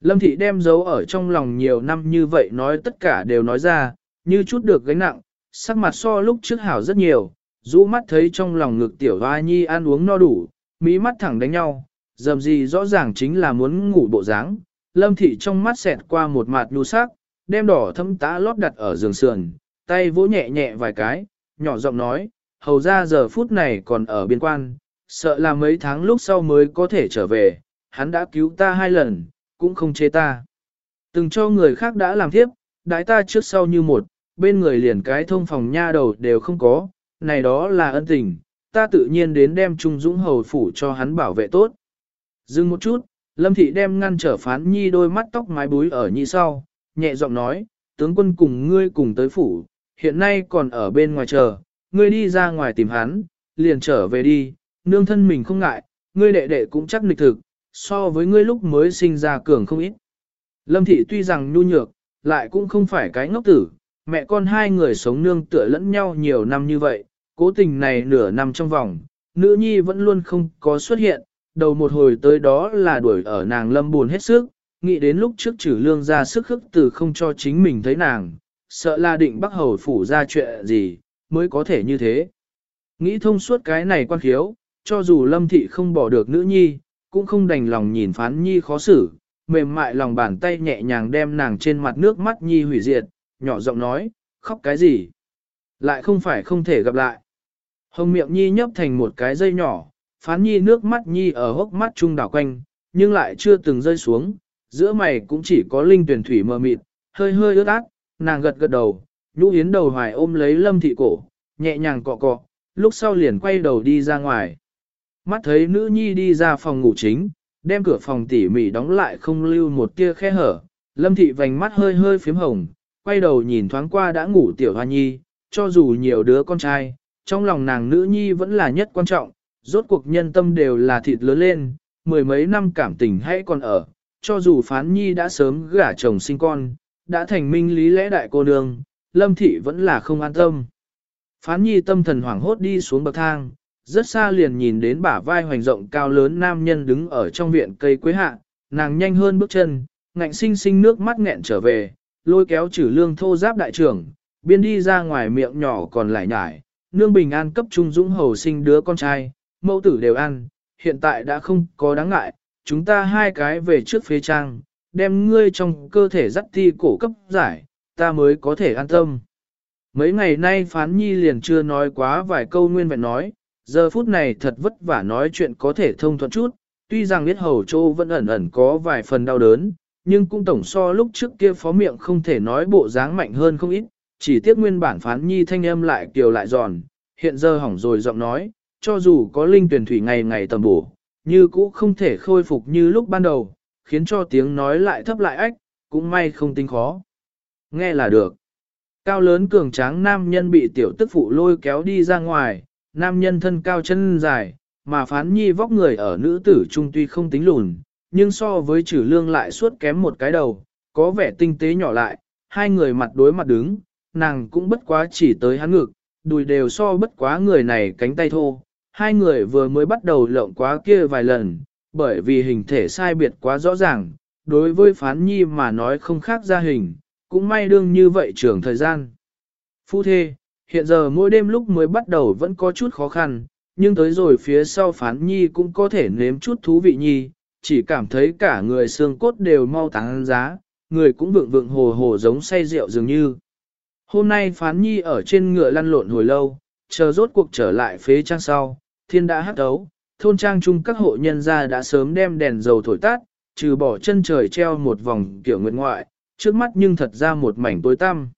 Lâm thị đem dấu ở trong lòng nhiều năm như vậy nói tất cả đều nói ra, như chút được gánh nặng, sắc mặt so lúc trước hảo rất nhiều, rũ mắt thấy trong lòng ngực tiểu hoa nhi ăn uống no đủ, mí mắt thẳng đánh nhau, dầm gì rõ ràng chính là muốn ngủ bộ dáng. Lâm thị trong mắt xẹt qua một mặt nhu sắc, đem đỏ thâm tá lót đặt ở giường sườn, tay vỗ nhẹ nhẹ vài cái, nhỏ giọng nói, hầu ra giờ phút này còn ở biên quan, sợ là mấy tháng lúc sau mới có thể trở về, hắn đã cứu ta hai lần, cũng không chê ta. Từng cho người khác đã làm thiếp, đái ta trước sau như một, bên người liền cái thông phòng nha đầu đều không có, này đó là ân tình, ta tự nhiên đến đem Trung Dũng hầu phủ cho hắn bảo vệ tốt. Dừng một chút, Lâm Thị đem ngăn trở phán nhi đôi mắt tóc mái búi ở nhi sau, nhẹ giọng nói, tướng quân cùng ngươi cùng tới phủ, hiện nay còn ở bên ngoài chờ, ngươi đi ra ngoài tìm hắn, liền trở về đi, nương thân mình không ngại, ngươi đệ đệ cũng chắc lịch thực, so với ngươi lúc mới sinh ra cường không ít. Lâm thị tuy rằng nhu nhược, lại cũng không phải cái ngốc tử, mẹ con hai người sống nương tựa lẫn nhau nhiều năm như vậy, cố tình này nửa năm trong vòng, nữ nhi vẫn luôn không có xuất hiện, đầu một hồi tới đó là đuổi ở nàng lâm buồn hết sức, nghĩ đến lúc trước trừ lương ra sức khức từ không cho chính mình thấy nàng, sợ là định bắt hầu phủ ra chuyện gì, mới có thể như thế. Nghĩ thông suốt cái này quan khiếu, cho dù lâm thị không bỏ được nữ nhi, cũng không đành lòng nhìn phán nhi khó xử, mềm mại lòng bàn tay nhẹ nhàng đem nàng trên mặt nước mắt nhi hủy diệt, nhỏ giọng nói, khóc cái gì? Lại không phải không thể gặp lại. Hồng miệng nhi nhấp thành một cái dây nhỏ, phán nhi nước mắt nhi ở hốc mắt trung đảo quanh, nhưng lại chưa từng rơi xuống, giữa mày cũng chỉ có linh tuyển thủy mờ mịt, hơi hơi ướt át, nàng gật gật đầu, nhũ yến đầu hoài ôm lấy lâm thị cổ, nhẹ nhàng cọ cọ, lúc sau liền quay đầu đi ra ngoài. Mắt thấy nữ nhi đi ra phòng ngủ chính, đem cửa phòng tỉ mỉ đóng lại không lưu một tia khe hở, lâm thị vành mắt hơi hơi phím hồng, quay đầu nhìn thoáng qua đã ngủ tiểu hoa nhi, cho dù nhiều đứa con trai, trong lòng nàng nữ nhi vẫn là nhất quan trọng, rốt cuộc nhân tâm đều là thịt lớn lên, mười mấy năm cảm tình hay còn ở, cho dù phán nhi đã sớm gả chồng sinh con, đã thành minh lý lẽ đại cô nương, lâm thị vẫn là không an tâm. Phán nhi tâm thần hoảng hốt đi xuống bậc thang, rất xa liền nhìn đến bả vai hoành rộng cao lớn nam nhân đứng ở trong viện cây quế hạ, nàng nhanh hơn bước chân, ngạnh sinh sinh nước mắt nghẹn trở về, lôi kéo chử lương thô giáp đại trưởng, biên đi ra ngoài miệng nhỏ còn lại nhải, nương bình an cấp trung dũng hầu sinh đứa con trai, mẫu tử đều ăn, hiện tại đã không có đáng ngại, chúng ta hai cái về trước phế trang, đem ngươi trong cơ thể dắt thi cổ cấp giải, ta mới có thể an tâm. Mấy ngày nay phán nhi liền chưa nói quá vài câu nguyên vẹn nói, giờ phút này thật vất vả nói chuyện có thể thông thuận chút, tuy rằng biết hầu châu vẫn ẩn ẩn có vài phần đau đớn, nhưng cũng tổng so lúc trước kia phó miệng không thể nói bộ dáng mạnh hơn không ít, chỉ tiếc nguyên bản phán nhi thanh âm lại kiều lại giòn, hiện giờ hỏng rồi giọng nói, cho dù có linh tuyển thủy ngày ngày tầm bổ, như cũ không thể khôi phục như lúc ban đầu, khiến cho tiếng nói lại thấp lại ách, cũng may không tính khó. Nghe là được. Cao lớn cường tráng nam nhân bị tiểu tức phụ lôi kéo đi ra ngoài, nam nhân thân cao chân dài, mà phán nhi vóc người ở nữ tử trung tuy không tính lùn, nhưng so với trừ lương lại suốt kém một cái đầu, có vẻ tinh tế nhỏ lại, hai người mặt đối mặt đứng, nàng cũng bất quá chỉ tới hắn ngực, đùi đều so bất quá người này cánh tay thô. Hai người vừa mới bắt đầu lộng quá kia vài lần, bởi vì hình thể sai biệt quá rõ ràng, đối với phán nhi mà nói không khác ra hình, cũng may đương như vậy trường thời gian. Phu thê, hiện giờ mỗi đêm lúc mới bắt đầu vẫn có chút khó khăn, nhưng tới rồi phía sau phán nhi cũng có thể nếm chút thú vị nhi, chỉ cảm thấy cả người xương cốt đều mau tăng giá, người cũng vượng vượng hồ hồ giống say rượu dường như. Hôm nay phán nhi ở trên ngựa lăn lộn hồi lâu, chờ rốt cuộc trở lại phế trang sau, thiên đã hát đấu, thôn trang chung các hộ nhân gia đã sớm đem đèn dầu thổi tắt, trừ bỏ chân trời treo một vòng kiểu nguyệt ngoại, trước mắt nhưng thật ra một mảnh tối tăm.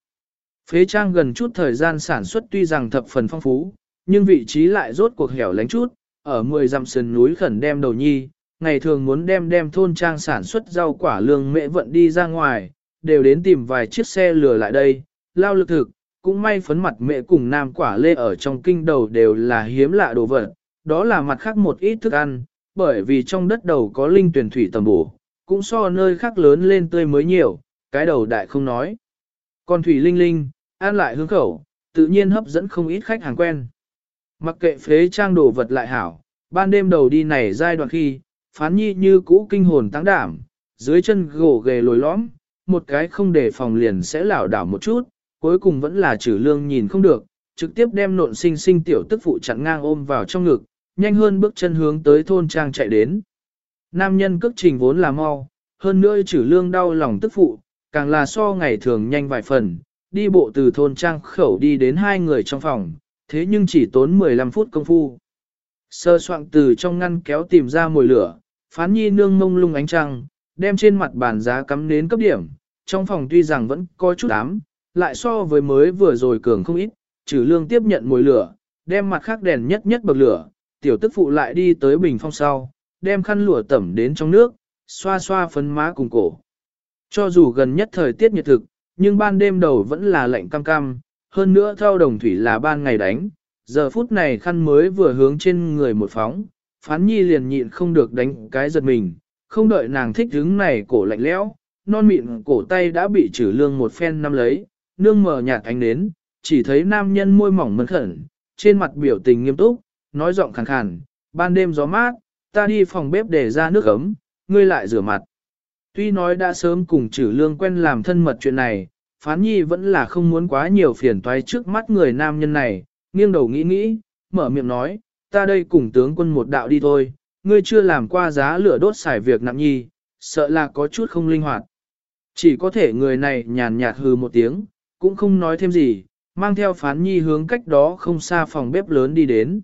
Phế trang gần chút thời gian sản xuất tuy rằng thập phần phong phú, nhưng vị trí lại rốt cuộc hẻo lánh chút, ở 10 dặm sườn núi khẩn đem đầu nhi, ngày thường muốn đem đem thôn trang sản xuất rau quả lương mẹ vận đi ra ngoài, đều đến tìm vài chiếc xe lừa lại đây, lao lực thực, cũng may phấn mặt mẹ cùng nam quả lê ở trong kinh đầu đều là hiếm lạ đồ vật, đó là mặt khác một ít thức ăn, bởi vì trong đất đầu có linh tuyển thủy tầm bổ, cũng so nơi khác lớn lên tươi mới nhiều, cái đầu đại không nói. Còn thủy linh linh, ăn lại hương khẩu, tự nhiên hấp dẫn không ít khách hàng quen. Mặc kệ phế trang đồ vật lại hảo, ban đêm đầu đi này giai đoạn khi, phán nhi như cũ kinh hồn tăng đảm, dưới chân gỗ ghề lồi lõm, một cái không để phòng liền sẽ lảo đảo một chút, cuối cùng vẫn là trừ lương nhìn không được, trực tiếp đem nộn sinh sinh tiểu tức phụ chặn ngang ôm vào trong ngực, nhanh hơn bước chân hướng tới thôn trang chạy đến. Nam nhân cước trình vốn là mau, hơn nữa trừ lương đau lòng tức phụ, càng là so ngày thường nhanh vài phần, đi bộ từ thôn trang khẩu đi đến hai người trong phòng, thế nhưng chỉ tốn 15 phút công phu. Sơ soạn từ trong ngăn kéo tìm ra mồi lửa, phán nhi nương mông lung ánh trăng, đem trên mặt bàn giá cắm nến cấp điểm, trong phòng tuy rằng vẫn có chút ám, lại so với mới vừa rồi cường không ít, trừ lương tiếp nhận mồi lửa, đem mặt khác đèn nhất nhất bậc lửa, tiểu tức phụ lại đi tới bình phong sau, đem khăn lụa tẩm đến trong nước, xoa xoa phấn má cùng cổ. Cho dù gần nhất thời tiết nhiệt thực, nhưng ban đêm đầu vẫn là lạnh cam cam, hơn nữa theo đồng thủy là ban ngày đánh, giờ phút này khăn mới vừa hướng trên người một phóng, phán nhi liền nhịn không được đánh cái giật mình, không đợi nàng thích hứng này cổ lạnh lẽo, non mịn cổ tay đã bị trừ lương một phen nắm lấy, nương mờ nhạt ánh đến, chỉ thấy nam nhân môi mỏng mấn khẩn, trên mặt biểu tình nghiêm túc, nói giọng khàn khàn, ban đêm gió mát, ta đi phòng bếp để ra nước ấm, ngươi lại rửa mặt. Tuy nói đã sớm cùng trừ lương quen làm thân mật chuyện này, phán nhi vẫn là không muốn quá nhiều phiền toái trước mắt người nam nhân này, nghiêng đầu nghĩ nghĩ, mở miệng nói, ta đây cùng tướng quân một đạo đi thôi, ngươi chưa làm qua giá lửa đốt xài việc nặng nhi, sợ là có chút không linh hoạt. Chỉ có thể người này nhàn nhạt hừ một tiếng, cũng không nói thêm gì, mang theo phán nhi hướng cách đó không xa phòng bếp lớn đi đến.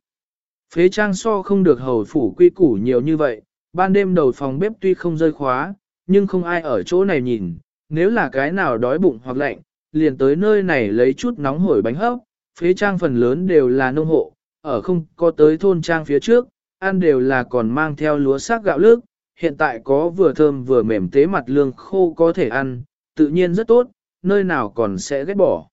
Phế trang so không được hầu phủ quy củ nhiều như vậy, ban đêm đầu phòng bếp tuy không rơi khóa, nhưng không ai ở chỗ này nhìn, nếu là cái nào đói bụng hoặc lạnh, liền tới nơi này lấy chút nóng hổi bánh hấp, phế trang phần lớn đều là nông hộ, ở không có tới thôn trang phía trước, ăn đều là còn mang theo lúa xác gạo lước, hiện tại có vừa thơm vừa mềm tế mặt lương khô có thể ăn, tự nhiên rất tốt, nơi nào còn sẽ ghét bỏ.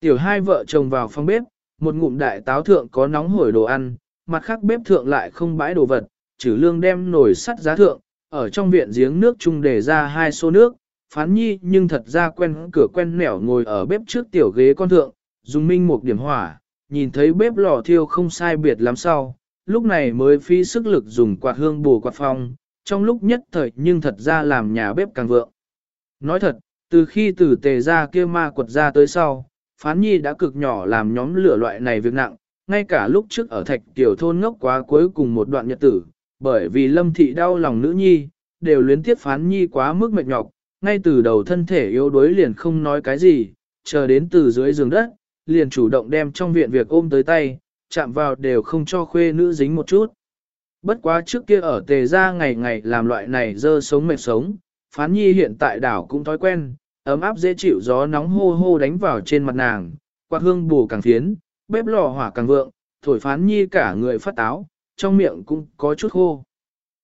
Tiểu hai vợ chồng vào phòng bếp, một ngụm đại táo thượng có nóng hổi đồ ăn, mặt khác bếp thượng lại không bãi đồ vật, trừ lương đem nồi sắt giá thượng, ở trong viện giếng nước chung để ra hai xô nước, phán nhi nhưng thật ra quen cửa quen nẻo ngồi ở bếp trước tiểu ghế con thượng, dùng minh một điểm hỏa, nhìn thấy bếp lò thiêu không sai biệt lắm sau, lúc này mới phi sức lực dùng quạt hương bù quạt phong, trong lúc nhất thời nhưng thật ra làm nhà bếp càng vượng. Nói thật, từ khi tử tề ra kia ma quật ra tới sau, phán nhi đã cực nhỏ làm nhóm lửa loại này việc nặng, ngay cả lúc trước ở thạch tiểu thôn ngốc quá cuối cùng một đoạn nhật tử, bởi vì lâm thị đau lòng nữ nhi, đều luyến tiếp phán nhi quá mức mệt nhọc, ngay từ đầu thân thể yếu đuối liền không nói cái gì, chờ đến từ dưới giường đất, liền chủ động đem trong viện việc ôm tới tay, chạm vào đều không cho khuê nữ dính một chút. Bất quá trước kia ở tề ra ngày ngày làm loại này dơ sống mệt sống, phán nhi hiện tại đảo cũng thói quen, ấm áp dễ chịu gió nóng hô hô đánh vào trên mặt nàng, quạt hương bù càng phiến, bếp lò hỏa càng vượng, thổi phán nhi cả người phát táo, trong miệng cũng có chút khô.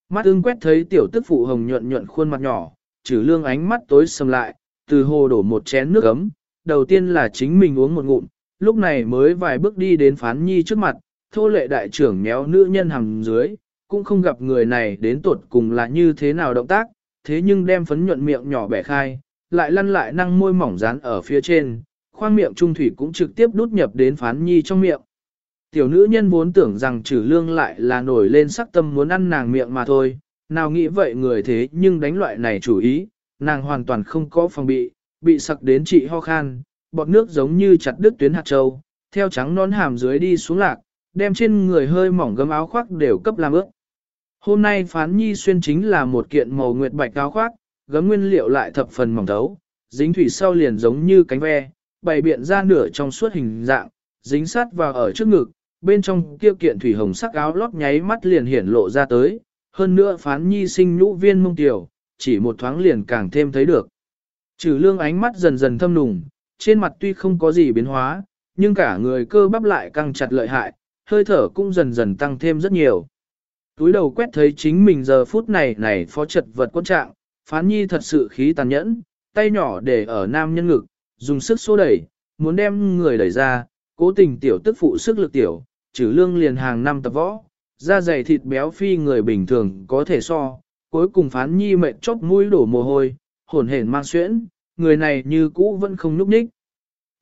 Mắt ưng quét thấy tiểu tức phụ hồng nhuận nhuận khuôn mặt nhỏ, trừ lương ánh mắt tối sầm lại, từ hồ đổ một chén nước ấm, đầu tiên là chính mình uống một ngụm, lúc này mới vài bước đi đến phán nhi trước mặt, thô lệ đại trưởng méo nữ nhân hằng dưới, cũng không gặp người này đến tuột cùng là như thế nào động tác, thế nhưng đem phấn nhuận miệng nhỏ bẻ khai, lại lăn lại năng môi mỏng dán ở phía trên, khoang miệng trung thủy cũng trực tiếp đút nhập đến phán nhi trong miệng. Tiểu nữ nhân vốn tưởng rằng trừ lương lại là nổi lên sắc tâm muốn ăn nàng miệng mà thôi, nào nghĩ vậy người thế nhưng đánh loại này chủ ý, nàng hoàn toàn không có phòng bị, bị sặc đến trị ho khan, bọt nước giống như chặt đứt tuyến hạt châu, theo trắng nón hàm dưới đi xuống lạc, đem trên người hơi mỏng gấm áo khoác đều cấp làm ướt. Hôm nay phán nhi xuyên chính là một kiện màu nguyệt bạch áo khoác, gấm nguyên liệu lại thập phần mỏng thấu, dính thủy sau liền giống như cánh ve, bày biện ra nửa trong suốt hình dạng, dính sát vào ở trước ngực, bên trong kia kiện thủy hồng sắc áo lót nháy mắt liền hiển lộ ra tới, hơn nữa phán nhi sinh nhũ viên mông tiểu, chỉ một thoáng liền càng thêm thấy được. Trừ lương ánh mắt dần dần thâm nùng, trên mặt tuy không có gì biến hóa, nhưng cả người cơ bắp lại căng chặt lợi hại, hơi thở cũng dần dần tăng thêm rất nhiều. Túi đầu quét thấy chính mình giờ phút này này phó trật vật quân trạng, phán nhi thật sự khí tàn nhẫn, tay nhỏ để ở nam nhân ngực, dùng sức xô đẩy, muốn đem người đẩy ra, cố tình tiểu tức phụ sức lực tiểu, trừ lương liền hàng năm tập võ, da dày thịt béo phi người bình thường có thể so, cuối cùng phán nhi mệt chốc mũi đổ mồ hôi, hồn hển mang xuyễn, người này như cũ vẫn không núp ních.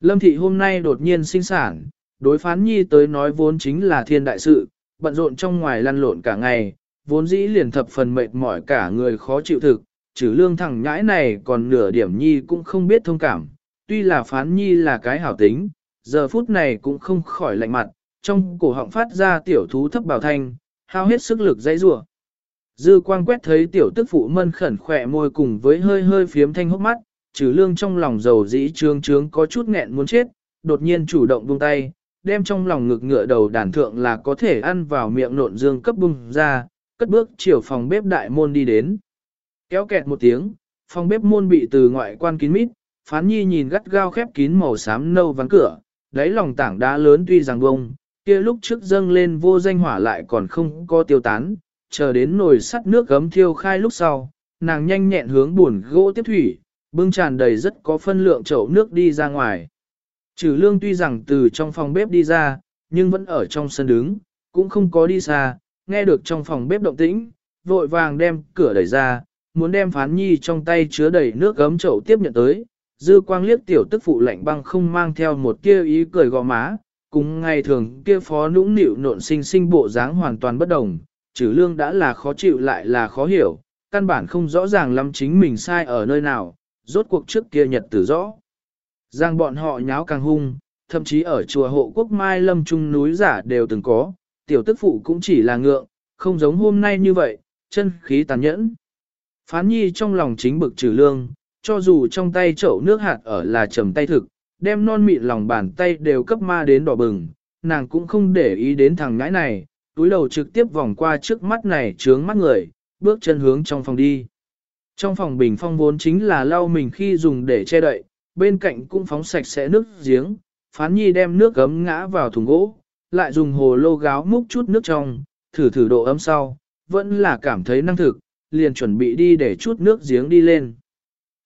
Lâm thị hôm nay đột nhiên sinh sản, đối phán nhi tới nói vốn chính là thiên đại sự, bận rộn trong ngoài lăn lộn cả ngày, vốn dĩ liền thập phần mệt mỏi cả người khó chịu thực, trừ lương thẳng nhãi này còn nửa điểm nhi cũng không biết thông cảm, tuy là phán nhi là cái hảo tính, giờ phút này cũng không khỏi lạnh mặt, trong cổ họng phát ra tiểu thú thấp bảo thanh, hao hết sức lực dãy rủa. Dư quang quét thấy tiểu tức phụ mân khẩn khỏe môi cùng với hơi hơi phiếm thanh hốc mắt, trừ lương trong lòng dầu dĩ trương trướng có chút nghẹn muốn chết, đột nhiên chủ động buông tay, đem trong lòng ngực ngựa đầu đàn thượng là có thể ăn vào miệng nộn dương cấp bung ra, cất bước chiều phòng bếp đại môn đi đến. Kéo kẹt một tiếng, phòng bếp môn bị từ ngoại quan kín mít, phán nhi nhìn gắt gao khép kín màu xám nâu vắng cửa, đáy lòng tảng đá lớn tuy rằng bông, kia lúc trước dâng lên vô danh hỏa lại còn không có tiêu tán, chờ đến nồi sắt nước gấm thiêu khai lúc sau, nàng nhanh nhẹn hướng buồn gỗ tiếp thủy, bưng tràn đầy rất có phân lượng chậu nước đi ra ngoài. Trừ lương tuy rằng từ trong phòng bếp đi ra, nhưng vẫn ở trong sân đứng, cũng không có đi xa, nghe được trong phòng bếp động tĩnh, vội vàng đem cửa đẩy ra, muốn đem phán nhi trong tay chứa đầy nước gấm chậu tiếp nhận tới. Dư quang liếc tiểu tức phụ lạnh băng không mang theo một kia ý cười gò má, cùng ngày thường kia phó nũng nịu nộn sinh sinh bộ dáng hoàn toàn bất đồng, trừ lương đã là khó chịu lại là khó hiểu, căn bản không rõ ràng lắm chính mình sai ở nơi nào, rốt cuộc trước kia nhật tử rõ. Giang bọn họ nháo càng hung, thậm chí ở chùa hộ quốc Mai Lâm Trung núi giả đều từng có, tiểu tức phụ cũng chỉ là ngượng, không giống hôm nay như vậy, chân khí tàn nhẫn. Phán nhi trong lòng chính bực trừ lương, cho dù trong tay chậu nước hạt ở là trầm tay thực, đem non mịn lòng bàn tay đều cấp ma đến đỏ bừng, nàng cũng không để ý đến thằng ngãi này, túi đầu trực tiếp vòng qua trước mắt này trướng mắt người, bước chân hướng trong phòng đi. Trong phòng bình phong vốn chính là lau mình khi dùng để che đậy, bên cạnh cũng phóng sạch sẽ nước giếng, phán nhi đem nước gấm ngã vào thùng gỗ, lại dùng hồ lô gáo múc chút nước trong, thử thử độ ấm sau, vẫn là cảm thấy năng thực, liền chuẩn bị đi để chút nước giếng đi lên.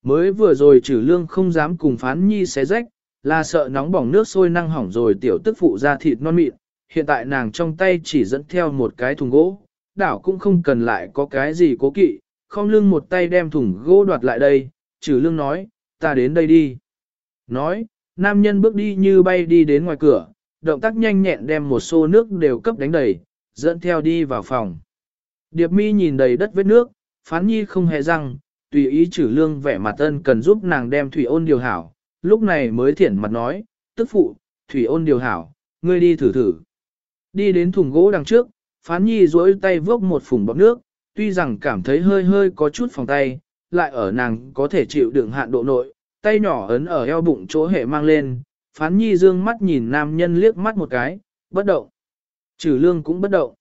Mới vừa rồi trừ lương không dám cùng phán nhi xé rách, là sợ nóng bỏng nước sôi năng hỏng rồi tiểu tức phụ ra thịt non mịn, hiện tại nàng trong tay chỉ dẫn theo một cái thùng gỗ, đảo cũng không cần lại có cái gì cố kỵ, không lưng một tay đem thùng gỗ đoạt lại đây, trừ lương nói, ta đến đây đi. Nói, nam nhân bước đi như bay đi đến ngoài cửa, động tác nhanh nhẹn đem một xô nước đều cấp đánh đầy, dẫn theo đi vào phòng. Điệp mi nhìn đầy đất vết nước, phán nhi không hề răng, tùy ý trừ lương vẻ mặt ân cần giúp nàng đem thủy ôn điều hảo, lúc này mới thiển mặt nói, tức phụ, thủy ôn điều hảo, ngươi đi thử thử. Đi đến thùng gỗ đằng trước, phán nhi duỗi tay vốc một phùng bọc nước, tuy rằng cảm thấy hơi hơi có chút phòng tay, lại ở nàng có thể chịu đựng hạn độ nội, tay nhỏ ấn ở eo bụng chỗ hệ mang lên, phán nhi dương mắt nhìn nam nhân liếc mắt một cái, bất động. Trừ lương cũng bất động.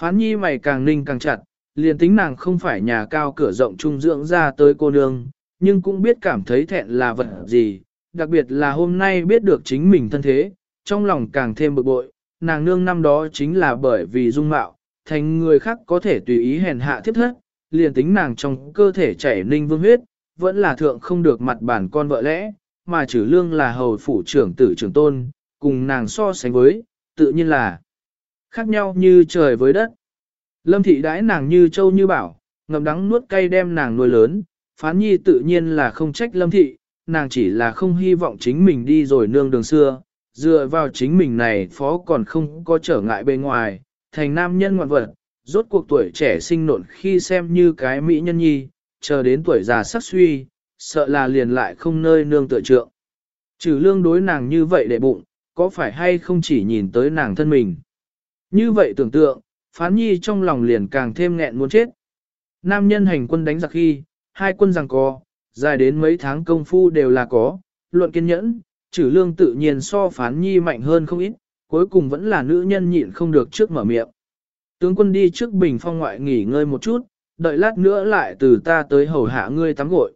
Phán nhi mày càng ninh càng chặt, liền tính nàng không phải nhà cao cửa rộng trung dưỡng ra tới cô nương, nhưng cũng biết cảm thấy thẹn là vật gì, đặc biệt là hôm nay biết được chính mình thân thế, trong lòng càng thêm bực bội, nàng nương năm đó chính là bởi vì dung mạo, thành người khác có thể tùy ý hèn hạ thiếp thất, liền tính nàng trong cơ thể chảy ninh vương huyết, vẫn là thượng không được mặt bản con vợ lẽ, mà trừ lương là hầu phủ trưởng tử trưởng tôn, cùng nàng so sánh với, tự nhiên là khác nhau như trời với đất. Lâm thị đãi nàng như châu như bảo, ngầm đắng nuốt cay đem nàng nuôi lớn, phán nhi tự nhiên là không trách lâm thị, nàng chỉ là không hy vọng chính mình đi rồi nương đường xưa, dựa vào chính mình này phó còn không có trở ngại bên ngoài, thành nam nhân ngoạn vật, rốt cuộc tuổi trẻ sinh nộn khi xem như cái mỹ nhân nhi, chờ đến tuổi già sắc suy, sợ là liền lại không nơi nương tựa trượng. Trừ lương đối nàng như vậy để bụng, có phải hay không chỉ nhìn tới nàng thân mình. Như vậy tưởng tượng, phán nhi trong lòng liền càng thêm nghẹn muốn chết. Nam nhân hành quân đánh giặc khi, hai quân rằng có, dài đến mấy tháng công phu đều là có, luận kiên nhẫn, trừ lương tự nhiên so phán nhi mạnh hơn không ít, cuối cùng vẫn là nữ nhân nhịn không được trước mở miệng. Tướng quân đi trước bình phong ngoại nghỉ ngơi một chút, đợi lát nữa lại từ ta tới hầu hạ ngươi tắm gội.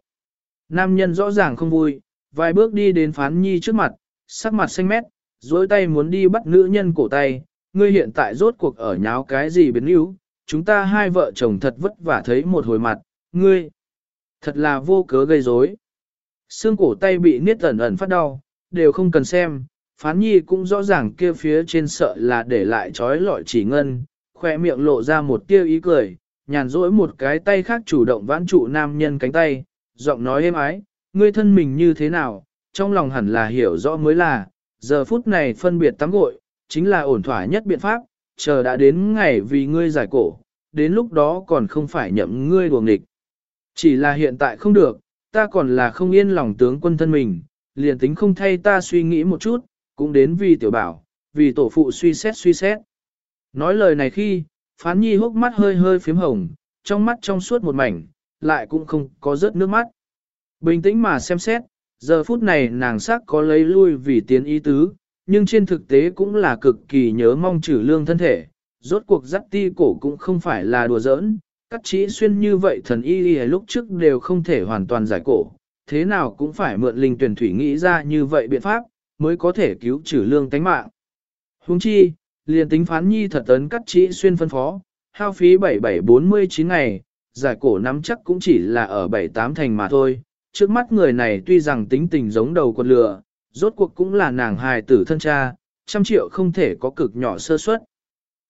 Nam nhân rõ ràng không vui, vài bước đi đến phán nhi trước mặt, sắc mặt xanh mét, dối tay muốn đi bắt nữ nhân cổ tay, ngươi hiện tại rốt cuộc ở nháo cái gì biến yếu, chúng ta hai vợ chồng thật vất vả thấy một hồi mặt, ngươi, thật là vô cớ gây rối. Xương cổ tay bị niết ẩn ẩn phát đau, đều không cần xem, phán nhi cũng rõ ràng kia phía trên sợ là để lại trói lọi chỉ ngân, khoe miệng lộ ra một tia ý cười, nhàn rỗi một cái tay khác chủ động vãn trụ nam nhân cánh tay, giọng nói êm ái, ngươi thân mình như thế nào, trong lòng hẳn là hiểu rõ mới là, giờ phút này phân biệt tắm gội, chính là ổn thỏa nhất biện pháp, chờ đã đến ngày vì ngươi giải cổ, đến lúc đó còn không phải nhậm ngươi đuồng nghịch. Chỉ là hiện tại không được, ta còn là không yên lòng tướng quân thân mình, liền tính không thay ta suy nghĩ một chút, cũng đến vì tiểu bảo, vì tổ phụ suy xét suy xét. Nói lời này khi, phán nhi hốc mắt hơi hơi phím hồng, trong mắt trong suốt một mảnh, lại cũng không có rớt nước mắt. Bình tĩnh mà xem xét, giờ phút này nàng sắc có lấy lui vì tiến ý tứ, nhưng trên thực tế cũng là cực kỳ nhớ mong trừ lương thân thể. Rốt cuộc dắt ti cổ cũng không phải là đùa giỡn, cắt chỉ xuyên như vậy thần y y lúc trước đều không thể hoàn toàn giải cổ, thế nào cũng phải mượn linh tuyển thủy nghĩ ra như vậy biện pháp, mới có thể cứu trừ lương tánh mạng. Huống chi, liền tính phán nhi thật tấn cắt chỉ xuyên phân phó, hao phí 7749 ngày, giải cổ nắm chắc cũng chỉ là ở 78 thành mà thôi. Trước mắt người này tuy rằng tính tình giống đầu con lừa, rốt cuộc cũng là nàng hài tử thân cha, trăm triệu không thể có cực nhỏ sơ suất.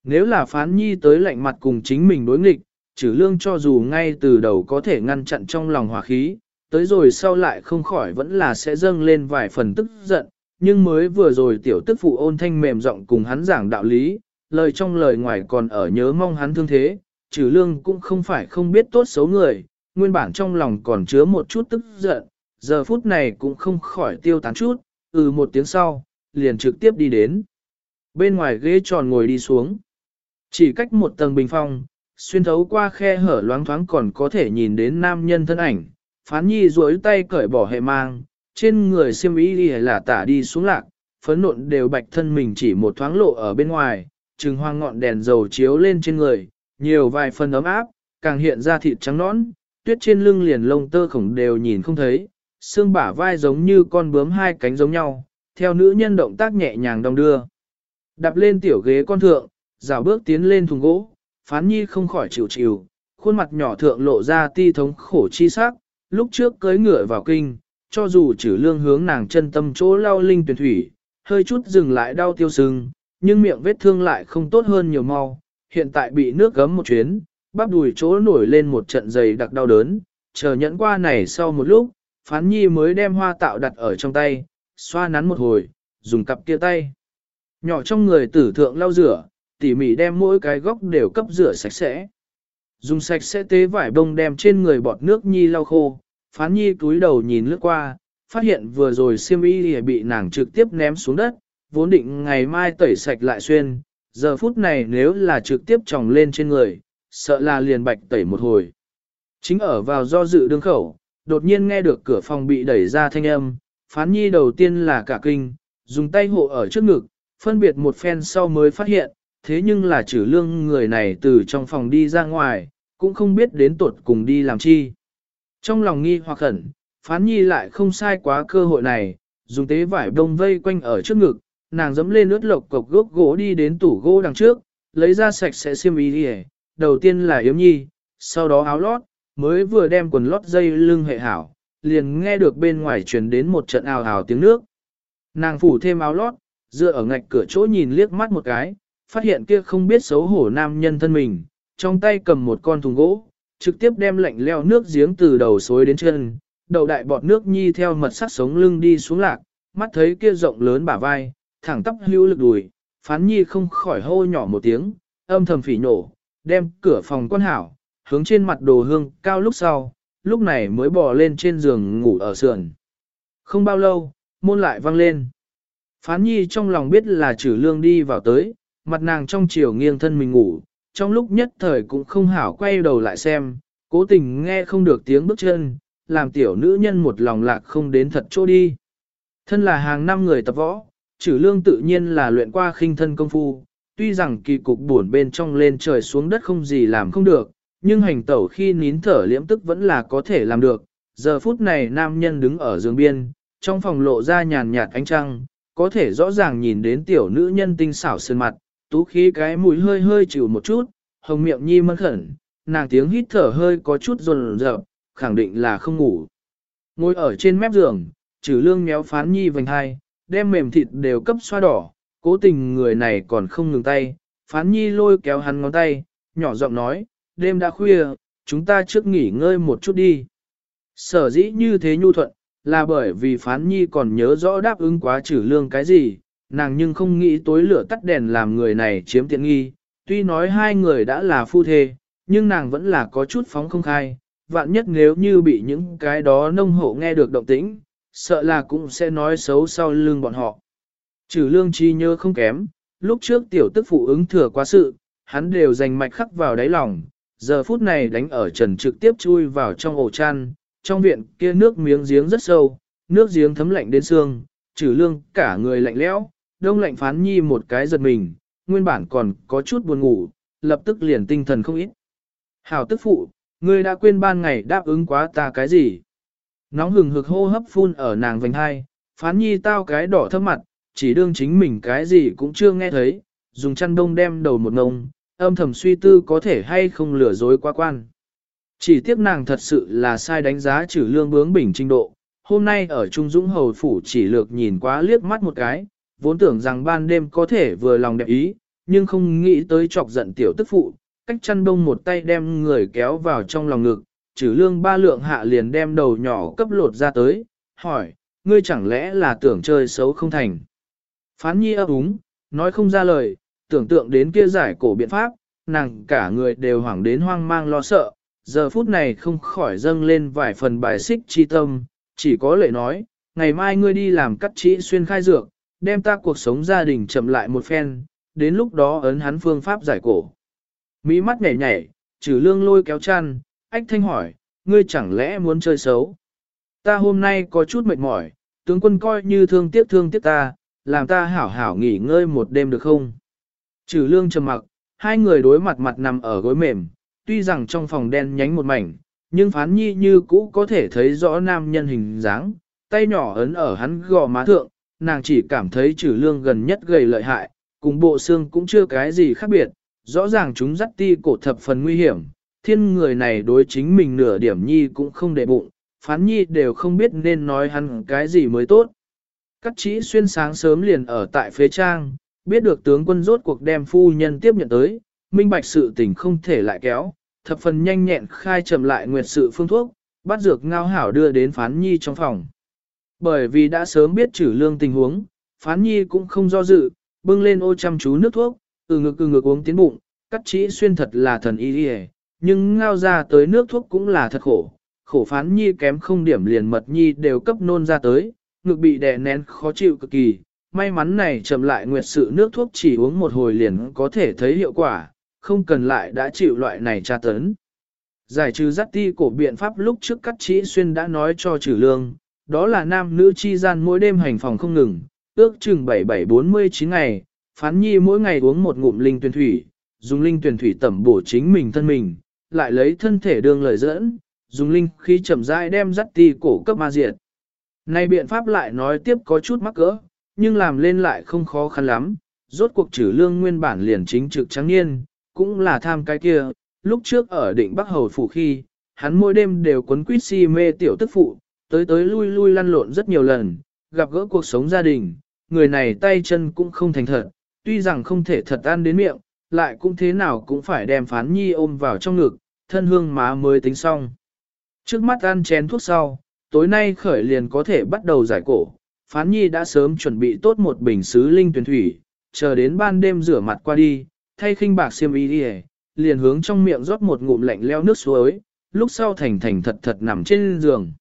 Nếu là phán nhi tới lạnh mặt cùng chính mình đối nghịch, trừ lương cho dù ngay từ đầu có thể ngăn chặn trong lòng hỏa khí, tới rồi sau lại không khỏi vẫn là sẽ dâng lên vài phần tức giận, nhưng mới vừa rồi tiểu tức phụ ôn thanh mềm giọng cùng hắn giảng đạo lý, lời trong lời ngoài còn ở nhớ mong hắn thương thế, trừ lương cũng không phải không biết tốt xấu người, nguyên bản trong lòng còn chứa một chút tức giận, giờ phút này cũng không khỏi tiêu tán chút, ừ một tiếng sau, liền trực tiếp đi đến. Bên ngoài ghế tròn ngồi đi xuống. Chỉ cách một tầng bình phong, xuyên thấu qua khe hở loáng thoáng còn có thể nhìn đến nam nhân thân ảnh. Phán nhi duỗi tay cởi bỏ hệ mang, trên người xiêm y đi là tả đi xuống lạc, phấn nộn đều bạch thân mình chỉ một thoáng lộ ở bên ngoài, trừng hoang ngọn đèn dầu chiếu lên trên người, nhiều vài phần ấm áp, càng hiện ra thịt trắng nõn, tuyết trên lưng liền lông tơ khổng đều nhìn không thấy, xương bả vai giống như con bướm hai cánh giống nhau, theo nữ nhân động tác nhẹ nhàng đong đưa. Đạp lên tiểu ghế con thượng, rào bước tiến lên thùng gỗ, phán nhi không khỏi chịu chịu, khuôn mặt nhỏ thượng lộ ra ti thống khổ chi sắc, lúc trước cưới ngựa vào kinh, cho dù trừ lương hướng nàng chân tâm chỗ lao linh tuyển thủy, hơi chút dừng lại đau tiêu sưng, nhưng miệng vết thương lại không tốt hơn nhiều mau, hiện tại bị nước gấm một chuyến, bắp đùi chỗ nổi lên một trận dày đặc đau đớn, chờ nhẫn qua này sau một lúc, phán nhi mới đem hoa tạo đặt ở trong tay, xoa nắn một hồi, dùng cặp kia tay. Nhỏ trong người tử thượng lau rửa, tỉ mỉ đem mỗi cái góc đều cấp rửa sạch sẽ. Dùng sạch sẽ tế vải bông đem trên người bọt nước nhi lau khô, phán nhi túi đầu nhìn lướt qua, phát hiện vừa rồi siêm y bị nàng trực tiếp ném xuống đất, vốn định ngày mai tẩy sạch lại xuyên, giờ phút này nếu là trực tiếp tròng lên trên người, sợ là liền bạch tẩy một hồi. Chính ở vào do dự đương khẩu, đột nhiên nghe được cửa phòng bị đẩy ra thanh âm, phán nhi đầu tiên là cả kinh, dùng tay hộ ở trước ngực, phân biệt một phen sau mới phát hiện, thế nhưng là trừ lương người này từ trong phòng đi ra ngoài, cũng không biết đến tuột cùng đi làm chi. Trong lòng nghi hoặc khẩn, phán nhi lại không sai quá cơ hội này, dùng tế vải đông vây quanh ở trước ngực, nàng dẫm lên ướt lộc cộc gốc gỗ đi đến tủ gỗ đằng trước, lấy ra sạch sẽ xiêm y đi đầu tiên là yếm nhi, sau đó áo lót, mới vừa đem quần lót dây lưng hệ hảo, liền nghe được bên ngoài truyền đến một trận ào ào tiếng nước. Nàng phủ thêm áo lót, dựa ở ngạch cửa chỗ nhìn liếc mắt một cái, phát hiện kia không biết xấu hổ nam nhân thân mình, trong tay cầm một con thùng gỗ, trực tiếp đem lạnh leo nước giếng từ đầu xối đến chân, đầu đại bọt nước nhi theo mật sắc sống lưng đi xuống lạc, mắt thấy kia rộng lớn bả vai, thẳng tắp hưu lực đùi, phán nhi không khỏi hô nhỏ một tiếng, âm thầm phỉ nổ, đem cửa phòng con hảo, hướng trên mặt đồ hương cao lúc sau, lúc này mới bò lên trên giường ngủ ở sườn. Không bao lâu, môn lại vang lên. Phán nhi trong lòng biết là trừ lương đi vào tới, mặt nàng trong chiều nghiêng thân mình ngủ, trong lúc nhất thời cũng không hảo quay đầu lại xem, cố tình nghe không được tiếng bước chân, làm tiểu nữ nhân một lòng lạc không đến thật chỗ đi. Thân là hàng năm người tập võ, trừ lương tự nhiên là luyện qua khinh thân công phu, tuy rằng kỳ cục buồn bên trong lên trời xuống đất không gì làm không được, nhưng hành tẩu khi nín thở liễm tức vẫn là có thể làm được. Giờ phút này nam nhân đứng ở giường biên, trong phòng lộ ra nhàn nhạt ánh trăng, có thể rõ ràng nhìn đến tiểu nữ nhân tinh xảo sơn mặt, tú khí cái mũi hơi hơi chịu một chút, hồng miệng nhi mân khẩn, nàng tiếng hít thở hơi có chút rồn rợp, khẳng định là không ngủ. Ngồi ở trên mép giường, trừ lương méo phán nhi vành hai, đem mềm thịt đều cấp xoa đỏ, cố tình người này còn không ngừng tay, phán nhi lôi kéo hắn ngón tay, nhỏ giọng nói, đêm đã khuya, chúng ta trước nghỉ ngơi một chút đi. Sở dĩ như thế nhu thuận, là bởi vì phán nhi còn nhớ rõ đáp ứng quá trừ lương cái gì, nàng nhưng không nghĩ tối lửa tắt đèn làm người này chiếm tiện nghi, tuy nói hai người đã là phu thê, nhưng nàng vẫn là có chút phóng không khai, vạn nhất nếu như bị những cái đó nông hộ nghe được động tĩnh, sợ là cũng sẽ nói xấu sau lưng bọn họ. Trừ lương chi nhớ không kém, lúc trước tiểu tức phụ ứng thừa quá sự, hắn đều dành mạch khắc vào đáy lòng, giờ phút này đánh ở trần trực tiếp chui vào trong ổ chăn, trong viện kia nước miếng giếng rất sâu, nước giếng thấm lạnh đến xương, trừ lương cả người lạnh lẽo, đông lạnh phán nhi một cái giật mình, nguyên bản còn có chút buồn ngủ, lập tức liền tinh thần không ít. Hảo tức phụ, ngươi đã quên ban ngày đáp ứng quá ta cái gì? Nóng hừng hực hô hấp phun ở nàng vành hai, phán nhi tao cái đỏ thấp mặt, chỉ đương chính mình cái gì cũng chưa nghe thấy, dùng chăn đông đem đầu một ngông, âm thầm suy tư có thể hay không lừa dối quá quan. Chỉ tiếc nàng thật sự là sai đánh giá trừ lương bướng bình trình độ, hôm nay ở Trung Dũng Hầu Phủ chỉ lược nhìn quá liếc mắt một cái, vốn tưởng rằng ban đêm có thể vừa lòng đẹp ý, nhưng không nghĩ tới chọc giận tiểu tức phụ, cách chăn đông một tay đem người kéo vào trong lòng ngực, trừ lương ba lượng hạ liền đem đầu nhỏ cấp lột ra tới, hỏi, ngươi chẳng lẽ là tưởng chơi xấu không thành. Phán nhi ấp úng, nói không ra lời, tưởng tượng đến kia giải cổ biện pháp, nàng cả người đều hoảng đến hoang mang lo sợ, giờ phút này không khỏi dâng lên vài phần bài xích chi tâm, chỉ có lệ nói, ngày mai ngươi đi làm cắt trĩ xuyên khai dược, đem ta cuộc sống gia đình chậm lại một phen, đến lúc đó ấn hắn phương pháp giải cổ. Mỹ mắt nhảy nhảy, trừ lương lôi kéo chăn, ách thanh hỏi, ngươi chẳng lẽ muốn chơi xấu? Ta hôm nay có chút mệt mỏi, tướng quân coi như thương tiếc thương tiếc ta, làm ta hảo hảo nghỉ ngơi một đêm được không? Trừ lương trầm mặc, hai người đối mặt mặt nằm ở gối mềm, tuy rằng trong phòng đen nhánh một mảnh, nhưng phán nhi như cũ có thể thấy rõ nam nhân hình dáng, tay nhỏ ấn ở hắn gò má thượng, nàng chỉ cảm thấy trừ lương gần nhất gầy lợi hại, cùng bộ xương cũng chưa cái gì khác biệt, rõ ràng chúng dắt ti cổ thập phần nguy hiểm, thiên người này đối chính mình nửa điểm nhi cũng không để bụng, phán nhi đều không biết nên nói hắn cái gì mới tốt. Cắt chỉ xuyên sáng sớm liền ở tại phế trang, biết được tướng quân rốt cuộc đem phu nhân tiếp nhận tới, minh bạch sự tình không thể lại kéo, thập phần nhanh nhẹn khai chậm lại nguyệt sự phương thuốc, bắt dược ngao hảo đưa đến phán nhi trong phòng. Bởi vì đã sớm biết trừ lương tình huống, phán nhi cũng không do dự, bưng lên ô chăm chú nước thuốc, từ ngực từ ngực uống tiến bụng, cắt chỉ xuyên thật là thần y đi nhưng ngao ra tới nước thuốc cũng là thật khổ, khổ phán nhi kém không điểm liền mật nhi đều cấp nôn ra tới, ngực bị đè nén khó chịu cực kỳ, may mắn này chậm lại nguyệt sự nước thuốc chỉ uống một hồi liền có thể thấy hiệu quả, không cần lại đã chịu loại này tra tấn. Giải trừ dắt ti cổ biện pháp lúc trước cắt chỉ xuyên đã nói cho trừ lương, đó là nam nữ chi gian mỗi đêm hành phòng không ngừng, ước chừng 7749 ngày, phán nhi mỗi ngày uống một ngụm linh tuyển thủy, dùng linh tuyển thủy tẩm bổ chính mình thân mình, lại lấy thân thể đương lời dẫn, dùng linh khí chậm rãi đem dắt ti cổ cấp ma diệt. Này biện pháp lại nói tiếp có chút mắc cỡ, nhưng làm lên lại không khó khăn lắm, rốt cuộc trừ lương nguyên bản liền chính trực trắng niên, cũng là tham cái kia, lúc trước ở định Bắc Hầu Phủ khi, hắn mỗi đêm đều quấn quýt si mê tiểu tức phụ, tới tới lui lui lăn lộn rất nhiều lần, gặp gỡ cuộc sống gia đình, người này tay chân cũng không thành thật, tuy rằng không thể thật ăn đến miệng, lại cũng thế nào cũng phải đem phán nhi ôm vào trong ngực, thân hương má mới tính xong. Trước mắt ăn chén thuốc sau, tối nay khởi liền có thể bắt đầu giải cổ, phán nhi đã sớm chuẩn bị tốt một bình xứ linh tuyển thủy, chờ đến ban đêm rửa mặt qua đi, thay khinh bạc xiêm y đi liền hướng trong miệng rót một ngụm lạnh leo nước suối, lúc sau thành thành thật thật nằm trên giường.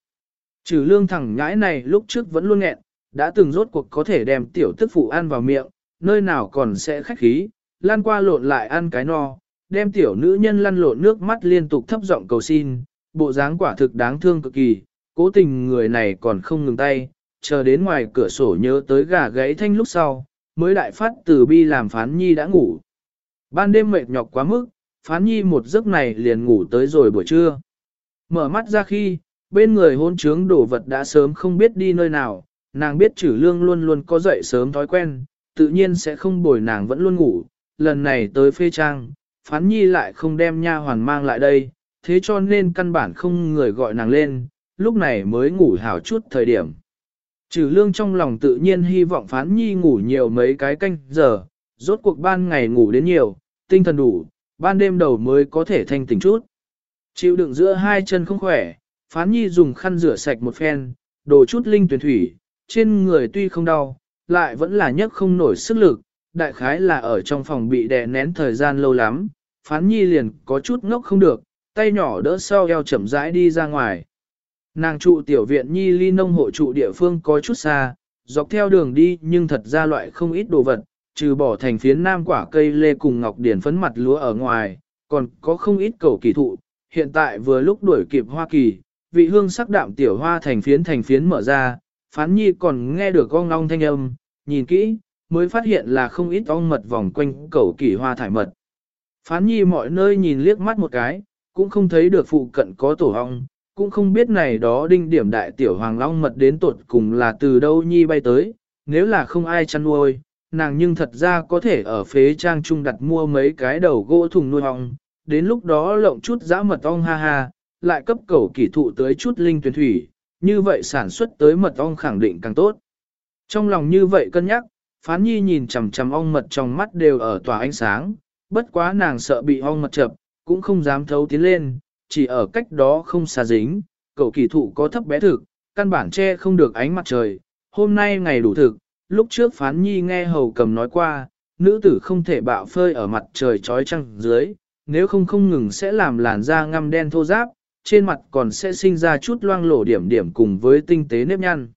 Trừ lương thẳng nhãi này lúc trước vẫn luôn nghẹn, đã từng rốt cuộc có thể đem tiểu tức phụ ăn vào miệng, nơi nào còn sẽ khách khí, lan qua lộn lại ăn cái no, đem tiểu nữ nhân lăn lộn nước mắt liên tục thấp giọng cầu xin, bộ dáng quả thực đáng thương cực kỳ, cố tình người này còn không ngừng tay, chờ đến ngoài cửa sổ nhớ tới gà gãy thanh lúc sau, mới đại phát từ bi làm phán nhi đã ngủ. Ban đêm mệt nhọc quá mức, phán nhi một giấc này liền ngủ tới rồi buổi trưa. Mở mắt ra khi, bên người hôn trướng đổ vật đã sớm không biết đi nơi nào, nàng biết chử lương luôn luôn có dậy sớm thói quen, tự nhiên sẽ không bồi nàng vẫn luôn ngủ, lần này tới phê trang, phán nhi lại không đem nha hoàn mang lại đây, thế cho nên căn bản không người gọi nàng lên, lúc này mới ngủ hảo chút thời điểm. Trừ lương trong lòng tự nhiên hy vọng phán nhi ngủ nhiều mấy cái canh giờ, rốt cuộc ban ngày ngủ đến nhiều, tinh thần đủ, ban đêm đầu mới có thể thanh tỉnh chút. Chịu đựng giữa hai chân không khỏe, phán nhi dùng khăn rửa sạch một phen, đổ chút linh tuyển thủy, trên người tuy không đau, lại vẫn là nhấc không nổi sức lực, đại khái là ở trong phòng bị đè nén thời gian lâu lắm, phán nhi liền có chút ngốc không được, tay nhỏ đỡ sau eo chậm rãi đi ra ngoài. Nàng trụ tiểu viện nhi ly nông hộ trụ địa phương có chút xa, dọc theo đường đi nhưng thật ra loại không ít đồ vật, trừ bỏ thành phiến nam quả cây lê cùng ngọc điển phấn mặt lúa ở ngoài, còn có không ít cầu kỳ thụ, hiện tại vừa lúc đuổi kịp Hoa Kỳ, vị hương sắc đạm tiểu hoa thành phiến thành phiến mở ra, phán nhi còn nghe được con long thanh âm, nhìn kỹ, mới phát hiện là không ít ong mật vòng quanh cầu kỳ hoa thải mật. Phán nhi mọi nơi nhìn liếc mắt một cái, cũng không thấy được phụ cận có tổ ong, cũng không biết này đó đinh điểm đại tiểu hoàng long mật đến tột cùng là từ đâu nhi bay tới, nếu là không ai chăn nuôi, nàng nhưng thật ra có thể ở phế trang trung đặt mua mấy cái đầu gỗ thùng nuôi ong, đến lúc đó lộng chút dã mật ong ha ha, lại cấp cầu kỷ thụ tới chút linh tuyển thủy, như vậy sản xuất tới mật ong khẳng định càng tốt. Trong lòng như vậy cân nhắc, phán nhi nhìn chằm chằm ong mật trong mắt đều ở tỏa ánh sáng, bất quá nàng sợ bị ong mật chập, cũng không dám thấu tiến lên, chỉ ở cách đó không xa dính, cầu kỳ thụ có thấp bé thực, căn bản che không được ánh mặt trời, hôm nay ngày đủ thực, lúc trước phán nhi nghe hầu cầm nói qua, nữ tử không thể bạo phơi ở mặt trời trói trăng dưới, nếu không không ngừng sẽ làm làn da ngăm đen thô ráp, trên mặt còn sẽ sinh ra chút loang lổ điểm điểm cùng với tinh tế nếp nhăn.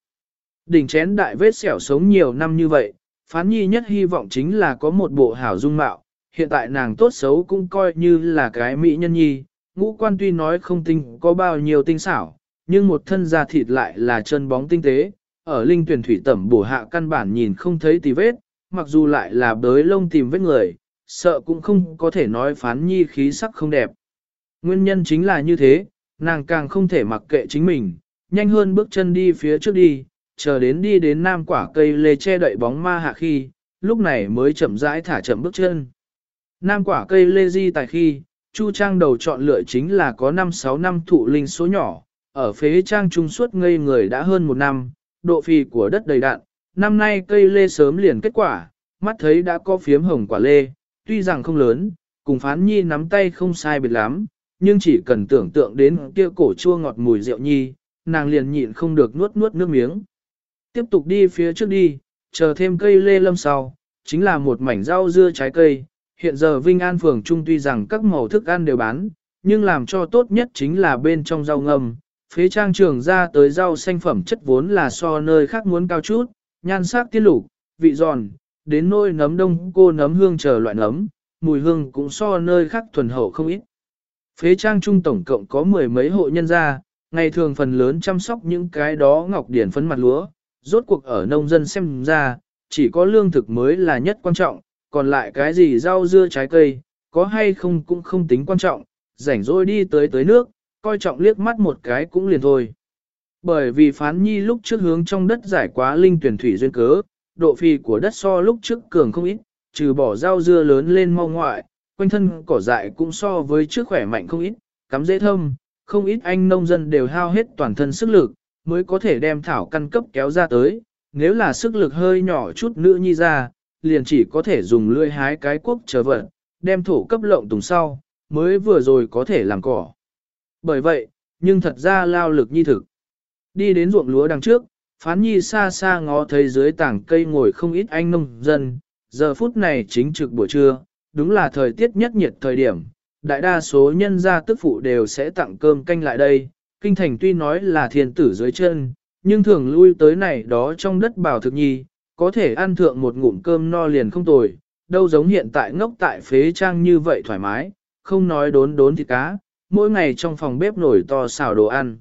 Đỉnh chén đại vết sẹo sống nhiều năm như vậy, phán nhi nhất hy vọng chính là có một bộ hảo dung mạo, hiện tại nàng tốt xấu cũng coi như là cái mỹ nhân nhi, ngũ quan tuy nói không tinh có bao nhiêu tinh xảo, nhưng một thân da thịt lại là chân bóng tinh tế, ở linh tuyển thủy tẩm bổ hạ căn bản nhìn không thấy tì vết, mặc dù lại là bới lông tìm vết người, sợ cũng không có thể nói phán nhi khí sắc không đẹp. Nguyên nhân chính là như thế, nàng càng không thể mặc kệ chính mình, nhanh hơn bước chân đi phía trước đi, chờ đến đi đến nam quả cây lê che đậy bóng ma hạ khi, lúc này mới chậm rãi thả chậm bước chân. Nam quả cây lê di tại khi, Chu Trang đầu chọn lựa chính là có 5-6 năm thụ linh số nhỏ, ở phế trang trung suốt ngây người đã hơn một năm, độ phì của đất đầy đạn, năm nay cây lê sớm liền kết quả, mắt thấy đã có phiếm hồng quả lê, tuy rằng không lớn, cùng phán nhi nắm tay không sai biệt lắm, nhưng chỉ cần tưởng tượng đến kia cổ chua ngọt mùi rượu nhi, nàng liền nhịn không được nuốt nuốt nước miếng. Tiếp tục đi phía trước đi, chờ thêm cây lê lâm sau, chính là một mảnh rau dưa trái cây, hiện giờ Vinh An phường trung tuy rằng các màu thức ăn đều bán, nhưng làm cho tốt nhất chính là bên trong rau ngâm. Phế trang trường ra tới rau xanh phẩm chất vốn là so nơi khác muốn cao chút, nhan sắc tiết lục, vị giòn, đến nôi nấm đông cô nấm hương chờ loại nấm, mùi hương cũng so nơi khác thuần hậu không ít. Phế trang trung tổng cộng có mười mấy hộ nhân gia, ngày thường phần lớn chăm sóc những cái đó ngọc điển phấn mặt lúa, rốt cuộc ở nông dân xem ra, chỉ có lương thực mới là nhất quan trọng, còn lại cái gì rau dưa trái cây, có hay không cũng không tính quan trọng, rảnh rỗi đi tới tới nước, coi trọng liếc mắt một cái cũng liền thôi. Bởi vì phán nhi lúc trước hướng trong đất giải quá linh tuyển thủy duyên cớ, độ phì của đất so lúc trước cường không ít, trừ bỏ rau dưa lớn lên mau ngoại, quanh thân cỏ dại cũng so với trước khỏe mạnh không ít, cắm dễ thơm, không ít anh nông dân đều hao hết toàn thân sức lực, mới có thể đem thảo căn cấp kéo ra tới, nếu là sức lực hơi nhỏ chút nữa nhi ra, liền chỉ có thể dùng lưỡi hái cái quốc chờ vận, đem thổ cấp lộng tùng sau, mới vừa rồi có thể làm cỏ. Bởi vậy, nhưng thật ra lao lực nhi thực. Đi đến ruộng lúa đằng trước, phán nhi xa xa ngó thấy dưới tảng cây ngồi không ít anh nông dân, giờ phút này chính trực buổi trưa, đúng là thời tiết nhất nhiệt thời điểm, đại đa số nhân gia tức phụ đều sẽ tặng cơm canh lại đây, kinh thành tuy nói là thiên tử dưới chân, nhưng thường lui tới này đó trong đất bảo thực nhi, có thể ăn thượng một ngụm cơm no liền không tồi, đâu giống hiện tại ngốc tại phế trang như vậy thoải mái, không nói đốn đốn thịt cá, mỗi ngày trong phòng bếp nổi to xào đồ ăn.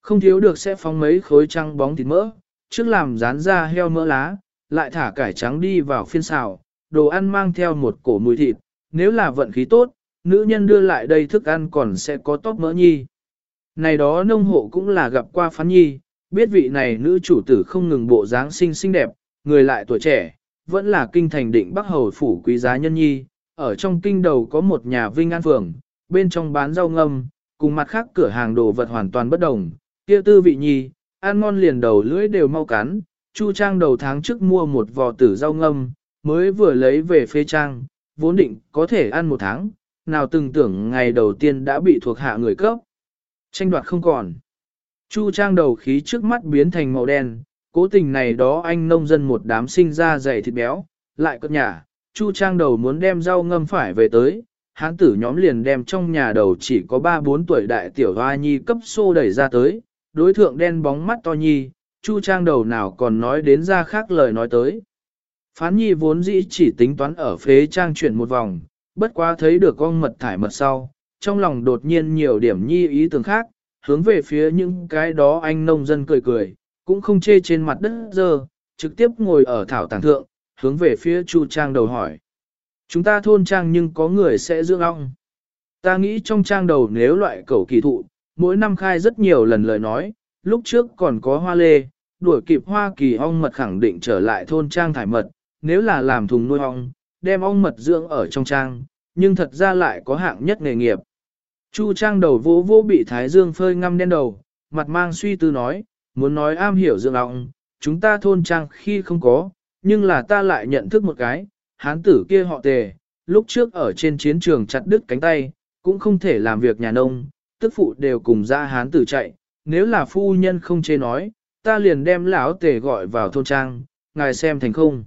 Không thiếu được sẽ phóng mấy khối trăng bóng thịt mỡ, trước làm rán ra heo mỡ lá, lại thả cải trắng đi vào phiên xào, đồ ăn mang theo một cổ mùi thịt, nếu là vận khí tốt, nữ nhân đưa lại đây thức ăn còn sẽ có tốt mỡ nhi. Này đó nông hộ cũng là gặp qua phán nhi, biết vị này nữ chủ tử không ngừng bộ dáng xinh xinh đẹp, người lại tuổi trẻ, vẫn là kinh thành định Bắc Hầu phủ quý giá nhân nhi, ở trong kinh đầu có một nhà vinh an phường, bên trong bán rau ngâm, cùng mặt khác cửa hàng đồ vật hoàn toàn bất đồng, kia tư vị nhi, ăn ngon liền đầu lưỡi đều mau cắn, Chu Trang đầu tháng trước mua một vò tử rau ngâm, mới vừa lấy về phê trang, vốn định có thể ăn một tháng, nào từng tưởng ngày đầu tiên đã bị thuộc hạ người cấp. Tranh đoạt không còn. Chu Trang đầu khí trước mắt biến thành màu đen, cố tình này đó anh nông dân một đám sinh ra dày thịt béo, lại cất nhà, Chu Trang đầu muốn đem rau ngâm phải về tới, hán tử nhóm liền đem trong nhà đầu chỉ có 3-4 tuổi đại tiểu hoa nhi cấp xô đẩy ra tới, đối thượng đen bóng mắt to nhi, chu trang đầu nào còn nói đến ra khác lời nói tới. Phán nhi vốn dĩ chỉ tính toán ở phế trang chuyển một vòng, bất quá thấy được con mật thải mật sau, trong lòng đột nhiên nhiều điểm nhi ý tưởng khác, hướng về phía những cái đó anh nông dân cười cười, cũng không chê trên mặt đất dơ, trực tiếp ngồi ở thảo tàng thượng, hướng về phía chu trang đầu hỏi. Chúng ta thôn trang nhưng có người sẽ dưỡng ong. Ta nghĩ trong trang đầu nếu loại cầu kỳ thụ, mỗi năm khai rất nhiều lần lời nói, lúc trước còn có hoa lê, đuổi kịp hoa kỳ ong mật khẳng định trở lại thôn trang thải mật, nếu là làm thùng nuôi ong, đem ong mật dưỡng ở trong trang, nhưng thật ra lại có hạng nhất nghề nghiệp. Chu trang đầu vỗ vỗ bị thái dương phơi ngăm đen đầu, mặt mang suy tư nói, muốn nói am hiểu dưỡng ong, chúng ta thôn trang khi không có, nhưng là ta lại nhận thức một cái, hán tử kia họ tề, lúc trước ở trên chiến trường chặt đứt cánh tay, cũng không thể làm việc nhà nông, tức phụ đều cùng ra hán tử chạy, nếu là phu nhân không chê nói, ta liền đem lão tề gọi vào thôn trang, ngài xem thành không.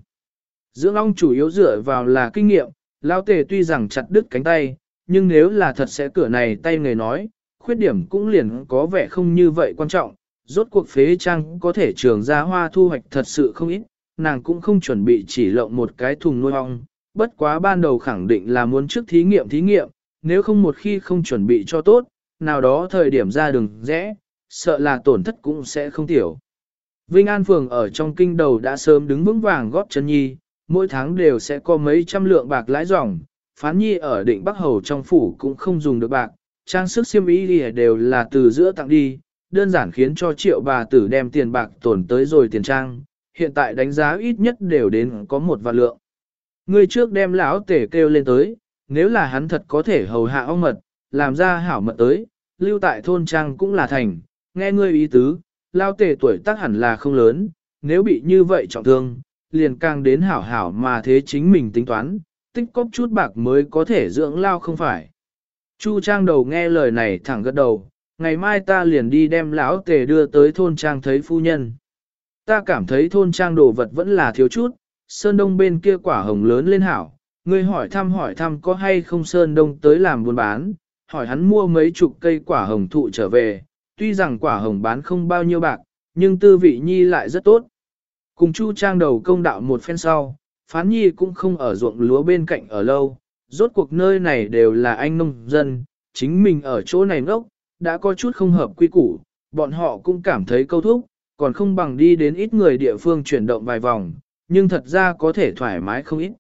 Dưỡng Long chủ yếu dựa vào là kinh nghiệm, lão tề tuy rằng chặt đứt cánh tay, nhưng nếu là thật sẽ cửa này tay người nói, khuyết điểm cũng liền có vẻ không như vậy quan trọng, rốt cuộc phế trang có thể trường ra hoa thu hoạch thật sự không ít, nàng cũng không chuẩn bị chỉ lộng một cái thùng nuôi ong, bất quá ban đầu khẳng định là muốn trước thí nghiệm thí nghiệm, nếu không một khi không chuẩn bị cho tốt, nào đó thời điểm ra đường rẽ, sợ là tổn thất cũng sẽ không tiểu. Vinh An Phường ở trong kinh đầu đã sớm đứng vững vàng góp chân nhi, mỗi tháng đều sẽ có mấy trăm lượng bạc lãi dòng, phán nhi ở định Bắc Hầu trong phủ cũng không dùng được bạc, trang sức xiêm y đều là từ giữa tặng đi, đơn giản khiến cho triệu bà tử đem tiền bạc tổn tới rồi tiền trang, hiện tại đánh giá ít nhất đều đến có một vạn lượng. Người trước đem lão tể kêu lên tới, nếu là hắn thật có thể hầu hạ ông mật, làm ra hảo mật tới, lưu tại thôn trang cũng là thành, nghe ngươi ý tứ, lao tể tuổi tác hẳn là không lớn, nếu bị như vậy trọng thương, liền càng đến hảo hảo mà thế chính mình tính toán, tích cóp chút bạc mới có thể dưỡng lao không phải. Chu trang đầu nghe lời này thẳng gật đầu, ngày mai ta liền đi đem lão tề đưa tới thôn trang thấy phu nhân. Ta cảm thấy thôn trang đồ vật vẫn là thiếu chút, sơn đông bên kia quả hồng lớn lên hảo, ngươi hỏi thăm hỏi thăm có hay không sơn đông tới làm buôn bán, hỏi hắn mua mấy chục cây quả hồng thụ trở về, tuy rằng quả hồng bán không bao nhiêu bạc, nhưng tư vị nhi lại rất tốt. Cùng chu trang đầu công đạo một phen sau, phán nhi cũng không ở ruộng lúa bên cạnh ở lâu, rốt cuộc nơi này đều là anh nông dân, chính mình ở chỗ này ngốc, đã có chút không hợp quy củ, bọn họ cũng cảm thấy câu thúc, còn không bằng đi đến ít người địa phương chuyển động vài vòng, nhưng thật ra có thể thoải mái không ít.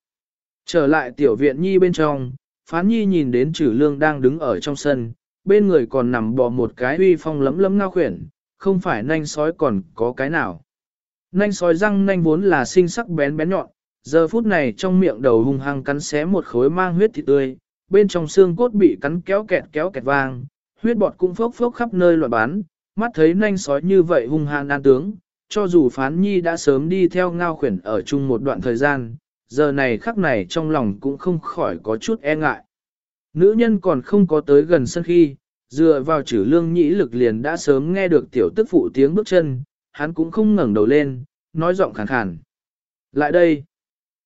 Trở lại tiểu viện nhi bên trong, phán nhi nhìn đến Trử lương đang đứng ở trong sân, bên người còn nằm bò một cái uy phong lấm lấm ngao khuyển, không phải nanh sói còn có cái nào. Nanh sói răng nanh vốn là sinh sắc bén bén nhọn, giờ phút này trong miệng đầu hung hăng cắn xé một khối mang huyết thịt tươi, bên trong xương cốt bị cắn kéo kẹt kéo kẹt vang, huyết bọt cũng phốc phốc khắp nơi loạn bán, mắt thấy nanh sói như vậy hung hăng an tướng, cho dù phán nhi đã sớm đi theo ngao khuyển ở chung một đoạn thời gian, giờ này khắc này trong lòng cũng không khỏi có chút e ngại. Nữ nhân còn không có tới gần sân khi, dựa vào chữ lương nhĩ lực liền đã sớm nghe được tiểu tức phụ tiếng bước chân, hắn cũng không ngẩng đầu lên, nói giọng khàn khàn. Lại đây,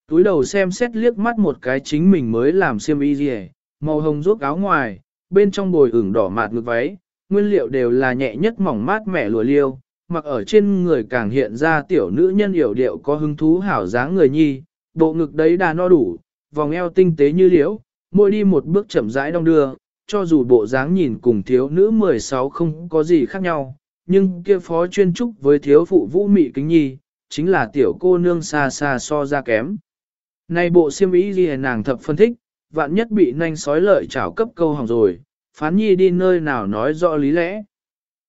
túi đầu xem xét liếc mắt một cái chính mình mới làm xiêm y gì màu hồng ruốc áo ngoài, bên trong bồi ửng đỏ mạt ngực váy, nguyên liệu đều là nhẹ nhất mỏng mát mẻ lùa liêu, mặc ở trên người càng hiện ra tiểu nữ nhân hiểu điệu có hứng thú hảo dáng người nhi, bộ ngực đấy đà no đủ, vòng eo tinh tế như liễu, mỗi đi một bước chậm rãi đong đưa, cho dù bộ dáng nhìn cùng thiếu nữ 16 không có gì khác nhau, nhưng kia phó chuyên trúc với thiếu phụ vũ mị kính nhi, chính là tiểu cô nương xa xa so ra kém. nay bộ siêm ý gì nàng thập phân thích, vạn nhất bị nanh sói lợi trảo cấp câu hỏng rồi, phán nhi đi nơi nào nói rõ lý lẽ.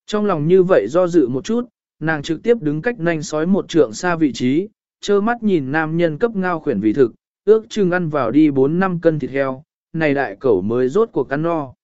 Trong lòng như vậy do dự một chút, nàng trực tiếp đứng cách nanh sói một trượng xa vị trí, trơ mắt nhìn nam nhân cấp ngao khuyển vì thực, ước chừng ăn vào đi 4 năm cân thịt heo, này đại cẩu mới rốt cuộc ăn no.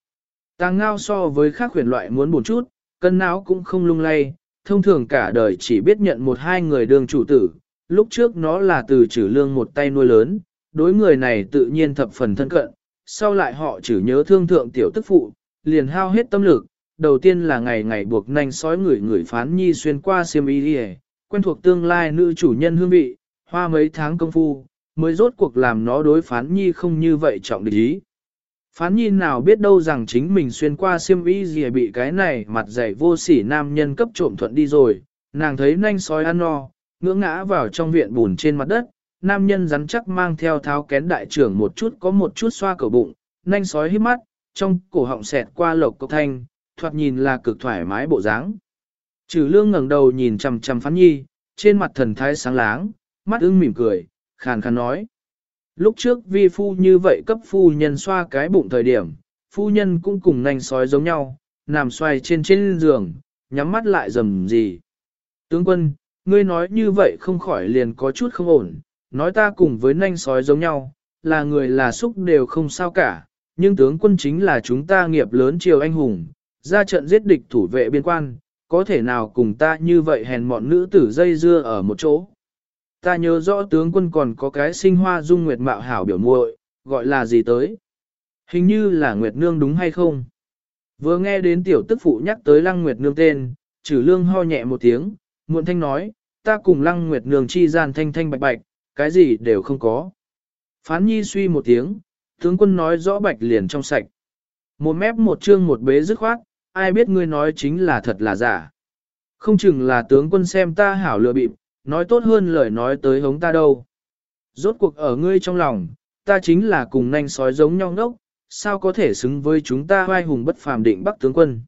Tàng ngao so với khác khuyển loại muốn buồn chút, cân não cũng không lung lay, thông thường cả đời chỉ biết nhận một hai người đương chủ tử, lúc trước nó là từ trừ lương một tay nuôi lớn, đối người này tự nhiên thập phần thân cận, sau lại họ chỉ nhớ thương thượng tiểu tức phụ, liền hao hết tâm lực, đầu tiên là ngày ngày buộc nanh sói người người phán nhi xuyên qua xiêm y đi quen thuộc tương lai nữ chủ nhân hương vị, hoa mấy tháng công phu, mới rốt cuộc làm nó đối phán nhi không như vậy trọng địch ý. Phán nhi nào biết đâu rằng chính mình xuyên qua xiêm y gì bị cái này mặt dày vô sỉ nam nhân cấp trộm thuận đi rồi, nàng thấy nanh sói ăn no, ngưỡng ngã vào trong viện bùn trên mặt đất, nam nhân rắn chắc mang theo tháo kén đại trưởng một chút có một chút xoa cổ bụng, nanh sói hít mắt, trong cổ họng xẹt qua lộc cốc thanh, thoạt nhìn là cực thoải mái bộ dáng. Trừ lương ngẩng đầu nhìn chằm chằm phán nhi, trên mặt thần thái sáng láng, mắt ưng mỉm cười, khàn khàn nói. Lúc trước vi phu như vậy cấp phu nhân xoa cái bụng thời điểm, phu nhân cũng cùng nành sói giống nhau, nằm xoay trên trên giường, nhắm mắt lại rầm gì. Tướng quân, ngươi nói như vậy không khỏi liền có chút không ổn, nói ta cùng với nanh sói giống nhau, là người là xúc đều không sao cả, nhưng tướng quân chính là chúng ta nghiệp lớn triều anh hùng, ra trận giết địch thủ vệ biên quan, có thể nào cùng ta như vậy hèn mọn nữ tử dây dưa ở một chỗ. Ta nhớ rõ tướng quân còn có cái sinh hoa dung nguyệt mạo hảo biểu muội, gọi là gì tới. Hình như là Nguyệt Nương đúng hay không? Vừa nghe đến tiểu tức phụ nhắc tới Lăng Nguyệt Nương tên, trừ lương ho nhẹ một tiếng, muộn thanh nói, ta cùng Lăng Nguyệt Nương chi gian thanh thanh bạch bạch, cái gì đều không có. Phán nhi suy một tiếng, tướng quân nói rõ bạch liền trong sạch. Một mép một chương một bế dứt khoát, ai biết ngươi nói chính là thật là giả. Không chừng là tướng quân xem ta hảo lừa bịp, nói tốt hơn lời nói tới hống ta đâu. Rốt cuộc ở ngươi trong lòng, ta chính là cùng nanh sói giống nhau ngốc, sao có thể xứng với chúng ta vai hùng bất phàm định bắc tướng quân.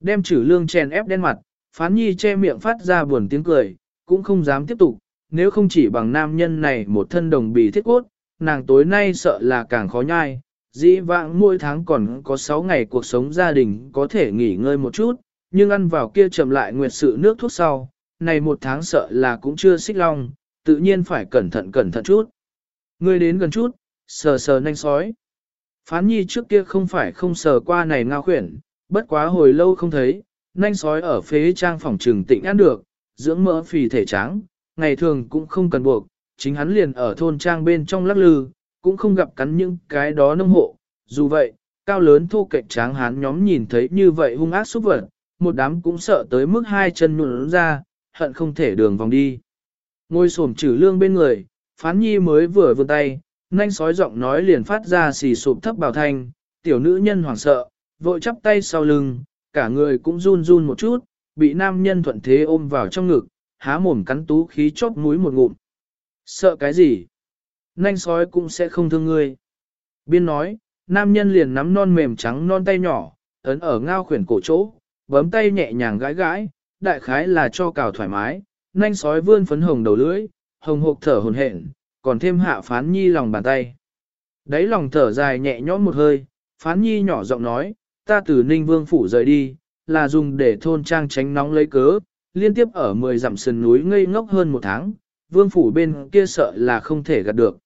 Đem chữ lương chèn ép đen mặt, phán nhi che miệng phát ra buồn tiếng cười, cũng không dám tiếp tục, nếu không chỉ bằng nam nhân này một thân đồng bì thiết cốt, nàng tối nay sợ là càng khó nhai, dĩ vãng mỗi tháng còn có 6 ngày cuộc sống gia đình có thể nghỉ ngơi một chút, nhưng ăn vào kia chậm lại nguyệt sự nước thuốc sau, này một tháng sợ là cũng chưa xích long, tự nhiên phải cẩn thận cẩn thận chút. Ngươi đến gần chút, sờ sờ nanh sói. Phán nhi trước kia không phải không sờ qua này ngao khuyển, bất quá hồi lâu không thấy, nanh sói ở phế trang phòng trừng tịnh ăn được, dưỡng mỡ phì thể trắng, ngày thường cũng không cần buộc, chính hắn liền ở thôn trang bên trong lắc lư, cũng không gặp cắn những cái đó nông hộ. Dù vậy, cao lớn thu cạnh tráng hán nhóm nhìn thấy như vậy hung ác xúc vật, một đám cũng sợ tới mức hai chân nụn ra, hận không thể đường vòng đi. Ngôi sổm trừ lương bên người, phán nhi mới vừa vươn tay, nhanh sói giọng nói liền phát ra xì sụp thấp bảo thanh, tiểu nữ nhân hoảng sợ, vội chắp tay sau lưng, cả người cũng run run một chút, bị nam nhân thuận thế ôm vào trong ngực, há mồm cắn tú khí chóp mũi một ngụm. Sợ cái gì? Nanh sói cũng sẽ không thương ngươi. Biên nói, nam nhân liền nắm non mềm trắng non tay nhỏ, ấn ở ngao khuyển cổ chỗ, bấm tay nhẹ nhàng gãi gãi, đại khái là cho cào thoải mái, nanh sói vươn phấn hồng đầu lưỡi, hồng hộc thở hồn hển, còn thêm hạ phán nhi lòng bàn tay. Đấy lòng thở dài nhẹ nhõm một hơi, phán nhi nhỏ giọng nói, ta từ ninh vương phủ rời đi, là dùng để thôn trang tránh nóng lấy cớ, liên tiếp ở 10 dặm sườn núi ngây ngốc hơn một tháng, vương phủ bên kia sợ là không thể gạt được.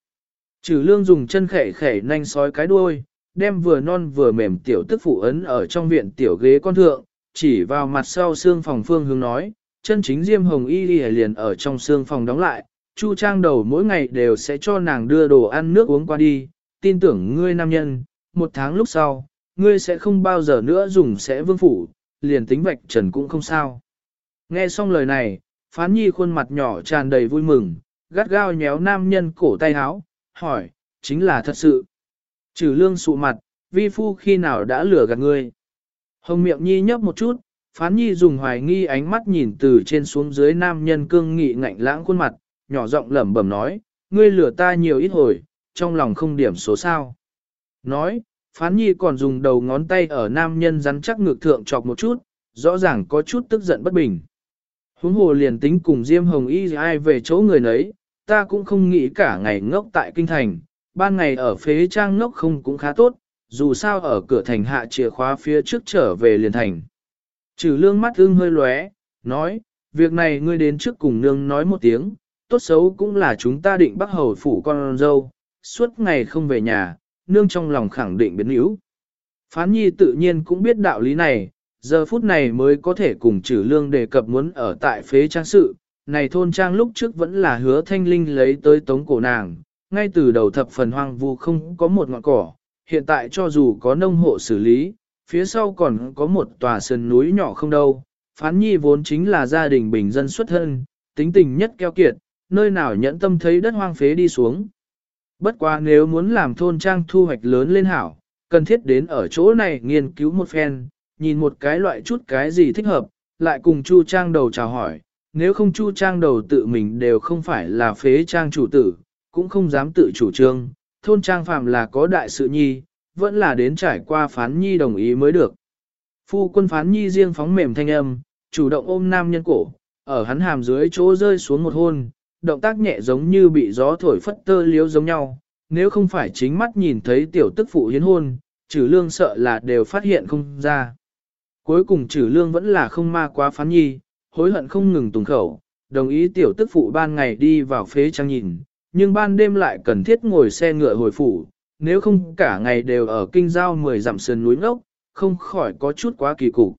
Trừ lương dùng chân khẻ khẻ nanh sói cái đuôi, đem vừa non vừa mềm tiểu tức phụ ấn ở trong viện tiểu ghế con thượng, chỉ vào mặt sau xương phòng phương hướng nói, chân chính Diêm Hồng Y liền ở trong xương phòng đóng lại, Chu Trang đầu mỗi ngày đều sẽ cho nàng đưa đồ ăn nước uống qua đi, tin tưởng ngươi nam nhân, một tháng lúc sau, ngươi sẽ không bao giờ nữa dùng sẽ vương phủ, liền tính vạch trần cũng không sao. Nghe xong lời này, phán nhi khuôn mặt nhỏ tràn đầy vui mừng, gắt gao nhéo nam nhân cổ tay háo, hỏi, chính là thật sự. Trừ lương sụ mặt, vi phu khi nào đã lừa gạt ngươi. Hồng miệng nhi nhấp một chút, phán nhi dùng hoài nghi ánh mắt nhìn từ trên xuống dưới nam nhân cương nghị ngạnh lãng khuôn mặt, nhỏ giọng lẩm bẩm nói, ngươi lừa ta nhiều ít hồi, trong lòng không điểm số sao. Nói, phán nhi còn dùng đầu ngón tay ở nam nhân rắn chắc ngược thượng chọc một chút, rõ ràng có chút tức giận bất bình. Huống hồ liền tính cùng Diêm Hồng Y ai về chỗ người nấy, ta cũng không nghĩ cả ngày ngốc tại kinh thành, ban ngày ở phế trang ngốc không cũng khá tốt, dù sao ở cửa thành hạ chìa khóa phía trước trở về liền thành. Trừ lương mắt ưng hơi lóe, nói, việc này ngươi đến trước cùng nương nói một tiếng, tốt xấu cũng là chúng ta định bắt hầu phủ con dâu, suốt ngày không về nhà, nương trong lòng khẳng định biến yếu. Phán nhi tự nhiên cũng biết đạo lý này, giờ phút này mới có thể cùng trừ lương đề cập muốn ở tại phế trang sự, này thôn trang lúc trước vẫn là hứa thanh linh lấy tới tống cổ nàng, ngay từ đầu thập phần hoang vu không có một ngọn cỏ, hiện tại cho dù có nông hộ xử lý, phía sau còn có một tòa sơn núi nhỏ không đâu. Phán nhi vốn chính là gia đình bình dân xuất thân, tính tình nhất keo kiệt, nơi nào nhẫn tâm thấy đất hoang phế đi xuống. Bất quá nếu muốn làm thôn trang thu hoạch lớn lên hảo, cần thiết đến ở chỗ này nghiên cứu một phen, nhìn một cái loại chút cái gì thích hợp, lại cùng Chu Trang đầu chào hỏi, nếu không Chu Trang đầu tự mình đều không phải là phế trang chủ tử, cũng không dám tự chủ trương, thôn trang phạm là có đại sự nhi, vẫn là đến trải qua phán nhi đồng ý mới được. Phu quân phán nhi riêng phóng mềm thanh âm, chủ động ôm nam nhân cổ, ở hắn hàm dưới chỗ rơi xuống một hôn, động tác nhẹ giống như bị gió thổi phất tơ liếu giống nhau, nếu không phải chính mắt nhìn thấy tiểu tức phụ hiến hôn, trừ lương sợ là đều phát hiện không ra. Cuối cùng trừ lương vẫn là không ma quá phán nhi, hối hận không ngừng tùng khẩu, đồng ý tiểu tức phụ ban ngày đi vào phế trang nhìn, nhưng ban đêm lại cần thiết ngồi xe ngựa hồi phủ, nếu không cả ngày đều ở kinh giao mười dặm sườn núi ngốc, không khỏi có chút quá kỳ cục.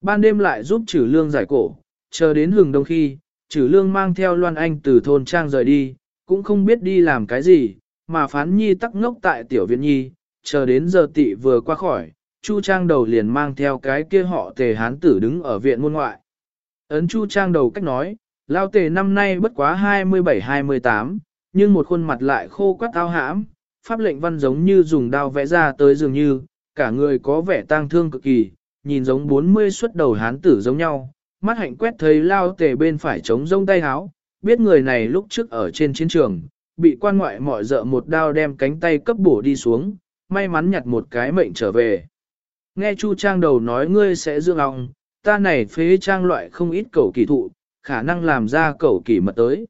Ban đêm lại giúp trừ lương giải cổ, chờ đến hừng đông khi, trừ lương mang theo Loan Anh từ thôn trang rời đi, cũng không biết đi làm cái gì, mà phán nhi tắc ngốc tại tiểu viện nhi, chờ đến giờ tị vừa qua khỏi, Chu Trang đầu liền mang theo cái kia họ tề hán tử đứng ở viện môn ngoại. Ấn Chu Trang đầu cách nói, lao tề năm nay bất quá 27-28, nhưng một khuôn mặt lại khô quắt tao hãm, pháp lệnh văn giống như dùng đao vẽ ra tới dường như, cả người có vẻ tang thương cực kỳ, nhìn giống 40 xuất đầu hán tử giống nhau, mắt hạnh quét thấy lao tề bên phải chống rông tay háo, biết người này lúc trước ở trên chiến trường, bị quan ngoại mọi dợ một đao đem cánh tay cấp bổ đi xuống, may mắn nhặt một cái mệnh trở về. Nghe Chu Trang đầu nói ngươi sẽ dưỡng ong, ta này phế trang loại không ít cầu kỳ thụ, khả năng làm ra cầu kỳ mật tới.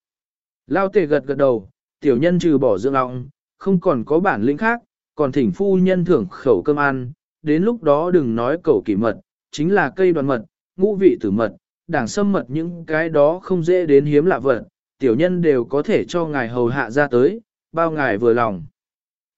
Lao tề gật gật đầu, tiểu nhân trừ bỏ dưỡng ong, không còn có bản lĩnh khác, còn thỉnh phu nhân thưởng khẩu cơm ăn, đến lúc đó đừng nói cầu kỳ mật, chính là cây đoàn mật, ngũ vị tử mật, đảng sâm mật những cái đó không dễ đến hiếm lạ vật, tiểu nhân đều có thể cho ngài hầu hạ ra tới, bao ngài vừa lòng.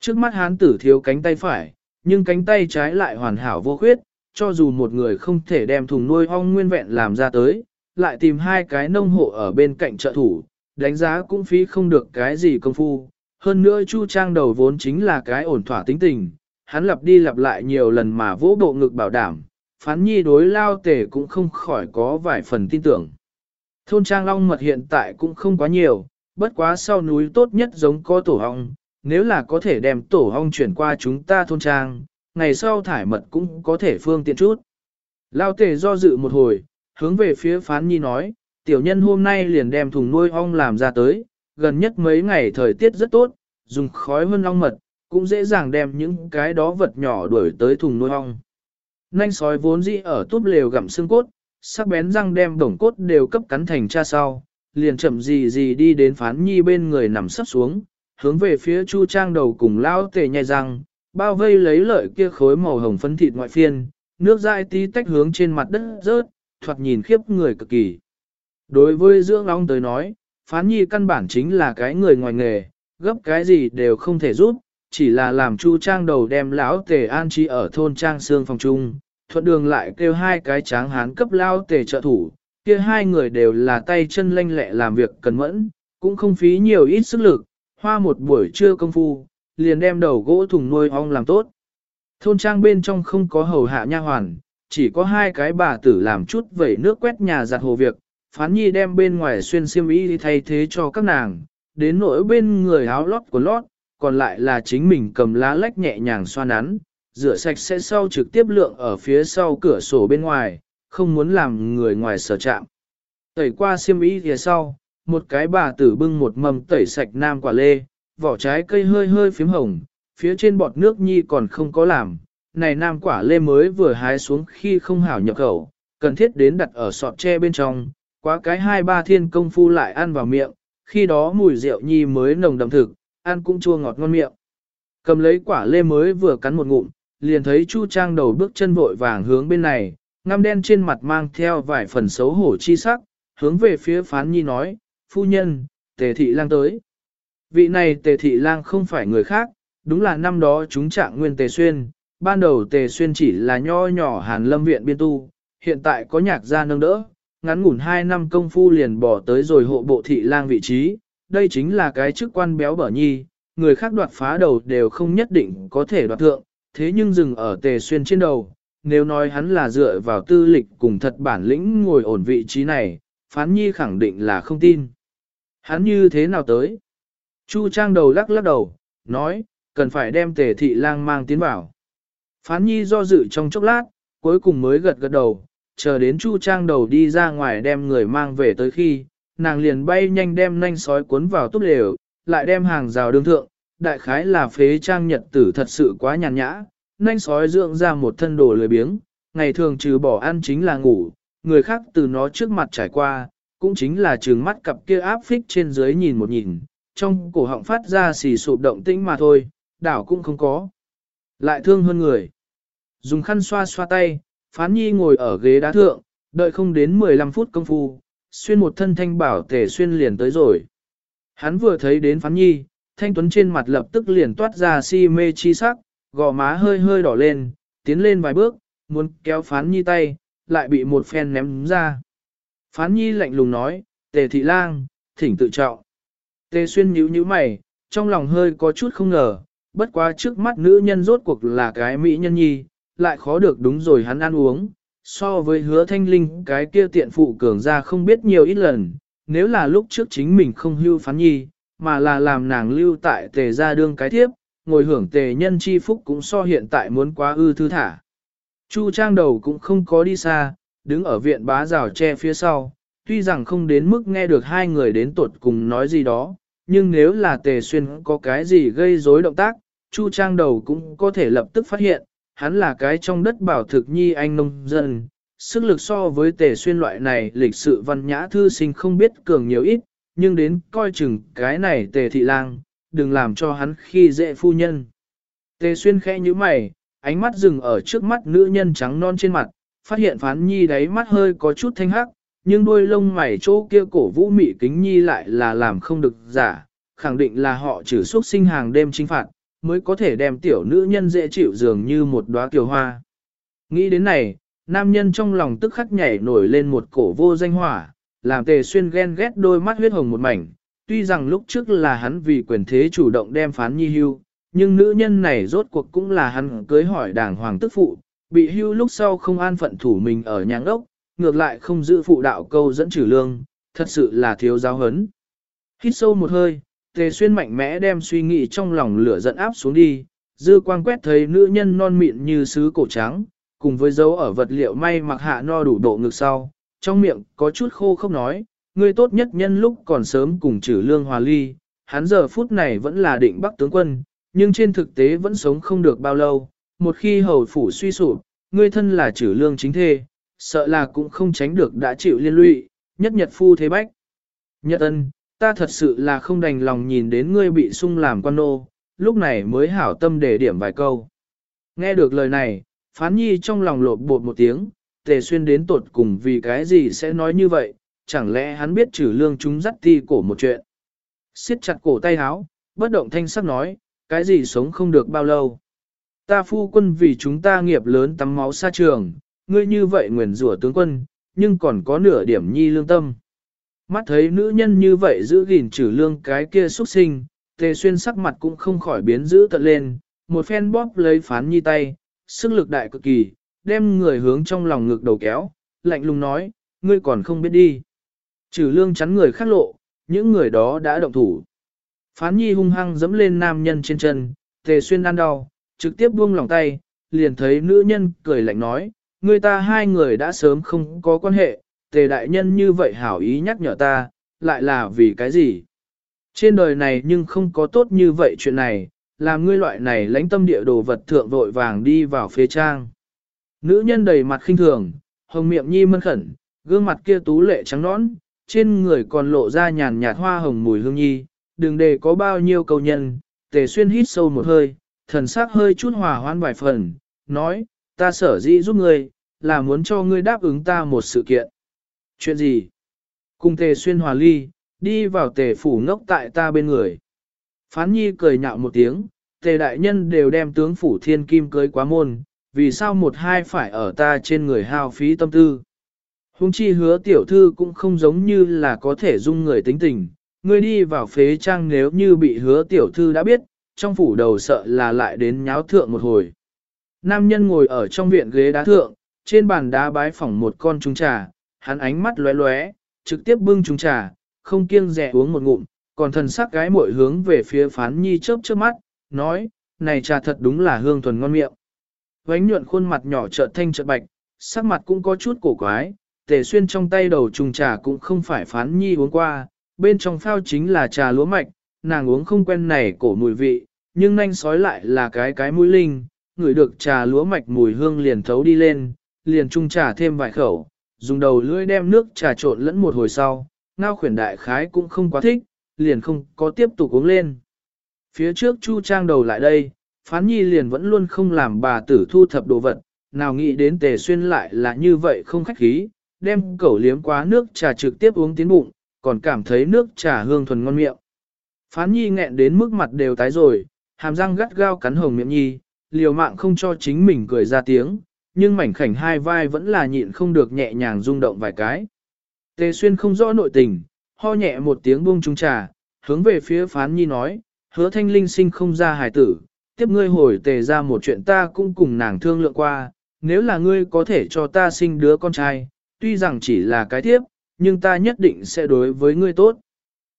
Trước mắt hán tử thiếu cánh tay phải, nhưng cánh tay trái lại hoàn hảo vô khuyết, cho dù một người không thể đem thùng nuôi ong nguyên vẹn làm ra tới, lại tìm hai cái nông hộ ở bên cạnh trợ thủ, đánh giá cũng phí không được cái gì công phu. Hơn nữa Chu Trang đầu vốn chính là cái ổn thỏa tính tình, hắn lặp đi lặp lại nhiều lần mà vỗ bộ ngực bảo đảm, phán nhi đối lao tể cũng không khỏi có vài phần tin tưởng. Thôn Trang Long mật hiện tại cũng không quá nhiều, bất quá sau núi tốt nhất giống có tổ hong, nếu là có thể đem tổ hong chuyển qua chúng ta thôn Trang, ngày sau thải mật cũng có thể phương tiện chút. Lao tể do dự một hồi, hướng về phía phán nhi nói, tiểu nhân hôm nay liền đem thùng nuôi ong làm ra tới, gần nhất mấy ngày thời tiết rất tốt, dùng khói hơn ong mật, cũng dễ dàng đem những cái đó vật nhỏ đuổi tới thùng nuôi ong. Nanh sói vốn dĩ ở túp lều gặm xương cốt, sắc bén răng đem đồng cốt đều cấp cắn thành cha sau, liền chậm gì gì đi đến phán nhi bên người nằm sắp xuống, hướng về phía chu trang đầu cùng lao tề nhai răng, bao vây lấy lợi kia khối màu hồng phấn thịt ngoại phiên, nước dai tí tách hướng trên mặt đất rớt, thoạt nhìn khiếp người cực kỳ. Đối với dưỡng long tới nói, phán nhi căn bản chính là cái người ngoài nghề, gấp cái gì đều không thể giúp, chỉ là làm chu trang đầu đem lão tề an trí ở thôn trang xương phòng trung, thuận đường lại kêu hai cái tráng hán cấp lao tề trợ thủ, kia hai người đều là tay chân lanh lẹ làm việc cần mẫn, cũng không phí nhiều ít sức lực, hoa một buổi trưa công phu, liền đem đầu gỗ thùng nuôi ong làm tốt. Thôn trang bên trong không có hầu hạ nha hoàn, chỉ có hai cái bà tử làm chút vẩy nước quét nhà giặt hồ việc, phán nhi đem bên ngoài xuyên xiêm y thay thế cho các nàng, đến nỗi bên người áo lót của lót, còn lại là chính mình cầm lá lách nhẹ nhàng xoa nắn, rửa sạch sẽ sau trực tiếp lượng ở phía sau cửa sổ bên ngoài, không muốn làm người ngoài sở chạm. Tẩy qua xiêm y thì sau, một cái bà tử bưng một mầm tẩy sạch nam quả lê, vỏ trái cây hơi hơi phím hồng, phía trên bọt nước nhi còn không có làm, này nam quả lê mới vừa hái xuống khi không hảo nhập khẩu, cần thiết đến đặt ở sọt tre bên trong, quá cái hai ba thiên công phu lại ăn vào miệng, khi đó mùi rượu nhi mới nồng đậm thực, ăn cũng chua ngọt ngon miệng. Cầm lấy quả lê mới vừa cắn một ngụm, liền thấy Chu Trang đầu bước chân vội vàng hướng bên này, ngăm đen trên mặt mang theo vài phần xấu hổ chi sắc, hướng về phía phán nhi nói, phu nhân, tề thị lang tới. Vị này tề thị lang không phải người khác, đúng là năm đó chúng trạng nguyên tề xuyên, ban đầu tề xuyên chỉ là nho nhỏ hàn lâm viện biên tu, hiện tại có nhạc gia nâng đỡ, ngắn ngủn 2 năm công phu liền bỏ tới rồi hộ bộ thị lang vị trí, đây chính là cái chức quan béo bở nhi, người khác đoạt phá đầu đều không nhất định có thể đoạt thượng, thế nhưng dừng ở tề xuyên trên đầu, nếu nói hắn là dựa vào tư lịch cùng thật bản lĩnh ngồi ổn vị trí này, phán nhi khẳng định là không tin. Hắn như thế nào tới? Chu trang đầu lắc lắc đầu, nói, cần phải đem tề thị lang mang tiến vào. Phán nhi do dự trong chốc lát, cuối cùng mới gật gật đầu, chờ đến Chu Trang đầu đi ra ngoài đem người mang về tới khi, nàng liền bay nhanh đem nanh sói cuốn vào túp lều, lại đem hàng rào đường thượng, đại khái là phế trang nhật tử thật sự quá nhàn nhã, nanh sói dưỡng ra một thân đồ lười biếng, ngày thường trừ bỏ ăn chính là ngủ, người khác từ nó trước mặt trải qua, cũng chính là trừng mắt cặp kia áp phích trên dưới nhìn một nhìn, trong cổ họng phát ra xì sụp động tĩnh mà thôi, đảo cũng không có. Lại thương hơn người. Dùng khăn xoa xoa tay, phán nhi ngồi ở ghế đá thượng, đợi không đến 15 phút công phu, xuyên một thân thanh bảo tể xuyên liền tới rồi. Hắn vừa thấy đến phán nhi, thanh tuấn trên mặt lập tức liền toát ra si mê chi sắc, gò má hơi hơi đỏ lên, tiến lên vài bước, muốn kéo phán nhi tay, lại bị một phen ném ra. Phán nhi lạnh lùng nói, tề thị lang, thỉnh tự trọng. Tề xuyên nhíu nhíu mày, trong lòng hơi có chút không ngờ, bất quá trước mắt nữ nhân rốt cuộc là cái mỹ nhân nhi, lại khó được đúng rồi hắn ăn uống, so với hứa thanh linh cái kia tiện phụ cường ra không biết nhiều ít lần, nếu là lúc trước chính mình không hưu phán nhi, mà là làm nàng lưu tại tề gia đương cái thiếp, ngồi hưởng tề nhân chi phúc cũng so hiện tại muốn quá ư thư thả. Chu trang đầu cũng không có đi xa, đứng ở viện bá rào tre phía sau, tuy rằng không đến mức nghe được hai người đến tuột cùng nói gì đó, nhưng nếu là tề xuyên có cái gì gây rối động tác, Chu trang đầu cũng có thể lập tức phát hiện, hắn là cái trong đất bảo thực nhi anh nông dân. Sức lực so với tề xuyên loại này lịch sự văn nhã thư sinh không biết cường nhiều ít, nhưng đến coi chừng cái này tề thị lang, đừng làm cho hắn khi dễ phu nhân. Tề xuyên khẽ như mày, ánh mắt dừng ở trước mắt nữ nhân trắng non trên mặt, phát hiện phán nhi đáy mắt hơi có chút thanh hắc, nhưng đuôi lông mày chỗ kia cổ vũ mị kính nhi lại là làm không được giả, khẳng định là họ trừ xuất sinh hàng đêm chính phạt, mới có thể đem tiểu nữ nhân dễ chịu dường như một đóa kiều hoa. Nghĩ đến này, nam nhân trong lòng tức khắc nhảy nổi lên một cổ vô danh hỏa, làm tề xuyên ghen ghét đôi mắt huyết hồng một mảnh, tuy rằng lúc trước là hắn vì quyền thế chủ động đem phán nhi hưu, nhưng nữ nhân này rốt cuộc cũng là hắn cưới hỏi đảng hoàng tức phụ, bị hưu lúc sau không an phận thủ mình ở nhà ốc, ngược lại không giữ phụ đạo câu dẫn trừ lương, thật sự là thiếu giáo hấn. Hít sâu một hơi, tề xuyên mạnh mẽ đem suy nghĩ trong lòng lửa giận áp xuống đi, dư quang quét thấy nữ nhân non mịn như sứ cổ trắng, cùng với dấu ở vật liệu may mặc hạ no đủ độ ngực sau, trong miệng có chút khô không nói, người tốt nhất nhân lúc còn sớm cùng trừ lương hòa ly, hắn giờ phút này vẫn là định bắc tướng quân, nhưng trên thực tế vẫn sống không được bao lâu, một khi hầu phủ suy sụp, ngươi thân là trừ lương chính thê, sợ là cũng không tránh được đã chịu liên lụy, nhất nhật phu thế bách. Nhật ân, ta thật sự là không đành lòng nhìn đến ngươi bị sung làm quan nô, lúc này mới hảo tâm để điểm vài câu. Nghe được lời này, phán nhi trong lòng lột bột một tiếng, tề xuyên đến tột cùng vì cái gì sẽ nói như vậy, chẳng lẽ hắn biết trừ lương chúng dắt ti cổ một chuyện. siết chặt cổ tay háo, bất động thanh sắc nói, cái gì sống không được bao lâu. Ta phu quân vì chúng ta nghiệp lớn tắm máu xa trường, ngươi như vậy nguyền rủa tướng quân, nhưng còn có nửa điểm nhi lương tâm. Mắt thấy nữ nhân như vậy giữ gìn trừ lương cái kia xuất sinh, tề xuyên sắc mặt cũng không khỏi biến giữ tận lên, một phen bóp lấy phán nhi tay, sức lực đại cực kỳ, đem người hướng trong lòng ngực đầu kéo, lạnh lùng nói, ngươi còn không biết đi. Trừ lương chắn người khác lộ, những người đó đã động thủ. Phán nhi hung hăng dẫm lên nam nhân trên chân, tề xuyên ăn đau, trực tiếp buông lòng tay, liền thấy nữ nhân cười lạnh nói, người ta hai người đã sớm không có quan hệ, tề đại nhân như vậy hảo ý nhắc nhở ta, lại là vì cái gì? Trên đời này nhưng không có tốt như vậy chuyện này, làm ngươi loại này lãnh tâm địa đồ vật thượng vội vàng đi vào phế trang. Nữ nhân đầy mặt khinh thường, hồng miệng nhi mân khẩn, gương mặt kia tú lệ trắng nõn, trên người còn lộ ra nhàn nhạt hoa hồng mùi hương nhi, đừng để có bao nhiêu cầu nhân, tề xuyên hít sâu một hơi, thần sắc hơi chút hòa hoan vài phần, nói, ta sở dĩ giúp ngươi, là muốn cho ngươi đáp ứng ta một sự kiện. Chuyện gì? Cùng tề xuyên hòa ly, đi vào tề phủ ngốc tại ta bên người. Phán nhi cười nhạo một tiếng, tề đại nhân đều đem tướng phủ thiên kim cưới quá môn, vì sao một hai phải ở ta trên người hao phí tâm tư. Hùng chi hứa tiểu thư cũng không giống như là có thể dung người tính tình, ngươi đi vào phế trang nếu như bị hứa tiểu thư đã biết, trong phủ đầu sợ là lại đến nháo thượng một hồi. Nam nhân ngồi ở trong viện ghế đá thượng, trên bàn đá bái phỏng một con trúng trà, hắn ánh mắt lóe lóe, trực tiếp bưng chúng trà, không kiêng dè uống một ngụm, còn thần sắc gái muội hướng về phía phán nhi chớp chớp mắt, nói, này trà thật đúng là hương thuần ngon miệng. Vánh nhuận khuôn mặt nhỏ trợn thanh trợn bạch, sắc mặt cũng có chút cổ quái, tề xuyên trong tay đầu trùng trà cũng không phải phán nhi uống qua, bên trong phao chính là trà lúa mạch, nàng uống không quen này cổ mùi vị, nhưng nanh sói lại là cái cái mũi linh, ngửi được trà lúa mạch mùi hương liền thấu đi lên, liền trung trà thêm vài khẩu, dùng đầu lưỡi đem nước trà trộn lẫn một hồi sau, ngao khuyển đại khái cũng không quá thích, liền không có tiếp tục uống lên. Phía trước Chu Trang đầu lại đây, Phán Nhi liền vẫn luôn không làm bà tử thu thập đồ vật, nào nghĩ đến tề xuyên lại là như vậy không khách khí, đem cẩu liếm quá nước trà trực tiếp uống tiến bụng, còn cảm thấy nước trà hương thuần ngon miệng. Phán Nhi nghẹn đến mức mặt đều tái rồi, hàm răng gắt gao cắn hồng miệng Nhi, liều mạng không cho chính mình cười ra tiếng, nhưng mảnh khảnh hai vai vẫn là nhịn không được nhẹ nhàng rung động vài cái. Tề xuyên không rõ nội tình, ho nhẹ một tiếng buông trung trà, hướng về phía phán nhi nói, hứa thanh linh sinh không ra hài tử, tiếp ngươi hồi tề ra một chuyện ta cũng cùng nàng thương lượng qua, nếu là ngươi có thể cho ta sinh đứa con trai, tuy rằng chỉ là cái tiếp, nhưng ta nhất định sẽ đối với ngươi tốt.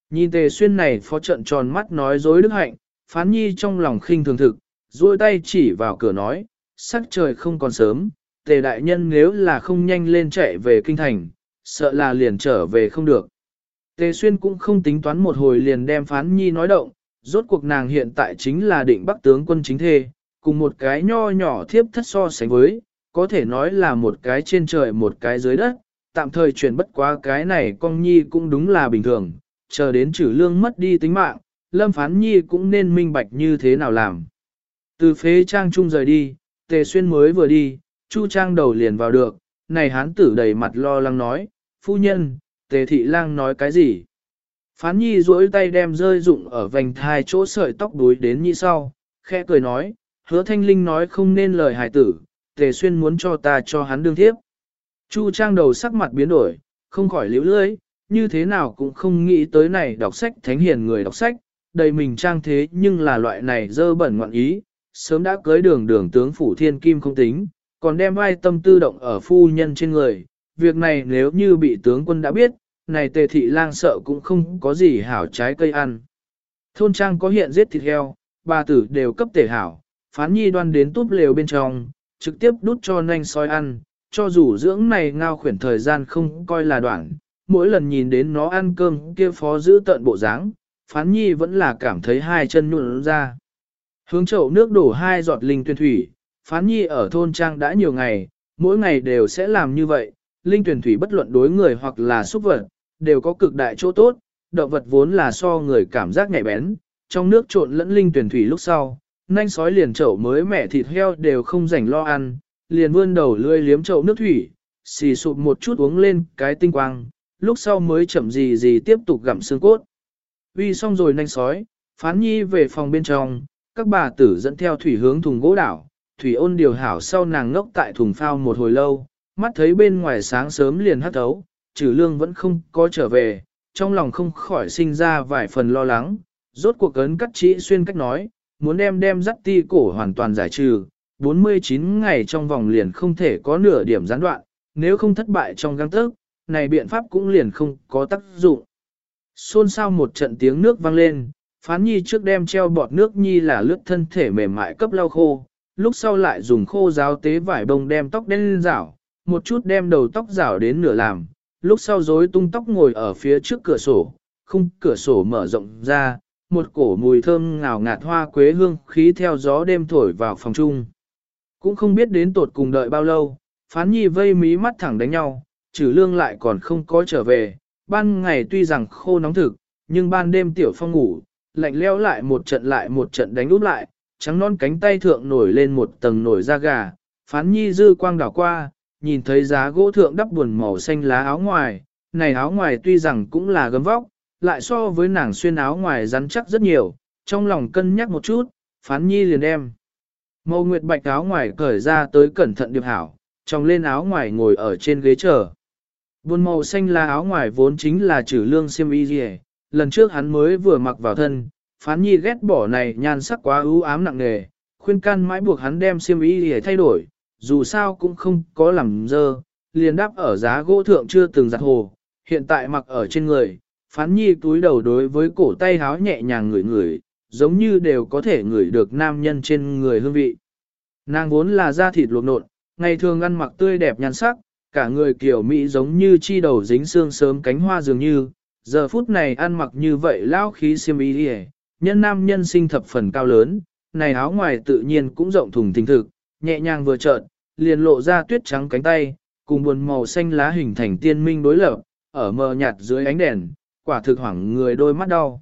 Nhìn tề xuyên này phó trận tròn mắt nói dối đức hạnh, phán nhi trong lòng khinh thường thực, duỗi tay chỉ vào cửa nói, sắc trời không còn sớm, tề đại nhân nếu là không nhanh lên chạy về kinh thành, sợ là liền trở về không được. Tề xuyên cũng không tính toán một hồi liền đem phán nhi nói động, rốt cuộc nàng hiện tại chính là định bắc tướng quân chính thê, cùng một cái nho nhỏ thiếp thất so sánh với, có thể nói là một cái trên trời một cái dưới đất, tạm thời chuyển bất quá cái này con nhi cũng đúng là bình thường, chờ đến trừ lương mất đi tính mạng, lâm phán nhi cũng nên minh bạch như thế nào làm. Từ phế trang trung rời đi, tề xuyên mới vừa đi, chu trang đầu liền vào được, này hán tử đầy mặt lo lắng nói, phu nhân, tề thị lang nói cái gì? Phán nhi duỗi tay đem rơi rụng ở vành thai chỗ sợi tóc đuối đến như sau, khẽ cười nói, hứa thanh linh nói không nên lời hài tử, tề xuyên muốn cho ta cho hắn đương tiếp. Chu trang đầu sắc mặt biến đổi, không khỏi liễu lưỡi, như thế nào cũng không nghĩ tới này đọc sách thánh hiền người đọc sách, đầy mình trang thế nhưng là loại này dơ bẩn ngoạn ý, sớm đã cưới đường đường tướng phủ thiên kim không tính, còn đem vai tâm tư động ở phu nhân trên người. Việc này nếu như bị tướng quân đã biết, này tề thị lang sợ cũng không có gì hảo trái cây ăn. Thôn trang có hiện giết thịt heo, bà tử đều cấp tề hảo, phán nhi đoan đến túp lều bên trong, trực tiếp đút cho nanh soi ăn, cho dù dưỡng này ngao khuyển thời gian không coi là đoạn, mỗi lần nhìn đến nó ăn cơm kia phó giữ tận bộ dáng, phán nhi vẫn là cảm thấy hai chân nhuộn ra. Hướng chậu nước đổ hai giọt linh tuyển thủy, phán nhi ở thôn trang đã nhiều ngày, mỗi ngày đều sẽ làm như vậy, linh tuyển thủy bất luận đối người hoặc là xúc vật, đều có cực đại chỗ tốt, động vật vốn là so người cảm giác nhạy bén, trong nước trộn lẫn linh tuyển thủy lúc sau, nanh sói liền chậu mới mẻ thịt heo đều không rảnh lo ăn, liền vươn đầu lươi liếm chậu nước thủy, xì sụp một chút uống lên cái tinh quang, lúc sau mới chậm gì gì tiếp tục gặm xương cốt. Vì xong rồi nanh sói, phán nhi về phòng bên trong, các bà tử dẫn theo thủy hướng thùng gỗ đảo, thủy ôn điều hảo sau nàng ngốc tại thùng phao một hồi lâu, mắt thấy bên ngoài sáng sớm liền hắt thấu, trừ lương vẫn không có trở về, trong lòng không khỏi sinh ra vài phần lo lắng, rốt cuộc ấn cắt chỉ xuyên cách nói, muốn đem đem dắt ti cổ hoàn toàn giải trừ, 49 ngày trong vòng liền không thể có nửa điểm gián đoạn, nếu không thất bại trong găng tớc, này biện pháp cũng liền không có tác dụng. Xôn xao một trận tiếng nước vang lên, phán nhi trước đem treo bọt nước nhi là lướt thân thể mềm mại cấp lau khô, lúc sau lại dùng khô giáo tế vải bông đem tóc đen lên rảo, một chút đem đầu tóc rảo đến nửa làm, lúc sau rối tung tóc ngồi ở phía trước cửa sổ, khung cửa sổ mở rộng ra, một cổ mùi thơm ngào ngạt hoa quế hương khí theo gió đêm thổi vào phòng chung. Cũng không biết đến tột cùng đợi bao lâu, phán nhi vây mí mắt thẳng đánh nhau, trừ lương lại còn không có trở về, ban ngày tuy rằng khô nóng thực, nhưng ban đêm tiểu phong ngủ, lạnh leo lại một trận lại một trận đánh úp lại, trắng non cánh tay thượng nổi lên một tầng nổi da gà, phán nhi dư quang đảo qua, nhìn thấy giá gỗ thượng đắp buồn màu xanh lá áo ngoài, này áo ngoài tuy rằng cũng là gấm vóc, lại so với nàng xuyên áo ngoài rắn chắc rất nhiều, trong lòng cân nhắc một chút, phán nhi liền đem. Mâu nguyệt bạch áo ngoài cởi ra tới cẩn thận điệp hảo, trong lên áo ngoài ngồi ở trên ghế chờ. Buồn màu xanh lá áo ngoài vốn chính là trừ lương xiêm y dì lần trước hắn mới vừa mặc vào thân, phán nhi ghét bỏ này nhan sắc quá ưu ám nặng nề, khuyên can mãi buộc hắn đem xiêm y để thay đổi, dù sao cũng không có làm dơ, liền đáp ở giá gỗ thượng chưa từng giặt hồ, hiện tại mặc ở trên người, phán nhi túi đầu đối với cổ tay háo nhẹ nhàng ngửi ngửi, giống như đều có thể ngửi được nam nhân trên người hương vị. Nàng vốn là da thịt luộc nộn, ngày thường ăn mặc tươi đẹp nhan sắc, cả người kiểu Mỹ giống như chi đầu dính xương sớm cánh hoa dường như, giờ phút này ăn mặc như vậy lao khí xiêm y đi nhân nam nhân sinh thập phần cao lớn, này áo ngoài tự nhiên cũng rộng thùng thình thực, nhẹ nhàng vừa trợn, liền lộ ra tuyết trắng cánh tay, cùng buồn màu xanh lá hình thành tiên minh đối lập, ở mờ nhạt dưới ánh đèn, quả thực hoảng người đôi mắt đau.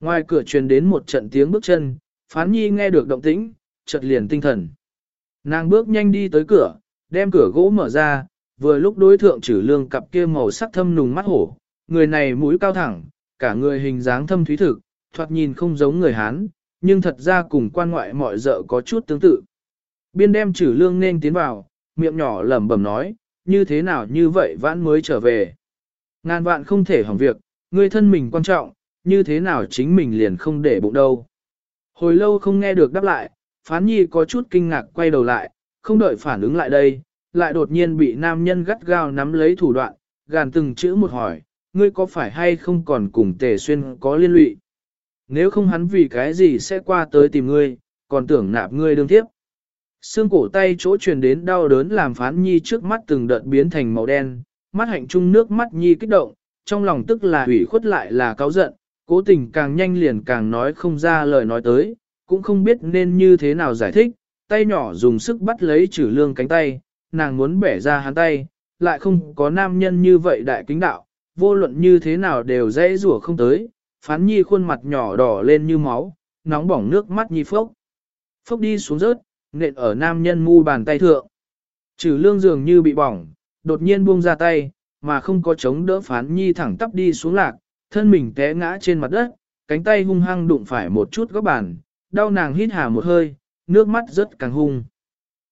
Ngoài cửa truyền đến một trận tiếng bước chân, phán nhi nghe được động tĩnh, chợt liền tinh thần. Nàng bước nhanh đi tới cửa, đem cửa gỗ mở ra, vừa lúc đối thượng trừ lương cặp kia màu sắc thâm nùng mắt hổ, người này mũi cao thẳng, cả người hình dáng thâm thúy thực, thoạt nhìn không giống người Hán, nhưng thật ra cùng quan ngoại mọi dợ có chút tương tự. Biên đem trừ lương nên tiến vào, miệng nhỏ lẩm bẩm nói, như thế nào như vậy vãn mới trở về. Ngàn vạn không thể hỏng việc, người thân mình quan trọng, như thế nào chính mình liền không để bụng đâu. Hồi lâu không nghe được đáp lại, phán nhi có chút kinh ngạc quay đầu lại, không đợi phản ứng lại đây, lại đột nhiên bị nam nhân gắt gao nắm lấy thủ đoạn, gàn từng chữ một hỏi, ngươi có phải hay không còn cùng tề xuyên có liên lụy? Nếu không hắn vì cái gì sẽ qua tới tìm ngươi, còn tưởng nạp ngươi đương tiếp. Xương cổ tay chỗ truyền đến đau đớn làm phán nhi trước mắt từng đợt biến thành màu đen, mắt hạnh trung nước mắt nhi kích động, trong lòng tức là hủy khuất lại là cáo giận, cố tình càng nhanh liền càng nói không ra lời nói tới, cũng không biết nên như thế nào giải thích, tay nhỏ dùng sức bắt lấy trừ lương cánh tay, nàng muốn bẻ ra hắn tay, lại không có nam nhân như vậy đại kính đạo, vô luận như thế nào đều dễ rủa không tới, phán nhi khuôn mặt nhỏ đỏ lên như máu, nóng bỏng nước mắt nhi phốc. Phốc đi xuống rớt, nện ở nam nhân mu bàn tay thượng. Trừ lương dường như bị bỏng, đột nhiên buông ra tay, mà không có chống đỡ phán nhi thẳng tắp đi xuống lạc, thân mình té ngã trên mặt đất, cánh tay hung hăng đụng phải một chút góc bàn, đau nàng hít hà một hơi, nước mắt rất càng hung.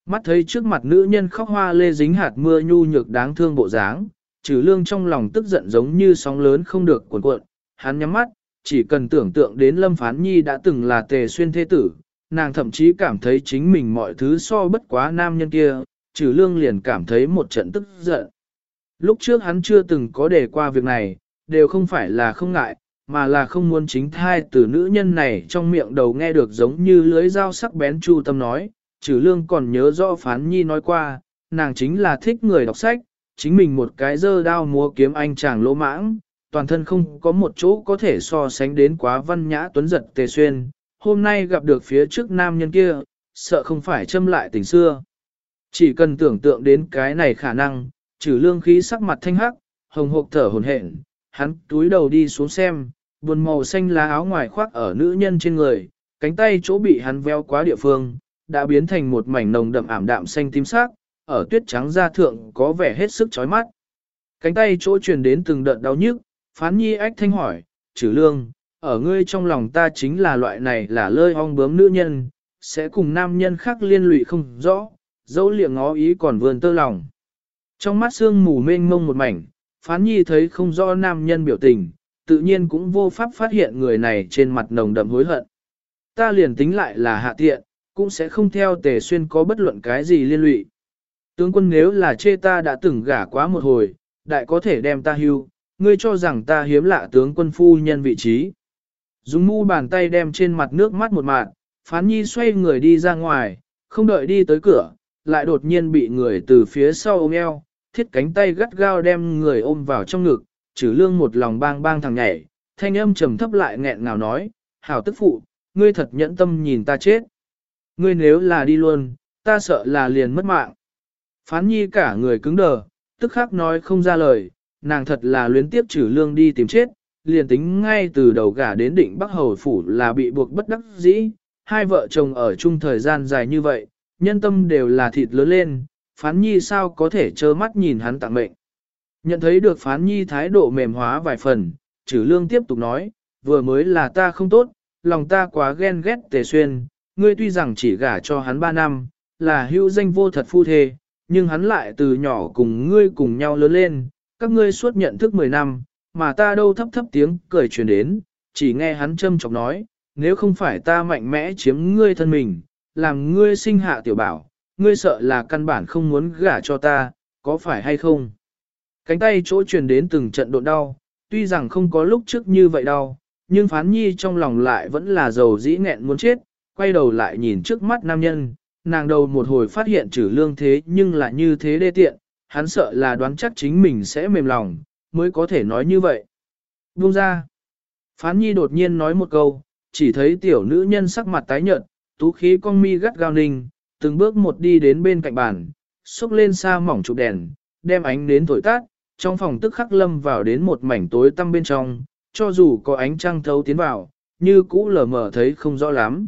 Mắt thấy trước mặt nữ nhân khóc hoa lê dính hạt mưa nhu nhược đáng thương bộ dáng, trừ lương trong lòng tức giận giống như sóng lớn không được cuộn cuộn, hắn nhắm mắt, chỉ cần tưởng tượng đến Lâm Phán Nhi đã từng là tề xuyên thế tử, nàng thậm chí cảm thấy chính mình mọi thứ so bất quá nam nhân kia, trừ lương liền cảm thấy một trận tức giận. Lúc trước hắn chưa từng có đề qua việc này, đều không phải là không ngại, mà là không muốn chính thai từ nữ nhân này trong miệng đầu nghe được giống như lưới dao sắc bén chu tâm nói, trừ lương còn nhớ rõ phán nhi nói qua, nàng chính là thích người đọc sách, chính mình một cái dơ đao múa kiếm anh chàng lỗ mãng, toàn thân không có một chỗ có thể so sánh đến quá văn nhã tuấn giật tề xuyên, hôm nay gặp được phía trước nam nhân kia, sợ không phải châm lại tình xưa. Chỉ cần tưởng tượng đến cái này khả năng, trừ lương khí sắc mặt thanh hắc, hồng hộp thở hồn hển, hắn túi đầu đi xuống xem, buồn màu xanh lá áo ngoài khoác ở nữ nhân trên người, cánh tay chỗ bị hắn veo quá địa phương, đã biến thành một mảnh nồng đậm ảm đạm xanh tím sắc, ở tuyết trắng da thượng có vẻ hết sức chói mắt. Cánh tay chỗ truyền đến từng đợt đau nhức, phán nhi ách thanh hỏi, trừ lương, ở ngươi trong lòng ta chính là loại này là lơi ong bướm nữ nhân, sẽ cùng nam nhân khác liên lụy không rõ, dẫu liệng ngó ý còn vườn tơ lòng. Trong mắt sương mù mênh mông một mảnh, phán nhi thấy không rõ nam nhân biểu tình, tự nhiên cũng vô pháp phát hiện người này trên mặt nồng đậm hối hận. Ta liền tính lại là hạ tiện, cũng sẽ không theo tề xuyên có bất luận cái gì liên lụy. Tướng quân nếu là chê ta đã từng gả quá một hồi, đại có thể đem ta hưu, ngươi cho rằng ta hiếm lạ tướng quân phu nhân vị trí. Dùng mu bàn tay đem trên mặt nước mắt một mạt, phán nhi xoay người đi ra ngoài, không đợi đi tới cửa, lại đột nhiên bị người từ phía sau ôm eo, thiết cánh tay gắt gao đem người ôm vào trong ngực, trừ lương một lòng bang bang thằng nhảy, thanh âm trầm thấp lại nghẹn ngào nói, hảo tức phụ, ngươi thật nhẫn tâm nhìn ta chết. Ngươi nếu là đi luôn, ta sợ là liền mất mạng. Phán nhi cả người cứng đờ, tức khắc nói không ra lời, nàng thật là luyến tiếp trừ lương đi tìm chết, liền tính ngay từ đầu gả đến định Bắc Hầu Phủ là bị buộc bất đắc dĩ, hai vợ chồng ở chung thời gian dài như vậy, nhân tâm đều là thịt lớn lên, phán nhi sao có thể trơ mắt nhìn hắn tặng mệnh. Nhận thấy được phán nhi thái độ mềm hóa vài phần, trừ lương tiếp tục nói, vừa mới là ta không tốt, lòng ta quá ghen ghét tề xuyên, ngươi tuy rằng chỉ gả cho hắn ba năm, là hữu danh vô thật phu thê, nhưng hắn lại từ nhỏ cùng ngươi cùng nhau lớn lên, các ngươi suốt nhận thức 10 năm, mà ta đâu thấp thấp tiếng cười truyền đến, chỉ nghe hắn châm chọc nói, nếu không phải ta mạnh mẽ chiếm ngươi thân mình, làm ngươi sinh hạ tiểu bảo, ngươi sợ là căn bản không muốn gả cho ta, có phải hay không? Cánh tay chỗ truyền đến từng trận độ đau, tuy rằng không có lúc trước như vậy đau, nhưng phán nhi trong lòng lại vẫn là giàu dĩ nghẹn muốn chết, quay đầu lại nhìn trước mắt nam nhân, nàng đầu một hồi phát hiện trừ lương thế nhưng là như thế đê tiện, hắn sợ là đoán chắc chính mình sẽ mềm lòng, mới có thể nói như vậy. Buông ra. Phán nhi đột nhiên nói một câu, chỉ thấy tiểu nữ nhân sắc mặt tái nhợt, tú khí con mi gắt gao ninh, từng bước một đi đến bên cạnh bàn, xúc lên xa mỏng chụp đèn, đem ánh đến thổi tát, trong phòng tức khắc lâm vào đến một mảnh tối tăm bên trong, cho dù có ánh trăng thấu tiến vào, như cũ lờ mờ thấy không rõ lắm.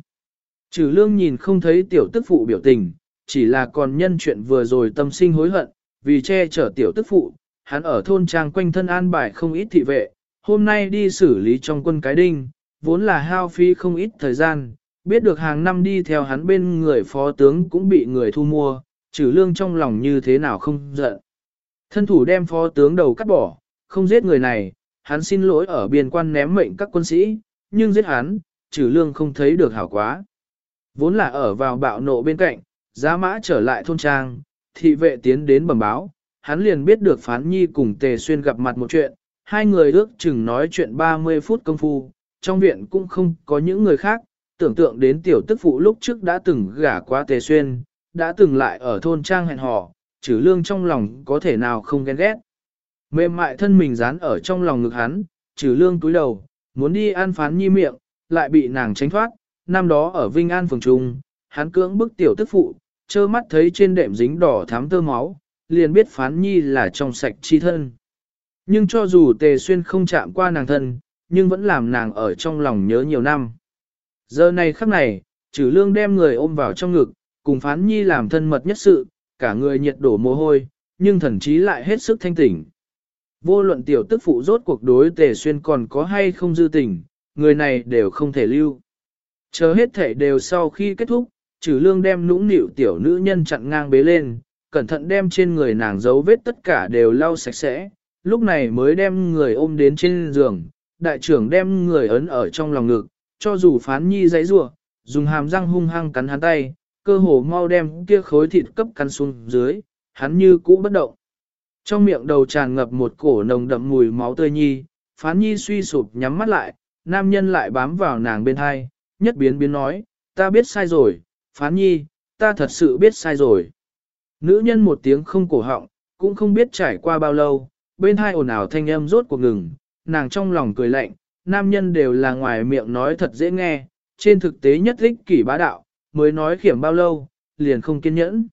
Trừ lương nhìn không thấy tiểu tức phụ biểu tình, chỉ là còn nhân chuyện vừa rồi tâm sinh hối hận, vì che chở tiểu tức phụ, hắn ở thôn trang quanh thân an bài không ít thị vệ, hôm nay đi xử lý trong quân cái đinh, vốn là hao phí không ít thời gian, biết được hàng năm đi theo hắn bên người phó tướng cũng bị người thu mua, trừ lương trong lòng như thế nào không giận. Thân thủ đem phó tướng đầu cắt bỏ, không giết người này, hắn xin lỗi ở biên quan ném mệnh các quân sĩ, nhưng giết hắn, trừ lương không thấy được hảo quá. Vốn là ở vào bạo nộ bên cạnh, giá mã trở lại thôn trang, thị vệ tiến đến bẩm báo, hắn liền biết được phán nhi cùng tề xuyên gặp mặt một chuyện, hai người ước chừng nói chuyện 30 phút công phu, trong viện cũng không có những người khác, tưởng tượng đến tiểu tức phụ lúc trước đã từng gả qua tề xuyên, đã từng lại ở thôn trang hẹn hò, trừ lương trong lòng có thể nào không ghen ghét. Mềm mại thân mình dán ở trong lòng ngực hắn, trừ lương túi đầu, muốn đi an phán nhi miệng, lại bị nàng tránh thoát, năm đó ở Vinh An phường Trung, hắn cưỡng bức tiểu tức phụ, trơ mắt thấy trên đệm dính đỏ thám tơ máu, liền biết phán nhi là trong sạch chi thân. Nhưng cho dù tề xuyên không chạm qua nàng thân, nhưng vẫn làm nàng ở trong lòng nhớ nhiều năm. Giờ này khắc này, trừ lương đem người ôm vào trong ngực, cùng phán nhi làm thân mật nhất sự, cả người nhiệt đổ mồ hôi, nhưng thần chí lại hết sức thanh tỉnh. Vô luận tiểu tức phụ rốt cuộc đối tề xuyên còn có hay không dư tình, người này đều không thể lưu. Chờ hết thể đều sau khi kết thúc, trừ lương đem nũng nịu tiểu nữ nhân chặn ngang bế lên, cẩn thận đem trên người nàng dấu vết tất cả đều lau sạch sẽ, lúc này mới đem người ôm đến trên giường, đại trưởng đem người ấn ở trong lòng ngực, cho dù phán nhi giấy rủa dùng hàm răng hung hăng cắn hắn tay, cơ hồ mau đem kia khối thịt cấp cắn xuống dưới, hắn như cũ bất động. Trong miệng đầu tràn ngập một cổ nồng đậm mùi máu tươi nhi, phán nhi suy sụp nhắm mắt lại, nam nhân lại bám vào nàng bên hai, nhất biến biến nói, ta biết sai rồi, phán nhi, ta thật sự biết sai rồi. Nữ nhân một tiếng không cổ họng, cũng không biết trải qua bao lâu, bên hai ồn ào thanh âm rốt cuộc ngừng, nàng trong lòng cười lạnh, nam nhân đều là ngoài miệng nói thật dễ nghe, trên thực tế nhất lích kỷ bá đạo, mới nói khiểm bao lâu, liền không kiên nhẫn.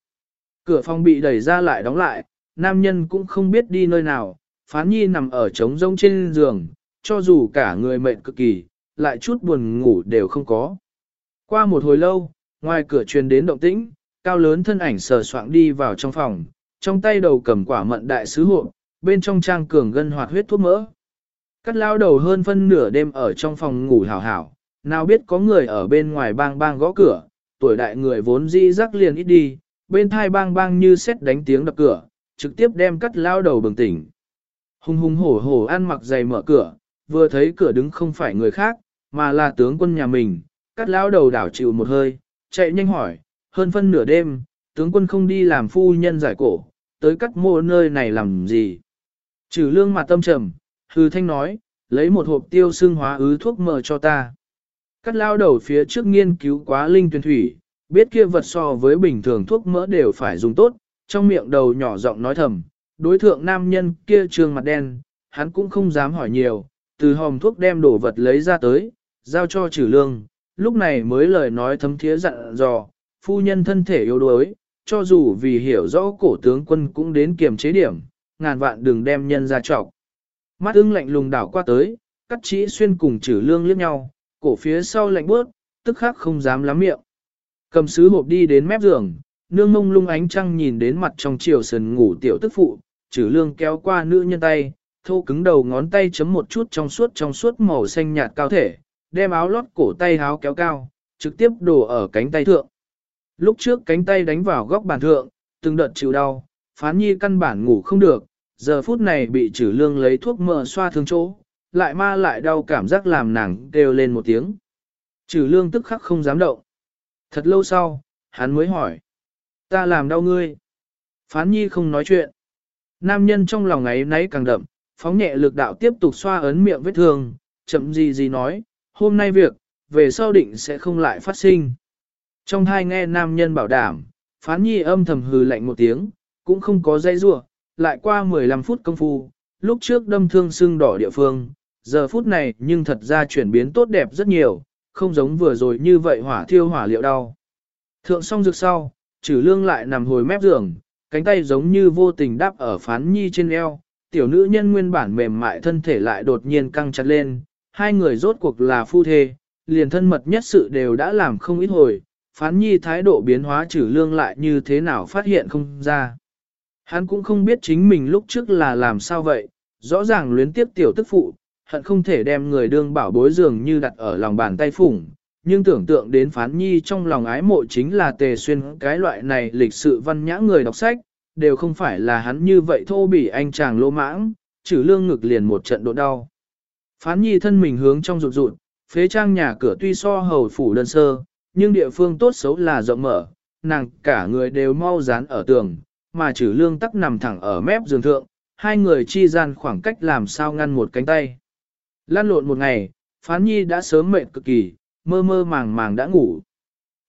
Cửa phòng bị đẩy ra lại đóng lại, nam nhân cũng không biết đi nơi nào, phán nhi nằm ở trống rông trên giường, cho dù cả người mệt cực kỳ, lại chút buồn ngủ đều không có. Qua một hồi lâu, ngoài cửa truyền đến động tĩnh, cao lớn thân ảnh sờ soạng đi vào trong phòng, trong tay đầu cầm quả mận đại sứ hộ, bên trong trang cường gân hoạt huyết thuốc mỡ. Cắt lao đầu hơn phân nửa đêm ở trong phòng ngủ hảo hảo, nào biết có người ở bên ngoài bang bang gõ cửa, tuổi đại người vốn di rắc liền ít đi, bên thai bang bang như xét đánh tiếng đập cửa, trực tiếp đem cắt lao đầu bừng tỉnh. Hùng hùng hổ hổ ăn mặc giày mở cửa, vừa thấy cửa đứng không phải người khác, mà là tướng quân nhà mình, cắt lão đầu đảo chịu một hơi, chạy nhanh hỏi, hơn phân nửa đêm, tướng quân không đi làm phu nhân giải cổ, tới cắt mô nơi này làm gì. Trừ lương mặt tâm trầm, hư thanh nói, lấy một hộp tiêu xương hóa ứ thuốc mờ cho ta. Cắt lao đầu phía trước nghiên cứu quá linh tuyển thủy, biết kia vật so với bình thường thuốc mỡ đều phải dùng tốt, trong miệng đầu nhỏ giọng nói thầm, đối thượng nam nhân kia trương mặt đen, hắn cũng không dám hỏi nhiều, từ hòm thuốc đem đổ vật lấy ra tới, giao cho trừ lương, lúc này mới lời nói thấm thiế dặn dò, phu nhân thân thể yếu đuối, cho dù vì hiểu rõ cổ tướng quân cũng đến kiềm chế điểm, ngàn vạn đừng đem nhân ra trọc. Mắt ưng lạnh lùng đảo qua tới, cắt chỉ xuyên cùng trừ lương liếc nhau, cổ phía sau lạnh bước, tức khắc không dám lắm miệng. Cầm sứ hộp đi đến mép giường, nương mông lung ánh trăng nhìn đến mặt trong chiều sần ngủ tiểu tức phụ, trừ lương kéo qua nữ nhân tay, thô cứng đầu ngón tay chấm một chút trong suốt trong suốt màu xanh nhạt cao thể, đem áo lót cổ tay háo kéo cao, trực tiếp đổ ở cánh tay thượng. Lúc trước cánh tay đánh vào góc bàn thượng, từng đợt chịu đau, phán nhi căn bản ngủ không được, giờ phút này bị trừ lương lấy thuốc mỡ xoa thương chỗ, lại ma lại đau cảm giác làm nàng kêu lên một tiếng. Trừ lương tức khắc không dám động. Thật lâu sau, hắn mới hỏi. Ta làm đau ngươi. Phán nhi không nói chuyện. Nam nhân trong lòng ấy nấy càng đậm, phóng nhẹ lực đạo tiếp tục xoa ấn miệng vết thương, chậm gì gì nói, hôm nay việc, về sau định sẽ không lại phát sinh. Trong hai nghe nam nhân bảo đảm, phán nhi âm thầm hừ lạnh một tiếng, cũng không có dây rua, lại qua 15 phút công phu, lúc trước đâm thương sưng đỏ địa phương, giờ phút này nhưng thật ra chuyển biến tốt đẹp rất nhiều, không giống vừa rồi như vậy hỏa thiêu hỏa liệu đau. Thượng xong rực sau, trừ lương lại nằm hồi mép giường, cánh tay giống như vô tình đáp ở phán nhi trên eo, tiểu nữ nhân nguyên bản mềm mại thân thể lại đột nhiên căng chặt lên, hai người rốt cuộc là phu thê, liền thân mật nhất sự đều đã làm không ít hồi, phán nhi thái độ biến hóa trừ lương lại như thế nào phát hiện không ra. Hắn cũng không biết chính mình lúc trước là làm sao vậy, rõ ràng luyến tiếp tiểu tức phụ, hận không thể đem người đương bảo bối dường như đặt ở lòng bàn tay phủng, nhưng tưởng tượng đến phán nhi trong lòng ái mộ chính là tề xuyên cái loại này lịch sự văn nhã người đọc sách, đều không phải là hắn như vậy thô bỉ anh chàng lỗ mãng, trừ lương ngực liền một trận độ đau. Phán nhi thân mình hướng trong rụt rụt, phế trang nhà cửa tuy so hầu phủ đơn sơ, nhưng địa phương tốt xấu là rộng mở, nàng cả người đều mau dán ở tường, mà trừ lương tắc nằm thẳng ở mép giường thượng, hai người chi gian khoảng cách làm sao ngăn một cánh tay. Lan lộn một ngày, phán nhi đã sớm mệt cực kỳ, mơ mơ màng màng đã ngủ.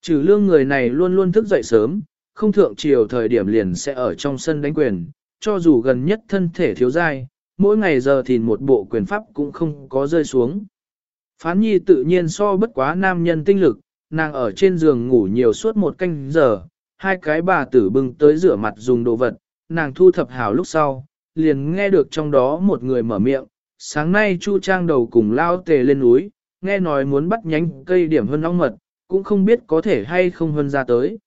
Trừ lương người này luôn luôn thức dậy sớm, không thượng chiều thời điểm liền sẽ ở trong sân đánh quyền, cho dù gần nhất thân thể thiếu dai, mỗi ngày giờ thì một bộ quyền pháp cũng không có rơi xuống. Phán nhi tự nhiên so bất quá nam nhân tinh lực, nàng ở trên giường ngủ nhiều suốt một canh giờ, hai cái bà tử bưng tới rửa mặt dùng đồ vật, nàng thu thập hào lúc sau, liền nghe được trong đó một người mở miệng, sáng nay Chu Trang đầu cùng lao tề lên núi, nghe nói muốn bắt nhánh cây điểm hơn ong mật, cũng không biết có thể hay không hơn ra tới.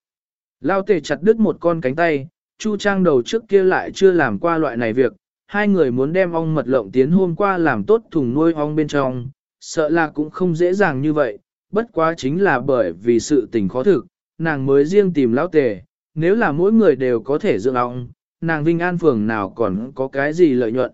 Lao tề chặt đứt một con cánh tay, Chu Trang đầu trước kia lại chưa làm qua loại này việc, hai người muốn đem ong mật lộng tiến hôm qua làm tốt thùng nuôi ong bên trong, sợ là cũng không dễ dàng như vậy, bất quá chính là bởi vì sự tình khó thực, nàng mới riêng tìm lão tề, nếu là mỗi người đều có thể dưỡng ong, nàng Vinh An Phường nào còn có cái gì lợi nhuận.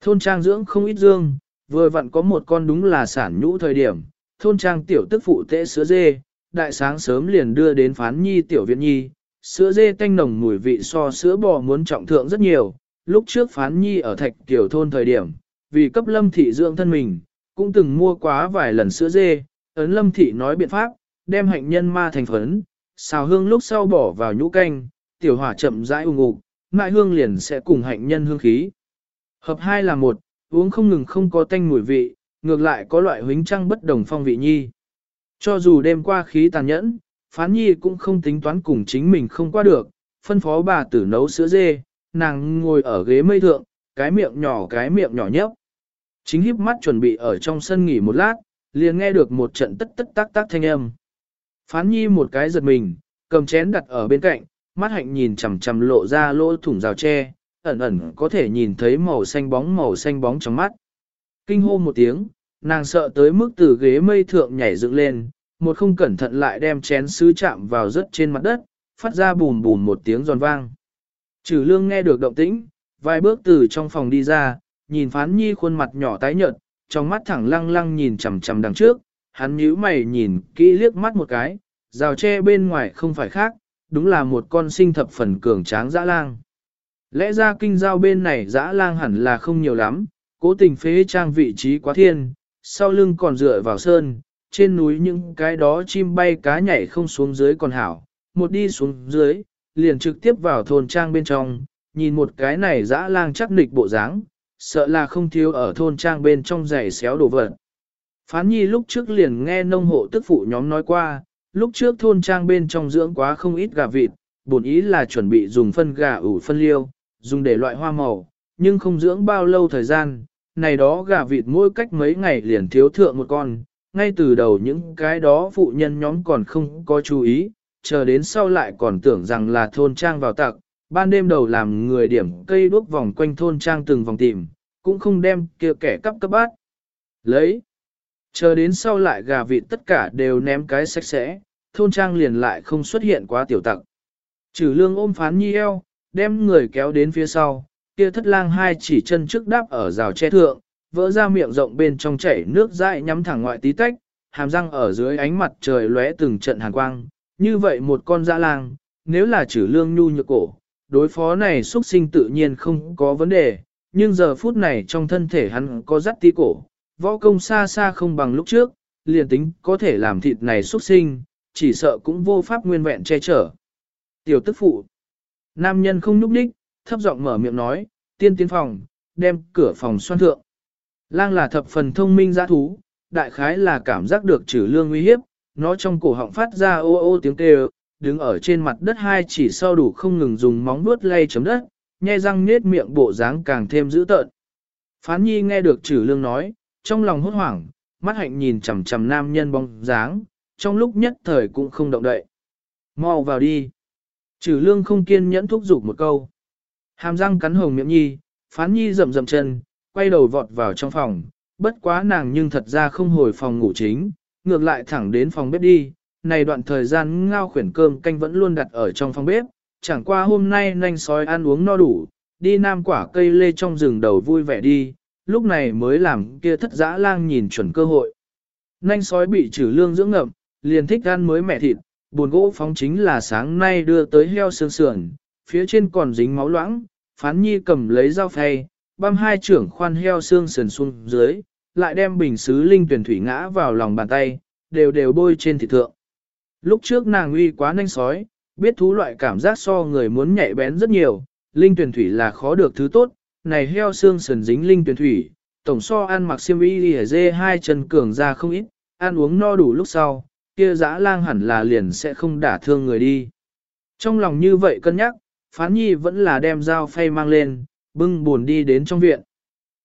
Thôn trang dưỡng không ít dương, vừa vặn có một con đúng là sản nhũ thời điểm, thôn trang tiểu tức phụ tễ sữa dê, đại sáng sớm liền đưa đến phán nhi tiểu viện nhi, sữa dê tanh nồng mùi vị so sữa bò muốn trọng thượng rất nhiều, lúc trước phán nhi ở thạch tiểu thôn thời điểm, vì cấp lâm thị dưỡng thân mình, cũng từng mua quá vài lần sữa dê, ấn lâm thị nói biện pháp, đem hạnh nhân ma thành phấn, xào hương lúc sau bỏ vào nhũ canh, tiểu hỏa chậm rãi ung ục, mại hương liền sẽ cùng hạnh nhân hương khí. Hợp hai là một, uống không ngừng không có tanh mùi vị, ngược lại có loại huynh trăng bất đồng phong vị nhi. Cho dù đêm qua khí tàn nhẫn, phán nhi cũng không tính toán cùng chính mình không qua được, phân phó bà tử nấu sữa dê, nàng ngồi ở ghế mây thượng, cái miệng nhỏ cái miệng nhỏ nhấp. Chính híp mắt chuẩn bị ở trong sân nghỉ một lát, liền nghe được một trận tất tất tác tác thanh âm. Phán nhi một cái giật mình, cầm chén đặt ở bên cạnh, mắt hạnh nhìn chằm chằm lộ ra lỗ thủng rào tre, ẩn ẩn có thể nhìn thấy màu xanh bóng màu xanh bóng trong mắt. Kinh hô một tiếng, nàng sợ tới mức từ ghế mây thượng nhảy dựng lên, một không cẩn thận lại đem chén sứ chạm vào rớt trên mặt đất, phát ra bùn bùn một tiếng giòn vang. Trừ lương nghe được động tĩnh, vài bước từ trong phòng đi ra, nhìn phán nhi khuôn mặt nhỏ tái nhợt, trong mắt thẳng lăng lăng nhìn chằm chằm đằng trước, hắn nhíu mày nhìn kỹ liếc mắt một cái, rào tre bên ngoài không phải khác, đúng là một con sinh thập phần cường tráng dã lang. Lẽ ra kinh giao bên này dã lang hẳn là không nhiều lắm, cố tình phế trang vị trí quá thiên, sau lưng còn dựa vào sơn, trên núi những cái đó chim bay cá nhảy không xuống dưới còn hảo, một đi xuống dưới, liền trực tiếp vào thôn trang bên trong, nhìn một cái này dã lang chắc nịch bộ dáng, sợ là không thiếu ở thôn trang bên trong giày xéo đồ vật. Phán nhi lúc trước liền nghe nông hộ tức phụ nhóm nói qua, lúc trước thôn trang bên trong dưỡng quá không ít gà vịt, bổn ý là chuẩn bị dùng phân gà ủ phân liêu, dùng để loại hoa màu, nhưng không dưỡng bao lâu thời gian, này đó gà vịt mỗi cách mấy ngày liền thiếu thượng một con, ngay từ đầu những cái đó phụ nhân nhóm còn không có chú ý, chờ đến sau lại còn tưởng rằng là thôn trang vào tặc, ban đêm đầu làm người điểm cây đuốc vòng quanh thôn trang từng vòng tìm, cũng không đem kia kẻ cắp cấp bát. Lấy, chờ đến sau lại gà vịt tất cả đều ném cái sạch sẽ, thôn trang liền lại không xuất hiện quá tiểu tặc. Trừ lương ôm phán nhi eo, đem người kéo đến phía sau, kia thất lang hai chỉ chân trước đáp ở rào che thượng, vỡ ra miệng rộng bên trong chảy nước dại nhắm thẳng ngoại tí tách, hàm răng ở dưới ánh mặt trời lóe từng trận hàn quang. Như vậy một con dã lang, nếu là trừ lương nhu nhược cổ, đối phó này xuất sinh tự nhiên không có vấn đề, nhưng giờ phút này trong thân thể hắn có dắt tí cổ, võ công xa xa không bằng lúc trước, liền tính có thể làm thịt này xuất sinh, chỉ sợ cũng vô pháp nguyên vẹn che chở. Tiểu tức phụ. Nam nhân không núp đích, thấp giọng mở miệng nói, tiên tiến phòng, đem cửa phòng xoan thượng. Lang là thập phần thông minh giã thú, đại khái là cảm giác được trừ lương uy hiếp, nó trong cổ họng phát ra ô ô tiếng kêu, đứng ở trên mặt đất hai chỉ sau đủ không ngừng dùng móng vuốt lay chấm đất, nhe răng nết miệng bộ dáng càng thêm dữ tợn. Phán nhi nghe được trừ lương nói, trong lòng hốt hoảng, mắt hạnh nhìn chằm chằm nam nhân bóng dáng, trong lúc nhất thời cũng không động đậy. Mau vào đi. Trừ lương không kiên nhẫn thúc giục một câu. Hàm răng cắn hồng miệng nhi, phán nhi rậm rậm chân, quay đầu vọt vào trong phòng, bất quá nàng nhưng thật ra không hồi phòng ngủ chính, ngược lại thẳng đến phòng bếp đi. Này đoạn thời gian ngao khuyển cơm canh vẫn luôn đặt ở trong phòng bếp, chẳng qua hôm nay nanh sói ăn uống no đủ, đi nam quả cây lê trong rừng đầu vui vẻ đi, lúc này mới làm kia thất dã lang nhìn chuẩn cơ hội. Nanh sói bị trừ lương dưỡng ngậm, liền thích ăn mới mẹ thịt, buồn gỗ phóng chính là sáng nay đưa tới heo xương sườn, phía trên còn dính máu loãng, phán nhi cầm lấy dao phay, băm hai trưởng khoan heo xương sườn xuống dưới, lại đem bình xứ linh tuyển thủy ngã vào lòng bàn tay, đều đều bôi trên thịt thượng. Lúc trước nàng uy quá nhanh sói, biết thú loại cảm giác so người muốn nhạy bén rất nhiều, linh tuyển thủy là khó được thứ tốt, này heo xương sườn dính linh tuyển thủy, tổng so ăn mặc xiêm y lìa dê hai chân cường ra không ít, ăn uống no đủ lúc sau, kia dã lang hẳn là liền sẽ không đả thương người đi. Trong lòng như vậy cân nhắc, phán nhi vẫn là đem dao phay mang lên, bưng buồn đi đến trong viện.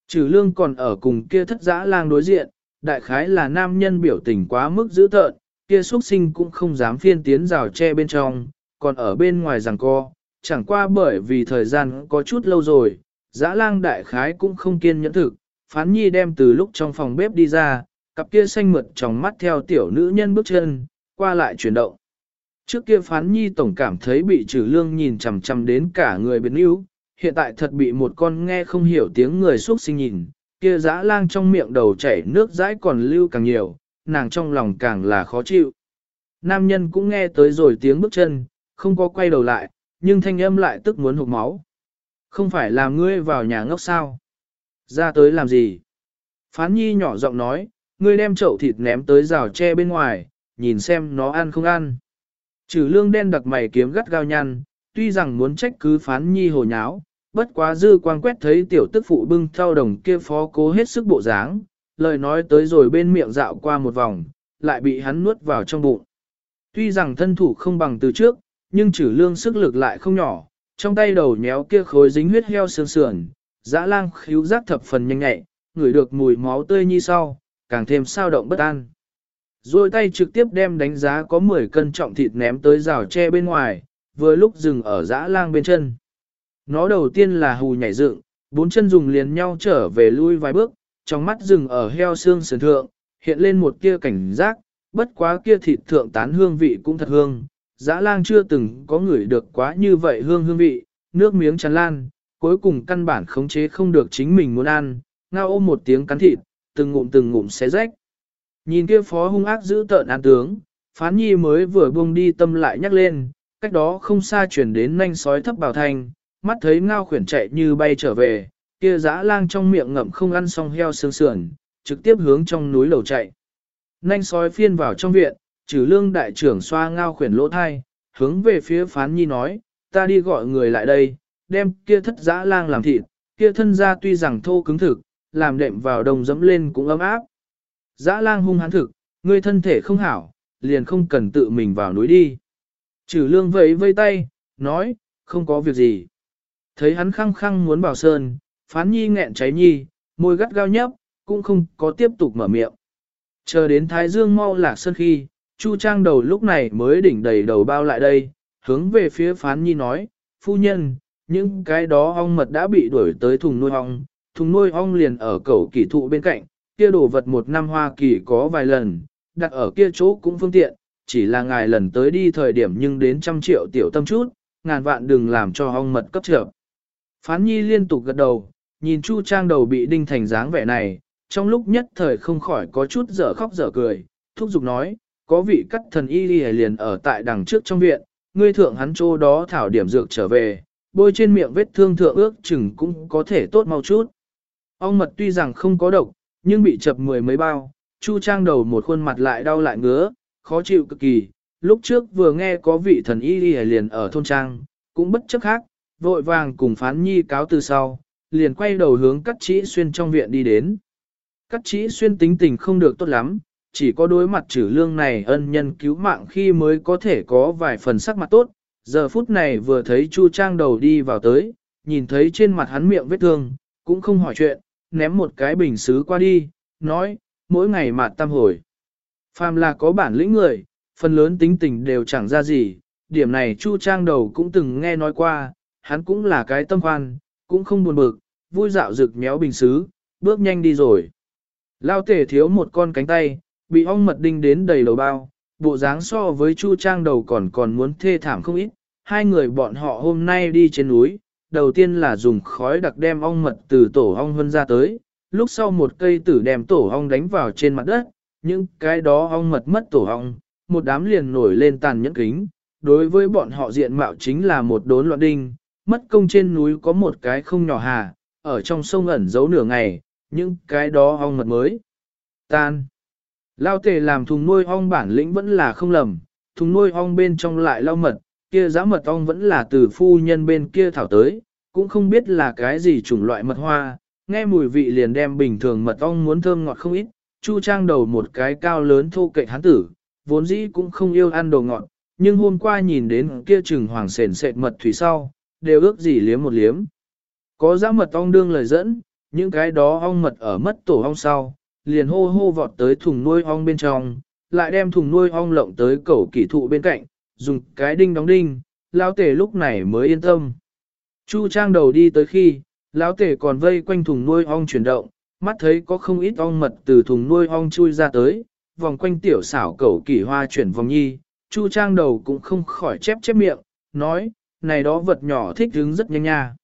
Trừ lương còn ở cùng kia thất dã lang đối diện, đại khái là nam nhân biểu tình quá mức dữ tợn, kia xuất sinh cũng không dám phiên tiến rào tre bên trong, còn ở bên ngoài rằng co, chẳng qua bởi vì thời gian có chút lâu rồi, dã lang đại khái cũng không kiên nhẫn thực, phán nhi đem từ lúc trong phòng bếp đi ra, cặp kia xanh mượt trong mắt theo tiểu nữ nhân bước chân, qua lại chuyển động. Trước kia phán nhi tổng cảm thấy bị trừ lương nhìn chằm chằm đến cả người biến yếu, hiện tại thật bị một con nghe không hiểu tiếng người xuất sinh nhìn, kia dã lang trong miệng đầu chảy nước dãi còn lưu càng nhiều, nàng trong lòng càng là khó chịu. Nam nhân cũng nghe tới rồi tiếng bước chân, không có quay đầu lại, nhưng thanh âm lại tức muốn hụt máu. Không phải làm ngươi vào nhà ngốc sao? Ra tới làm gì? Phán nhi nhỏ giọng nói, ngươi đem chậu thịt ném tới rào tre bên ngoài, nhìn xem nó ăn không ăn. Trừ lương đen đặc mày kiếm gắt gao nhăn, tuy rằng muốn trách cứ phán nhi hồ nháo, bất quá dư quang quét thấy tiểu tức phụ bưng theo đồng kia phó cố hết sức bộ dáng, lời nói tới rồi bên miệng dạo qua một vòng, lại bị hắn nuốt vào trong bụng. Tuy rằng thân thủ không bằng từ trước, nhưng trừ lương sức lực lại không nhỏ, trong tay đầu nhéo kia khối dính huyết heo sườn sườn, dã lang khíu giác thập phần nhanh nhạy, ngửi được mùi máu tươi như sau, càng thêm sao động bất an. Rồi tay trực tiếp đem đánh giá có 10 cân trọng thịt ném tới rào tre bên ngoài, vừa lúc dừng ở dã lang bên chân. Nó đầu tiên là hù nhảy dựng, bốn chân dùng liền nhau trở về lui vài bước, trong mắt dừng ở heo xương sườn thượng, hiện lên một kia cảnh giác, bất quá kia thịt thượng tán hương vị cũng thật hương. Dã lang chưa từng có người được quá như vậy hương hương vị, nước miếng tràn lan, cuối cùng căn bản khống chế không được chính mình muốn ăn, ngao ôm một tiếng cắn thịt, từng ngụm từng ngụm xé rách. Nhìn kia phó hung ác giữ tợn an tướng, phán nhi mới vừa buông đi tâm lại nhắc lên, cách đó không xa chuyển đến nanh sói thấp bào thanh, mắt thấy ngao khuyển chạy như bay trở về, kia dã lang trong miệng ngậm không ăn xong heo sương sườn, trực tiếp hướng trong núi lầu chạy. Nanh sói phiên vào trong viện, trừ lương đại trưởng xoa ngao khuyển lỗ thai, hướng về phía phán nhi nói, ta đi gọi người lại đây, đem kia thất dã lang làm thịt, kia thân ra tuy rằng thô cứng thực, làm đệm vào đồng dẫm lên cũng ấm áp. Dã lang hung hán thực, ngươi thân thể không hảo, liền không cần tự mình vào núi đi. Trừ lương vẫy vây tay, nói, không có việc gì. Thấy hắn khăng khăng muốn bảo sơn, phán nhi nghẹn cháy nhi, môi gắt gao nhấp, cũng không có tiếp tục mở miệng. Chờ đến Thái Dương mau lạc sơn khi, Chu Trang đầu lúc này mới đỉnh đầy đầu bao lại đây, hướng về phía phán nhi nói, phu nhân, những cái đó ong mật đã bị đuổi tới thùng nuôi ong, thùng nuôi ong liền ở cầu kỷ thụ bên cạnh, kia đồ vật một năm Hoa Kỳ có vài lần, đặt ở kia chỗ cũng phương tiện, chỉ là ngài lần tới đi thời điểm nhưng đến trăm triệu tiểu tâm chút, ngàn vạn đừng làm cho ong mật cấp trợ. Phán nhi liên tục gật đầu, nhìn Chu Trang đầu bị đinh thành dáng vẻ này, trong lúc nhất thời không khỏi có chút dở khóc dở cười, thúc giục nói, có vị cắt thần y liền ở tại đằng trước trong viện, ngươi thượng hắn chỗ đó thảo điểm dược trở về, bôi trên miệng vết thương thượng ước chừng cũng có thể tốt mau chút. Ong mật tuy rằng không có độc, nhưng bị chập mười mấy bao, Chu Trang đầu một khuôn mặt lại đau lại ngứa, khó chịu cực kỳ, lúc trước vừa nghe có vị thần y liền ở thôn trang, cũng bất chấp khác, vội vàng cùng phán nhi cáo từ sau, liền quay đầu hướng cắt chỉ xuyên trong viện đi đến. Cắt chỉ xuyên tính tình không được tốt lắm, chỉ có đối mặt trừ lương này ân nhân cứu mạng khi mới có thể có vài phần sắc mặt tốt, giờ phút này vừa thấy Chu Trang đầu đi vào tới, nhìn thấy trên mặt hắn miệng vết thương, cũng không hỏi chuyện, ném một cái bình xứ qua đi, nói, mỗi ngày mạt tam hồi. Phàm là có bản lĩnh người, phần lớn tính tình đều chẳng ra gì, điểm này Chu Trang đầu cũng từng nghe nói qua, hắn cũng là cái tâm hoan, cũng không buồn bực, vui dạo rực méo bình xứ, bước nhanh đi rồi. Lao tể thiếu một con cánh tay, bị ong mật đinh đến đầy đầu bao, bộ dáng so với Chu Trang đầu còn còn muốn thê thảm không ít. Hai người bọn họ hôm nay đi trên núi, đầu tiên là dùng khói đặc đem ong mật từ tổ ong vân ra tới, lúc sau một cây tử đem tổ ong đánh vào trên mặt đất, những cái đó ong mật mất tổ ong, một đám liền nổi lên tàn nhẫn kính. Đối với bọn họ diện mạo chính là một đốn loạn đinh, mất công trên núi có một cái không nhỏ hà, ở trong sông ẩn giấu nửa ngày, những cái đó ong mật mới. Tan. Lao tề làm thùng nuôi ong bản lĩnh vẫn là không lầm, thùng nuôi ong bên trong lại lao mật, kia giá mật ong vẫn là từ phu nhân bên kia thảo tới, cũng không biết là cái gì chủng loại mật hoa, nghe mùi vị liền đem bình thường mật ong muốn thơm ngọt không ít, chu trang đầu một cái cao lớn thô kệ hán tử, vốn dĩ cũng không yêu ăn đồ ngọt, nhưng hôm qua nhìn đến kia trừng hoàng sền sệt mật thủy sau, đều ước gì liếm một liếm. Có giá mật ong đương lời dẫn, những cái đó ong mật ở mất tổ ong sau, liền hô hô vọt tới thùng nuôi ong bên trong, lại đem thùng nuôi ong lộng tới cầu kỷ thụ bên cạnh, dùng cái đinh đóng đinh, lão tể lúc này mới yên tâm. Chu trang đầu đi tới khi, lão tể còn vây quanh thùng nuôi ong chuyển động, mắt thấy có không ít ong mật từ thùng nuôi ong chui ra tới, vòng quanh tiểu xảo cẩu kỷ hoa chuyển vòng nhi, chu trang đầu cũng không khỏi chép chép miệng, nói, này đó vật nhỏ thích hứng rất nhanh nha.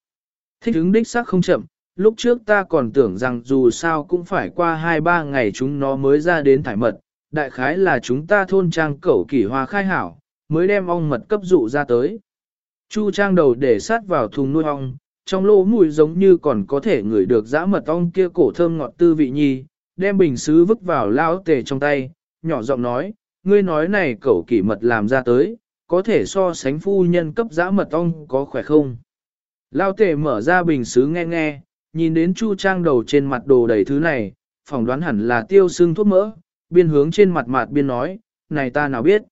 Thích hứng đích xác không chậm, lúc trước ta còn tưởng rằng dù sao cũng phải qua 2-3 ngày chúng nó mới ra đến thải mật, đại khái là chúng ta thôn trang cẩu kỷ hoa khai hảo, mới đem ong mật cấp dụ ra tới. Chu trang đầu để sát vào thùng nuôi ong, trong lỗ mùi giống như còn có thể ngửi được dã mật ong kia cổ thơm ngọt tư vị nhi, đem bình sứ vứt vào lao tề trong tay, nhỏ giọng nói, ngươi nói này cẩu kỷ mật làm ra tới, có thể so sánh phu nhân cấp dã mật ong có khỏe không? Lao tề mở ra bình sứ nghe nghe, nhìn đến chu trang đầu trên mặt đồ đầy thứ này, phỏng đoán hẳn là tiêu xương thuốc mỡ, biên hướng trên mặt mặt biên nói, này ta nào biết.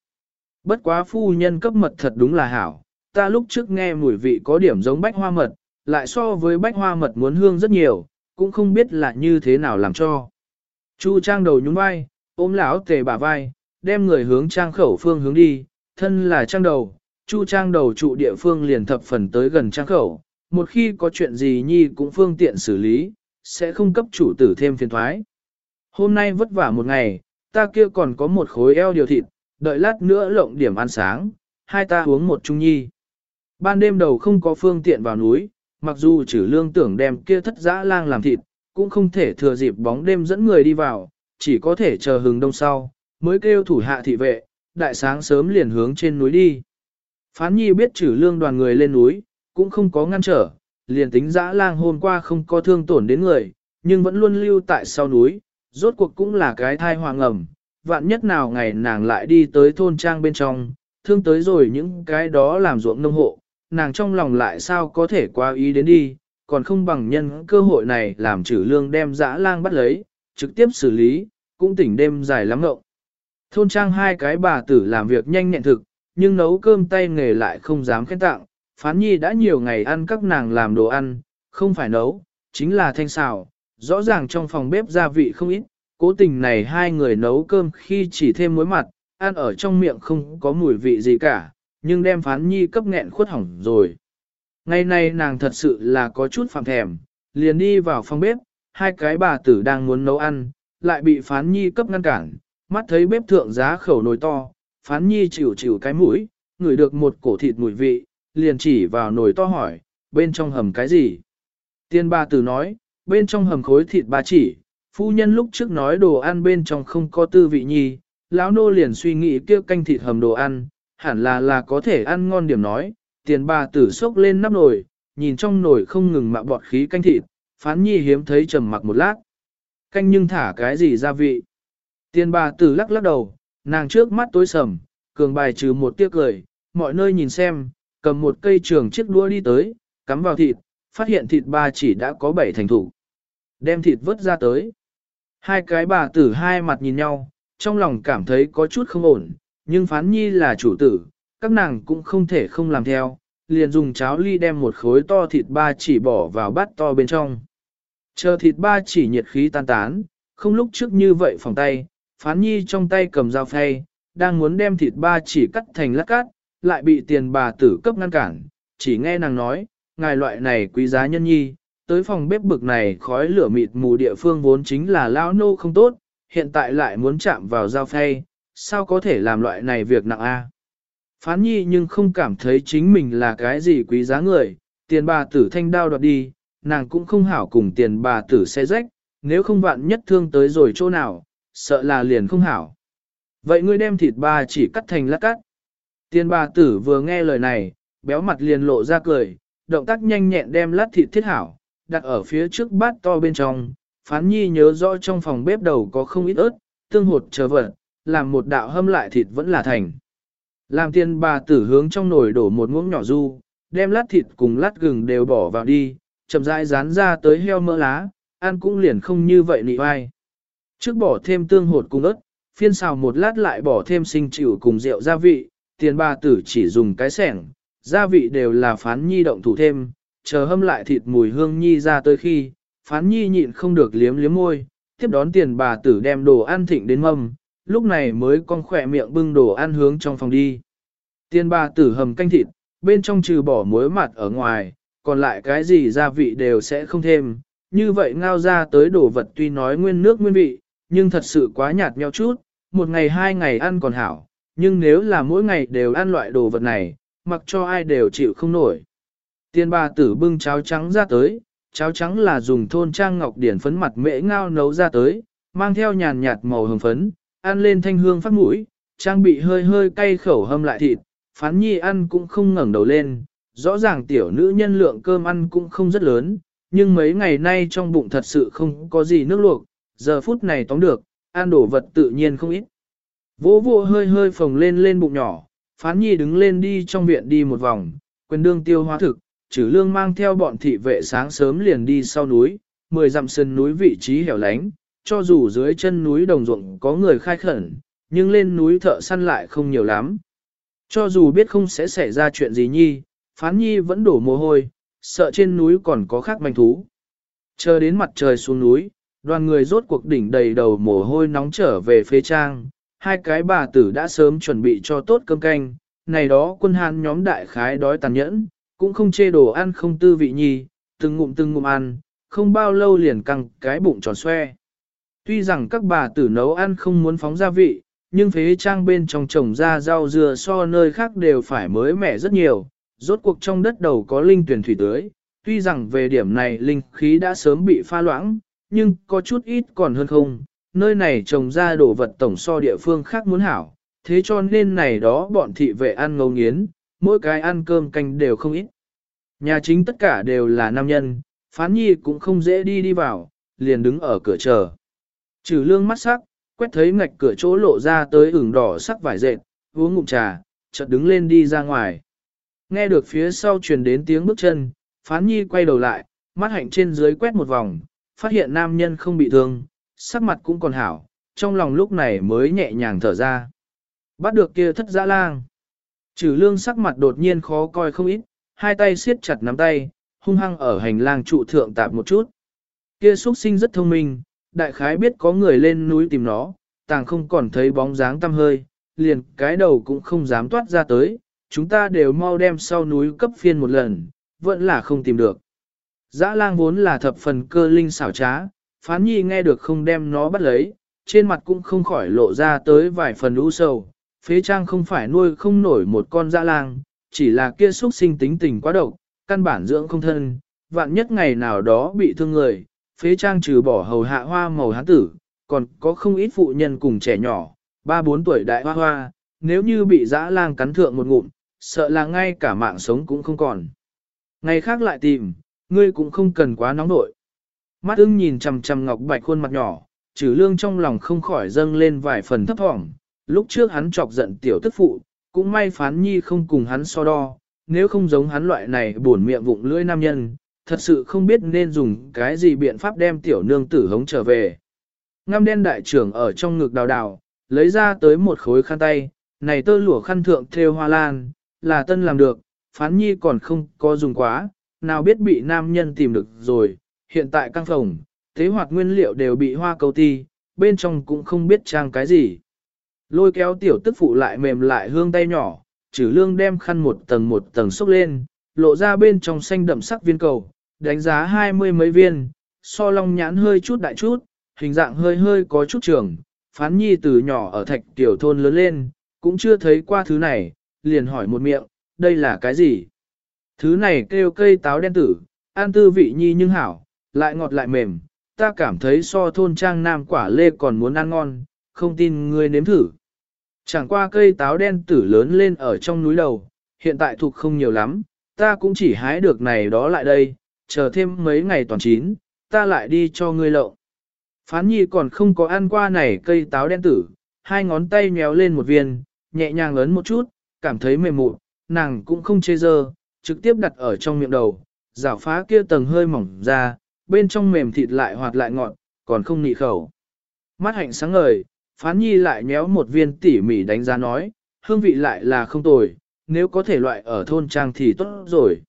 Bất quá phu nhân cấp mật thật đúng là hảo, ta lúc trước nghe mùi vị có điểm giống bách hoa mật, lại so với bách hoa mật muốn hương rất nhiều, cũng không biết là như thế nào làm cho. Chu trang đầu nhún vai, ôm lão tề bả vai, đem người hướng trang khẩu phương hướng đi, thân là trang đầu, chu trang đầu trụ địa phương liền thập phần tới gần trang khẩu, một khi có chuyện gì nhi cũng phương tiện xử lý, sẽ không cấp chủ tử thêm phiền thoái. Hôm nay vất vả một ngày, ta kia còn có một khối eo điều thịt, đợi lát nữa lộng điểm ăn sáng, hai ta uống một chung nhi. Ban đêm đầu không có phương tiện vào núi, mặc dù trừ lương tưởng đem kia thất dã lang làm thịt, cũng không thể thừa dịp bóng đêm dẫn người đi vào, chỉ có thể chờ hừng đông sau, mới kêu thủ hạ thị vệ, đại sáng sớm liền hướng trên núi đi. Phán nhi biết trừ lương đoàn người lên núi, cũng không có ngăn trở, liền tính dã lang hôm qua không có thương tổn đến người, nhưng vẫn luôn lưu tại sau núi, rốt cuộc cũng là cái thai hoàng ẩm, vạn nhất nào ngày nàng lại đi tới thôn trang bên trong, thương tới rồi những cái đó làm ruộng nông hộ, nàng trong lòng lại sao có thể qua ý đến đi, còn không bằng nhân cơ hội này làm trừ lương đem dã lang bắt lấy, trực tiếp xử lý, cũng tỉnh đêm dài lắm ngậu. Thôn trang hai cái bà tử làm việc nhanh nhẹn thực, nhưng nấu cơm tay nghề lại không dám khen tặng, phán nhi đã nhiều ngày ăn các nàng làm đồ ăn, không phải nấu, chính là thanh xào, rõ ràng trong phòng bếp gia vị không ít, cố tình này hai người nấu cơm khi chỉ thêm muối mặt, ăn ở trong miệng không có mùi vị gì cả, nhưng đem phán nhi cấp nghẹn khuất hỏng rồi. Ngày nay nàng thật sự là có chút phạm thèm, liền đi vào phòng bếp, hai cái bà tử đang muốn nấu ăn, lại bị phán nhi cấp ngăn cản, mắt thấy bếp thượng giá khẩu nồi to, phán nhi chịu chịu cái mũi, ngửi được một cổ thịt mùi vị, liền chỉ vào nồi to hỏi, bên trong hầm cái gì? Tiên bà tử nói, bên trong hầm khối thịt bà chỉ, phu nhân lúc trước nói đồ ăn bên trong không có tư vị nhi, lão nô liền suy nghĩ kia canh thịt hầm đồ ăn, hẳn là là có thể ăn ngon điểm nói, tiền bà tử sốc lên nắp nồi, nhìn trong nồi không ngừng mạ bọt khí canh thịt, phán nhi hiếm thấy trầm mặc một lát. Canh nhưng thả cái gì gia vị? Tiền bà tử lắc lắc đầu, nàng trước mắt tối sầm, cường bài trừ một tiếc cười, mọi nơi nhìn xem, cầm một cây trường chiếc đua đi tới, cắm vào thịt, phát hiện thịt ba chỉ đã có bảy thành thủ. Đem thịt vớt ra tới. Hai cái bà tử hai mặt nhìn nhau, trong lòng cảm thấy có chút không ổn, nhưng phán nhi là chủ tử, các nàng cũng không thể không làm theo, liền dùng cháo ly đem một khối to thịt ba chỉ bỏ vào bát to bên trong. Chờ thịt ba chỉ nhiệt khí tan tán, không lúc trước như vậy phòng tay, phán nhi trong tay cầm dao phay, đang muốn đem thịt ba chỉ cắt thành lát cát, lại bị tiền bà tử cấp ngăn cản, chỉ nghe nàng nói, ngài loại này quý giá nhân nhi, tới phòng bếp bực này khói lửa mịt mù địa phương vốn chính là lao nô không tốt, hiện tại lại muốn chạm vào dao phay, sao có thể làm loại này việc nặng a? Phán nhi nhưng không cảm thấy chính mình là cái gì quý giá người, tiền bà tử thanh đao đoạt đi, nàng cũng không hảo cùng tiền bà tử xe rách, nếu không vạn nhất thương tới rồi chỗ nào, sợ là liền không hảo. Vậy ngươi đem thịt ba chỉ cắt thành lát cắt. Tiền bà tử vừa nghe lời này, béo mặt liền lộ ra cười, động tác nhanh nhẹn đem lát thịt thiết hảo, đặt ở phía trước bát to bên trong. Phán nhi nhớ rõ trong phòng bếp đầu có không ít ớt, tương hột chờ vật, làm một đạo hâm lại thịt vẫn là thành. Làm tiền bà tử hướng trong nồi đổ một muỗng nhỏ du, đem lát thịt cùng lát gừng đều bỏ vào đi, chậm rãi rán ra tới heo mỡ lá, ăn cũng liền không như vậy nị vai. Trước bỏ thêm tương hột cùng ớt, phiên xào một lát lại bỏ thêm sinh chịu cùng rượu gia vị, tiền bà tử chỉ dùng cái sẻng, gia vị đều là phán nhi động thủ thêm, chờ hâm lại thịt mùi hương nhi ra tới khi, phán nhi nhịn không được liếm liếm môi, tiếp đón tiền bà tử đem đồ ăn thịnh đến mâm, lúc này mới con khỏe miệng bưng đồ ăn hướng trong phòng đi. tiên bà tử hầm canh thịt, bên trong trừ bỏ muối mặt ở ngoài, còn lại cái gì gia vị đều sẽ không thêm, như vậy ngao ra tới đồ vật tuy nói nguyên nước nguyên vị, nhưng thật sự quá nhạt nhẽo chút, một ngày hai ngày ăn còn hảo, nhưng nếu là mỗi ngày đều ăn loại đồ vật này, mặc cho ai đều chịu không nổi. Tiên bà tử bưng cháo trắng ra tới, cháo trắng là dùng thôn trang ngọc điển phấn mặt mễ ngao nấu ra tới, mang theo nhàn nhạt màu hồng phấn, ăn lên thanh hương phát mũi, trang bị hơi hơi cay khẩu hâm lại thịt, phán nhi ăn cũng không ngẩng đầu lên, rõ ràng tiểu nữ nhân lượng cơm ăn cũng không rất lớn, nhưng mấy ngày nay trong bụng thật sự không có gì nước luộc, giờ phút này tóm được, ăn đổ vật tự nhiên không ít. Vô vô hơi hơi phồng lên lên bụng nhỏ, phán nhi đứng lên đi trong viện đi một vòng, quyền đương tiêu hóa thực, trừ lương mang theo bọn thị vệ sáng sớm liền đi sau núi, mười dặm sân núi vị trí hẻo lánh, cho dù dưới chân núi đồng ruộng có người khai khẩn, nhưng lên núi thợ săn lại không nhiều lắm. Cho dù biết không sẽ xảy ra chuyện gì nhi, phán nhi vẫn đổ mồ hôi, sợ trên núi còn có khác manh thú. Chờ đến mặt trời xuống núi, đoàn người rốt cuộc đỉnh đầy đầu mồ hôi nóng trở về phế trang, hai cái bà tử đã sớm chuẩn bị cho tốt cơm canh, này đó quân hàn nhóm đại khái đói tàn nhẫn, cũng không chê đồ ăn không tư vị nhi, từng ngụm từng ngụm ăn, không bao lâu liền căng cái bụng tròn xoe. Tuy rằng các bà tử nấu ăn không muốn phóng gia vị, nhưng phế trang bên trong trồng ra rau dừa so nơi khác đều phải mới mẻ rất nhiều, rốt cuộc trong đất đầu có linh tuyển thủy tưới, tuy rằng về điểm này linh khí đã sớm bị pha loãng, nhưng có chút ít còn hơn không, nơi này trồng ra đồ vật tổng so địa phương khác muốn hảo, thế cho nên này đó bọn thị vệ ăn ngấu nghiến, mỗi cái ăn cơm canh đều không ít. Nhà chính tất cả đều là nam nhân, phán nhi cũng không dễ đi đi vào, liền đứng ở cửa chờ. Trừ lương mắt sắc, quét thấy ngạch cửa chỗ lộ ra tới ửng đỏ sắc vải dệt, uống ngụm trà, chợt đứng lên đi ra ngoài. Nghe được phía sau truyền đến tiếng bước chân, phán nhi quay đầu lại, mắt hạnh trên dưới quét một vòng, phát hiện nam nhân không bị thương, sắc mặt cũng còn hảo, trong lòng lúc này mới nhẹ nhàng thở ra. Bắt được kia thất dã lang. Trừ lương sắc mặt đột nhiên khó coi không ít, hai tay siết chặt nắm tay, hung hăng ở hành lang trụ thượng tạp một chút. Kia xuất sinh rất thông minh, đại khái biết có người lên núi tìm nó, tàng không còn thấy bóng dáng tăm hơi, liền cái đầu cũng không dám toát ra tới, chúng ta đều mau đem sau núi cấp phiên một lần, vẫn là không tìm được. Dã lang vốn là thập phần cơ linh xảo trá, phán nhi nghe được không đem nó bắt lấy, trên mặt cũng không khỏi lộ ra tới vài phần u sầu. Phế trang không phải nuôi không nổi một con dã lang, chỉ là kia xuất sinh tính tình quá độc, căn bản dưỡng không thân, vạn nhất ngày nào đó bị thương người, phế trang trừ bỏ hầu hạ hoa màu hán tử, còn có không ít phụ nhân cùng trẻ nhỏ, ba bốn tuổi đại hoa hoa, nếu như bị dã lang cắn thượng một ngụm, sợ là ngay cả mạng sống cũng không còn. Ngày khác lại tìm, ngươi cũng không cần quá nóng nội. Mắt ưng nhìn chằm chằm ngọc bạch khuôn mặt nhỏ, trừ lương trong lòng không khỏi dâng lên vài phần thấp thỏm. Lúc trước hắn chọc giận tiểu tức phụ, cũng may phán nhi không cùng hắn so đo, nếu không giống hắn loại này buồn miệng vụng lưỡi nam nhân, thật sự không biết nên dùng cái gì biện pháp đem tiểu nương tử hống trở về. Ngăm đen đại trưởng ở trong ngực đào đào, lấy ra tới một khối khăn tay, này tơ lụa khăn thượng thêu hoa lan, là tân làm được, phán nhi còn không có dùng quá, nào biết bị nam nhân tìm được rồi, hiện tại căng phòng, thế hoạt nguyên liệu đều bị hoa cầu ti, bên trong cũng không biết trang cái gì. Lôi kéo tiểu tức phụ lại mềm lại hương tay nhỏ, trừ lương đem khăn một tầng một tầng xúc lên, lộ ra bên trong xanh đậm sắc viên cầu, đánh giá hai mươi mấy viên, so long nhãn hơi chút đại chút, hình dạng hơi hơi có chút trường, phán nhi từ nhỏ ở thạch tiểu thôn lớn lên, cũng chưa thấy qua thứ này, liền hỏi một miệng, đây là cái gì? Thứ này kêu cây táo đen tử, an tư vị nhi nhưng hảo, lại ngọt lại mềm, ta cảm thấy so thôn trang nam quả lê còn muốn ăn ngon, không tin ngươi nếm thử. Chẳng qua cây táo đen tử lớn lên ở trong núi đầu, hiện tại thuộc không nhiều lắm, ta cũng chỉ hái được này đó lại đây, chờ thêm mấy ngày toàn chín, ta lại đi cho ngươi lậu. Phán nhi còn không có ăn qua này cây táo đen tử, hai ngón tay nhéo lên một viên, nhẹ nhàng lớn một chút, cảm thấy mềm mụn, nàng cũng không chê dơ, trực tiếp đặt ở trong miệng đầu, rảo phá kia tầng hơi mỏng ra, bên trong mềm thịt lại hoạt lại ngọt, còn không nị khẩu. Mắt hạnh sáng ngời, phán nhi lại nhéo một viên tỉ mỉ đánh giá nói, hương vị lại là không tồi, nếu có thể loại ở thôn trang thì tốt rồi.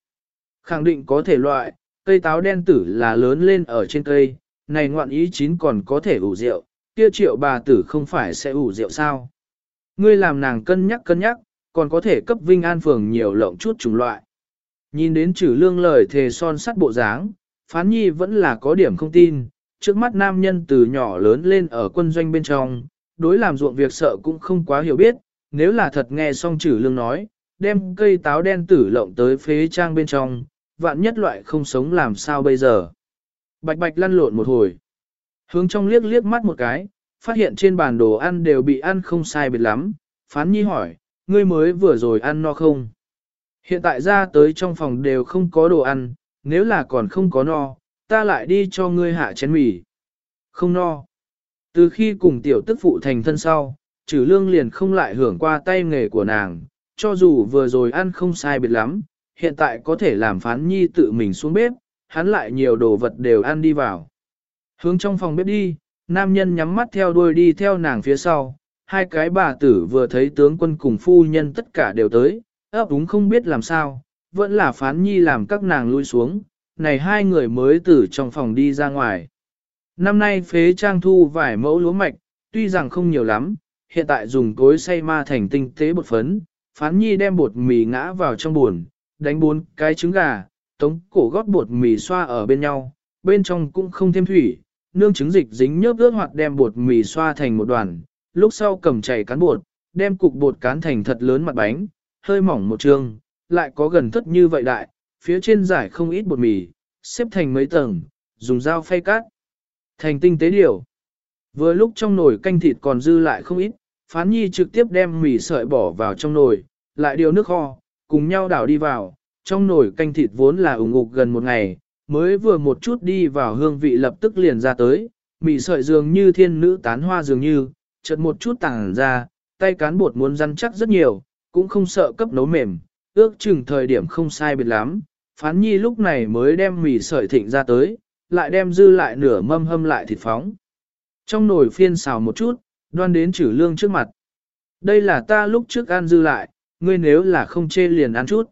Khẳng định có thể loại, cây táo đen tử là lớn lên ở trên cây, này ngoạn ý chín còn có thể ủ rượu, kia triệu bà tử không phải sẽ ủ rượu sao. Ngươi làm nàng cân nhắc cân nhắc, còn có thể cấp Vinh An Phường nhiều lộng chút chủng loại. Nhìn đến trừ lương lời thề son sắt bộ dáng, phán nhi vẫn là có điểm không tin, trước mắt nam nhân từ nhỏ lớn lên ở quân doanh bên trong, đối làm ruộng việc sợ cũng không quá hiểu biết, nếu là thật nghe xong trừ lương nói, đem cây táo đen tử lộng tới phế trang bên trong, vạn nhất loại không sống làm sao bây giờ. Bạch bạch lăn lộn một hồi. Hướng trong liếc liếc mắt một cái, phát hiện trên bàn đồ ăn đều bị ăn không sai biệt lắm. Phán nhi hỏi, ngươi mới vừa rồi ăn no không? Hiện tại ra tới trong phòng đều không có đồ ăn, nếu là còn không có no, ta lại đi cho ngươi hạ chén mì. Không no. Từ khi cùng tiểu tức phụ thành thân sau, trừ lương liền không lại hưởng qua tay nghề của nàng, cho dù vừa rồi ăn không sai biệt lắm, hiện tại có thể làm phán nhi tự mình xuống bếp, hắn lại nhiều đồ vật đều ăn đi vào. Hướng trong phòng bếp đi, nam nhân nhắm mắt theo đuôi đi theo nàng phía sau, hai cái bà tử vừa thấy tướng quân cùng phu nhân tất cả đều tới, ấp úng không biết làm sao, vẫn là phán nhi làm các nàng lui xuống, này hai người mới từ trong phòng đi ra ngoài. Năm nay phế trang thu vải mẫu lúa mạch, tuy rằng không nhiều lắm, hiện tại dùng cối xay ma thành tinh tế bột phấn, phán nhi đem bột mì ngã vào trong buồn, đánh bốn cái trứng gà, tống cổ gót bột mì xoa ở bên nhau, bên trong cũng không thêm thủy, nương trứng dịch dính nhớp ướt hoặc đem bột mì xoa thành một đoàn, lúc sau cầm chảy cán bột, đem cục bột cán thành thật lớn mặt bánh, hơi mỏng một trường, lại có gần thất như vậy đại, phía trên giải không ít bột mì, xếp thành mấy tầng, dùng dao phay cát. Thành tinh tế điều. Vừa lúc trong nồi canh thịt còn dư lại không ít, phán nhi trực tiếp đem mì sợi bỏ vào trong nồi, lại điều nước kho, cùng nhau đảo đi vào, trong nồi canh thịt vốn là ủng ngục gần một ngày, mới vừa một chút đi vào hương vị lập tức liền ra tới, mì sợi dường như thiên nữ tán hoa dường như, chợt một chút tàng ra, tay cán bột muốn răn chắc rất nhiều, cũng không sợ cấp nấu mềm, ước chừng thời điểm không sai biệt lắm, phán nhi lúc này mới đem mì sợi thịnh ra tới, lại đem dư lại nửa mâm hâm lại thịt phóng. Trong nồi phiên xào một chút, đoan đến chữ lương trước mặt. Đây là ta lúc trước ăn dư lại, ngươi nếu là không chê liền ăn chút.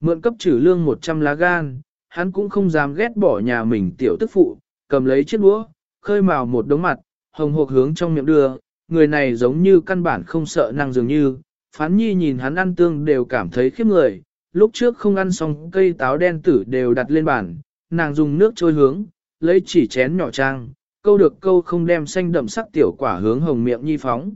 Mượn cấp trừ lương 100 lá gan, hắn cũng không dám ghét bỏ nhà mình tiểu tức phụ, cầm lấy chiếc đũa, khơi mào một đống mặt, hồng hộc hướng trong miệng đưa, người này giống như căn bản không sợ năng dường như, phán nhi nhìn hắn ăn tương đều cảm thấy khiếp người, lúc trước không ăn xong cây táo đen tử đều đặt lên bàn, nàng dùng nước trôi hướng, lấy chỉ chén nhỏ trang, câu được câu không đem xanh đậm sắc tiểu quả hướng hồng miệng nhi phóng.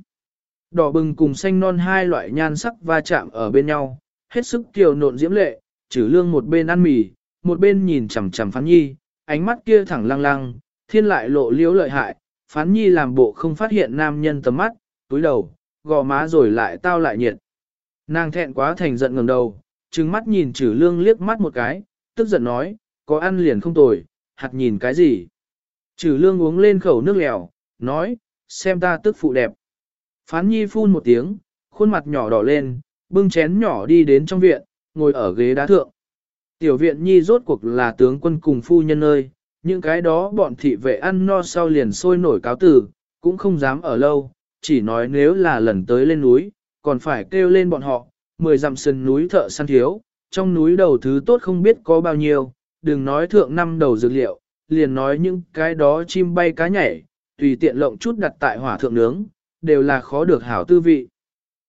Đỏ bừng cùng xanh non hai loại nhan sắc va chạm ở bên nhau, hết sức kiều nộn diễm lệ, trừ lương một bên ăn mì, một bên nhìn chằm chằm phán nhi, ánh mắt kia thẳng lăng lăng, thiên lại lộ liễu lợi hại, phán nhi làm bộ không phát hiện nam nhân tầm mắt, túi đầu, gò má rồi lại tao lại nhiệt. Nàng thẹn quá thành giận ngẩng đầu, trừng mắt nhìn trừ lương liếc mắt một cái, tức giận nói, có ăn liền không tồi, hạt nhìn cái gì. Trừ lương uống lên khẩu nước lèo, nói, xem ta tức phụ đẹp. Phán nhi phun một tiếng, khuôn mặt nhỏ đỏ lên, bưng chén nhỏ đi đến trong viện, ngồi ở ghế đá thượng. Tiểu viện nhi rốt cuộc là tướng quân cùng phu nhân ơi, những cái đó bọn thị vệ ăn no sau liền sôi nổi cáo tử, cũng không dám ở lâu, chỉ nói nếu là lần tới lên núi, còn phải kêu lên bọn họ, mười dặm sân núi thợ săn thiếu, trong núi đầu thứ tốt không biết có bao nhiêu, đừng nói thượng năm đầu dược liệu, liền nói những cái đó chim bay cá nhảy, tùy tiện lộng chút đặt tại hỏa thượng nướng, đều là khó được hảo tư vị.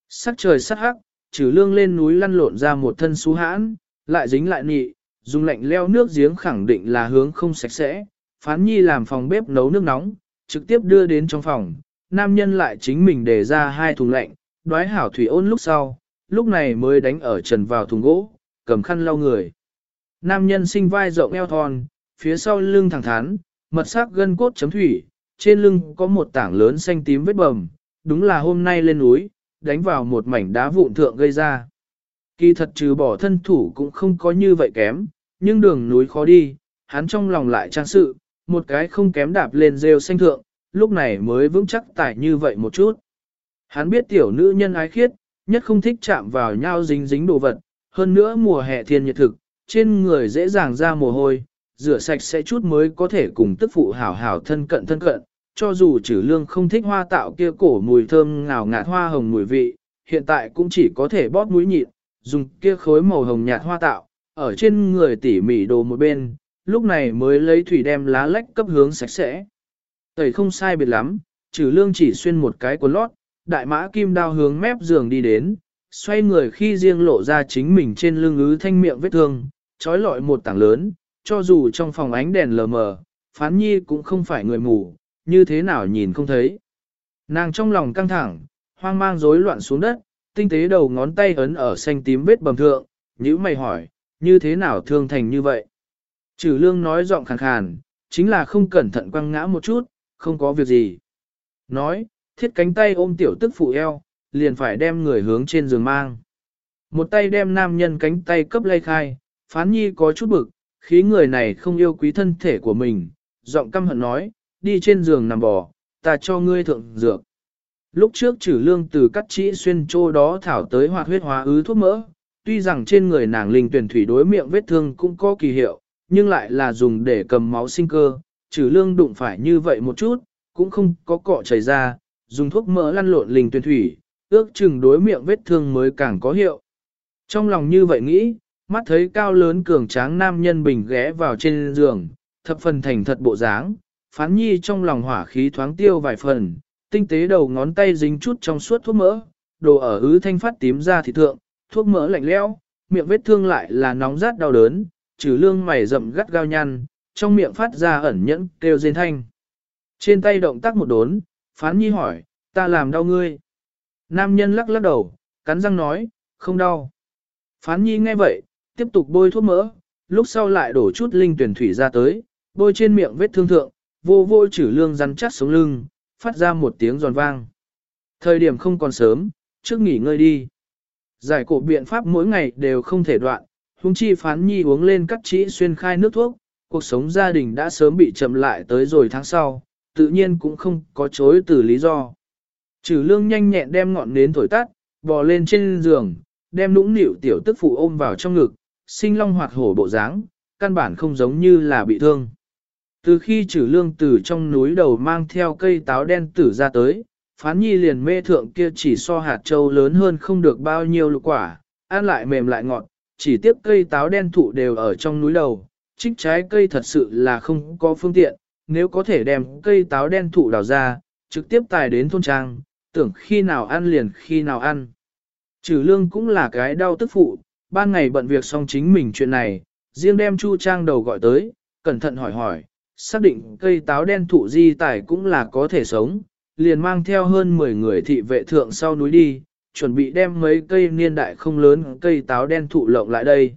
Sắc trời sắc hắc, trừ lương lên núi lăn lộn ra một thân xú hãn, lại dính lại nị, dùng lạnh leo nước giếng khẳng định là hướng không sạch sẽ, phán nhi làm phòng bếp nấu nước nóng, trực tiếp đưa đến trong phòng, nam nhân lại chính mình để ra hai thùng lạnh, đoái hảo thủy ôn lúc sau, lúc này mới đánh ở trần vào thùng gỗ, cầm khăn lau người. Nam nhân sinh vai rộng eo thon, phía sau lưng thẳng thắn, mật sắc gân cốt chấm thủy, trên lưng có một tảng lớn xanh tím vết bầm, đúng là hôm nay lên núi, đánh vào một mảnh đá vụn thượng gây ra. Kỳ thật trừ bỏ thân thủ cũng không có như vậy kém, nhưng đường núi khó đi, hắn trong lòng lại trang sự, một cái không kém đạp lên rêu xanh thượng, lúc này mới vững chắc tải như vậy một chút. Hắn biết tiểu nữ nhân ái khiết, nhất không thích chạm vào nhau dính dính đồ vật, hơn nữa mùa hè thiên nhiệt thực, trên người dễ dàng ra mồ hôi, rửa sạch sẽ chút mới có thể cùng tức phụ hảo hảo thân cận thân cận, cho dù trừ lương không thích hoa tạo kia cổ mùi thơm ngào ngạt hoa hồng mùi vị, hiện tại cũng chỉ có thể bóp mũi nhịn, dùng kia khối màu hồng nhạt hoa tạo, ở trên người tỉ mỉ đồ một bên, lúc này mới lấy thủy đem lá lách cấp hướng sạch sẽ. Tẩy không sai biệt lắm, trừ lương chỉ xuyên một cái quần lót, đại mã kim đao hướng mép giường đi đến, xoay người khi riêng lộ ra chính mình trên lưng ứ thanh miệng vết thương, trói lọi một tảng lớn, cho dù trong phòng ánh đèn lờ mờ, phán nhi cũng không phải người mù, như thế nào nhìn không thấy. Nàng trong lòng căng thẳng, hoang mang rối loạn xuống đất, tinh tế đầu ngón tay ấn ở xanh tím vết bầm thượng, nhữ mày hỏi, như thế nào thương thành như vậy? Trừ lương nói giọng khàn khàn, chính là không cẩn thận quăng ngã một chút, không có việc gì. Nói, thiết cánh tay ôm tiểu tức phụ eo, liền phải đem người hướng trên giường mang. Một tay đem nam nhân cánh tay cấp lay khai, phán nhi có chút bực, khí người này không yêu quý thân thể của mình, giọng căm hận nói, đi trên giường nằm bò, ta cho ngươi thượng dược. Lúc trước trừ lương từ cắt trĩ xuyên chỗ đó thảo tới hoạt huyết hóa ứ thuốc mỡ, tuy rằng trên người nàng linh tuyển thủy đối miệng vết thương cũng có kỳ hiệu, nhưng lại là dùng để cầm máu sinh cơ, trừ lương đụng phải như vậy một chút, cũng không có cọ chảy ra, dùng thuốc mỡ lăn lộn linh tuyển thủy, ước chừng đối miệng vết thương mới càng có hiệu. Trong lòng như vậy nghĩ, mắt thấy cao lớn cường tráng nam nhân bình ghé vào trên giường, thập phần thành thật bộ dáng, phán nhi trong lòng hỏa khí thoáng tiêu vài phần, tinh tế đầu ngón tay dính chút trong suốt thuốc mỡ, đồ ở ứ thanh phát tím ra thì thượng, thuốc mỡ lạnh lẽo, miệng vết thương lại là nóng rát đau đớn, trừ lương mày rậm gắt gao nhăn, trong miệng phát ra ẩn nhẫn kêu rên thanh. Trên tay động tác một đốn, phán nhi hỏi, ta làm đau ngươi. Nam nhân lắc lắc đầu, cắn răng nói, không đau. Phán nhi nghe vậy, tiếp tục bôi thuốc mỡ, lúc sau lại đổ chút linh tuyển thủy ra tới, bôi trên miệng vết thương thượng, vô vô chử lương rắn chắc sống lưng, phát ra một tiếng giòn vang. Thời điểm không còn sớm, trước nghỉ ngơi đi. Giải cổ biện pháp mỗi ngày đều không thể đoạn, huống chi phán nhi uống lên cắt trĩ xuyên khai nước thuốc, cuộc sống gia đình đã sớm bị chậm lại tới rồi tháng sau, tự nhiên cũng không có chối từ lý do. Trừ lương nhanh nhẹn đem ngọn nến thổi tắt, bò lên trên giường, đem nũng nịu tiểu tức phụ ôm vào trong ngực, sinh long hoạt hổ bộ dáng, căn bản không giống như là bị thương. Từ khi trừ lương từ trong núi đầu mang theo cây táo đen tử ra tới, phán nhi liền mê thượng kia chỉ so hạt châu lớn hơn không được bao nhiêu lục quả, ăn lại mềm lại ngọt, chỉ tiếp cây táo đen thụ đều ở trong núi đầu, trích trái cây thật sự là không có phương tiện, nếu có thể đem cây táo đen thụ đào ra, trực tiếp tài đến thôn trang, tưởng khi nào ăn liền khi nào ăn. Trừ lương cũng là cái đau tức phụ, ban ngày bận việc xong chính mình chuyện này, riêng đem Chu Trang đầu gọi tới, cẩn thận hỏi hỏi, xác định cây táo đen thụ di tài cũng là có thể sống, liền mang theo hơn 10 người thị vệ thượng sau núi đi, chuẩn bị đem mấy cây niên đại không lớn cây táo đen thụ lộng lại đây.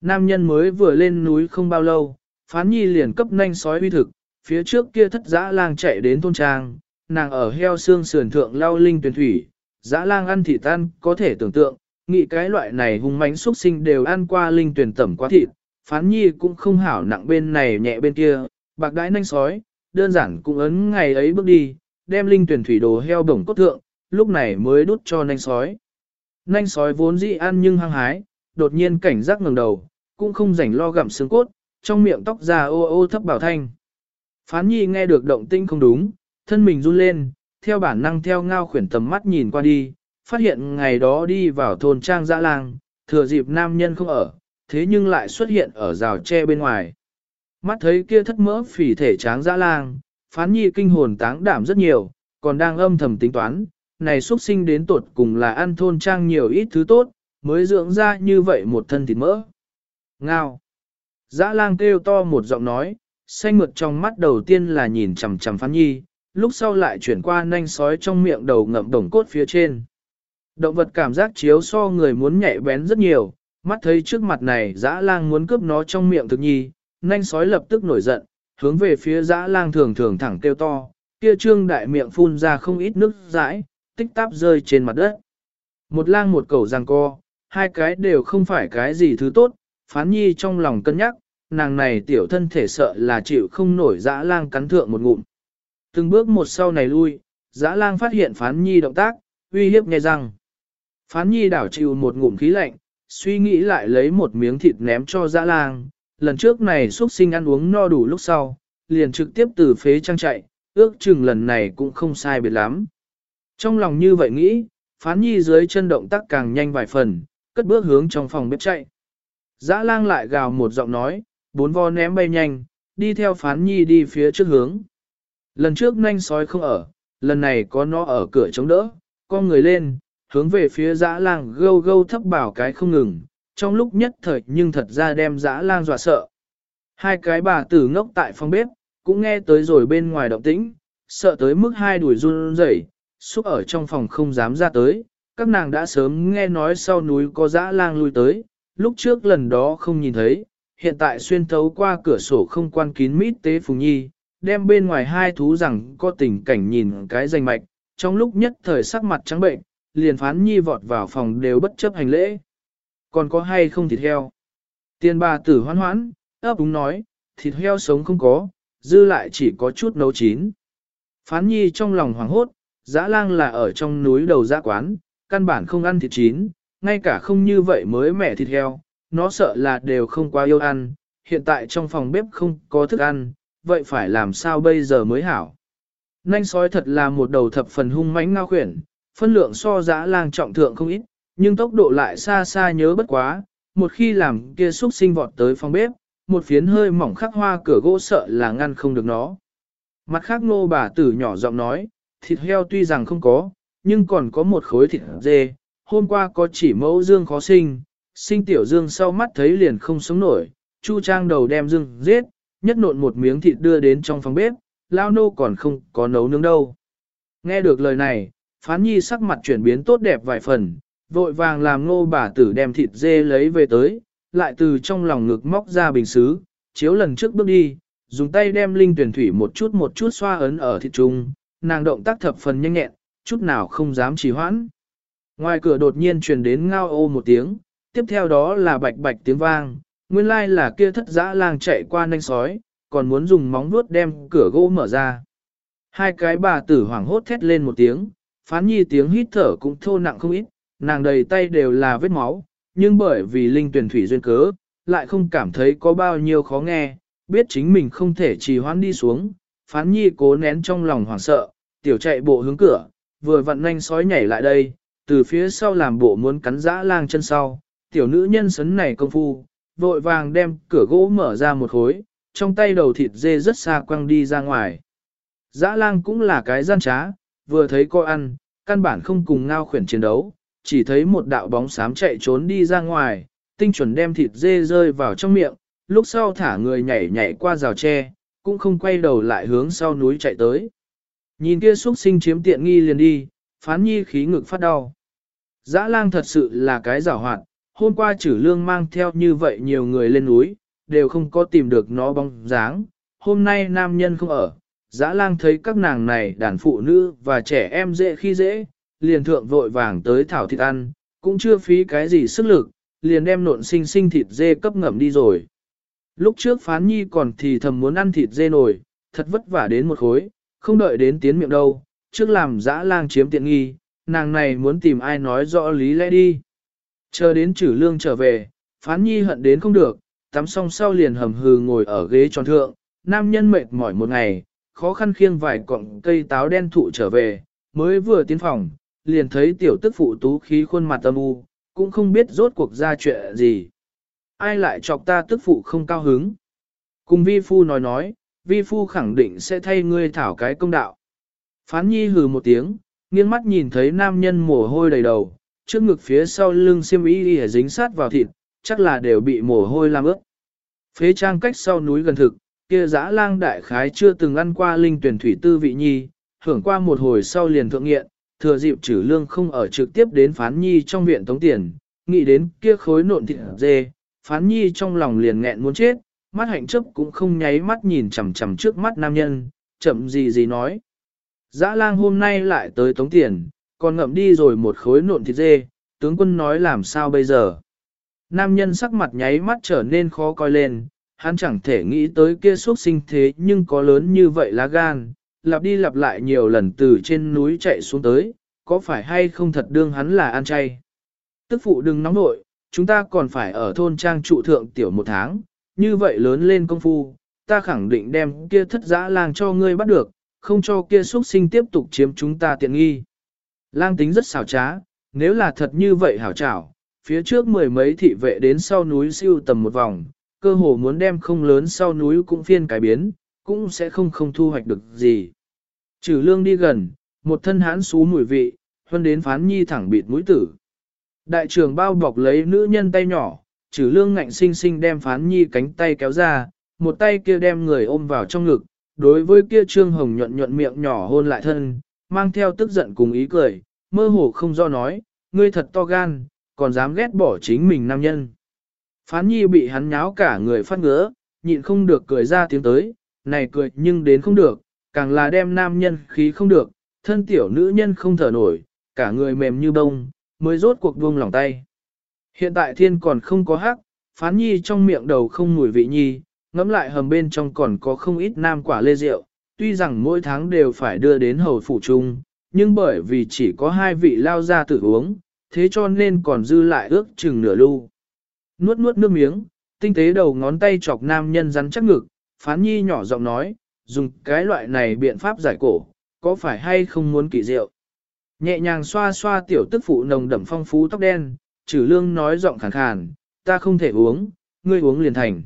Nam nhân mới vừa lên núi không bao lâu, phán nhi liền cấp nhanh sói uy thực, phía trước kia thất dã lang chạy đến thôn trang, nàng ở heo xương sườn thượng lao linh tuyển thủy, dã lang ăn thịt tan có thể tưởng tượng, nghĩ cái loại này hung mánh xuất sinh đều ăn qua linh tuyển tẩm quá thịt, phán nhi cũng không hảo nặng bên này nhẹ bên kia, bạc đái nanh sói, đơn giản cũng ấn ngày ấy bước đi, đem linh tuyển thủy đồ heo bổng cốt thượng, lúc này mới đút cho nanh sói. Nanh sói vốn dĩ ăn nhưng hăng hái, đột nhiên cảnh giác ngẩng đầu, cũng không rảnh lo gặm xương cốt, trong miệng tóc già ô ô thấp bảo thanh. Phán nhi nghe được động tinh không đúng, thân mình run lên, theo bản năng theo ngao khuyển tầm mắt nhìn qua đi, phát hiện ngày đó đi vào thôn trang dã lang, thừa dịp nam nhân không ở, thế nhưng lại xuất hiện ở rào tre bên ngoài. Mắt thấy kia thất mỡ phỉ thể tráng dã lang, phán nhi kinh hồn táng đảm rất nhiều, còn đang âm thầm tính toán, này xuất sinh đến tột cùng là ăn thôn trang nhiều ít thứ tốt, mới dưỡng ra như vậy một thân thịt mỡ. Ngao. Dã lang kêu to một giọng nói, xanh mượt trong mắt đầu tiên là nhìn chằm chằm phán nhi, lúc sau lại chuyển qua nanh sói trong miệng đầu ngậm đồng cốt phía trên. Động vật cảm giác chiếu so người muốn nhạy bén rất nhiều, mắt thấy trước mặt này dã lang muốn cướp nó trong miệng thực nhi, nanh sói lập tức nổi giận, hướng về phía dã lang thường thường thẳng kêu to, kia trương đại miệng phun ra không ít nước dãi, tích táp rơi trên mặt đất. Một lang một cầu giằng co, hai cái đều không phải cái gì thứ tốt, phán nhi trong lòng cân nhắc, nàng này tiểu thân thể sợ là chịu không nổi dã lang cắn thượng một ngụm. Từng bước một sau này lui, dã lang phát hiện phán nhi động tác, uy hiếp nghe rằng, Phán nhi đảo chịu một ngụm khí lạnh, suy nghĩ lại lấy một miếng thịt ném cho dã lang, lần trước này xuất sinh ăn uống no đủ lúc sau, liền trực tiếp từ phế trang chạy, ước chừng lần này cũng không sai biệt lắm. Trong lòng như vậy nghĩ, phán nhi dưới chân động tác càng nhanh vài phần, cất bước hướng trong phòng bếp chạy. Dã lang lại gào một giọng nói, bốn vo ném bay nhanh, đi theo phán nhi đi phía trước hướng. Lần trước nanh sói không ở, lần này có nó ở cửa chống đỡ, con người lên, hướng về phía dã lang gâu gâu thấp bảo cái không ngừng, trong lúc nhất thời nhưng thật ra đem dã lang dọa sợ. Hai cái bà tử ngốc tại phòng bếp, cũng nghe tới rồi bên ngoài động tĩnh, sợ tới mức hai đuổi run rẩy, xúc ở trong phòng không dám ra tới, các nàng đã sớm nghe nói sau núi có dã lang lui tới, lúc trước lần đó không nhìn thấy, hiện tại xuyên thấu qua cửa sổ không quan kín mít tế phùng nhi, đem bên ngoài hai thú rằng có tình cảnh nhìn cái danh mạch, trong lúc nhất thời sắc mặt trắng bệnh, liền phán nhi vọt vào phòng đều bất chấp hành lễ. Còn có hay không thịt heo? Tiên bà tử hoan hoãn, ấp úng nói, thịt heo sống không có, dư lại chỉ có chút nấu chín. Phán nhi trong lòng hoảng hốt, dã lang là ở trong núi đầu dã quán, căn bản không ăn thịt chín, ngay cả không như vậy mới mẻ thịt heo, nó sợ là đều không quá yêu ăn, hiện tại trong phòng bếp không có thức ăn, vậy phải làm sao bây giờ mới hảo. Nanh sói thật là một đầu thập phần hung mãnh ngao khuyển, phân lượng so dã lang trọng thượng không ít, nhưng tốc độ lại xa xa nhớ bất quá, một khi làm kia xúc sinh vọt tới phòng bếp, một phiến hơi mỏng khắc hoa cửa gỗ sợ là ngăn không được nó. Mặt khác nô bà tử nhỏ giọng nói, thịt heo tuy rằng không có, nhưng còn có một khối thịt dê, hôm qua có chỉ mẫu dương khó sinh, sinh tiểu dương sau mắt thấy liền không sống nổi, chu trang đầu đem dương giết, nhất nộn một miếng thịt đưa đến trong phòng bếp, lao nô còn không có nấu nướng đâu. Nghe được lời này, phán nhi sắc mặt chuyển biến tốt đẹp vài phần, vội vàng làm ngô bà tử đem thịt dê lấy về tới, lại từ trong lòng ngực móc ra bình xứ, chiếu lần trước bước đi, dùng tay đem linh tuyển thủy một chút một chút xoa ấn ở thịt trung, nàng động tác thập phần nhanh nhẹn, chút nào không dám trì hoãn. Ngoài cửa đột nhiên truyền đến ngao ô một tiếng, tiếp theo đó là bạch bạch tiếng vang, nguyên lai là kia thất dã lang chạy qua nanh sói, còn muốn dùng móng vuốt đem cửa gỗ mở ra. Hai cái bà tử hoảng hốt thét lên một tiếng, phán nhi tiếng hít thở cũng thô nặng không ít, nàng đầy tay đều là vết máu, nhưng bởi vì linh tuyển thủy duyên cớ, lại không cảm thấy có bao nhiêu khó nghe, biết chính mình không thể trì hoãn đi xuống, phán nhi cố nén trong lòng hoảng sợ, tiểu chạy bộ hướng cửa, vừa vặn nhanh sói nhảy lại đây, từ phía sau làm bộ muốn cắn dã lang chân sau, tiểu nữ nhân sấn này công phu, vội vàng đem cửa gỗ mở ra một khối, trong tay đầu thịt dê rất xa quăng đi ra ngoài. Dã lang cũng là cái gian trá, vừa thấy coi ăn, căn bản không cùng ngao khuyển chiến đấu, chỉ thấy một đạo bóng xám chạy trốn đi ra ngoài, tinh chuẩn đem thịt dê rơi vào trong miệng, lúc sau thả người nhảy nhảy qua rào tre, cũng không quay đầu lại hướng sau núi chạy tới. Nhìn kia xuất sinh chiếm tiện nghi liền đi, phán nhi khí ngực phát đau. Dã lang thật sự là cái giảo hoạt, hôm qua chử lương mang theo như vậy nhiều người lên núi, đều không có tìm được nó bóng dáng. Hôm nay nam nhân không ở, dã lang thấy các nàng này đàn phụ nữ và trẻ em dễ khi dễ, liền thượng vội vàng tới thảo thịt ăn, cũng chưa phí cái gì sức lực, liền đem nộn sinh sinh thịt dê cấp ngậm đi rồi. Lúc trước phán nhi còn thì thầm muốn ăn thịt dê nổi, thật vất vả đến một khối, không đợi đến tiến miệng đâu, trước làm dã lang chiếm tiện nghi, nàng này muốn tìm ai nói rõ lý lẽ đi. Chờ đến trừ lương trở về, phán nhi hận đến không được, tắm xong sau liền hầm hừ ngồi ở ghế tròn thượng, nam nhân mệt mỏi một ngày, khó khăn khiêng vài cọng cây táo đen thụ trở về, mới vừa tiến phòng, liền thấy tiểu tức phụ tú khí khuôn mặt âm u, cũng không biết rốt cuộc ra chuyện gì. Ai lại chọc ta tức phụ không cao hứng. Cùng vi phu nói nói, vi phu khẳng định sẽ thay ngươi thảo cái công đạo. Phán nhi hừ một tiếng, nghiêng mắt nhìn thấy nam nhân mồ hôi đầy đầu, trước ngực phía sau lưng xiêm y đi dính sát vào thịt, chắc là đều bị mồ hôi làm ướt. Phế trang cách sau núi gần thực, kia dã lang đại khái chưa từng ăn qua linh tuyển thủy tư vị nhi, hưởng qua một hồi sau liền thượng nghiện, thừa dịp trừ lương không ở trực tiếp đến phán nhi trong viện tống tiền, nghĩ đến kia khối nộn thịt dê, phán nhi trong lòng liền nghẹn muốn chết, mắt hạnh chấp cũng không nháy mắt nhìn chằm chằm trước mắt nam nhân, chậm gì gì nói. Dã lang hôm nay lại tới tống tiền, còn ngậm đi rồi một khối nộn thịt dê, tướng quân nói làm sao bây giờ. Nam nhân sắc mặt nháy mắt trở nên khó coi lên, hắn chẳng thể nghĩ tới kia xuất sinh thế nhưng có lớn như vậy lá gan, lặp đi lặp lại nhiều lần từ trên núi chạy xuống tới, có phải hay không thật đương hắn là ăn chay. Tức phụ đừng nóng nội, chúng ta còn phải ở thôn trang trụ thượng tiểu một tháng, như vậy lớn lên công phu, ta khẳng định đem kia thất giã lang cho ngươi bắt được, không cho kia xuất sinh tiếp tục chiếm chúng ta tiện nghi. Lang tính rất xảo trá, nếu là thật như vậy hảo trảo, phía trước mười mấy thị vệ đến sau núi siêu tầm một vòng, cơ hồ muốn đem không lớn sau núi cũng phiên cải biến, cũng sẽ không không thu hoạch được gì. Trừ lương đi gần, một thân hãn xú mùi vị, hơn đến phán nhi thẳng bịt mũi tử. Đại trưởng bao bọc lấy nữ nhân tay nhỏ, trừ lương ngạnh sinh sinh đem phán nhi cánh tay kéo ra, một tay kia đem người ôm vào trong ngực, đối với kia trương hồng nhuận nhuận miệng nhỏ hôn lại thân, mang theo tức giận cùng ý cười, mơ hồ không do nói, ngươi thật to gan, còn dám ghét bỏ chính mình nam nhân. Phán nhi bị hắn nháo cả người phát ngứa, nhịn không được cười ra tiếng tới, này cười nhưng đến không được, càng là đem nam nhân khí không được, thân tiểu nữ nhân không thở nổi, cả người mềm như bông, mới rốt cuộc buông lòng tay. Hiện tại thiên còn không có hắc, phán nhi trong miệng đầu không mùi vị nhi, ngẫm lại hầm bên trong còn có không ít nam quả lê rượu, tuy rằng mỗi tháng đều phải đưa đến hầu phủ chung, nhưng bởi vì chỉ có hai vị lao ra tự uống, thế cho nên còn dư lại ước chừng nửa lưu. Nuốt nuốt nước miếng, tinh tế đầu ngón tay chọc nam nhân rắn chắc ngực, phán nhi nhỏ giọng nói, dùng cái loại này biện pháp giải cổ, có phải hay không muốn kỳ rượu. Nhẹ nhàng xoa xoa tiểu tức phụ nồng đậm phong phú tóc đen, trừ lương nói giọng khàn khàn, ta không thể uống, ngươi uống liền thành.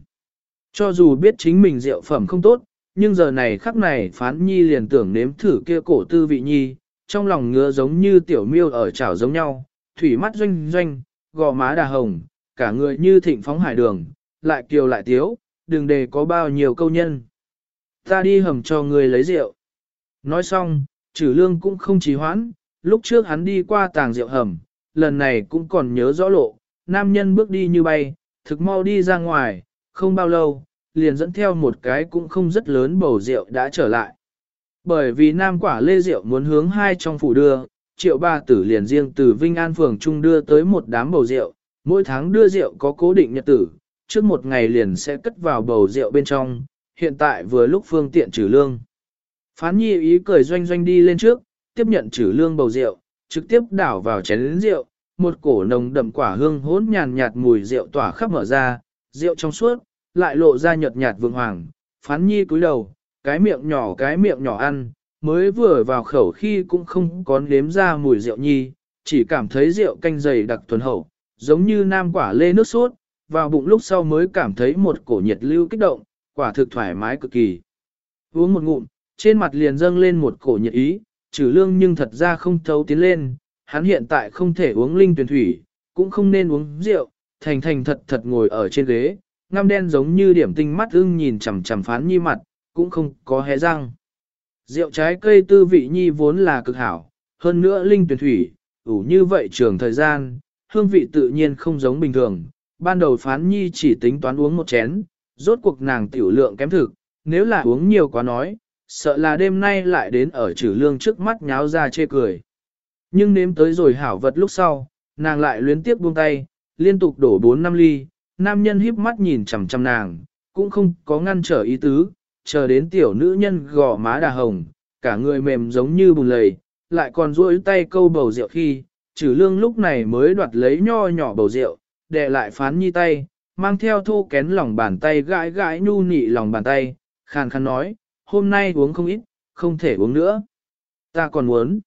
Cho dù biết chính mình rượu phẩm không tốt, nhưng giờ này khắc này phán nhi liền tưởng nếm thử kia cổ tư vị nhi, trong lòng ngứa giống như tiểu miêu ở chảo giống nhau, thủy mắt doanh doanh, gò má đà hồng, cả người như thịnh phóng hải đường, lại kiều lại tiếu, đừng để có bao nhiêu câu nhân. Ta đi hầm cho người lấy rượu. Nói xong, trừ lương cũng không trì hoãn, lúc trước hắn đi qua tàng rượu hầm, lần này cũng còn nhớ rõ lộ, nam nhân bước đi như bay, thực mau đi ra ngoài, không bao lâu, liền dẫn theo một cái cũng không rất lớn bầu rượu đã trở lại. Bởi vì nam quả lê rượu muốn hướng hai trong phủ đưa, triệu ba tử liền riêng từ Vinh An Phường Trung đưa tới một đám bầu rượu, mỗi tháng đưa rượu có cố định nhật tử, trước một ngày liền sẽ cất vào bầu rượu bên trong, hiện tại vừa lúc phương tiện trừ lương. Phán nhi ý cười doanh doanh đi lên trước, tiếp nhận trừ lương bầu rượu, trực tiếp đảo vào chén rượu, một cổ nồng đậm quả hương hỗn nhàn nhạt mùi rượu tỏa khắp mở ra, rượu trong suốt, lại lộ ra nhợt nhạt vương hoàng, phán nhi cúi đầu, cái miệng nhỏ cái miệng nhỏ ăn, mới vừa vào khẩu khi cũng không có nếm ra mùi rượu nhi, chỉ cảm thấy rượu canh dày đặc thuần hậu, giống như nam quả lê nước sốt, vào bụng lúc sau mới cảm thấy một cổ nhiệt lưu kích động, quả thực thoải mái cực kỳ. Uống một ngụm, trên mặt liền dâng lên một cổ nhiệt ý, trừ lương nhưng thật ra không thấu tiến lên, hắn hiện tại không thể uống linh tuyển thủy, cũng không nên uống rượu, thành thành thật thật ngồi ở trên ghế, ngăm đen giống như điểm tinh mắt ưng nhìn chằm chằm phán nhi mặt, cũng không có hé răng. Rượu trái cây tư vị nhi vốn là cực hảo, hơn nữa linh tuyển thủy, ủ như vậy trường thời gian, hương vị tự nhiên không giống bình thường. Ban đầu phán nhi chỉ tính toán uống một chén, rốt cuộc nàng tiểu lượng kém thực, nếu là uống nhiều quá nói, sợ là đêm nay lại đến ở trừ lương trước mắt nháo ra chê cười. Nhưng nếm tới rồi hảo vật lúc sau, nàng lại luyến tiếp buông tay, liên tục đổ 4 năm ly, nam nhân híp mắt nhìn chằm chằm nàng, cũng không có ngăn trở ý tứ, chờ đến tiểu nữ nhân gò má đà hồng, cả người mềm giống như bùn lầy, lại còn duỗi tay câu bầu rượu khi, trừ lương lúc này mới đoạt lấy nho nhỏ bầu rượu, đệ lại phán nhi tay, mang theo thô kén lòng bàn tay gãi gãi nhu nị lòng bàn tay, khàn khàn nói, hôm nay uống không ít, không thể uống nữa. Ta còn muốn,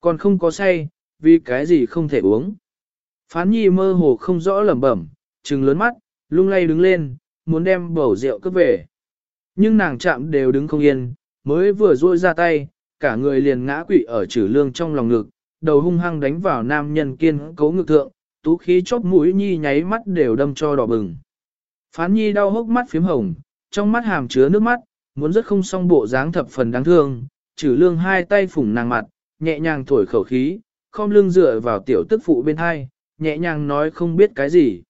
còn không có say, vì cái gì không thể uống. Phán nhi mơ hồ không rõ lẩm bẩm, trừng lớn mắt, lung lay đứng lên, muốn đem bầu rượu cướp về. Nhưng nàng chạm đều đứng không yên, mới vừa duỗi ra tay, cả người liền ngã quỵ ở trừ lương trong lòng ngực, đầu hung hăng đánh vào nam nhân kiên cấu ngực thượng, tú khí chóp mũi nhi nháy mắt đều đâm cho đỏ bừng. Phán nhi đau hốc mắt phím hồng, trong mắt hàm chứa nước mắt, muốn rất không xong bộ dáng thập phần đáng thương, trừ lương hai tay phủng nàng mặt, nhẹ nhàng thổi khẩu khí, không lưng dựa vào tiểu tức phụ bên hai, nhẹ nhàng nói không biết cái gì.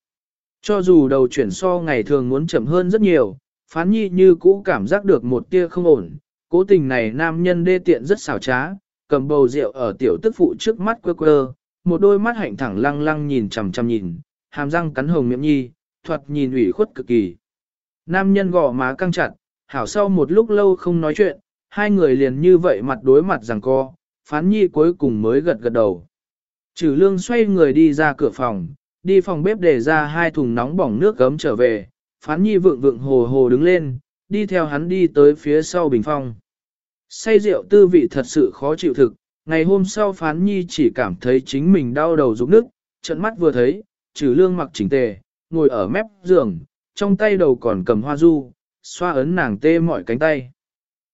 Cho dù đầu chuyển so ngày thường muốn chậm hơn rất nhiều, phán nhi như cũ cảm giác được một tia không ổn, cố tình này nam nhân đê tiện rất xảo trá, cầm bầu rượu ở tiểu tức phụ trước mắt quơ quơ, một đôi mắt hạnh thẳng lăng lăng nhìn chằm chằm nhìn, hàm răng cắn hồng miệng nhi, thuật nhìn ủy khuất cực kỳ. Nam nhân gò má căng chặt, hảo sau một lúc lâu không nói chuyện, hai người liền như vậy mặt đối mặt rằng co, phán nhi cuối cùng mới gật gật đầu. Trừ lương xoay người đi ra cửa phòng, đi phòng bếp để ra hai thùng nóng bỏng nước gấm trở về, phán nhi vượng vượng hồ hồ đứng lên, đi theo hắn đi tới phía sau bình phong. Say rượu tư vị thật sự khó chịu thực, ngày hôm sau phán nhi chỉ cảm thấy chính mình đau đầu rụng nước, trận mắt vừa thấy, trừ lương mặc chỉnh tề, ngồi ở mép giường, trong tay đầu còn cầm hoa du, xoa ấn nàng tê mọi cánh tay.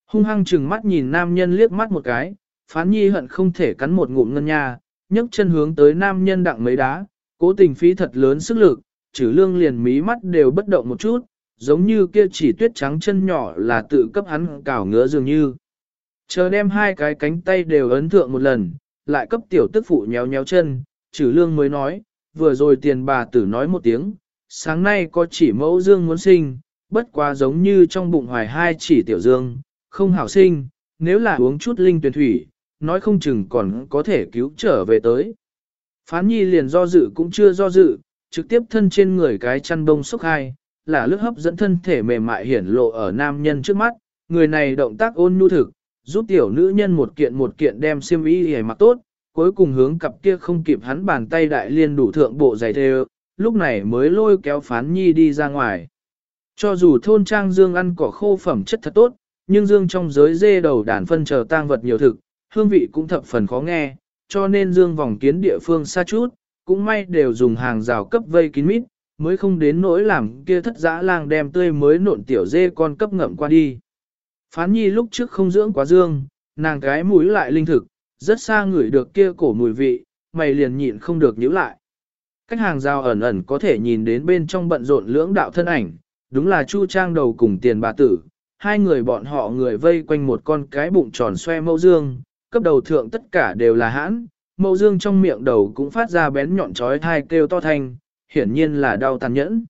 Hung hăng chừng mắt nhìn nam nhân liếc mắt một cái, phán nhi hận không thể cắn một ngụm ngân nha, nhấc chân hướng tới nam nhân đặng mấy đá, cố tình phí thật lớn sức lực, trừ lương liền mí mắt đều bất động một chút, giống như kia chỉ tuyết trắng chân nhỏ là tự cấp hắn cào ngứa dường như. Chờ đem hai cái cánh tay đều ấn thượng một lần, lại cấp tiểu tức phụ nhéo nhéo chân, trừ lương mới nói, vừa rồi tiền bà tử nói một tiếng, sáng nay có chỉ mẫu dương muốn sinh, bất quá giống như trong bụng hoài hai chỉ tiểu dương, không hảo sinh, nếu là uống chút linh tuyển thủy, nói không chừng còn có thể cứu trở về tới. Phán nhi liền do dự cũng chưa do dự, trực tiếp thân trên người cái chăn bông xúc hai, là lướt hấp dẫn thân thể mềm mại hiển lộ ở nam nhân trước mắt, người này động tác ôn nhu thực, giúp tiểu nữ nhân một kiện một kiện đem xiêm y hề mặc tốt, cuối cùng hướng cặp kia không kịp hắn bàn tay đại liên đủ thượng bộ giày thề, lúc này mới lôi kéo phán nhi đi ra ngoài. Cho dù thôn trang dương ăn cỏ khô phẩm chất thật tốt, nhưng dương trong giới dê đầu đàn phân chờ tang vật nhiều thực, hương vị cũng thập phần khó nghe, cho nên dương vòng kiến địa phương xa chút, cũng may đều dùng hàng rào cấp vây kín mít, mới không đến nỗi làm kia thất dã lang đem tươi mới nộn tiểu dê con cấp ngậm qua đi. Phán nhi lúc trước không dưỡng quá dương, nàng gái mũi lại linh thực, rất xa ngửi được kia cổ mùi vị, mày liền nhịn không được nhíu lại. Cách hàng rào ẩn ẩn có thể nhìn đến bên trong bận rộn lưỡng đạo thân ảnh, đúng là Chu Trang đầu cùng tiền bà tử, hai người bọn họ người vây quanh một con cái bụng tròn xoe mẫu dương, cấp đầu thượng tất cả đều là hãn, mẫu dương trong miệng đầu cũng phát ra bén nhọn trói thai kêu to thanh, hiển nhiên là đau tàn nhẫn.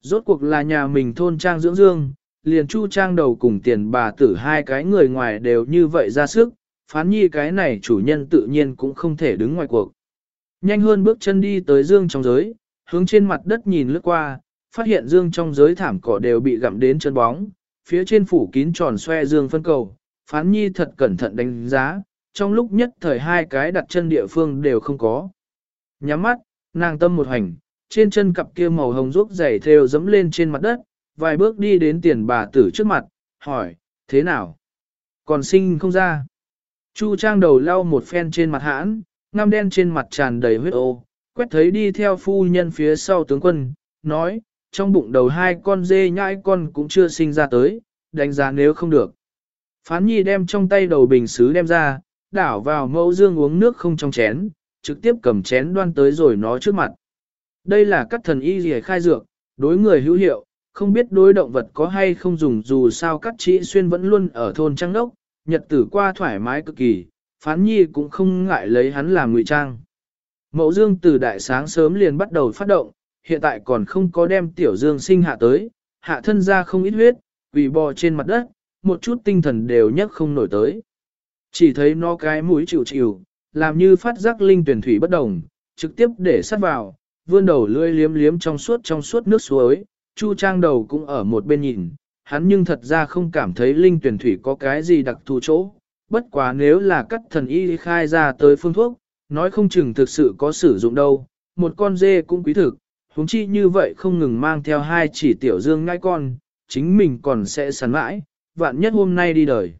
Rốt cuộc là nhà mình thôn trang dưỡng dương, liền chu trang đầu cùng tiền bà tử hai cái người ngoài đều như vậy ra sức, phán nhi cái này chủ nhân tự nhiên cũng không thể đứng ngoài cuộc. Nhanh hơn bước chân đi tới dương trong giới, hướng trên mặt đất nhìn lướt qua, phát hiện dương trong giới thảm cỏ đều bị gặm đến chân bóng, phía trên phủ kín tròn xoe dương phân cầu, phán nhi thật cẩn thận đánh giá, trong lúc nhất thời hai cái đặt chân địa phương đều không có. Nhắm mắt, nàng tâm một hành, trên chân cặp kia màu hồng ruốc dày theo dẫm lên trên mặt đất, vài bước đi đến tiền bà tử trước mặt, hỏi, thế nào? Còn sinh không ra. Chu trang đầu lau một phen trên mặt hãn, ngăm đen trên mặt tràn đầy huyết ô, quét thấy đi theo phu nhân phía sau tướng quân, nói, trong bụng đầu hai con dê nhãi con cũng chưa sinh ra tới, đánh giá nếu không được. Phán nhi đem trong tay đầu bình xứ đem ra, đảo vào mẫu dương uống nước không trong chén, trực tiếp cầm chén đoan tới rồi nó trước mặt. Đây là các thần y rìa khai dược, đối người hữu hiệu, không biết đối động vật có hay không dùng dù sao các chị xuyên vẫn luôn ở thôn trăng đốc, nhật tử qua thoải mái cực kỳ, phán nhi cũng không ngại lấy hắn làm ngụy trang. Mẫu dương từ đại sáng sớm liền bắt đầu phát động, hiện tại còn không có đem tiểu dương sinh hạ tới, hạ thân ra không ít huyết, quỳ bò trên mặt đất, một chút tinh thần đều nhấc không nổi tới. Chỉ thấy nó cái mũi chịu chịu, làm như phát giác linh tuyển thủy bất đồng, trực tiếp để sát vào, vươn đầu lưỡi liếm liếm trong suốt trong suốt nước suối, Chu Trang đầu cũng ở một bên nhìn, hắn nhưng thật ra không cảm thấy linh tuyển thủy có cái gì đặc thù chỗ, bất quá nếu là các thần y khai ra tới phương thuốc, nói không chừng thực sự có sử dụng đâu, một con dê cũng quý thực, huống chi như vậy không ngừng mang theo hai chỉ tiểu dương ngai con, chính mình còn sẽ sẵn mãi, vạn nhất hôm nay đi đời.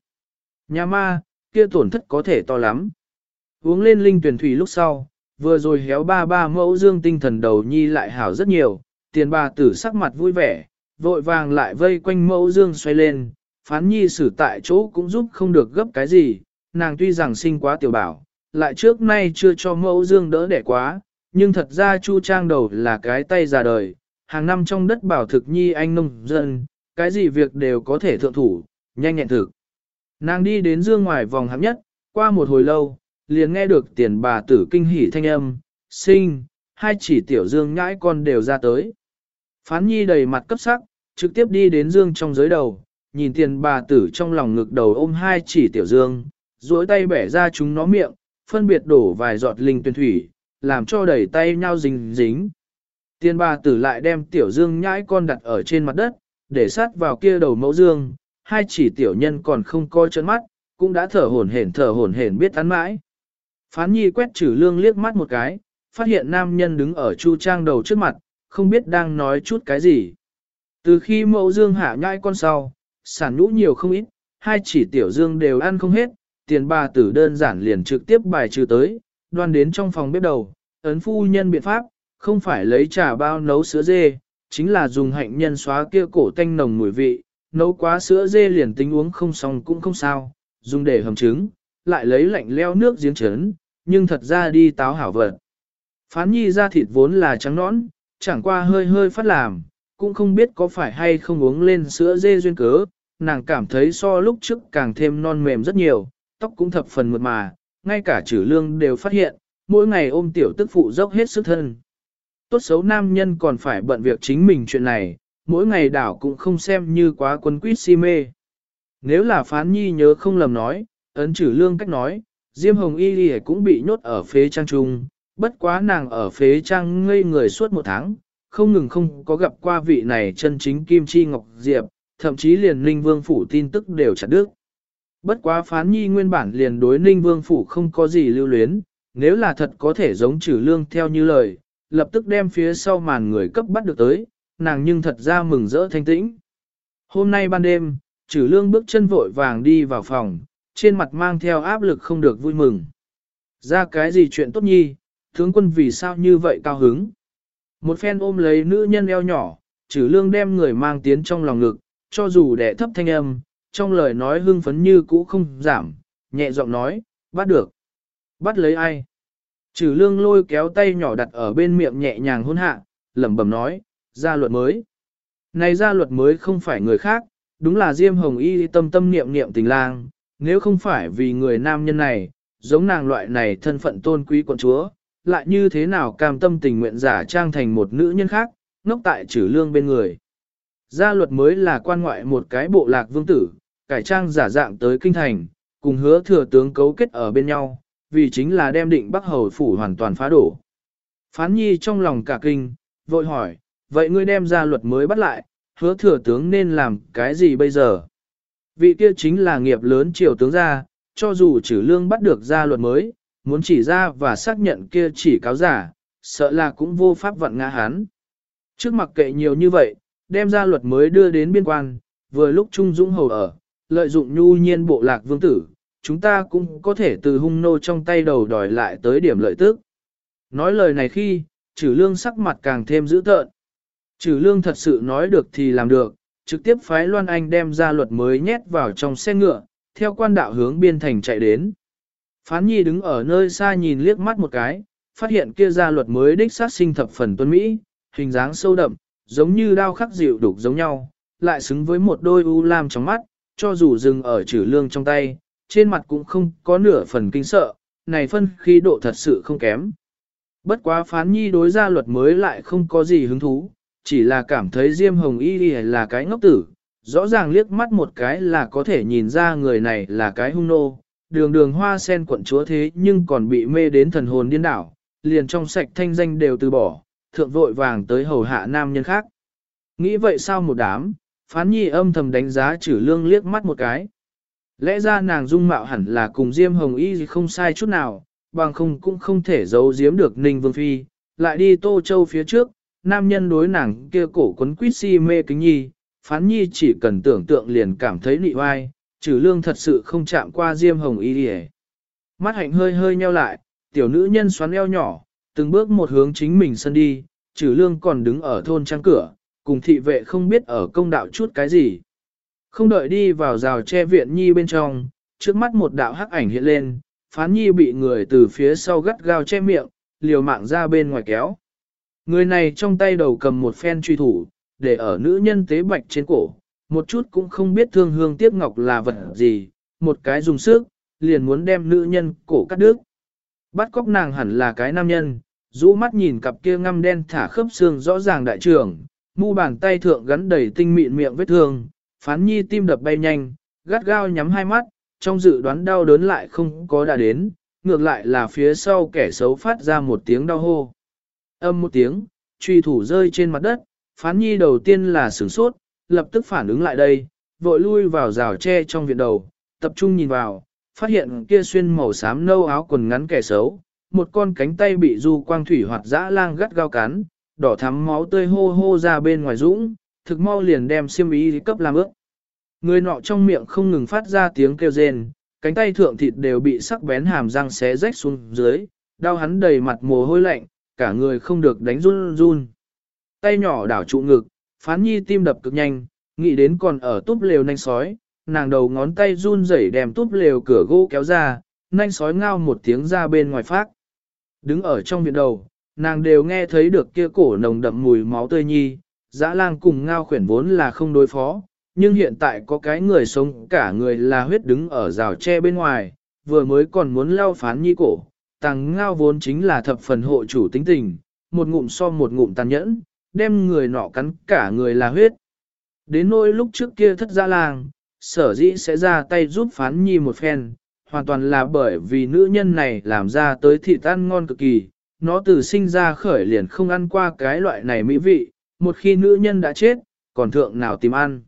Nhà ma, kia tổn thất có thể to lắm. Uống lên linh tuyển thủy lúc sau, vừa rồi héo ba ba mẫu dương tinh thần đầu nhi lại hảo rất nhiều, tiền bà tử sắc mặt vui vẻ, vội vàng lại vây quanh mẫu dương xoay lên, phán nhi xử tại chỗ cũng giúp không được gấp cái gì, nàng tuy rằng sinh quá tiểu bảo, lại trước nay chưa cho mẫu dương đỡ đẻ quá, nhưng thật ra chu trang đầu là cái tay già đời, hàng năm trong đất bảo thực nhi anh nông dân, cái gì việc đều có thể thượng thủ, nhanh nhẹn thực. Nàng đi đến dương ngoài vòng hạng nhất, qua một hồi lâu, liền nghe được tiền bà tử kinh hỉ thanh âm, sinh, hai chỉ tiểu dương nhãi con đều ra tới. Phán nhi đầy mặt cấp sắc, trực tiếp đi đến dương trong giới đầu, nhìn tiền bà tử trong lòng ngực đầu ôm hai chỉ tiểu dương, duỗi tay bẻ ra chúng nó miệng, phân biệt đổ vài giọt linh tuyển thủy, làm cho đẩy tay nhau dính dính. Tiền bà tử lại đem tiểu dương nhãi con đặt ở trên mặt đất, để sát vào kia đầu mẫu dương, hai chỉ tiểu nhân còn không coi chân mắt, cũng đã thở hổn hển thở hổn hển biết ăn mãi. Phán nhi quét trừ lương liếc mắt một cái, phát hiện nam nhân đứng ở chu trang đầu trước mặt, không biết đang nói chút cái gì. Từ khi mẫu dương hạ nhai con sau, sản nhũ nhiều không ít, hai chỉ tiểu dương đều ăn không hết, tiền bà tử đơn giản liền trực tiếp bài trừ tới, đoan đến trong phòng bếp đầu, ấn phu nhân biện pháp, không phải lấy trà bao nấu sữa dê, chính là dùng hạnh nhân xóa kia cổ tanh nồng mùi vị, nấu quá sữa dê liền tính uống không xong cũng không sao, dùng để hầm trứng, lại lấy lạnh leo nước giếng trấn, nhưng thật ra đi táo hảo vật. Phán nhi ra thịt vốn là trắng nõn, chẳng qua hơi hơi phát làm, cũng không biết có phải hay không uống lên sữa dê duyên cớ, nàng cảm thấy so lúc trước càng thêm non mềm rất nhiều, tóc cũng thập phần mượt mà, ngay cả chữ lương đều phát hiện, mỗi ngày ôm tiểu tức phụ dốc hết sức thân. Tốt xấu nam nhân còn phải bận việc chính mình chuyện này, mỗi ngày đảo cũng không xem như quá quân quýt si mê. Nếu là phán nhi nhớ không lầm nói, ấn chữ lương cách nói, Diêm Hồng Y Ghi cũng bị nhốt ở phế trang trung, bất quá nàng ở phế trang ngây người suốt một tháng, không ngừng không có gặp qua vị này chân chính Kim Chi Ngọc Diệp, thậm chí liền Ninh Vương Phủ tin tức đều chặt đứt. Bất quá phán nhi nguyên bản liền đối Ninh Vương Phủ không có gì lưu luyến, nếu là thật có thể giống trừ lương theo như lời, lập tức đem phía sau màn người cấp bắt được tới, nàng nhưng thật ra mừng rỡ thanh tĩnh. Hôm nay ban đêm, trừ lương bước chân vội vàng đi vào phòng, trên mặt mang theo áp lực không được vui mừng. Ra cái gì chuyện tốt nhi, tướng quân vì sao như vậy cao hứng. Một phen ôm lấy nữ nhân eo nhỏ, trừ lương đem người mang tiến trong lòng ngực, cho dù đẻ thấp thanh âm, trong lời nói hưng phấn như cũ không giảm, nhẹ giọng nói, bắt được. Bắt lấy ai? Trừ lương lôi kéo tay nhỏ đặt ở bên miệng nhẹ nhàng hôn hạ, lẩm bẩm nói, gia luật mới. Này gia luật mới không phải người khác, đúng là Diêm Hồng Y tâm tâm niệm niệm tình lang, nếu không phải vì người nam nhân này, giống nàng loại này thân phận tôn quý quận chúa, lại như thế nào cam tâm tình nguyện giả trang thành một nữ nhân khác, ngốc tại trừ lương bên người. Gia luật mới là quan ngoại một cái bộ lạc vương tử, cải trang giả dạng tới kinh thành, cùng hứa thừa tướng cấu kết ở bên nhau, vì chính là đem định Bắc Hầu phủ hoàn toàn phá đổ. Phán nhi trong lòng cả kinh, vội hỏi, vậy ngươi đem gia luật mới bắt lại, hứa thừa tướng nên làm cái gì bây giờ? Vị kia chính là nghiệp lớn triều tướng gia, cho dù trừ lương bắt được gia luật mới, muốn chỉ ra và xác nhận kia chỉ cáo giả, sợ là cũng vô pháp vận ngã hắn. Trước mặc kệ nhiều như vậy, đem ra luật mới đưa đến biên quan, vừa lúc Trung Dũng hầu ở, lợi dụng nhu nhiên bộ lạc vương tử, chúng ta cũng có thể từ hung nô trong tay đầu đòi lại tới điểm lợi tức. Nói lời này khi, trừ lương sắc mặt càng thêm dữ tợn. Trừ lương thật sự nói được thì làm được, trực tiếp phái Loan Anh đem ra luật mới nhét vào trong xe ngựa, theo quan đạo hướng biên thành chạy đến. Phán nhi đứng ở nơi xa nhìn liếc mắt một cái, phát hiện kia gia luật mới đích sát sinh thập phần tuân Mỹ, hình dáng sâu đậm, giống như đao khắc dịu đục giống nhau, lại xứng với một đôi u lam trong mắt, cho dù dừng ở trừ lương trong tay, trên mặt cũng không có nửa phần kinh sợ, này phân khí độ thật sự không kém. Bất quá phán nhi đối gia luật mới lại không có gì hứng thú, chỉ là cảm thấy Diêm Hồng Y là cái ngốc tử, rõ ràng liếc mắt một cái là có thể nhìn ra người này là cái hung nô, đường đường hoa sen quận chúa thế nhưng còn bị mê đến thần hồn điên đảo, liền trong sạch thanh danh đều từ bỏ, thượng vội vàng tới hầu hạ nam nhân khác. Nghĩ vậy sao một đám, phán nhi âm thầm đánh giá chử lương liếc mắt một cái. Lẽ ra nàng dung mạo hẳn là cùng Diêm Hồng Y không sai chút nào, bằng không cũng không thể giấu giếm được Ninh Vương Phi, lại đi Tô Châu phía trước, nam nhân đối nàng kia cổ quấn quýt si mê kính nhi, phán nhi chỉ cần tưởng tượng liền cảm thấy nị oai, trừ lương thật sự không chạm qua Diêm Hồng Y đi Mắt hạnh hơi hơi nheo lại, tiểu nữ nhân xoắn eo nhỏ, từng bước một hướng chính mình sân đi, trừ lương còn đứng ở thôn trang cửa, cùng thị vệ không biết ở công đạo chút cái gì. Không đợi đi vào rào che viện nhi bên trong, trước mắt một đạo hắc ảnh hiện lên, phán nhi bị người từ phía sau gắt gao che miệng, liều mạng ra bên ngoài kéo. Người này trong tay đầu cầm một phen truy thủ, để ở nữ nhân tế bạch trên cổ, một chút cũng không biết thương hương tiếc ngọc là vật gì, một cái dùng sức, liền muốn đem nữ nhân cổ cắt đứt. Bắt cóc nàng hẳn là cái nam nhân, rũ mắt nhìn cặp kia ngăm đen thả khớp xương rõ ràng đại trưởng, mu bàn tay thượng gắn đầy tinh mịn miệng vết thương, phán nhi tim đập bay nhanh, gắt gao nhắm hai mắt, trong dự đoán đau đớn lại không có đã đến, ngược lại là phía sau kẻ xấu phát ra một tiếng đau hô. Âm một tiếng, truy thủ rơi trên mặt đất, phán nhi đầu tiên là sửng sốt, lập tức phản ứng lại đây, vội lui vào rào tre trong viện đầu, tập trung nhìn vào, phát hiện kia xuyên màu xám nâu áo quần ngắn kẻ xấu, một con cánh tay bị du quang thủy hoạt dã lang gắt gao cắn, đỏ thắm máu tươi hô hô ra bên ngoài dũng, thực mau liền đem xiêm ý cấp làm ướt. Người nọ trong miệng không ngừng phát ra tiếng kêu rên, cánh tay thượng thịt đều bị sắc bén hàm răng xé rách xuống dưới, đau hắn đầy mặt mồ hôi lạnh, cả người không được đánh run run. Tay nhỏ đảo trụ ngực, phán nhi tim đập cực nhanh, nghĩ đến còn ở túp lều nanh sói, nàng đầu ngón tay run rẩy đem túp lều cửa gỗ kéo ra, nanh sói ngao một tiếng ra bên ngoài phát. Đứng ở trong viện đầu, nàng đều nghe thấy được kia cổ nồng đậm mùi máu tươi nhi, dã lang cùng ngao khuyển vốn là không đối phó, nhưng hiện tại có cái người sống cả người là huyết đứng ở rào tre bên ngoài, vừa mới còn muốn lao phán nhi cổ, tàng ngao vốn chính là thập phần hộ chủ tính tình, một ngụm so một ngụm tàn nhẫn, đem người nọ cắn cả người là huyết. Đến nỗi lúc trước kia thất gia làng, sở dĩ sẽ ra tay giúp phán nhi một phen, hoàn toàn là bởi vì nữ nhân này làm ra tới thịt ăn ngon cực kỳ, nó từ sinh ra khởi liền không ăn qua cái loại này mỹ vị, một khi nữ nhân đã chết, còn thượng nào tìm ăn.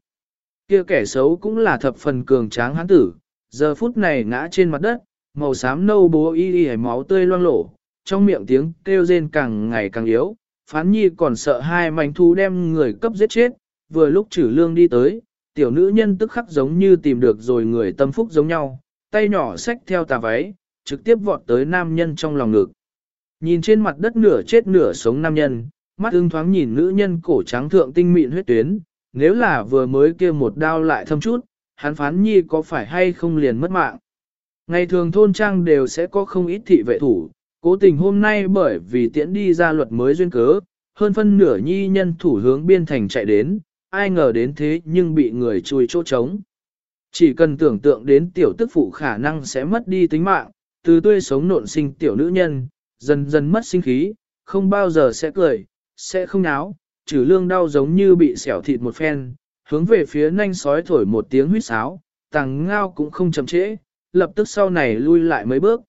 Kia kẻ xấu cũng là thập phần cường tráng hán tử, giờ phút này ngã trên mặt đất, màu xám nâu bố y y máu tươi loang lổ, trong miệng tiếng kêu rên càng ngày càng yếu, phán nhi còn sợ hai mảnh thú đem người cấp giết chết, vừa lúc trừ lương đi tới, tiểu nữ nhân tức khắc giống như tìm được rồi người tâm phúc giống nhau, tay nhỏ xách theo tà váy, trực tiếp vọt tới nam nhân trong lòng ngực. Nhìn trên mặt đất nửa chết nửa sống nam nhân, mắt ưng thoáng nhìn nữ nhân cổ trắng thượng tinh mịn huyết tuyến, nếu là vừa mới kia một đao lại thâm chút, hắn phán nhi có phải hay không liền mất mạng. Ngày thường thôn trang đều sẽ có không ít thị vệ thủ, cố tình hôm nay bởi vì tiễn đi ra luật mới duyên cớ, hơn phân nửa nhi nhân thủ hướng biên thành chạy đến, ai ngờ đến thế nhưng bị người chui chỗ trống. Chỉ cần tưởng tượng đến tiểu tức phụ khả năng sẽ mất đi tính mạng, từ tươi sống nộn sinh tiểu nữ nhân, dần dần mất sinh khí, không bao giờ sẽ cười, sẽ không náo, trừ lương đau giống như bị xẻo thịt một phen, hướng về phía nanh sói thổi một tiếng huýt sáo, tàng ngao cũng không chậm trễ, lập tức sau này lui lại mấy bước.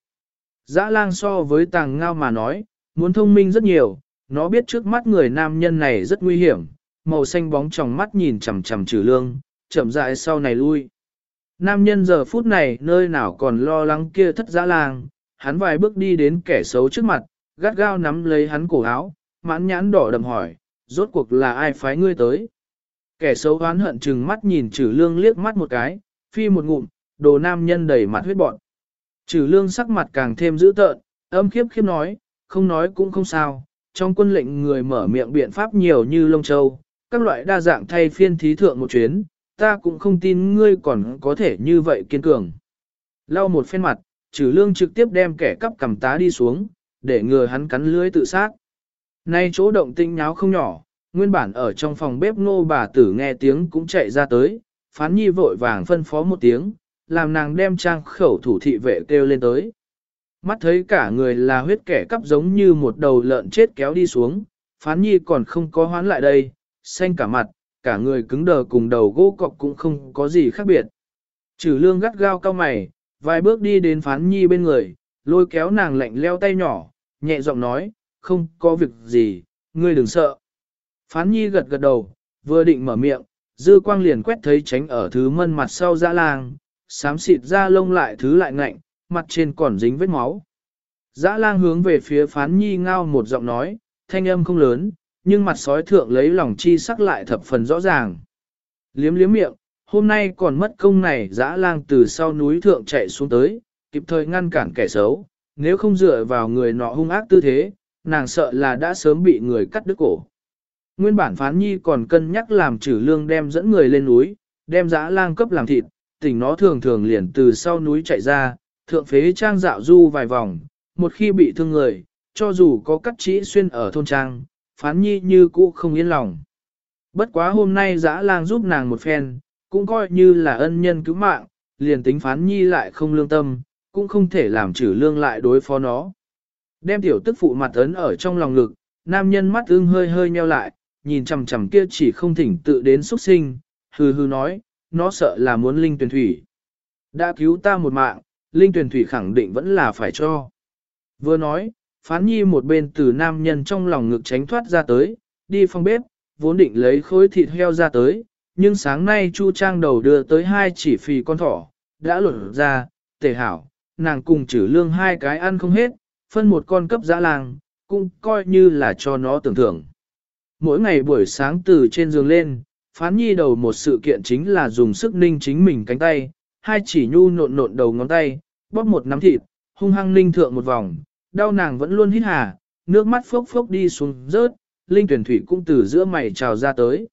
Dã lang so với tàng ngao mà nói, muốn thông minh rất nhiều, nó biết trước mắt người nam nhân này rất nguy hiểm, màu xanh bóng trong mắt nhìn chằm chằm trừ lương, chậm rãi sau này lui. Nam nhân giờ phút này nơi nào còn lo lắng kia thất dã lang, hắn vài bước đi đến kẻ xấu trước mặt, gắt gao nắm lấy hắn cổ áo, mãn nhãn đỏ đầm hỏi, rốt cuộc là ai phái ngươi tới. Kẻ xấu oán hận chừng mắt nhìn trừ lương liếc mắt một cái, phi một ngụm, đồ nam nhân đầy mặt huyết bọn. Trừ lương sắc mặt càng thêm dữ tợn, âm khiếp khiếp nói, không nói cũng không sao, trong quân lệnh người mở miệng biện pháp nhiều như lông châu, các loại đa dạng thay phiên thí thượng một chuyến, ta cũng không tin ngươi còn có thể như vậy kiên cường. Lau một phen mặt, trừ lương trực tiếp đem kẻ cắp cầm tá đi xuống, để ngừa hắn cắn lưới tự sát. Nay chỗ động tinh nháo không nhỏ, nguyên bản ở trong phòng bếp nô bà tử nghe tiếng cũng chạy ra tới, phán nhi vội vàng phân phó một tiếng, làm nàng đem trang khẩu thủ thị vệ kêu lên tới. Mắt thấy cả người là huyết kẻ cắp giống như một đầu lợn chết kéo đi xuống, phán nhi còn không có hoán lại đây, xanh cả mặt, cả người cứng đờ cùng đầu gỗ cọc cũng không có gì khác biệt. Trừ lương gắt gao cao mày, vài bước đi đến phán nhi bên người, lôi kéo nàng lạnh leo tay nhỏ, nhẹ giọng nói, không có việc gì, ngươi đừng sợ. Phán nhi gật gật đầu, vừa định mở miệng, dư quang liền quét thấy tránh ở thứ mân mặt sau dã lang, xám xịt ra lông lại thứ lại ngạnh, mặt trên còn dính vết máu. Dã lang hướng về phía phán nhi ngao một giọng nói, thanh âm không lớn, nhưng mặt sói thượng lấy lòng chi sắc lại thập phần rõ ràng. Liếm liếm miệng, hôm nay còn mất công này dã lang từ sau núi thượng chạy xuống tới, kịp thời ngăn cản kẻ xấu, nếu không dựa vào người nọ hung ác tư thế, nàng sợ là đã sớm bị người cắt đứt cổ. Nguyên bản phán nhi còn cân nhắc làm trừ lương đem dẫn người lên núi, đem dã lang cấp làm thịt, tỉnh nó thường thường liền từ sau núi chạy ra, thượng phế trang dạo du vài vòng, một khi bị thương người, cho dù có cắt chỉ xuyên ở thôn trang, phán nhi như cũ không yên lòng. Bất quá hôm nay dã lang giúp nàng một phen, cũng coi như là ân nhân cứu mạng, liền tính phán nhi lại không lương tâm, cũng không thể làm trừ lương lại đối phó nó. Đem tiểu tức phụ mặt ấn ở trong lòng ngực, nam nhân mắt ưng hơi hơi nheo lại, nhìn chằm chằm kia chỉ không thỉnh tự đến xuất sinh, hừ hừ nói, nó sợ là muốn linh tuyển thủy. Đã cứu ta một mạng, linh tuyển thủy khẳng định vẫn là phải cho. Vừa nói, phán nhi một bên từ nam nhân trong lòng ngực tránh thoát ra tới, đi phòng bếp, vốn định lấy khối thịt heo ra tới, nhưng sáng nay Chu Trang đầu đưa tới hai chỉ phì con thỏ, đã lột ra, tề hảo, nàng cùng trừ lương hai cái ăn không hết, phân một con cấp dã làng, cũng coi như là cho nó tưởng thưởng. Mỗi ngày buổi sáng từ trên giường lên, phán nhi đầu một sự kiện chính là dùng sức ninh chính mình cánh tay, hai chỉ nhu nộn nộn đầu ngón tay, bóp một nắm thịt, hung hăng ninh thượng một vòng, đau nàng vẫn luôn hít hà, nước mắt phốc phốc đi xuống rớt, linh tuyển thủy cũng từ giữa mày trào ra tới.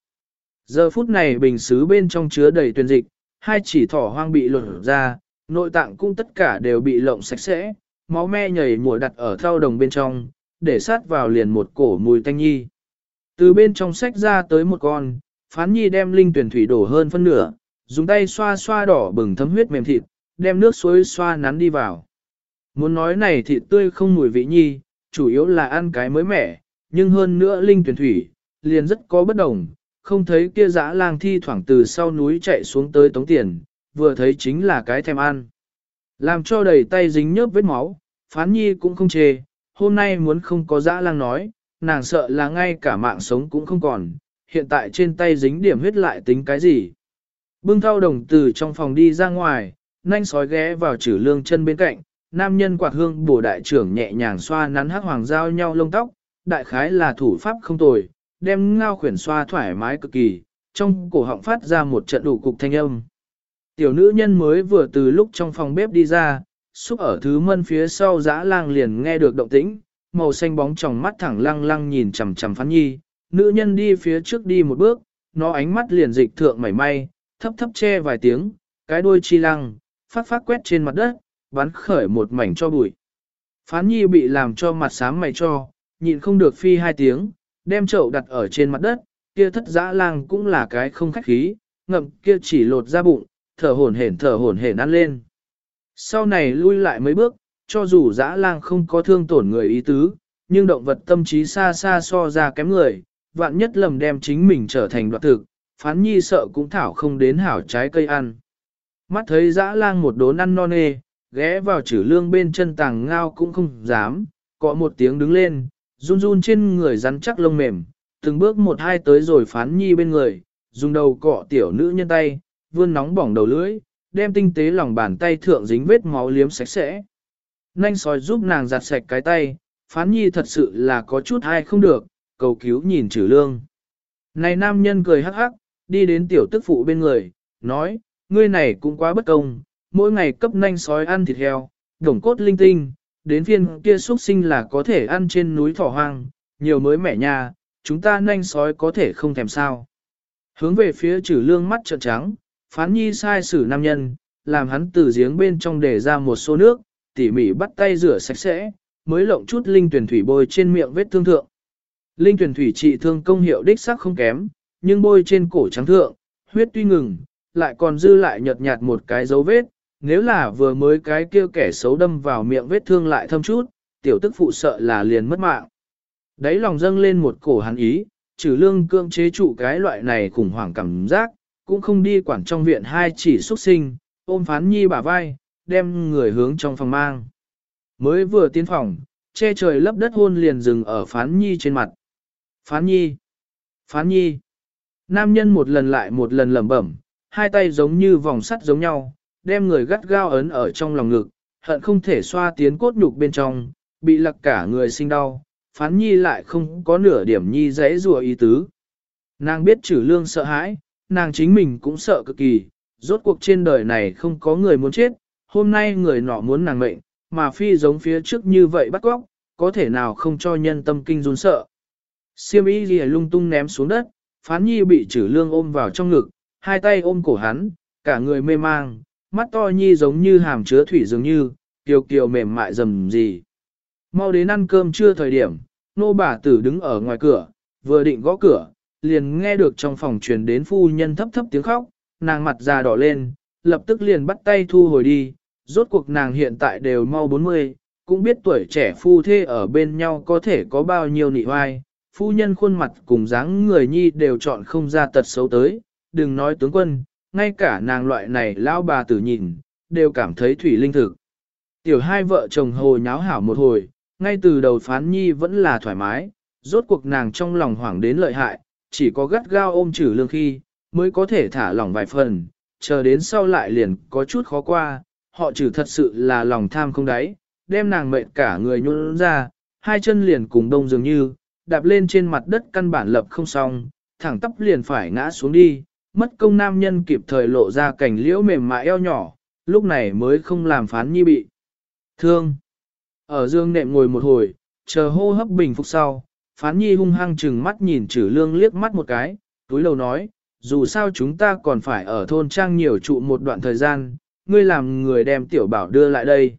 Giờ phút này bình xứ bên trong chứa đầy tuyển dịch, hai chỉ thỏ hoang bị lột ra, nội tạng cũng tất cả đều bị lộng sạch sẽ, máu me nhảy mùa đặt ở thao đồng bên trong, để sát vào liền một cổ mùi tanh nhi. Từ bên trong sách ra tới một con, phán nhi đem linh tuyển thủy đổ hơn phân nửa, dùng tay xoa xoa đỏ bừng thấm huyết mềm thịt, đem nước suối xoa nắn đi vào. Muốn nói này thịt tươi không mùi vị nhi, chủ yếu là ăn cái mới mẻ, nhưng hơn nữa linh tuyển thủy, liền rất có bất đồng, không thấy kia dã lang thi thoảng từ sau núi chạy xuống tới tống tiền, vừa thấy chính là cái thèm ăn. Làm cho đầy tay dính nhớp vết máu, phán nhi cũng không chê, hôm nay muốn không có dã lang nói, nàng sợ là ngay cả mạng sống cũng không còn, hiện tại trên tay dính điểm huyết lại tính cái gì. Bưng thao đồng từ trong phòng đi ra ngoài, nhanh sói ghé vào chữ lương chân bên cạnh, nam nhân quạt hương bổ đại trưởng nhẹ nhàng xoa nắn hắc hoàng giao nhau lông tóc, đại khái là thủ pháp không tồi, đem ngao khuyển xoa thoải mái cực kỳ, trong cổ họng phát ra một trận đủ cục thanh âm. Tiểu nữ nhân mới vừa từ lúc trong phòng bếp đi ra, xúc ở thứ mân phía sau dã lang liền nghe được động tĩnh, màu xanh bóng trong mắt thẳng lăng lăng nhìn chằm chằm phán nhi, nữ nhân đi phía trước đi một bước, nó ánh mắt liền dịch thượng mảy may, thấp thấp che vài tiếng, cái đuôi chi lăng, phát phát quét trên mặt đất, bắn khởi một mảnh cho bụi. Phán nhi bị làm cho mặt sám mày cho, nhịn không được phi hai tiếng, đem chậu đặt ở trên mặt đất, kia thất dã lang cũng là cái không khách khí, ngậm kia chỉ lột ra bụng, thở hổn hển thở hổn hển ăn lên. Sau này lui lại mấy bước, cho dù dã lang không có thương tổn người ý tứ, nhưng động vật tâm trí xa xa so ra kém người, vạn nhất lầm đem chính mình trở thành đoạt thực, phán nhi sợ cũng thảo không đến hảo trái cây ăn. Mắt thấy dã lang một đốn ăn non nê, ghé vào chữ lương bên chân tàng ngao cũng không dám, cọ một tiếng đứng lên, run run trên người rắn chắc lông mềm, từng bước một hai tới rồi phán nhi bên người, dùng đầu cọ tiểu nữ nhân tay, vươn nóng bỏng đầu lưỡi, đem tinh tế lòng bàn tay thượng dính vết máu liếm sạch sẽ. Nanh sói giúp nàng giặt sạch cái tay, phán nhi thật sự là có chút hay không được, cầu cứu nhìn trừ lương. Này nam nhân cười hắc hắc, đi đến tiểu tức phụ bên người, nói, ngươi này cũng quá bất công, mỗi ngày cấp nanh sói ăn thịt heo, đồng cốt linh tinh, đến phiên kia xuất sinh là có thể ăn trên núi thỏ hoang, nhiều mới mẻ nhà, chúng ta nanh sói có thể không thèm sao. Hướng về phía trừ lương mắt trợn trắng, phán nhi sai xử nam nhân, làm hắn từ giếng bên trong để ra một số nước, tỉ mỉ bắt tay rửa sạch sẽ, mới lộng chút linh tuyển thủy bôi trên miệng vết thương thượng. Linh tuyển thủy trị thương công hiệu đích sắc không kém, nhưng bôi trên cổ trắng thượng, huyết tuy ngừng, lại còn dư lại nhợt nhạt một cái dấu vết, nếu là vừa mới cái kia kẻ xấu đâm vào miệng vết thương lại thâm chút, tiểu tức phụ sợ là liền mất mạng. Đấy lòng dâng lên một cổ hắn ý, trừ lương cương chế trụ cái loại này khủng hoảng cảm giác, cũng không đi quản trong viện hai chỉ xuất sinh, ôm phán nhi bả vai, đem người hướng trong phòng mang. Mới vừa tiến phòng, che trời lấp đất hôn liền dừng ở phán nhi trên mặt. Phán nhi! Phán nhi! Nam nhân một lần lại một lần lẩm bẩm, hai tay giống như vòng sắt giống nhau, đem người gắt gao ấn ở trong lòng ngực, hận không thể xoa tiến cốt nhục bên trong, bị lặc cả người sinh đau, phán nhi lại không có nửa điểm nhi dễ rùa ý tứ. Nàng biết trừ lương sợ hãi, nàng chính mình cũng sợ cực kỳ, rốt cuộc trên đời này không có người muốn chết, hôm nay người nọ muốn nàng mệnh, mà phi giống phía trước như vậy bắt góc, có thể nào không cho nhân tâm kinh run sợ. Siêm y ghi lung tung ném xuống đất, phán nhi bị trừ lương ôm vào trong ngực, hai tay ôm cổ hắn, cả người mê mang, mắt to nhi giống như hàm chứa thủy dường như, kiều kiều mềm mại rầm gì. Mau đến ăn cơm trưa thời điểm, nô bà tử đứng ở ngoài cửa, vừa định gõ cửa, liền nghe được trong phòng truyền đến phu nhân thấp thấp tiếng khóc, nàng mặt già đỏ lên, lập tức liền bắt tay thu hồi đi, rốt cuộc nàng hiện tại đều mau 40, cũng biết tuổi trẻ phu thê ở bên nhau có thể có bao nhiêu nị oai, phu nhân khuôn mặt cùng dáng người nhi đều chọn không ra tật xấu tới, đừng nói tướng quân, ngay cả nàng loại này lão bà tử nhìn, đều cảm thấy thủy linh thực. Tiểu hai vợ chồng hồ nháo hảo một hồi, ngay từ đầu phán nhi vẫn là thoải mái, rốt cuộc nàng trong lòng hoảng đến lợi hại, chỉ có gắt gao ôm chử lương khi, mới có thể thả lỏng vài phần, chờ đến sau lại liền có chút khó qua, họ trừ thật sự là lòng tham không đáy, đem nàng mệnh cả người nhún ra, hai chân liền cùng đông dường như, đạp lên trên mặt đất căn bản lập không xong, thẳng tắp liền phải ngã xuống đi, mất công nam nhân kịp thời lộ ra cảnh liễu mềm mại eo nhỏ, lúc này mới không làm phán nhi bị thương. Ở dương nệm ngồi một hồi, chờ hô hấp bình phục sau, phán nhi hung hăng chừng mắt nhìn trừ lương liếc mắt một cái, túi lầu nói, dù sao chúng ta còn phải ở thôn trang nhiều trụ một đoạn thời gian, ngươi làm người đem tiểu bảo đưa lại đây.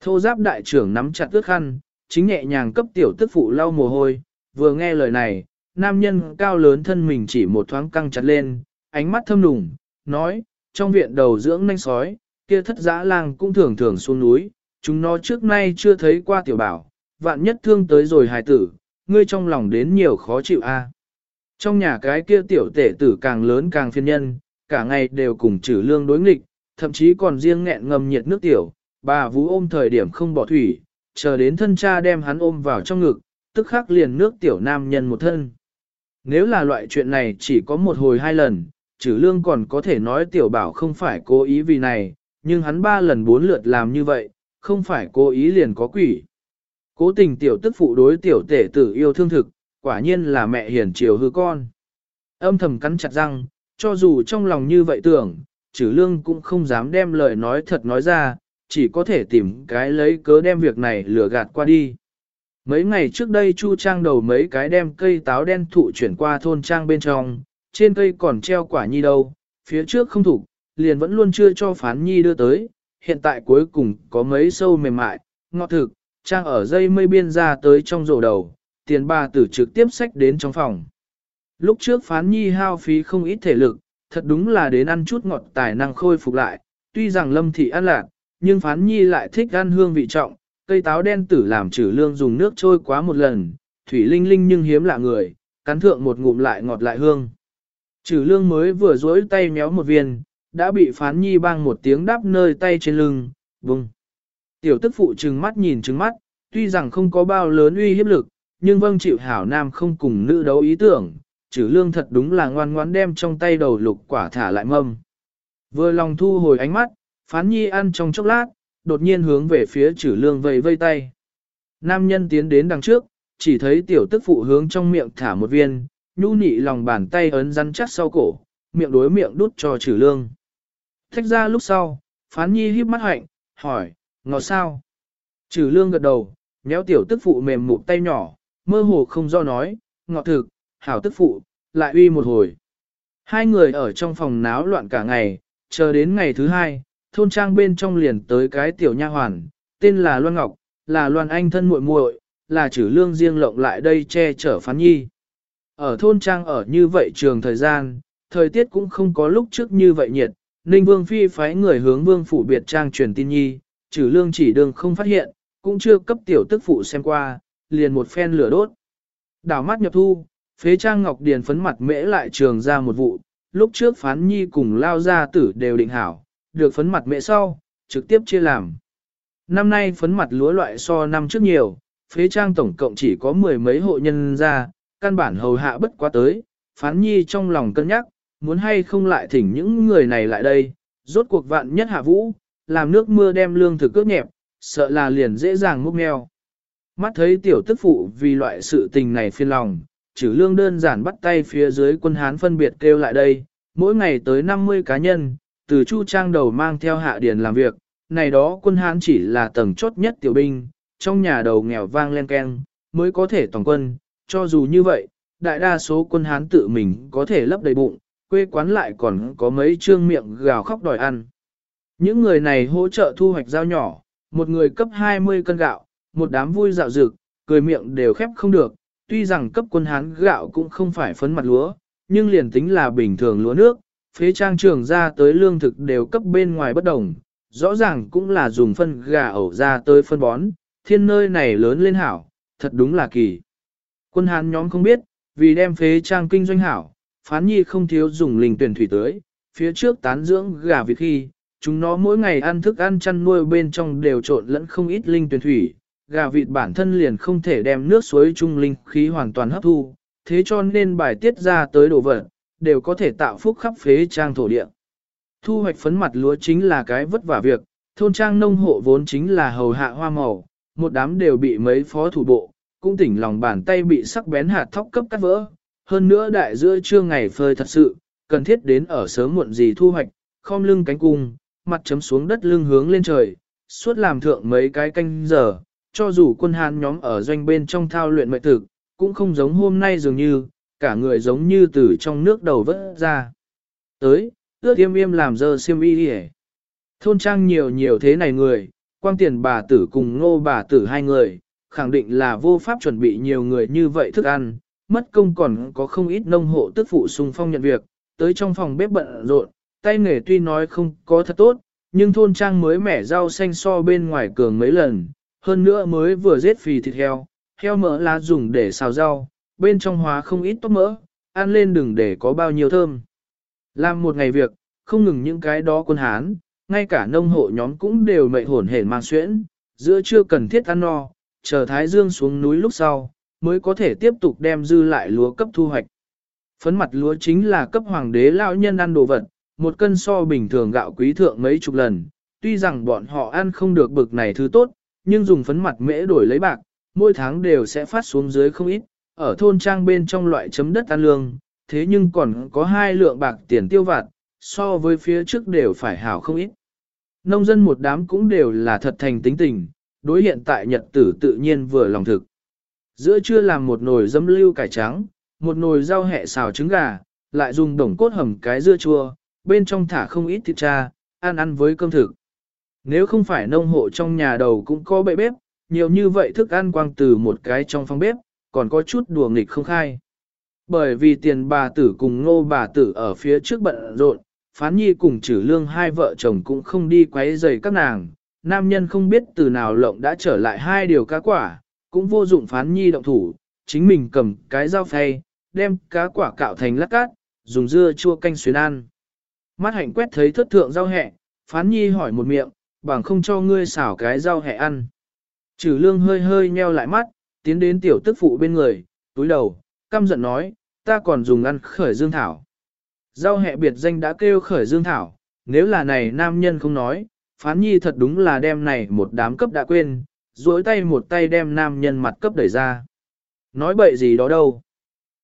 Thô giáp đại trưởng nắm chặt ước khăn, chính nhẹ nhàng cấp tiểu tức phụ lau mồ hôi, vừa nghe lời này, nam nhân cao lớn thân mình chỉ một thoáng căng chặt lên, ánh mắt thâm nùng, nói, trong viện đầu dưỡng nanh sói, kia thất giã lang cũng thường thường xuống núi, chúng nó trước nay chưa thấy qua tiểu bảo, vạn nhất thương tới rồi hài tử, ngươi trong lòng đến nhiều khó chịu a. Trong nhà cái kia tiểu tể tử càng lớn càng phiên nhân, cả ngày đều cùng trừ lương đối nghịch, thậm chí còn riêng nghẹn ngầm nhiệt nước tiểu, bà vú ôm thời điểm không bỏ thủy, chờ đến thân cha đem hắn ôm vào trong ngực, tức khắc liền nước tiểu nam nhân một thân. Nếu là loại chuyện này chỉ có một hồi hai lần, trừ lương còn có thể nói tiểu bảo không phải cố ý vì này, nhưng hắn ba lần bốn lượt làm như vậy, không phải cố ý liền có quỷ. Cố tình tiểu tức phụ đối tiểu tể tử yêu thương thực, quả nhiên là mẹ hiền chiều hư con. Âm thầm cắn chặt răng, cho dù trong lòng như vậy tưởng, trừ lương cũng không dám đem lời nói thật nói ra, chỉ có thể tìm cái lấy cớ đem việc này lừa gạt qua đi. Mấy ngày trước đây Chu Trang đầu mấy cái đem cây táo đen thụ chuyển qua thôn Trang bên trong, trên cây còn treo quả nhi đâu, phía trước không thủ, liền vẫn luôn chưa cho phán nhi đưa tới, hiện tại cuối cùng có mấy sâu mềm mại, ngọt thực, Trang ở dây mây biên ra tới trong rổ đầu, tiền bà tử trực tiếp sách đến trong phòng. Lúc trước phán nhi hao phí không ít thể lực, thật đúng là đến ăn chút ngọt tài năng khôi phục lại, tuy rằng lâm thị ăn lạc, nhưng phán nhi lại thích ăn hương vị trọng, cây táo đen tử làm trừ lương dùng nước trôi quá một lần, thủy linh linh nhưng hiếm lạ người, cắn thượng một ngụm lại ngọt lại hương. Trừ lương mới vừa dối tay méo một viên, đã bị phán nhi bang một tiếng đáp nơi tay trên lưng, vùng. Tiểu tức phụ trừng mắt nhìn trừng mắt, tuy rằng không có bao lớn uy hiếp lực, nhưng vâng chịu hảo nam không cùng nữ đấu ý tưởng, trừ lương thật đúng là ngoan ngoãn đem trong tay đầu lục quả thả lại mâm. Vừa lòng thu hồi ánh mắt, phán nhi ăn trong chốc lát, đột nhiên hướng về phía trừ lương vây vây tay. Nam nhân tiến đến đằng trước, chỉ thấy tiểu tức phụ hướng trong miệng thả một viên, nhu nhị lòng bàn tay ấn rắn chắc sau cổ, miệng đối miệng đút cho trừ lương. Thách ra lúc sau, phán nhi híp mắt hạnh, hỏi, ngọt sao? Trừ lương gật đầu, nhéo tiểu tức phụ mềm mụn tay nhỏ, mơ hồ không do nói, ngọt thực, hảo tức phụ, lại uy một hồi. Hai người ở trong phòng náo loạn cả ngày, chờ đến ngày thứ hai, thôn trang bên trong liền tới cái tiểu nha hoàn, tên là Loan Ngọc, là Loan Anh thân muội muội, là chữ lương riêng lộng lại đây che chở phán nhi. Ở thôn trang ở như vậy trường thời gian, thời tiết cũng không có lúc trước như vậy nhiệt, Ninh Vương Phi phái người hướng Vương Phủ Biệt Trang truyền tin nhi, trừ lương chỉ đường không phát hiện, cũng chưa cấp tiểu tức phụ xem qua, liền một phen lửa đốt. Đảo mắt nhập thu, phế trang ngọc điền phấn mặt mễ lại trường ra một vụ, lúc trước phán nhi cùng lao ra tử đều định hảo, được phấn mặt mẹ sau, trực tiếp chia làm. Năm nay phấn mặt lúa loại so năm trước nhiều, phế trang tổng cộng chỉ có mười mấy hộ nhân ra, căn bản hầu hạ bất quá tới, phán nhi trong lòng cân nhắc, muốn hay không lại thỉnh những người này lại đây, Rốt cuộc vạn nhất hạ vũ, làm nước mưa đem lương thực cướp nhẹp, sợ là liền dễ dàng múc mèo. Mắt thấy tiểu tức phụ vì loại sự tình này phiền lòng, trừ lương đơn giản bắt tay phía dưới quân Hán phân biệt kêu lại đây, mỗi ngày tới 50 cá nhân, từ Chu Trang đầu mang theo hạ điển làm việc, này đó quân Hán chỉ là tầng chốt nhất tiểu binh, trong nhà đầu nghèo vang len keng, mới có thể toàn quân, cho dù như vậy, đại đa số quân Hán tự mình có thể lấp đầy bụng, quê quán lại còn có mấy trương miệng gào khóc đòi ăn. Những người này hỗ trợ thu hoạch rau nhỏ, một người cấp 20 cân gạo, một đám vui dạo dực, cười miệng đều khép không được, tuy rằng cấp quân Hán gạo cũng không phải phấn mặt lúa, nhưng liền tính là bình thường lúa nước, phế trang trường ra tới lương thực đều cấp bên ngoài bất đồng, rõ ràng cũng là dùng phân gà ẩu ra tới phân bón, thiên nơi này lớn lên hảo, thật đúng là kỳ. Quân Hán nhóm không biết, vì đem phế trang kinh doanh hảo, phán nhi không thiếu dùng linh tuyển thủy tới. phía trước tán dưỡng gà vịt khi, chúng nó mỗi ngày ăn thức ăn chăn nuôi bên trong đều trộn lẫn không ít linh tuyển thủy, gà vịt bản thân liền không thể đem nước suối trung linh khí hoàn toàn hấp thu, thế cho nên bài tiết ra tới đồ vật, đều có thể tạo phúc khắp phế trang thổ địa. Thu hoạch phấn mặt lúa chính là cái vất vả việc, thôn trang nông hộ vốn chính là hầu hạ hoa màu, một đám đều bị mấy phó thủ bộ, cũng tỉnh lòng bàn tay bị sắc bén hạt thóc cấp cắt vỡ. Hơn nữa đại giữa trưa ngày phơi thật sự, cần thiết đến ở sớm muộn gì thu hoạch, khom lưng cánh cung, mặt chấm xuống đất lưng hướng lên trời, suốt làm thượng mấy cái canh giờ, cho dù quân hàn nhóm ở doanh bên trong thao luyện mệnh thực, cũng không giống hôm nay dường như, cả người giống như từ trong nước đầu vớt ra. Tới, ước yêm yêm làm dơ xiêm y đi Thôn trang nhiều nhiều thế này người, quang tiền bà tử cùng ngô bà tử hai người, khẳng định là vô pháp chuẩn bị nhiều người như vậy thức ăn, mất công còn có không ít nông hộ tức phụ sung phong nhận việc, tới trong phòng bếp bận rộn, tay nghề tuy nói không có thật tốt, nhưng thôn trang mới mẻ rau xanh so bên ngoài cường mấy lần, hơn nữa mới vừa giết phì thịt heo, heo mỡ lá dùng để xào rau, bên trong hóa không ít tốt mỡ, ăn lên đừng để có bao nhiêu thơm. Làm một ngày việc, không ngừng những cái đó quân hán, ngay cả nông hộ nhóm cũng đều mệt hổn hển mang xuyễn, giữa chưa cần thiết ăn no, chờ Thái Dương xuống núi lúc sau, mới có thể tiếp tục đem dư lại lúa cấp thu hoạch. Phấn mặt lúa chính là cấp hoàng đế lão nhân ăn đồ vật, một cân so bình thường gạo quý thượng mấy chục lần, tuy rằng bọn họ ăn không được bực này thứ tốt, nhưng dùng phấn mặt mễ đổi lấy bạc, mỗi tháng đều sẽ phát xuống dưới không ít, ở thôn trang bên trong loại chấm đất ăn lương, thế nhưng còn có hai lượng bạc tiền tiêu vặt, so với phía trước đều phải hảo không ít. Nông dân một đám cũng đều là thật thành tính tình, đối hiện tại nhật tử tự nhiên vừa lòng thực. Giữa trưa làm một nồi dấm lưu cải trắng, một nồi rau hẹ xào trứng gà, lại dùng đồng cốt hầm cái dưa chua, bên trong thả không ít thịt cha, ăn ăn với cơm thực. Nếu không phải nông hộ trong nhà đầu cũng có bệ bếp, nhiều như vậy thức ăn quang từ một cái trong phòng bếp, còn có chút đùa nghịch không khai. Bởi vì tiền bà tử cùng ngô bà tử ở phía trước bận rộn, phán nhi cùng trừ lương hai vợ chồng cũng không đi quấy rầy các nàng, nam nhân không biết từ nào lộng đã trở lại hai điều cá quả, cũng vô dụng phán nhi động thủ, chính mình cầm cái dao phay, đem cá quả cạo thành lát cát, dùng dưa chua canh xuyến ăn. Mắt hạnh quét thấy thất thượng rau hẹ, phán nhi hỏi một miệng, bằng không cho ngươi xảo cái rau hẹ ăn. Trừ lương hơi hơi nheo lại mắt, tiến đến tiểu tức phụ bên người, túi đầu, căm giận nói, ta còn dùng ăn khởi dương thảo. giao hẹ biệt danh đã kêu khởi dương thảo, nếu là này nam nhân không nói, phán nhi thật đúng là đem này một đám cấp đã quên, duỗi tay một tay đem nam nhân mặt cấp đẩy ra. Nói bậy gì đó đâu.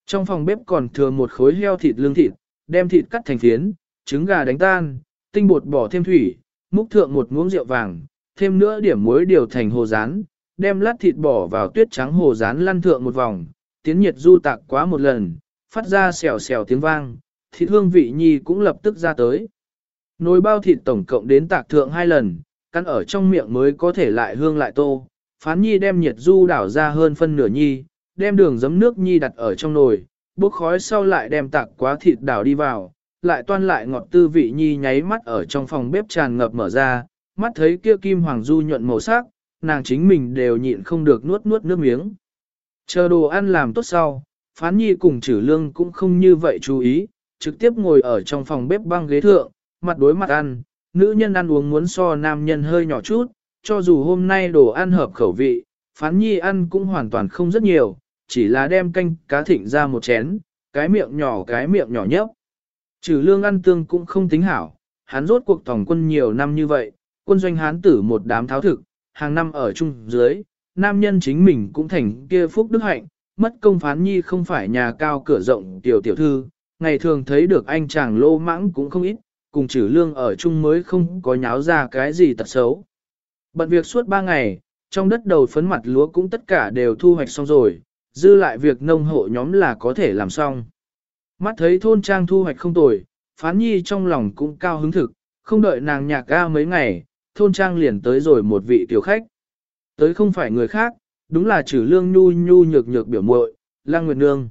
Trong phòng bếp còn thừa một khối heo thịt lương thịt, đem thịt cắt thành phiến, trứng gà đánh tan, tinh bột bỏ thêm thủy, múc thượng một muỗng rượu vàng, thêm nữa điểm muối điều thành hồ rán, đem lát thịt bỏ vào tuyết trắng hồ rán lăn thượng một vòng, tiến nhiệt du tạc quá một lần, phát ra xèo xèo tiếng vang, thịt hương vị nhi cũng lập tức ra tới. Nồi bao thịt tổng cộng đến tạc thượng hai lần, căn ở trong miệng mới có thể lại hương lại tô. Phán nhi đem nhiệt du đảo ra hơn phân nửa nhi, đem đường giấm nước nhi đặt ở trong nồi, bốc khói sau lại đem tạc quá thịt đảo đi vào, lại toan lại ngọt tư vị nhi nháy mắt ở trong phòng bếp tràn ngập mở ra, mắt thấy kia kim hoàng du nhuận màu sắc, nàng chính mình đều nhịn không được nuốt nuốt nước miếng. Chờ đồ ăn làm tốt sau, phán nhi cùng trừ lương cũng không như vậy chú ý, trực tiếp ngồi ở trong phòng bếp băng ghế thượng, mặt đối mặt ăn, nữ nhân ăn uống muốn so nam nhân hơi nhỏ chút, cho dù hôm nay đồ ăn hợp khẩu vị, phán nhi ăn cũng hoàn toàn không rất nhiều, chỉ là đem canh cá thịnh ra một chén, cái miệng nhỏ cái miệng nhỏ nhấp. Trừ lương ăn tương cũng không tính hảo, hắn rốt cuộc tổng quân nhiều năm như vậy, quân doanh hán tử một đám tháo thực, hàng năm ở chung dưới, nam nhân chính mình cũng thành kia phúc đức hạnh, mất công phán nhi không phải nhà cao cửa rộng tiểu tiểu thư, ngày thường thấy được anh chàng lô mãng cũng không ít, cùng trừ lương ở chung mới không có nháo ra cái gì tật xấu. Bận việc suốt ba ngày, trong đất đầu phấn mặt lúa cũng tất cả đều thu hoạch xong rồi, dư lại việc nông hộ nhóm là có thể làm xong. Mắt thấy thôn trang thu hoạch không tồi, phán nhi trong lòng cũng cao hứng thực, không đợi nàng nhạc ga mấy ngày, thôn trang liền tới rồi một vị tiểu khách. Tới không phải người khác, đúng là trừ lương nhu nhu nhược nhược biểu muội Lăng Nguyệt Nương.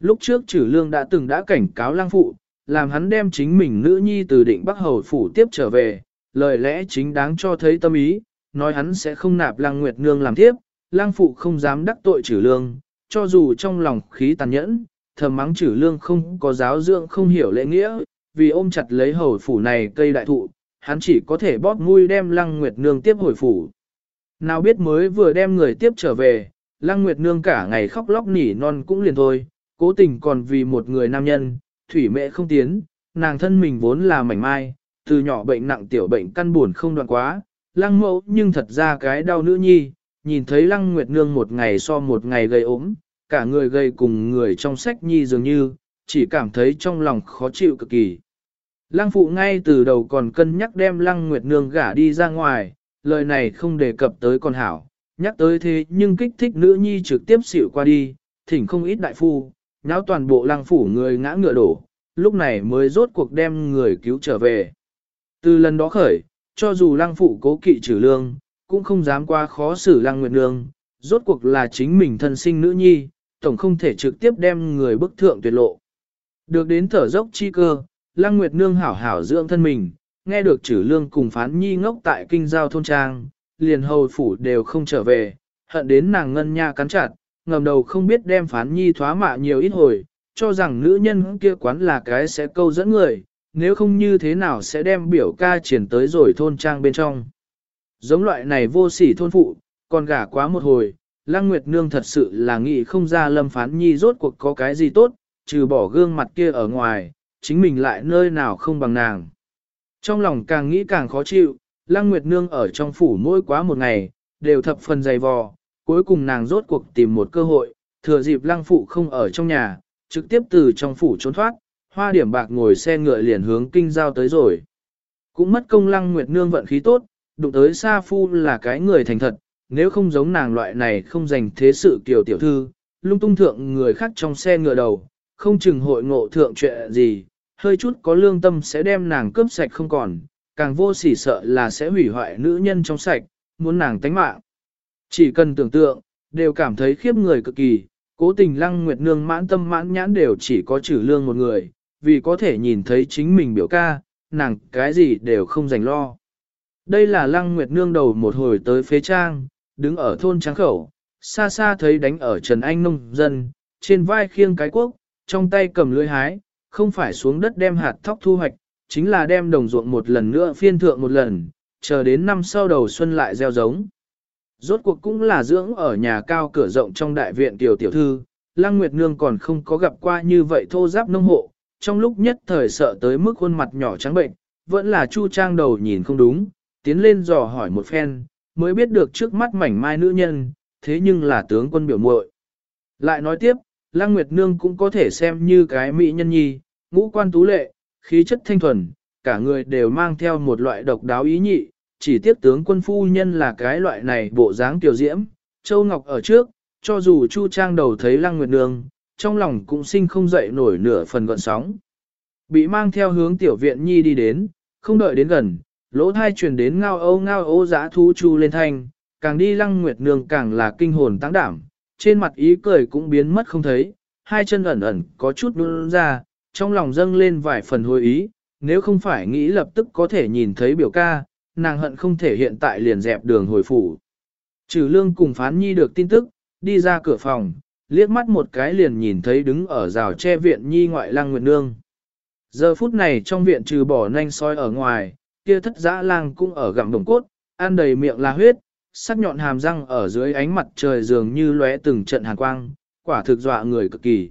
Lúc trước trừ lương đã từng đã cảnh cáo Lăng Phụ, làm hắn đem chính mình nữ nhi từ định Bắc Hầu Phủ tiếp trở về, lời lẽ chính đáng cho thấy tâm ý, nói hắn sẽ không nạp Lăng Nguyệt Nương làm tiếp, Lăng Phụ không dám đắc tội trừ lương, cho dù trong lòng khí tàn nhẫn, thầm mắng trừ lương không có giáo dưỡng không hiểu lễ nghĩa, vì ôm chặt lấy hầu phủ này cây đại thụ, hắn chỉ có thể bóp mũi đem Lăng Nguyệt Nương tiếp hồi phủ. Nào biết mới vừa đem người tiếp trở về, Lăng Nguyệt Nương cả ngày khóc lóc nỉ non cũng liền thôi, cố tình còn vì một người nam nhân, thủy mẹ không tiến, nàng thân mình vốn là mảnh mai, từ nhỏ bệnh nặng tiểu bệnh căn buồn không đoạn quá, Lăng mẫu nhưng thật ra cái đau nữ nhi, nhìn thấy Lăng Nguyệt Nương một ngày so một ngày gây ốm, cả người gây cùng người trong sách nhi dường như, chỉ cảm thấy trong lòng khó chịu cực kỳ. Lăng phụ ngay từ đầu còn cân nhắc đem Lăng Nguyệt Nương gả đi ra ngoài, lời này không đề cập tới con hảo, nhắc tới thế nhưng kích thích nữ nhi trực tiếp xỉu qua đi, thỉnh không ít đại phu, nháo toàn bộ lăng phủ người ngã ngựa đổ, lúc này mới rốt cuộc đem người cứu trở về. Từ lần đó khởi, cho dù lăng phụ cố kỵ trừ lương, cũng không dám qua khó xử lăng nguyệt nương, rốt cuộc là chính mình thân sinh nữ nhi, tổng không thể trực tiếp đem người bức thượng tuyệt lộ. Được đến thở dốc chi cơ, lăng nguyệt nương hảo hảo dưỡng thân mình, nghe được chữ lương cùng phán nhi ngốc tại kinh giao thôn trang, liền hầu phủ đều không trở về, hận đến nàng ngân nha cắn chặt, ngầm đầu không biết đem phán nhi thoá mạ nhiều ít hồi, cho rằng nữ nhân kia quán là cái sẽ câu dẫn người, nếu không như thế nào sẽ đem biểu ca triển tới rồi thôn trang bên trong. Giống loại này vô sỉ thôn phụ, còn gả quá một hồi, Lăng Nguyệt Nương thật sự là nghĩ không ra lâm phán nhi rốt cuộc có cái gì tốt, trừ bỏ gương mặt kia ở ngoài, chính mình lại nơi nào không bằng nàng. Trong lòng càng nghĩ càng khó chịu, Lăng Nguyệt Nương ở trong phủ mỗi quá một ngày, đều thập phần dày vò, cuối cùng nàng rốt cuộc tìm một cơ hội, thừa dịp Lăng Phụ không ở trong nhà, trực tiếp từ trong phủ trốn thoát, hoa điểm bạc ngồi xe ngựa liền hướng kinh giao tới rồi. Cũng mất công Lăng Nguyệt Nương vận khí tốt, đụng tới Sa Phu là cái người thành thật, nếu không giống nàng loại này không dành thế sự kiểu tiểu thư, lung tung thượng người khác trong xe ngựa đầu, không chừng hội ngộ thượng chuyện gì, hơi chút có lương tâm sẽ đem nàng cướp sạch không còn, càng vô sỉ sợ là sẽ hủy hoại nữ nhân trong sạch, muốn nàng tánh mạng. Chỉ cần tưởng tượng, đều cảm thấy khiếp người cực kỳ, cố tình lăng nguyệt nương mãn tâm mãn nhãn đều chỉ có trừ lương một người, vì có thể nhìn thấy chính mình biểu ca, nàng cái gì đều không dành lo. Đây là lăng nguyệt nương đầu một hồi tới phế trang, đứng ở thôn trắng khẩu, xa xa thấy đánh ở Trần Anh nông dân, trên vai khiêng cái quốc, trong tay cầm lưỡi hái, không phải xuống đất đem hạt thóc thu hoạch, chính là đem đồng ruộng một lần nữa phiên thượng một lần, chờ đến năm sau đầu xuân lại gieo giống. Rốt cuộc cũng là dưỡng ở nhà cao cửa rộng trong đại viện tiểu tiểu thư, Lăng Nguyệt Nương còn không có gặp qua như vậy thô giáp nông hộ, trong lúc nhất thời sợ tới mức khuôn mặt nhỏ trắng bệnh, vẫn là Chu Trang đầu nhìn không đúng, tiến lên dò hỏi một phen, mới biết được trước mắt mảnh mai nữ nhân, thế nhưng là tướng quân biểu muội. Lại nói tiếp, Lăng Nguyệt Nương cũng có thể xem như cái mỹ nhân nhi, ngũ quan tú lệ, khí chất thanh thuần, cả người đều mang theo một loại độc đáo ý nhị, chỉ tiếc tướng quân phu nhân là cái loại này bộ dáng tiểu diễm, Châu Ngọc ở trước, cho dù Chu Trang đầu thấy Lăng Nguyệt Nương, trong lòng cũng sinh không dậy nổi nửa phần gọn sóng. Bị mang theo hướng tiểu viện nhi đi đến, không đợi đến gần, lỗ thai truyền đến ngao âu ngao âu giã thú chu lên thanh, càng đi Lăng Nguyệt Nương càng là kinh hồn tăng đảm, trên mặt ý cười cũng biến mất không thấy, hai chân ẩn ẩn có chút nôn ra, trong lòng dâng lên vài phần hồi ý, nếu không phải nghĩ lập tức có thể nhìn thấy biểu ca, nàng hận không thể hiện tại liền dẹp đường hồi phủ. Trừ lương cùng phán nhi được tin tức, đi ra cửa phòng, liếc mắt một cái liền nhìn thấy đứng ở rào che viện nhi ngoại lang nguyệt nương. Giờ phút này trong viện trừ bỏ nanh soi ở ngoài, kia thất dã lang cũng ở gặm đồng cốt, ăn đầy miệng là huyết, sắc nhọn hàm răng ở dưới ánh mặt trời dường như lóe từng trận hàn quang, quả thực dọa người cực kỳ.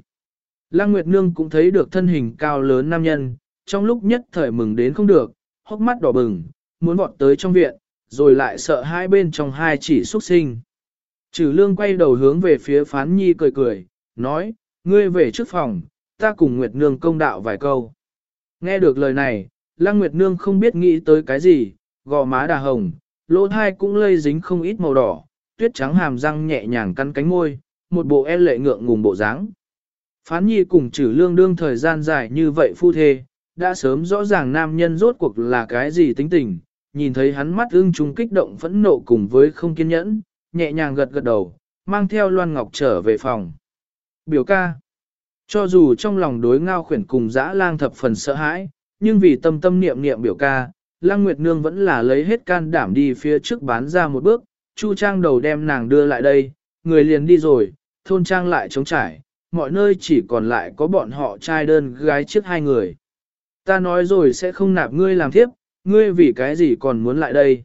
Lăng Nguyệt Nương cũng thấy được thân hình cao lớn nam nhân, trong lúc nhất thời mừng đến không được, hốc mắt đỏ bừng, muốn vọt tới trong viện, rồi lại sợ hai bên trong hai chỉ xuất sinh. Trừ lương quay đầu hướng về phía phán nhi cười cười, nói, ngươi về trước phòng, ta cùng Nguyệt Nương công đạo vài câu. Nghe được lời này, Lăng Nguyệt Nương không biết nghĩ tới cái gì, gò má đà hồng, lỗ thai cũng lây dính không ít màu đỏ, tuyết trắng hàm răng nhẹ nhàng cắn cánh môi, một bộ e lệ ngượng ngùng bộ dáng. Phán nhi cùng trừ lương đương thời gian dài như vậy phu thê, đã sớm rõ ràng nam nhân rốt cuộc là cái gì tính tình, nhìn thấy hắn mắt ưng trung kích động phẫn nộ cùng với không kiên nhẫn, nhẹ nhàng gật gật đầu, mang theo Loan Ngọc trở về phòng. Biểu ca, cho dù trong lòng đối ngao khuyển cùng dã lang thập phần sợ hãi, nhưng vì tâm tâm niệm niệm biểu ca, Lăng Nguyệt Nương vẫn là lấy hết can đảm đi phía trước bán ra một bước, Chu Trang đầu đem nàng đưa lại đây, người liền đi rồi, thôn Trang lại trống trải, mọi nơi chỉ còn lại có bọn họ trai đơn gái trước hai người. Ta nói rồi sẽ không nạp ngươi làm thiếp, ngươi vì cái gì còn muốn lại đây.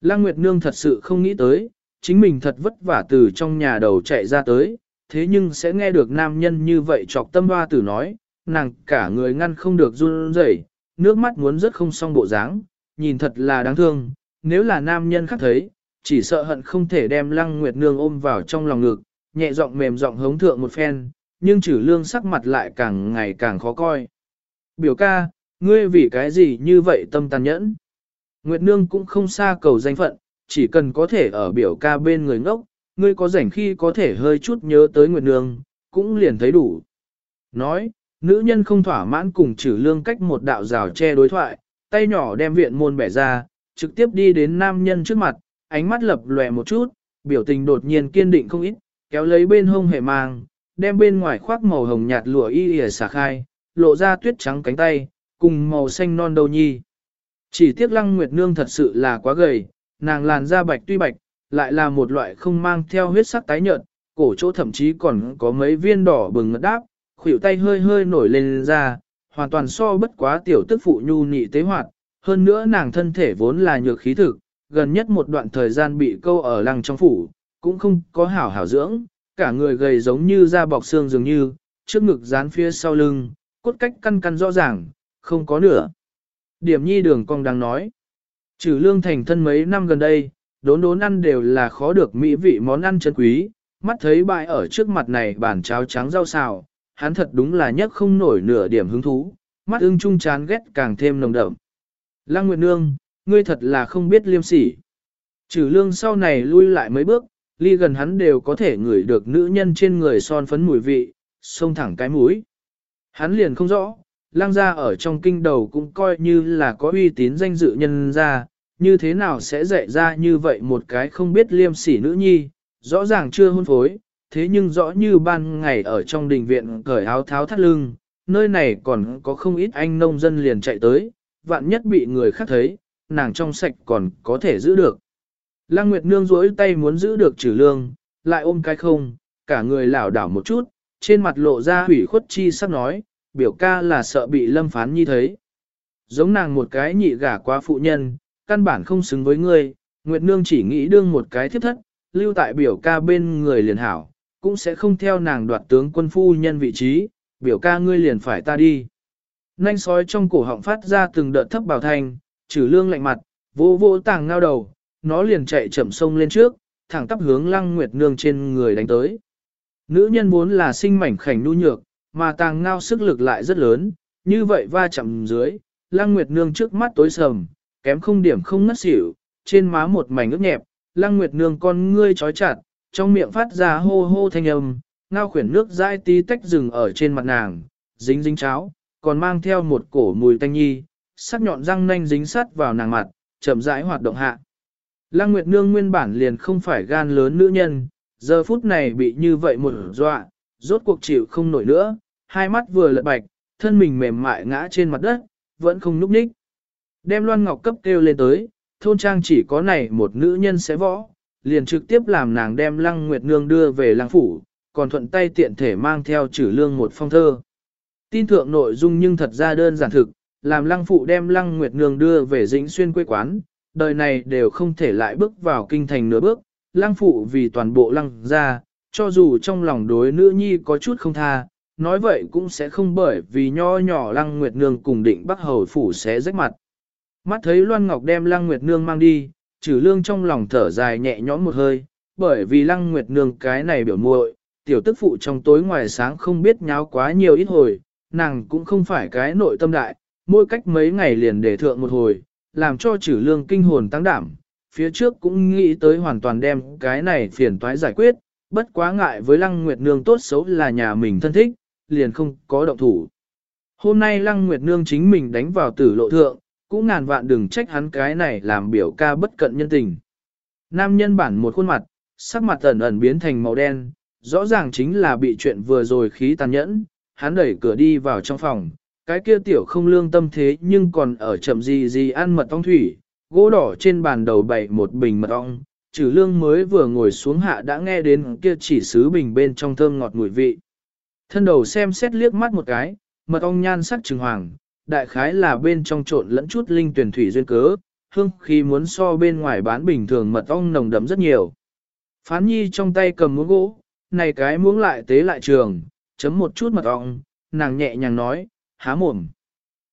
Lăng Nguyệt Nương thật sự không nghĩ tới, chính mình thật vất vả từ trong nhà đầu chạy ra tới, thế nhưng sẽ nghe được nam nhân như vậy chọc tâm hoa tử nói, nàng cả người ngăn không được run rẩy, nước mắt muốn rất không xong bộ dáng, nhìn thật là đáng thương, nếu là nam nhân khác thấy, chỉ sợ hận không thể đem lăng nguyệt nương ôm vào trong lòng ngực, nhẹ giọng mềm giọng hống thượng một phen, nhưng trừ lương sắc mặt lại càng ngày càng khó coi. Biểu ca, ngươi vì cái gì như vậy tâm tàn nhẫn? Nguyệt nương cũng không xa cầu danh phận, chỉ cần có thể ở biểu ca bên người ngốc, ngươi có rảnh khi có thể hơi chút nhớ tới Nguyệt Nương, cũng liền thấy đủ. Nói, nữ nhân không thỏa mãn cùng trừ lương cách một đạo rào che đối thoại, tay nhỏ đem viện môn bẻ ra, trực tiếp đi đến nam nhân trước mặt, ánh mắt lập lòe một chút, biểu tình đột nhiên kiên định không ít, kéo lấy bên hông hệ mang, đem bên ngoài khoác màu hồng nhạt lụa y ỉa xả khai, lộ ra tuyết trắng cánh tay, cùng màu xanh non đầu nhi. Chỉ tiếc lăng nguyệt nương thật sự là quá gầy, nàng làn da bạch tuy bạch, lại là một loại không mang theo huyết sắc tái nhợt, cổ chỗ thậm chí còn có mấy viên đỏ bừng ngất đáp, khuỷu tay hơi hơi nổi lên ra, hoàn toàn so bất quá tiểu tức phụ nhu nị tế hoạt, hơn nữa nàng thân thể vốn là nhược khí thực, gần nhất một đoạn thời gian bị câu ở lăng trong phủ, cũng không có hảo hảo dưỡng, cả người gầy giống như da bọc xương dường như, trước ngực dán phía sau lưng, cốt cách căn căn rõ ràng, không có nửa. Điểm nhi đường cong đang nói, trừ lương thành thân mấy năm gần đây, đốn đốn ăn đều là khó được mỹ vị món ăn chân quý, mắt thấy bại ở trước mặt này bản cháo trắng rau xào, hắn thật đúng là nhất không nổi nửa điểm hứng thú, mắt ưng trung chán ghét càng thêm nồng đậm. Lăng Nguyệt Nương, ngươi thật là không biết liêm sỉ. Trừ lương sau này lui lại mấy bước, ly gần hắn đều có thể ngửi được nữ nhân trên người son phấn mùi vị, xông thẳng cái mũi. Hắn liền không rõ, lang gia ở trong kinh đầu cũng coi như là có uy tín danh dự nhân gia, như thế nào sẽ dạy ra như vậy một cái không biết liêm sỉ nữ nhi, rõ ràng chưa hôn phối, thế nhưng rõ như ban ngày ở trong đình viện cởi áo tháo thắt lưng, nơi này còn có không ít anh nông dân liền chạy tới, vạn nhất bị người khác thấy, nàng trong sạch còn có thể giữ được. Lăng Nguyệt Nương rỗi tay muốn giữ được trừ lương, lại ôm cái không, cả người lảo đảo một chút, trên mặt lộ ra hủy khuất chi sắp nói, biểu ca là sợ bị lâm phán như thấy. Giống nàng một cái nhị gả quá phụ nhân, căn bản không xứng với ngươi, Nguyệt Nương chỉ nghĩ đương một cái thiết thất, lưu tại biểu ca bên người liền hảo, cũng sẽ không theo nàng đoạt tướng quân phu nhân vị trí, biểu ca ngươi liền phải ta đi. Nanh sói trong cổ họng phát ra từng đợt thấp bảo thành trừ lương lạnh mặt, vô vô tàng ngao đầu, nó liền chạy chậm sông lên trước, thẳng tắp hướng lăng Nguyệt Nương trên người đánh tới. Nữ nhân vốn là sinh mảnh khảnh nu nhược, mà tàng ngao sức lực lại rất lớn, như vậy va chậm dưới, lăng Nguyệt Nương trước mắt tối sầm, kém không điểm không ngất xỉu, trên má một mảnh ướt nhẹp, lăng nguyệt nương con ngươi trói chặt, trong miệng phát ra hô hô thanh âm, ngao khuyển nước dãi tí tách rừng ở trên mặt nàng, dính dính cháo, còn mang theo một cổ mùi tanh nhi, sắc nhọn răng nanh dính sắt vào nàng mặt, chậm rãi hoạt động hạ. Lăng Nguyệt Nương nguyên bản liền không phải gan lớn nữ nhân, giờ phút này bị như vậy một dọa, rốt cuộc chịu không nổi nữa, hai mắt vừa lật bạch, thân mình mềm mại ngã trên mặt đất, vẫn không núp ních. Đem Loan Ngọc cấp kêu lên tới, thôn trang chỉ có này một nữ nhân sẽ võ, liền trực tiếp làm nàng đem Lăng Nguyệt Nương đưa về Lăng Phủ, còn thuận tay tiện thể mang theo trữ lương một phong thơ. Tin thượng nội dung nhưng thật ra đơn giản thực, làm Lăng Phụ đem Lăng Nguyệt Nương đưa về dĩnh xuyên quê quán, đời này đều không thể lại bước vào kinh thành nửa bước, Lăng Phụ vì toàn bộ Lăng ra, cho dù trong lòng đối nữ nhi có chút không tha, nói vậy cũng sẽ không bởi vì nho nhỏ Lăng Nguyệt Nương cùng định Bắc Hầu Phủ sẽ rách mặt. Mắt thấy Loan Ngọc đem Lăng Nguyệt Nương mang đi, trừ lương trong lòng thở dài nhẹ nhõm một hơi, bởi vì Lăng Nguyệt Nương cái này biểu muội, tiểu tức phụ trong tối ngoài sáng không biết nháo quá nhiều ít hồi, nàng cũng không phải cái nội tâm đại, mỗi cách mấy ngày liền để thượng một hồi, làm cho trừ lương kinh hồn tăng đảm, phía trước cũng nghĩ tới hoàn toàn đem cái này phiền toái giải quyết, bất quá ngại với Lăng Nguyệt Nương tốt xấu là nhà mình thân thích, liền không có động thủ. Hôm nay Lăng Nguyệt Nương chính mình đánh vào tử lộ thượng, cũng ngàn vạn đừng trách hắn cái này làm biểu ca bất cận nhân tình. Nam nhân bản một khuôn mặt, sắc mặt ẩn ẩn biến thành màu đen, rõ ràng chính là bị chuyện vừa rồi khí tàn nhẫn, hắn đẩy cửa đi vào trong phòng, cái kia tiểu không lương tâm thế nhưng còn ở chậm gì gì ăn mật ong thủy, gỗ đỏ trên bàn đầu bày một bình mật ong, trừ lương mới vừa ngồi xuống hạ đã nghe đến kia chỉ sứ bình bên trong thơm ngọt mùi vị. Thân đầu xem xét liếc mắt một cái, mật ong nhan sắc trừng hoàng, đại khái là bên trong trộn lẫn chút linh tuyển thủy duyên cớ, hương khi muốn so bên ngoài bán bình thường mật ong nồng đậm rất nhiều. Phán nhi trong tay cầm muỗng gỗ, này cái muỗng lại tế lại trường, chấm một chút mật ong, nàng nhẹ nhàng nói, há mồm.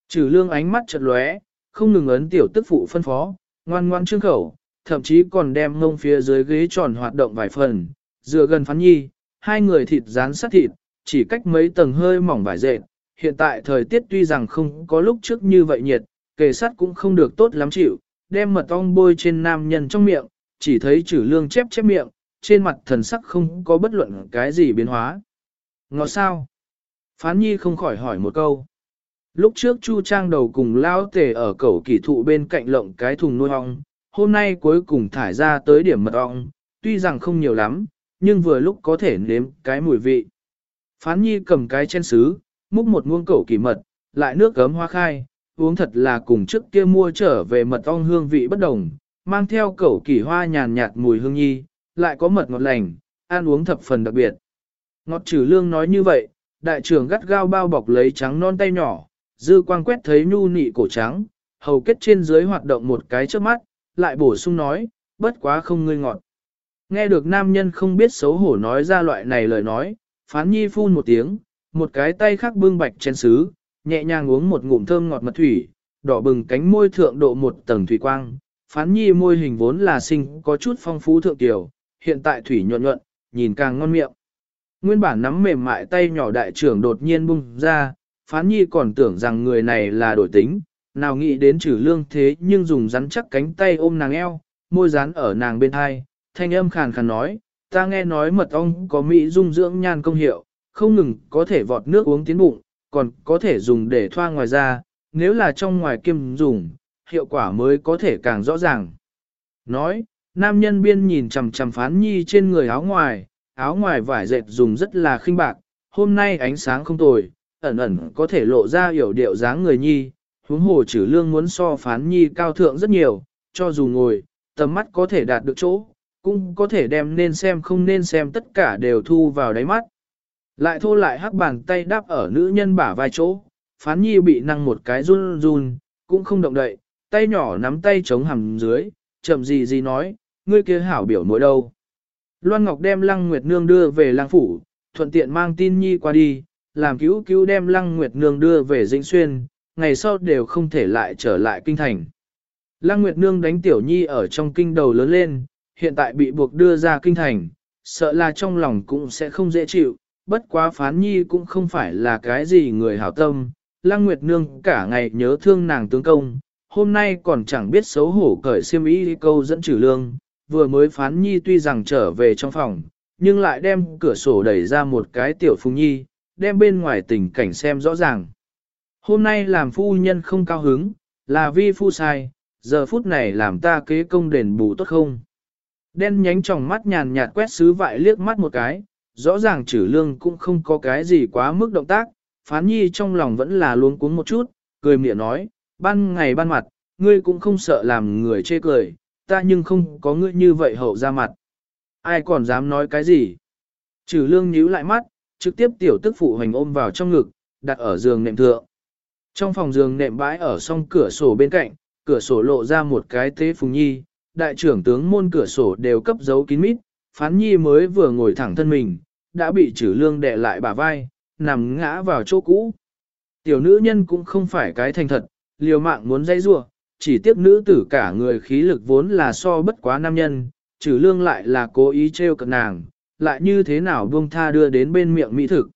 Trừ lương ánh mắt chật lóe, không ngừng ấn tiểu tức phụ phân phó, ngoan ngoan trương khẩu, thậm chí còn đem ngông phía dưới ghế tròn hoạt động vài phần, dựa gần phán nhi, hai người thịt rán sát thịt, chỉ cách mấy tầng hơi mỏng vải dệt. Hiện tại thời tiết tuy rằng không có lúc trước như vậy nhiệt, kề sắt cũng không được tốt lắm chịu, đem mật ong bôi trên nam nhân trong miệng, chỉ thấy chữ lương chép chép miệng, trên mặt thần sắc không có bất luận cái gì biến hóa. Ngọt sao? Phán nhi không khỏi hỏi một câu. Lúc trước Chu Trang đầu cùng lao tề ở cẩu kỷ thụ bên cạnh lộng cái thùng nuôi ong, hôm nay cuối cùng thải ra tới điểm mật ong, tuy rằng không nhiều lắm, nhưng vừa lúc có thể nếm cái mùi vị. Phán nhi cầm cái chén sứ, múc một muông cẩu kỳ mật, lại nước gấm hoa khai, uống thật là cùng trước kia mua trở về mật ong hương vị bất đồng, mang theo cẩu kỳ hoa nhàn nhạt mùi hương nhi, lại có mật ngọt lành, ăn uống thập phần đặc biệt. Ngọt trừ lương nói như vậy, đại trưởng gắt gao bao bọc lấy trắng non tay nhỏ, dư quang quét thấy nhu nị cổ trắng, hầu kết trên dưới hoạt động một cái trước mắt, lại bổ sung nói, bất quá không ngươi ngọt. Nghe được nam nhân không biết xấu hổ nói ra loại này lời nói, phán nhi phun một tiếng, một cái tay khác bưng bạch chén sứ, nhẹ nhàng uống một ngụm thơm ngọt mật thủy, đỏ bừng cánh môi thượng độ một tầng thủy quang. Phán nhi môi hình vốn là sinh có chút phong phú thượng tiểu, hiện tại thủy nhuận nhuận, nhìn càng ngon miệng. Nguyên bản nắm mềm mại tay nhỏ đại trưởng đột nhiên bung ra, phán nhi còn tưởng rằng người này là đổi tính, nào nghĩ đến trừ lương thế nhưng dùng rắn chắc cánh tay ôm nàng eo, môi rán ở nàng bên hai, thanh âm khàn khàn nói, ta nghe nói mật ong có mỹ dung dưỡng nhan công hiệu, không ngừng có thể vọt nước uống tiến bụng, còn có thể dùng để thoa ngoài da, nếu là trong ngoài kim dùng, hiệu quả mới có thể càng rõ ràng. Nói, nam nhân biên nhìn chằm chằm phán nhi trên người áo ngoài, áo ngoài vải dệt dùng rất là khinh bạc, hôm nay ánh sáng không tồi, ẩn ẩn có thể lộ ra hiểu điệu dáng người nhi, huống hồ trừ lương muốn so phán nhi cao thượng rất nhiều, cho dù ngồi, tầm mắt có thể đạt được chỗ, cũng có thể đem nên xem không nên xem tất cả đều thu vào đáy mắt. Lại thô lại hắc bàn tay đáp ở nữ nhân bả vai chỗ, phán nhi bị năng một cái run run, cũng không động đậy, tay nhỏ nắm tay chống hầm dưới, chậm gì gì nói, ngươi kia hảo biểu mỗi đâu. Loan Ngọc đem Lăng Nguyệt Nương đưa về Lăng Phủ, thuận tiện mang tin nhi qua đi, làm cứu cứu đem Lăng Nguyệt Nương đưa về Dĩnh Xuyên, ngày sau đều không thể lại trở lại kinh thành. Lăng Nguyệt Nương đánh tiểu nhi ở trong kinh đầu lớn lên, hiện tại bị buộc đưa ra kinh thành, sợ là trong lòng cũng sẽ không dễ chịu, bất quá phán nhi cũng không phải là cái gì người hảo tâm, Lăng Nguyệt Nương cả ngày nhớ thương nàng tướng công, hôm nay còn chẳng biết xấu hổ cởi xiêm y câu dẫn trừ lương, vừa mới phán nhi tuy rằng trở về trong phòng, nhưng lại đem cửa sổ đẩy ra một cái tiểu phùng nhi, đem bên ngoài tình cảnh xem rõ ràng. Hôm nay làm phu nhân không cao hứng, là vi phu sai, giờ phút này làm ta kế công đền bù tốt không? Đen nhánh tròng mắt nhàn nhạt quét sứ vại liếc mắt một cái, rõ ràng trừ lương cũng không có cái gì quá mức động tác, phán nhi trong lòng vẫn là luống cuống một chút, cười miệng nói, ban ngày ban mặt, ngươi cũng không sợ làm người chê cười, ta nhưng không có ngươi như vậy hậu ra mặt. Ai còn dám nói cái gì? Trừ lương nhíu lại mắt, trực tiếp tiểu tức phụ hành ôm vào trong ngực, đặt ở giường nệm thượng. Trong phòng giường nệm bãi ở song cửa sổ bên cạnh, cửa sổ lộ ra một cái tế phùng nhi, đại trưởng tướng môn cửa sổ đều cấp dấu kín mít, phán nhi mới vừa ngồi thẳng thân mình, đã bị trừ lương đè lại bả vai, nằm ngã vào chỗ cũ. Tiểu nữ nhân cũng không phải cái thành thật, liều mạng muốn dây rua, chỉ tiếc nữ tử cả người khí lực vốn là so bất quá nam nhân, trừ lương lại là cố ý trêu cận nàng, lại như thế nào buông tha đưa đến bên miệng mỹ thực.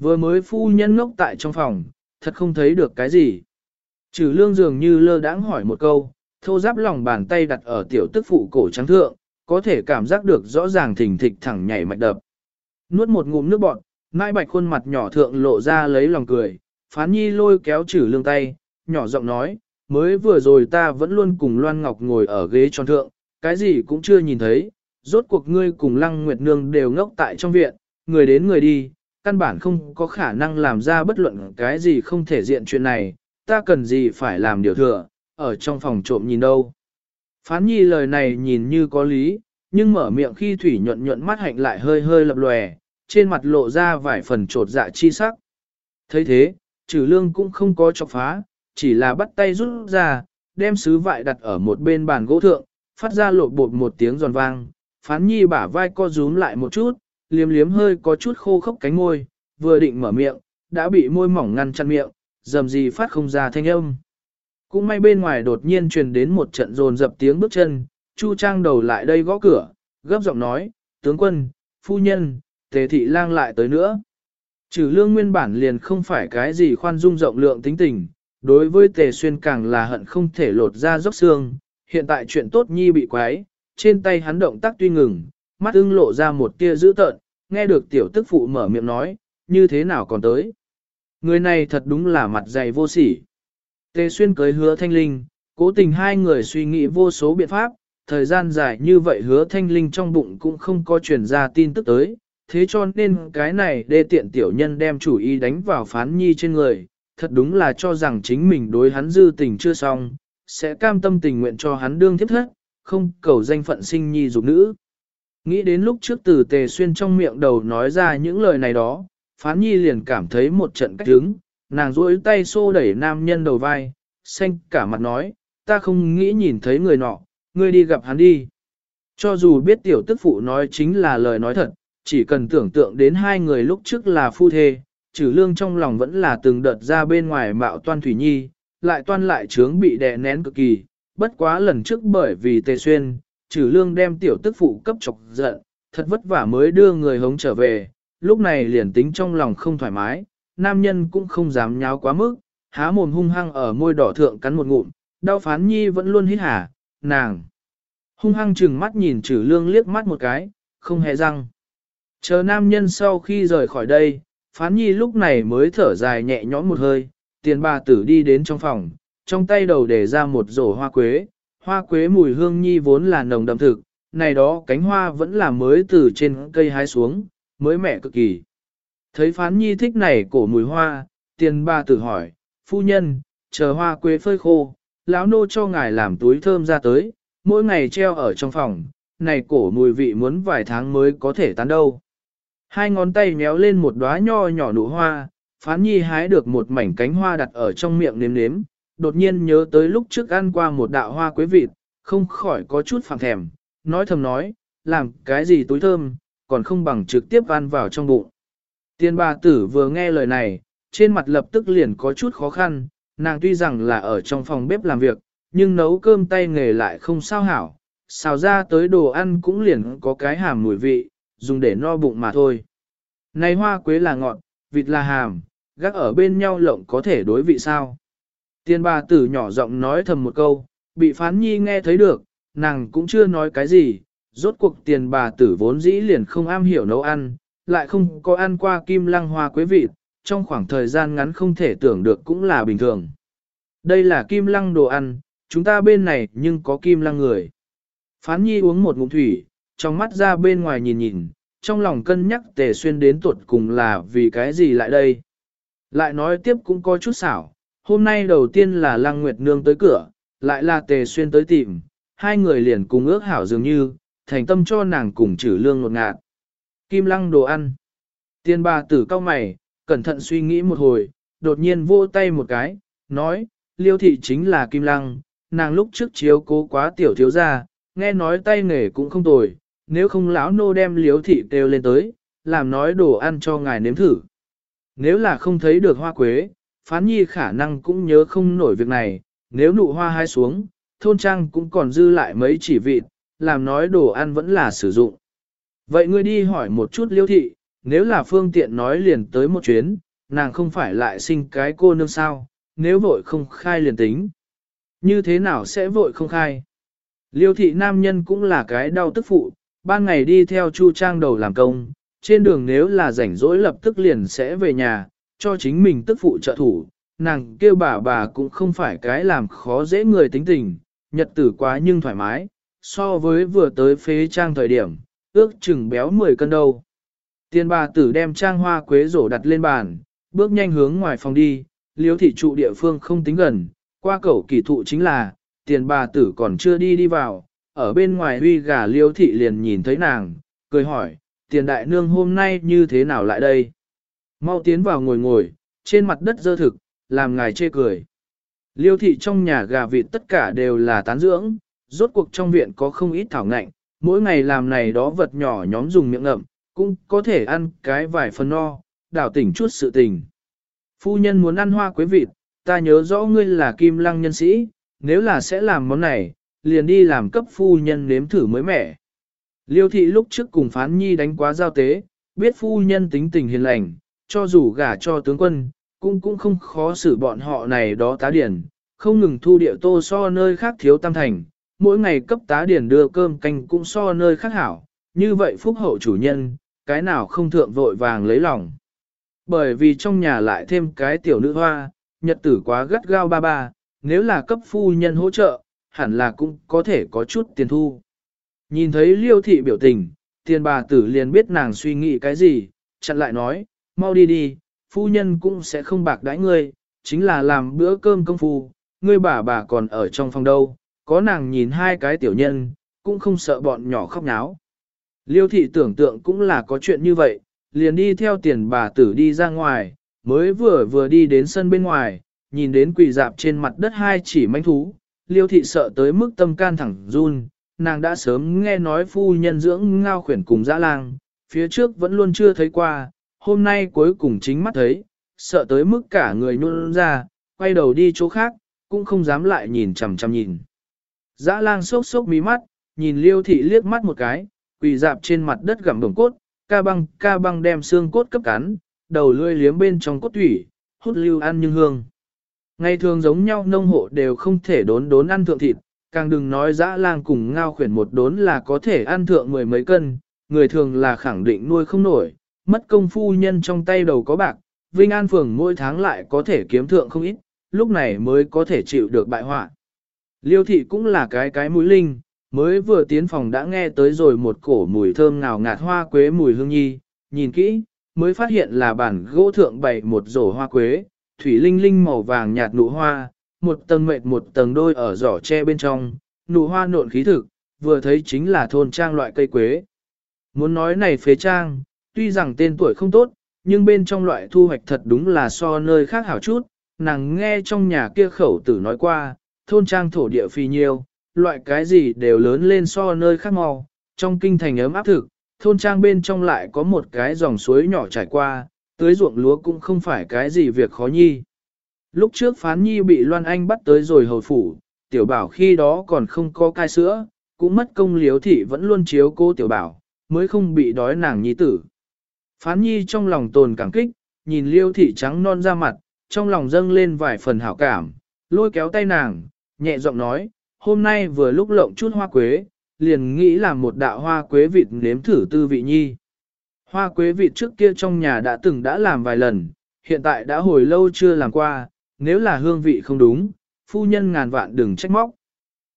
Vừa mới phu nhân ngốc tại trong phòng, thật không thấy được cái gì. Trừ lương dường như lơ đãng hỏi một câu, thô giáp lòng bàn tay đặt ở tiểu tức phụ cổ trắng thượng, có thể cảm giác được rõ ràng thình thịch thẳng nhảy mạch đập. Nuốt một ngụm nước bọt, mai bạch khuôn mặt nhỏ thượng lộ ra lấy lòng cười, phán nhi lôi kéo chử lương tay, nhỏ giọng nói, mới vừa rồi ta vẫn luôn cùng Loan Ngọc ngồi ở ghế tròn thượng, cái gì cũng chưa nhìn thấy, rốt cuộc ngươi cùng Lăng Nguyệt Nương đều ngốc tại trong viện, người đến người đi, căn bản không có khả năng làm ra bất luận cái gì không thể diện chuyện này, ta cần gì phải làm điều thừa, ở trong phòng trộm nhìn đâu. Phán nhi lời này nhìn như có lý, nhưng mở miệng khi thủy nhuận nhuận mắt hạnh lại hơi hơi lập lòe, trên mặt lộ ra vài phần trột dạ chi sắc. thấy thế, trừ lương cũng không có chọc phá, chỉ là bắt tay rút ra, đem sứ vại đặt ở một bên bàn gỗ thượng, phát ra lộ bột một tiếng giòn vang, phán nhi bả vai co rúm lại một chút, liếm liếm hơi có chút khô khốc cánh môi, vừa định mở miệng, đã bị môi mỏng ngăn chặn miệng, dầm gì phát không ra thanh âm. Cũng may bên ngoài đột nhiên truyền đến một trận rồn dập tiếng bước chân, Chu Trang đầu lại đây gõ cửa, gấp giọng nói, tướng quân, phu nhân, tề thị lang lại tới nữa. Trừ lương nguyên bản liền không phải cái gì khoan dung rộng lượng tính tình, đối với tề xuyên càng là hận không thể lột ra dốc xương, hiện tại chuyện tốt nhi bị quái, trên tay hắn động tác tuy ngừng, mắt ưng lộ ra một tia dữ tợn, nghe được tiểu tức phụ mở miệng nói, như thế nào còn tới. Người này thật đúng là mặt dày vô sỉ. Tề xuyên cưới hứa thanh linh, cố tình hai người suy nghĩ vô số biện pháp, thời gian dài như vậy hứa thanh linh trong bụng cũng không có truyền ra tin tức tới, thế cho nên cái này đê tiện tiểu nhân đem chủ ý đánh vào phán nhi trên người, thật đúng là cho rằng chính mình đối hắn dư tình chưa xong, sẽ cam tâm tình nguyện cho hắn đương thiếp thất, không cầu danh phận sinh nhi dục nữ. Nghĩ đến lúc trước từ tề xuyên trong miệng đầu nói ra những lời này đó, phán nhi liền cảm thấy một trận cách hứng, nàng duỗi tay xô đẩy nam nhân đầu vai, xanh cả mặt nói, ta không nghĩ nhìn thấy người nọ, ngươi đi gặp hắn đi. Cho dù biết tiểu tức phụ nói chính là lời nói thật, chỉ cần tưởng tượng đến hai người lúc trước là phu thê, trừ lương trong lòng vẫn là từng đợt ra bên ngoài mạo toan thủy nhi, lại toan lại trướng bị đè nén cực kỳ, bất quá lần trước bởi vì tề xuyên, trừ lương đem tiểu tức phụ cấp chọc giận, thật vất vả mới đưa người hống trở về, lúc này liền tính trong lòng không thoải mái, nam nhân cũng không dám nháo quá mức, há mồm hung hăng ở môi đỏ thượng cắn một ngụm, đau phán nhi vẫn luôn hít hả, nàng. Hung hăng chừng mắt nhìn trừ lương liếc mắt một cái, không hề răng. Chờ nam nhân sau khi rời khỏi đây, phán nhi lúc này mới thở dài nhẹ nhõm một hơi, tiền bà tử đi đến trong phòng, trong tay đầu để ra một rổ hoa quế, hoa quế mùi hương nhi vốn là nồng đậm thực, này đó cánh hoa vẫn là mới từ trên cây hái xuống, mới mẻ cực kỳ. Thấy phán nhi thích này cổ mùi hoa, tiền bà tử hỏi, phu nhân, chờ hoa quế phơi khô, lão nô cho ngài làm túi thơm ra tới, mỗi ngày treo ở trong phòng, này cổ mùi vị muốn vài tháng mới có thể tán đâu. Hai ngón tay méo lên một đóa nho nhỏ nụ hoa, phán nhi hái được một mảnh cánh hoa đặt ở trong miệng nếm nếm, đột nhiên nhớ tới lúc trước ăn qua một đạo hoa quế vịt, không khỏi có chút phàng thèm, nói thầm nói, làm cái gì túi thơm, còn không bằng trực tiếp ăn vào trong bụng. Tiên bà tử vừa nghe lời này, trên mặt lập tức liền có chút khó khăn, nàng tuy rằng là ở trong phòng bếp làm việc, nhưng nấu cơm tay nghề lại không sao hảo, xào ra tới đồ ăn cũng liền có cái hàm mùi vị, dùng để no bụng mà thôi. Này hoa quế là ngọt, vịt là hàm, gác ở bên nhau lộng có thể đối vị sao. Tiên bà tử nhỏ giọng nói thầm một câu, bị phán nhi nghe thấy được, nàng cũng chưa nói cái gì, rốt cuộc tiền bà tử vốn dĩ liền không am hiểu nấu ăn, lại không có ăn qua kim lăng hoa quế vịt, trong khoảng thời gian ngắn không thể tưởng được cũng là bình thường. Đây là kim lăng đồ ăn, chúng ta bên này nhưng có kim lăng người. Phán nhi uống một ngụm thủy, trong mắt ra bên ngoài nhìn nhìn, trong lòng cân nhắc tề xuyên đến tuột cùng là vì cái gì lại đây. Lại nói tiếp cũng có chút xảo, hôm nay đầu tiên là Lăng Nguyệt Nương tới cửa, lại là tề xuyên tới tìm, hai người liền cùng ước hảo dường như, thành tâm cho nàng cùng trừ lương ngột ngạt. Kim lăng đồ ăn. Tiên bà tử cao mày, cẩn thận suy nghĩ một hồi, đột nhiên vô tay một cái, nói, liêu thị chính là kim lăng, nàng lúc trước chiếu cố quá tiểu thiếu gia, nghe nói tay nghề cũng không tồi, nếu không lão nô đem liếu thị kêu lên tới, làm nói đồ ăn cho ngài nếm thử. Nếu là không thấy được hoa quế, phán nhi khả năng cũng nhớ không nổi việc này, nếu nụ hoa hai xuống, thôn trang cũng còn dư lại mấy chỉ vịt, làm nói đồ ăn vẫn là sử dụng. Vậy ngươi đi hỏi một chút liêu thị, nếu là phương tiện nói liền tới một chuyến, nàng không phải lại sinh cái cô nương sao, nếu vội không khai liền tính. Như thế nào sẽ vội không khai? Liêu thị nam nhân cũng là cái đau tức phụ, ban ngày đi theo chu trang đầu làm công, trên đường nếu là rảnh rỗi lập tức liền sẽ về nhà, cho chính mình tức phụ trợ thủ, nàng kêu bà bà cũng không phải cái làm khó dễ người tính tình, nhật tử quá nhưng thoải mái, so với vừa tới phế trang thời điểm, ước chừng béo 10 cân đâu. Tiền bà tử đem trang hoa quế rổ đặt lên bàn, bước nhanh hướng ngoài phòng đi, liếu thị trụ địa phương không tính gần, qua cầu kỳ thụ chính là, tiền bà tử còn chưa đi đi vào, ở bên ngoài huy gà liêu thị liền nhìn thấy nàng, cười hỏi, tiền đại nương hôm nay như thế nào lại đây? Mau tiến vào ngồi ngồi, trên mặt đất dơ thực, làm ngài chê cười. Liêu thị trong nhà gà vịt tất cả đều là tán dưỡng, rốt cuộc trong viện có không ít thảo ngạnh, mỗi ngày làm này đó vật nhỏ nhóm dùng miệng ngậm, cũng có thể ăn cái vài phần no, đảo tỉnh chút sự tình. Phu nhân muốn ăn hoa quế vịt, ta nhớ rõ ngươi là kim lăng nhân sĩ, nếu là sẽ làm món này, liền đi làm cấp phu nhân nếm thử mới mẻ. Liêu thị lúc trước cùng phán nhi đánh quá giao tế, biết phu nhân tính tình hiền lành, cho dù gả cho tướng quân, cũng cũng không khó xử bọn họ này đó tá điển, không ngừng thu địa tô so nơi khác thiếu tam thành, mỗi ngày cấp tá điển đưa cơm canh cũng so nơi khác hảo, như vậy phúc hậu chủ nhân, cái nào không thượng vội vàng lấy lòng. Bởi vì trong nhà lại thêm cái tiểu nữ hoa, nhật tử quá gắt gao ba ba, nếu là cấp phu nhân hỗ trợ, hẳn là cũng có thể có chút tiền thu. Nhìn thấy liêu thị biểu tình, tiền bà tử liền biết nàng suy nghĩ cái gì, chặn lại nói, mau đi đi, phu nhân cũng sẽ không bạc đãi ngươi, chính là làm bữa cơm công phu, ngươi bà bà còn ở trong phòng đâu, có nàng nhìn hai cái tiểu nhân, cũng không sợ bọn nhỏ khóc náo. Liêu thị tưởng tượng cũng là có chuyện như vậy, liền đi theo tiền bà tử đi ra ngoài, mới vừa vừa đi đến sân bên ngoài, nhìn đến quỳ dạp trên mặt đất hai chỉ manh thú, liêu thị sợ tới mức tâm can thẳng run, nàng đã sớm nghe nói phu nhân dưỡng ngao khuyển cùng dã lang, phía trước vẫn luôn chưa thấy qua, hôm nay cuối cùng chính mắt thấy, sợ tới mức cả người nhún ra, quay đầu đi chỗ khác, cũng không dám lại nhìn chằm chằm nhìn. Dã lang sốc sốc mí mắt, nhìn liêu thị liếc mắt một cái, quỳ dạp trên mặt đất gặm đồng cốt, ca băng ca băng đem xương cốt cấp cắn, đầu lươi liếm bên trong cốt thủy, hút lưu ăn nhưng hương. Ngày thường giống nhau nông hộ đều không thể đốn đốn ăn thượng thịt, càng đừng nói dã lang cùng ngao khuyển một đốn là có thể ăn thượng mười mấy cân, người thường là khẳng định nuôi không nổi, mất công phu nhân trong tay đầu có bạc, Vinh An Phường mỗi tháng lại có thể kiếm thượng không ít, lúc này mới có thể chịu được bại họa. Liêu thị cũng là cái cái mũi linh, mới vừa tiến phòng đã nghe tới rồi một cổ mùi thơm ngào ngạt hoa quế mùi hương nhi, nhìn kỹ, mới phát hiện là bản gỗ thượng bày một rổ hoa quế, thủy linh linh màu vàng nhạt nụ hoa, một tầng mệt một tầng đôi ở giỏ tre bên trong, nụ hoa nộn khí thực, vừa thấy chính là thôn trang loại cây quế. Muốn nói này phế trang, tuy rằng tên tuổi không tốt, nhưng bên trong loại thu hoạch thật đúng là so nơi khác hảo chút, nàng nghe trong nhà kia khẩu tử nói qua, thôn trang thổ địa phi nhiêu, loại cái gì đều lớn lên so nơi khác mau, trong kinh thành ấm áp thực, thôn trang bên trong lại có một cái dòng suối nhỏ trải qua, tưới ruộng lúa cũng không phải cái gì việc khó nhi. Lúc trước phán nhi bị Loan Anh bắt tới rồi hồi phủ, tiểu bảo khi đó còn không có cai sữa, cũng mất công liếu thị vẫn luôn chiếu cô tiểu bảo, mới không bị đói nàng nhi tử. Phán nhi trong lòng tồn cảm kích, nhìn liêu thị trắng non ra mặt, trong lòng dâng lên vài phần hảo cảm, lôi kéo tay nàng, nhẹ giọng nói, hôm nay vừa lúc lộng chút hoa quế, liền nghĩ làm một đạo hoa quế vịt nếm thử tư vị nhi. Hoa quế vị trước kia trong nhà đã từng đã làm vài lần, hiện tại đã hồi lâu chưa làm qua, nếu là hương vị không đúng, phu nhân ngàn vạn đừng trách móc.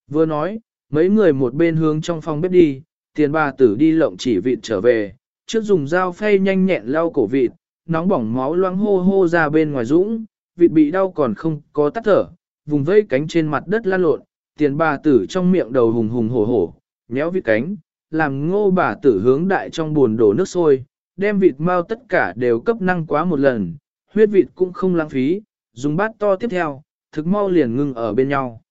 Vừa nói, mấy người một bên hướng trong phòng bếp đi, tiền bà tử đi lộng chỉ vịt trở về, trước dùng dao phay nhanh nhẹn lau cổ vịt, nóng bỏng máu loang hô hô ra bên ngoài dũng, vịt bị đau còn không có tắt thở, vùng vây cánh trên mặt đất lan lộn, tiền bà tử trong miệng đầu hùng hùng hổ hổ, nhéo vịt cánh, làm ngô bà tử hướng đại trong buồn đổ nước sôi, đem vịt mau tất cả đều cấp năng quá một lần, huyết vịt cũng không lãng phí, dùng bát to tiếp theo, thực mau liền ngưng ở bên nhau.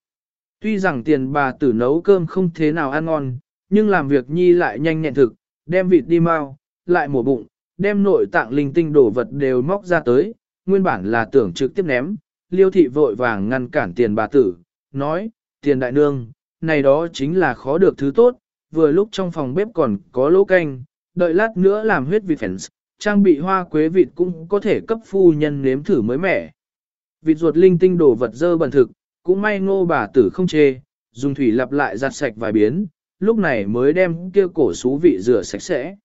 Tuy rằng tiền bà tử nấu cơm không thế nào ăn ngon, nhưng làm việc nhi lại nhanh nhẹn thực, đem vịt đi mau, lại mổ bụng, đem nội tạng linh tinh đổ vật đều móc ra tới, nguyên bản là tưởng trực tiếp ném, liêu thị vội vàng ngăn cản tiền bà tử, nói, tiền đại nương, này đó chính là khó được thứ tốt, vừa lúc trong phòng bếp còn có lỗ canh, đợi lát nữa làm huyết vịt phèn trang bị hoa quế vịt cũng có thể cấp phu nhân nếm thử mới mẻ. Vịt ruột linh tinh đổ vật dơ bẩn thực, cũng may ngô bà tử không chê, dùng thủy lặp lại giặt sạch vài biến, lúc này mới đem kia cổ xú vị rửa sạch sẽ.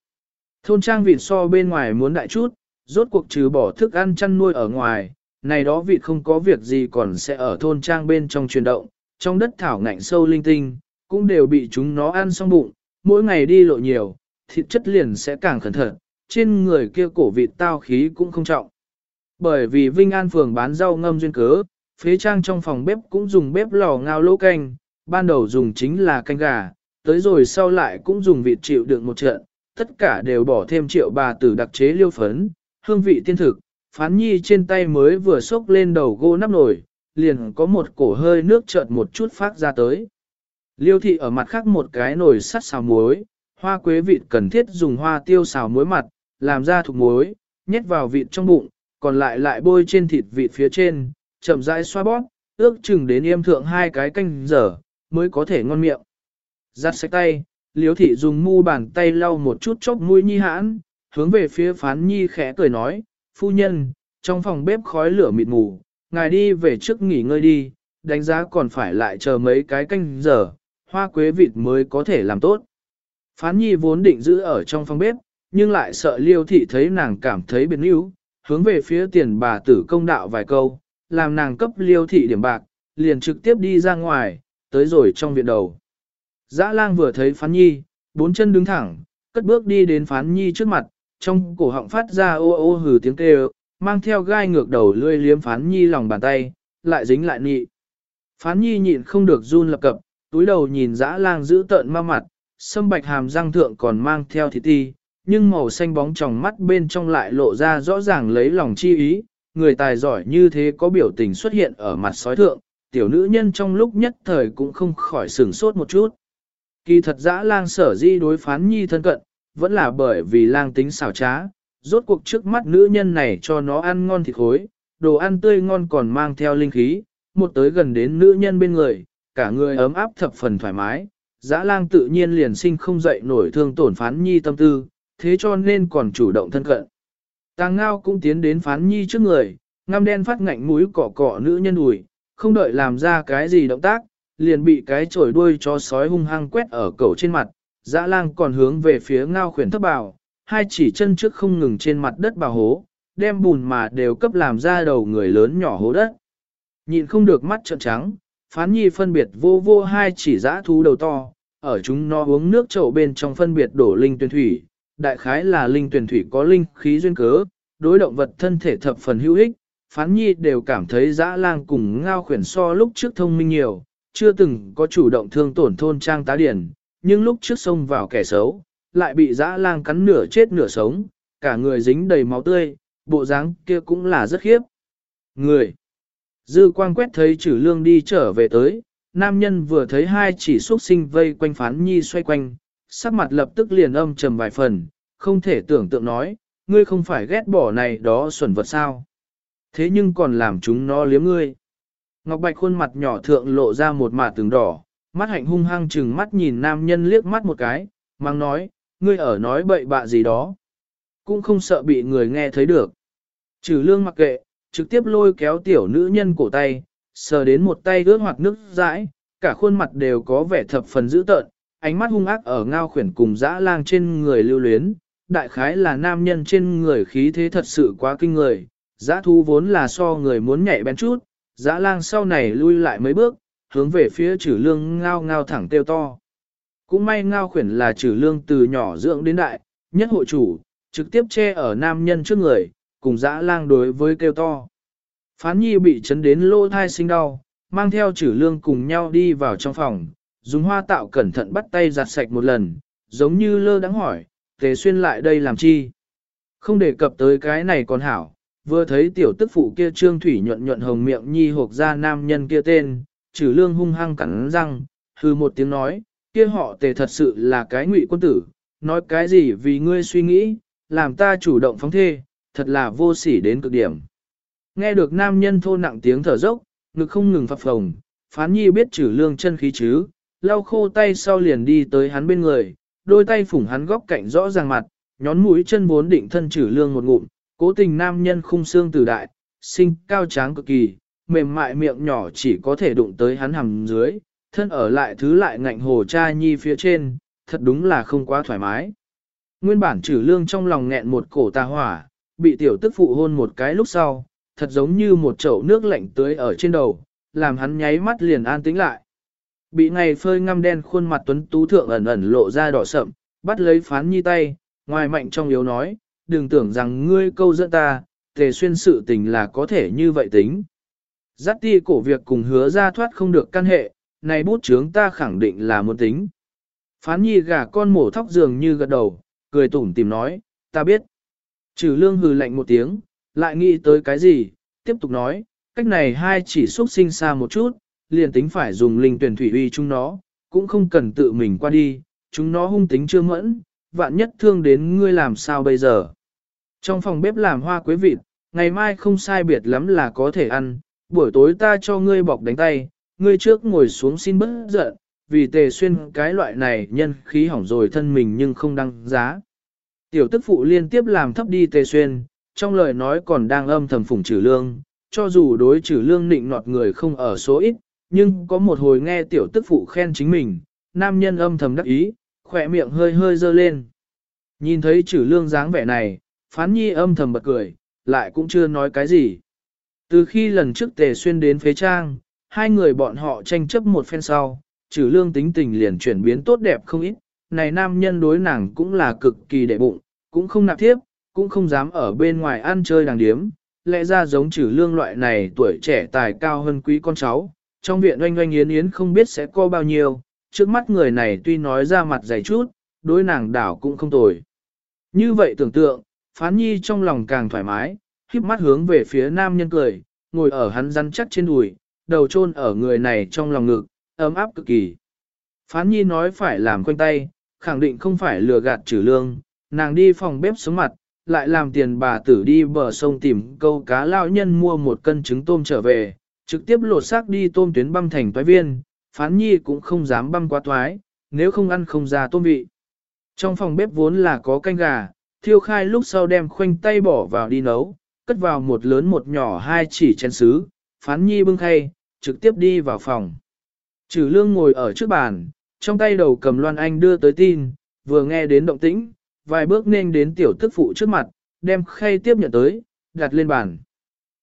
Thôn trang vịt so bên ngoài muốn đại chút, rốt cuộc trừ bỏ thức ăn chăn nuôi ở ngoài, này đó vịt không có việc gì còn sẽ ở thôn trang bên trong chuyển động, trong đất thảo ngạnh sâu linh tinh, cũng đều bị chúng nó ăn xong bụng, mỗi ngày đi lộ nhiều, thịt chất liền sẽ càng khẩn thận, trên người kia cổ vịt tao khí cũng không trọng. Bởi vì Vinh An phường bán rau ngâm duyên cớ, phế trang trong phòng bếp cũng dùng bếp lò ngao lỗ canh, ban đầu dùng chính là canh gà, tới rồi sau lại cũng dùng vịt chịu đựng một trận, tất cả đều bỏ thêm triệu bà tử đặc chế liêu phấn, hương vị tiên thực, phán nhi trên tay mới vừa xốc lên đầu gỗ nắp nồi, liền có một cổ hơi nước chợt một chút phát ra tới. Liêu thị ở mặt khác một cái nồi sắt xào muối, hoa quế vịt cần thiết dùng hoa tiêu xào muối mặt, làm ra thuộc muối, nhét vào vịt trong bụng, còn lại lại bôi trên thịt vịt phía trên, chậm rãi xoa bóp, ước chừng đến yêm thượng hai cái canh giờ, mới có thể ngon miệng. Giặt sạch tay, liếu thị dùng mu bàn tay lau một chút chốc mũi nhi hãn, hướng về phía phán nhi khẽ cười nói, phu nhân, trong phòng bếp khói lửa mịt mù, ngài đi về trước nghỉ ngơi đi, đánh giá còn phải lại chờ mấy cái canh giờ, hoa quế vịt mới có thể làm tốt. Phán nhi vốn định giữ ở trong phòng bếp, nhưng lại sợ liêu thị thấy nàng cảm thấy biệt níu, hướng về phía tiền bà tử công đạo vài câu, làm nàng cấp liêu thị điểm bạc, liền trực tiếp đi ra ngoài, tới rồi trong viện đầu. Dã lang vừa thấy phán nhi, bốn chân đứng thẳng, cất bước đi đến phán nhi trước mặt, trong cổ họng phát ra ô ô hừ tiếng kêu, mang theo gai ngược đầu lươi liếm phán nhi lòng bàn tay, lại dính lại nị. Phán nhi nhịn không được run lập cập, túi đầu nhìn dã lang giữ tợn ma mặt, sâm bạch hàm răng thượng còn mang theo thịt ti, nhưng màu xanh bóng trong mắt bên trong lại lộ ra rõ ràng lấy lòng chi ý, người tài giỏi như thế có biểu tình xuất hiện ở mặt sói thượng, tiểu nữ nhân trong lúc nhất thời cũng không khỏi sửng sốt một chút. Kỳ thật dã lang sở di đối phán nhi thân cận, vẫn là bởi vì lang tính xảo trá, rốt cuộc trước mắt nữ nhân này cho nó ăn ngon thịt khối, đồ ăn tươi ngon còn mang theo linh khí, một tới gần đến nữ nhân bên người, cả người ấm áp thập phần thoải mái, dã lang tự nhiên liền sinh không dậy nổi thương tổn phán nhi tâm tư, thế cho nên còn chủ động thân cận. Tàng ngao cũng tiến đến phán nhi trước người, ngăm đen phát ngạnh mũi cọ cọ nữ nhân ủi, không đợi làm ra cái gì động tác, liền bị cái chổi đuôi cho sói hung hăng quét ở cầu trên mặt, dã lang còn hướng về phía ngao khuyển thấp bào, hai chỉ chân trước không ngừng trên mặt đất bào hố, đem bùn mà đều cấp làm ra đầu người lớn nhỏ hố đất. Nhìn không được mắt trợn trắng, phán nhi phân biệt vô vô hai chỉ dã thú đầu to, ở chúng nó uống nước chậu bên trong phân biệt đổ linh tuyển thủy, đại khái là linh tuyển thủy có linh khí duyên cớ, đối động vật thân thể thập phần hữu ích, phán nhi đều cảm thấy dã lang cùng ngao khuyển so lúc trước thông minh nhiều, chưa từng có chủ động thương tổn thôn trang tá điển, nhưng lúc trước xông vào kẻ xấu, lại bị dã lang cắn nửa chết nửa sống, cả người dính đầy máu tươi, bộ dáng kia cũng là rất khiếp. Người Dư quang quét thấy chữ lương đi trở về tới, nam nhân vừa thấy hai chỉ xuất sinh vây quanh phán nhi xoay quanh, sắc mặt lập tức liền âm trầm vài phần, không thể tưởng tượng nói, ngươi không phải ghét bỏ này đó xuẩn vật sao. Thế nhưng còn làm chúng nó liếm ngươi. Ngọc Bạch khuôn mặt nhỏ thượng lộ ra một mả tường đỏ, mắt hạnh hung hăng chừng mắt nhìn nam nhân liếc mắt một cái, mang nói, ngươi ở nói bậy bạ gì đó. Cũng không sợ bị người nghe thấy được. Trừ lương mặc kệ, trực tiếp lôi kéo tiểu nữ nhân cổ tay, sờ đến một tay ướt hoặc nước dãi, cả khuôn mặt đều có vẻ thập phần dữ tợn, ánh mắt hung ác ở ngao khuyển cùng dã lang trên người lưu luyến, đại khái là nam nhân trên người khí thế thật sự quá kinh người, dã thu vốn là so người muốn nhảy bén chút, dã lang sau này lui lại mấy bước, hướng về phía trừ lương ngao ngao thẳng tiêu to. Cũng may ngao khuyển là trừ lương từ nhỏ dưỡng đến đại, nhất hội chủ, trực tiếp che ở nam nhân trước người, cùng dã lang đối với kêu to. Phán nhi bị chấn đến lỗ thai sinh đau, mang theo chữ lương cùng nhau đi vào trong phòng, dùng hoa tạo cẩn thận bắt tay giặt sạch một lần, giống như lơ đắng hỏi, tề xuyên lại đây làm chi? Không đề cập tới cái này còn hảo, vừa thấy tiểu tức phụ kia trương thủy nhuận nhuận hồng miệng nhi hộp ra nam nhân kia tên, trừ lương hung hăng cắn răng, hư một tiếng nói, kia họ tề thật sự là cái ngụy quân tử, nói cái gì vì ngươi suy nghĩ, làm ta chủ động phóng thê, thật là vô sỉ đến cực điểm. Nghe được nam nhân thô nặng tiếng thở dốc, ngực không ngừng phập phồng, phán nhi biết trừ lương chân khí chứ, lau khô tay sau liền đi tới hắn bên người, đôi tay phủng hắn góc cạnh rõ ràng mặt, nhón mũi chân vốn định thân trừ lương một ngụm, cố tình nam nhân khung xương từ đại, sinh cao tráng cực kỳ, mềm mại miệng nhỏ chỉ có thể đụng tới hắn hầm dưới, thân ở lại thứ lại ngạnh hồ cha nhi phía trên, thật đúng là không quá thoải mái. Nguyên bản trừ lương trong lòng nghẹn một cổ tà hỏa, bị tiểu tức phụ hôn một cái lúc sau, thật giống như một chậu nước lạnh tưới ở trên đầu, làm hắn nháy mắt liền an tĩnh lại. Bị ngày phơi ngăm đen khuôn mặt tuấn tú thượng ẩn ẩn lộ ra đỏ sậm, bắt lấy phán nhi tay, ngoài mạnh trong yếu nói, đừng tưởng rằng ngươi câu dẫn ta, tề xuyên sự tình là có thể như vậy tính. Giác ti cổ việc cùng hứa ra thoát không được căn hệ, này bút chướng ta khẳng định là một tính. Phán nhi gà con mổ thóc dường như gật đầu, cười tủm tìm nói, ta biết. Trừ lương hừ lạnh một tiếng, lại nghĩ tới cái gì, tiếp tục nói, cách này hai chỉ xuất sinh xa một chút, liền tính phải dùng linh tuyển thủy uy chúng nó, cũng không cần tự mình qua đi, chúng nó hung tính chưa mẫn, vạn nhất thương đến ngươi làm sao bây giờ. Trong phòng bếp làm hoa quế vịt, ngày mai không sai biệt lắm là có thể ăn, buổi tối ta cho ngươi bọc đánh tay, ngươi trước ngồi xuống xin bớt giận, vì tề xuyên cái loại này nhân khí hỏng rồi thân mình nhưng không đăng giá. Tiểu tức phụ liên tiếp làm thấp đi tề xuyên, trong lời nói còn đang âm thầm phủng trừ lương, cho dù đối trừ lương nịnh nọt người không ở số ít, nhưng có một hồi nghe tiểu tức phụ khen chính mình, nam nhân âm thầm đắc ý, khỏe miệng hơi hơi dơ lên. Nhìn thấy trừ lương dáng vẻ này, phán nhi âm thầm bật cười, lại cũng chưa nói cái gì. Từ khi lần trước tề xuyên đến phế trang, hai người bọn họ tranh chấp một phen sau, trừ lương tính tình liền chuyển biến tốt đẹp không ít, này nam nhân đối nàng cũng là cực kỳ đệ bụng, cũng không nạp tiếp, cũng không dám ở bên ngoài ăn chơi đàng điếm, lẽ ra giống trừ lương loại này tuổi trẻ tài cao hơn quý con cháu, trong viện oanh oanh yến yến không biết sẽ có bao nhiêu, trước mắt người này tuy nói ra mặt dày chút, đối nàng đảo cũng không tồi. Như vậy tưởng tượng, phán nhi trong lòng càng thoải mái, khiếp mắt hướng về phía nam nhân cười, ngồi ở hắn rắn chắc trên đùi, đầu chôn ở người này trong lòng ngực, ấm áp cực kỳ. Phán nhi nói phải làm quanh tay, khẳng định không phải lừa gạt trừ lương, nàng đi phòng bếp xuống mặt, lại làm tiền bà tử đi bờ sông tìm câu cá lao nhân mua một cân trứng tôm trở về, trực tiếp lột xác đi tôm tuyến băm thành toái viên, phán nhi cũng không dám băm quá toái, nếu không ăn không ra tôm vị. Trong phòng bếp vốn là có canh gà, thiêu khai lúc sau đem khoanh tay bỏ vào đi nấu, cất vào một lớn một nhỏ hai chỉ chén sứ, phán nhi bưng khay, trực tiếp đi vào phòng. Trừ lương ngồi ở trước bàn, trong tay đầu cầm loan anh đưa tới tin, vừa nghe đến động tĩnh, vài bước nên đến tiểu tức phụ trước mặt, đem khay tiếp nhận tới, đặt lên bàn.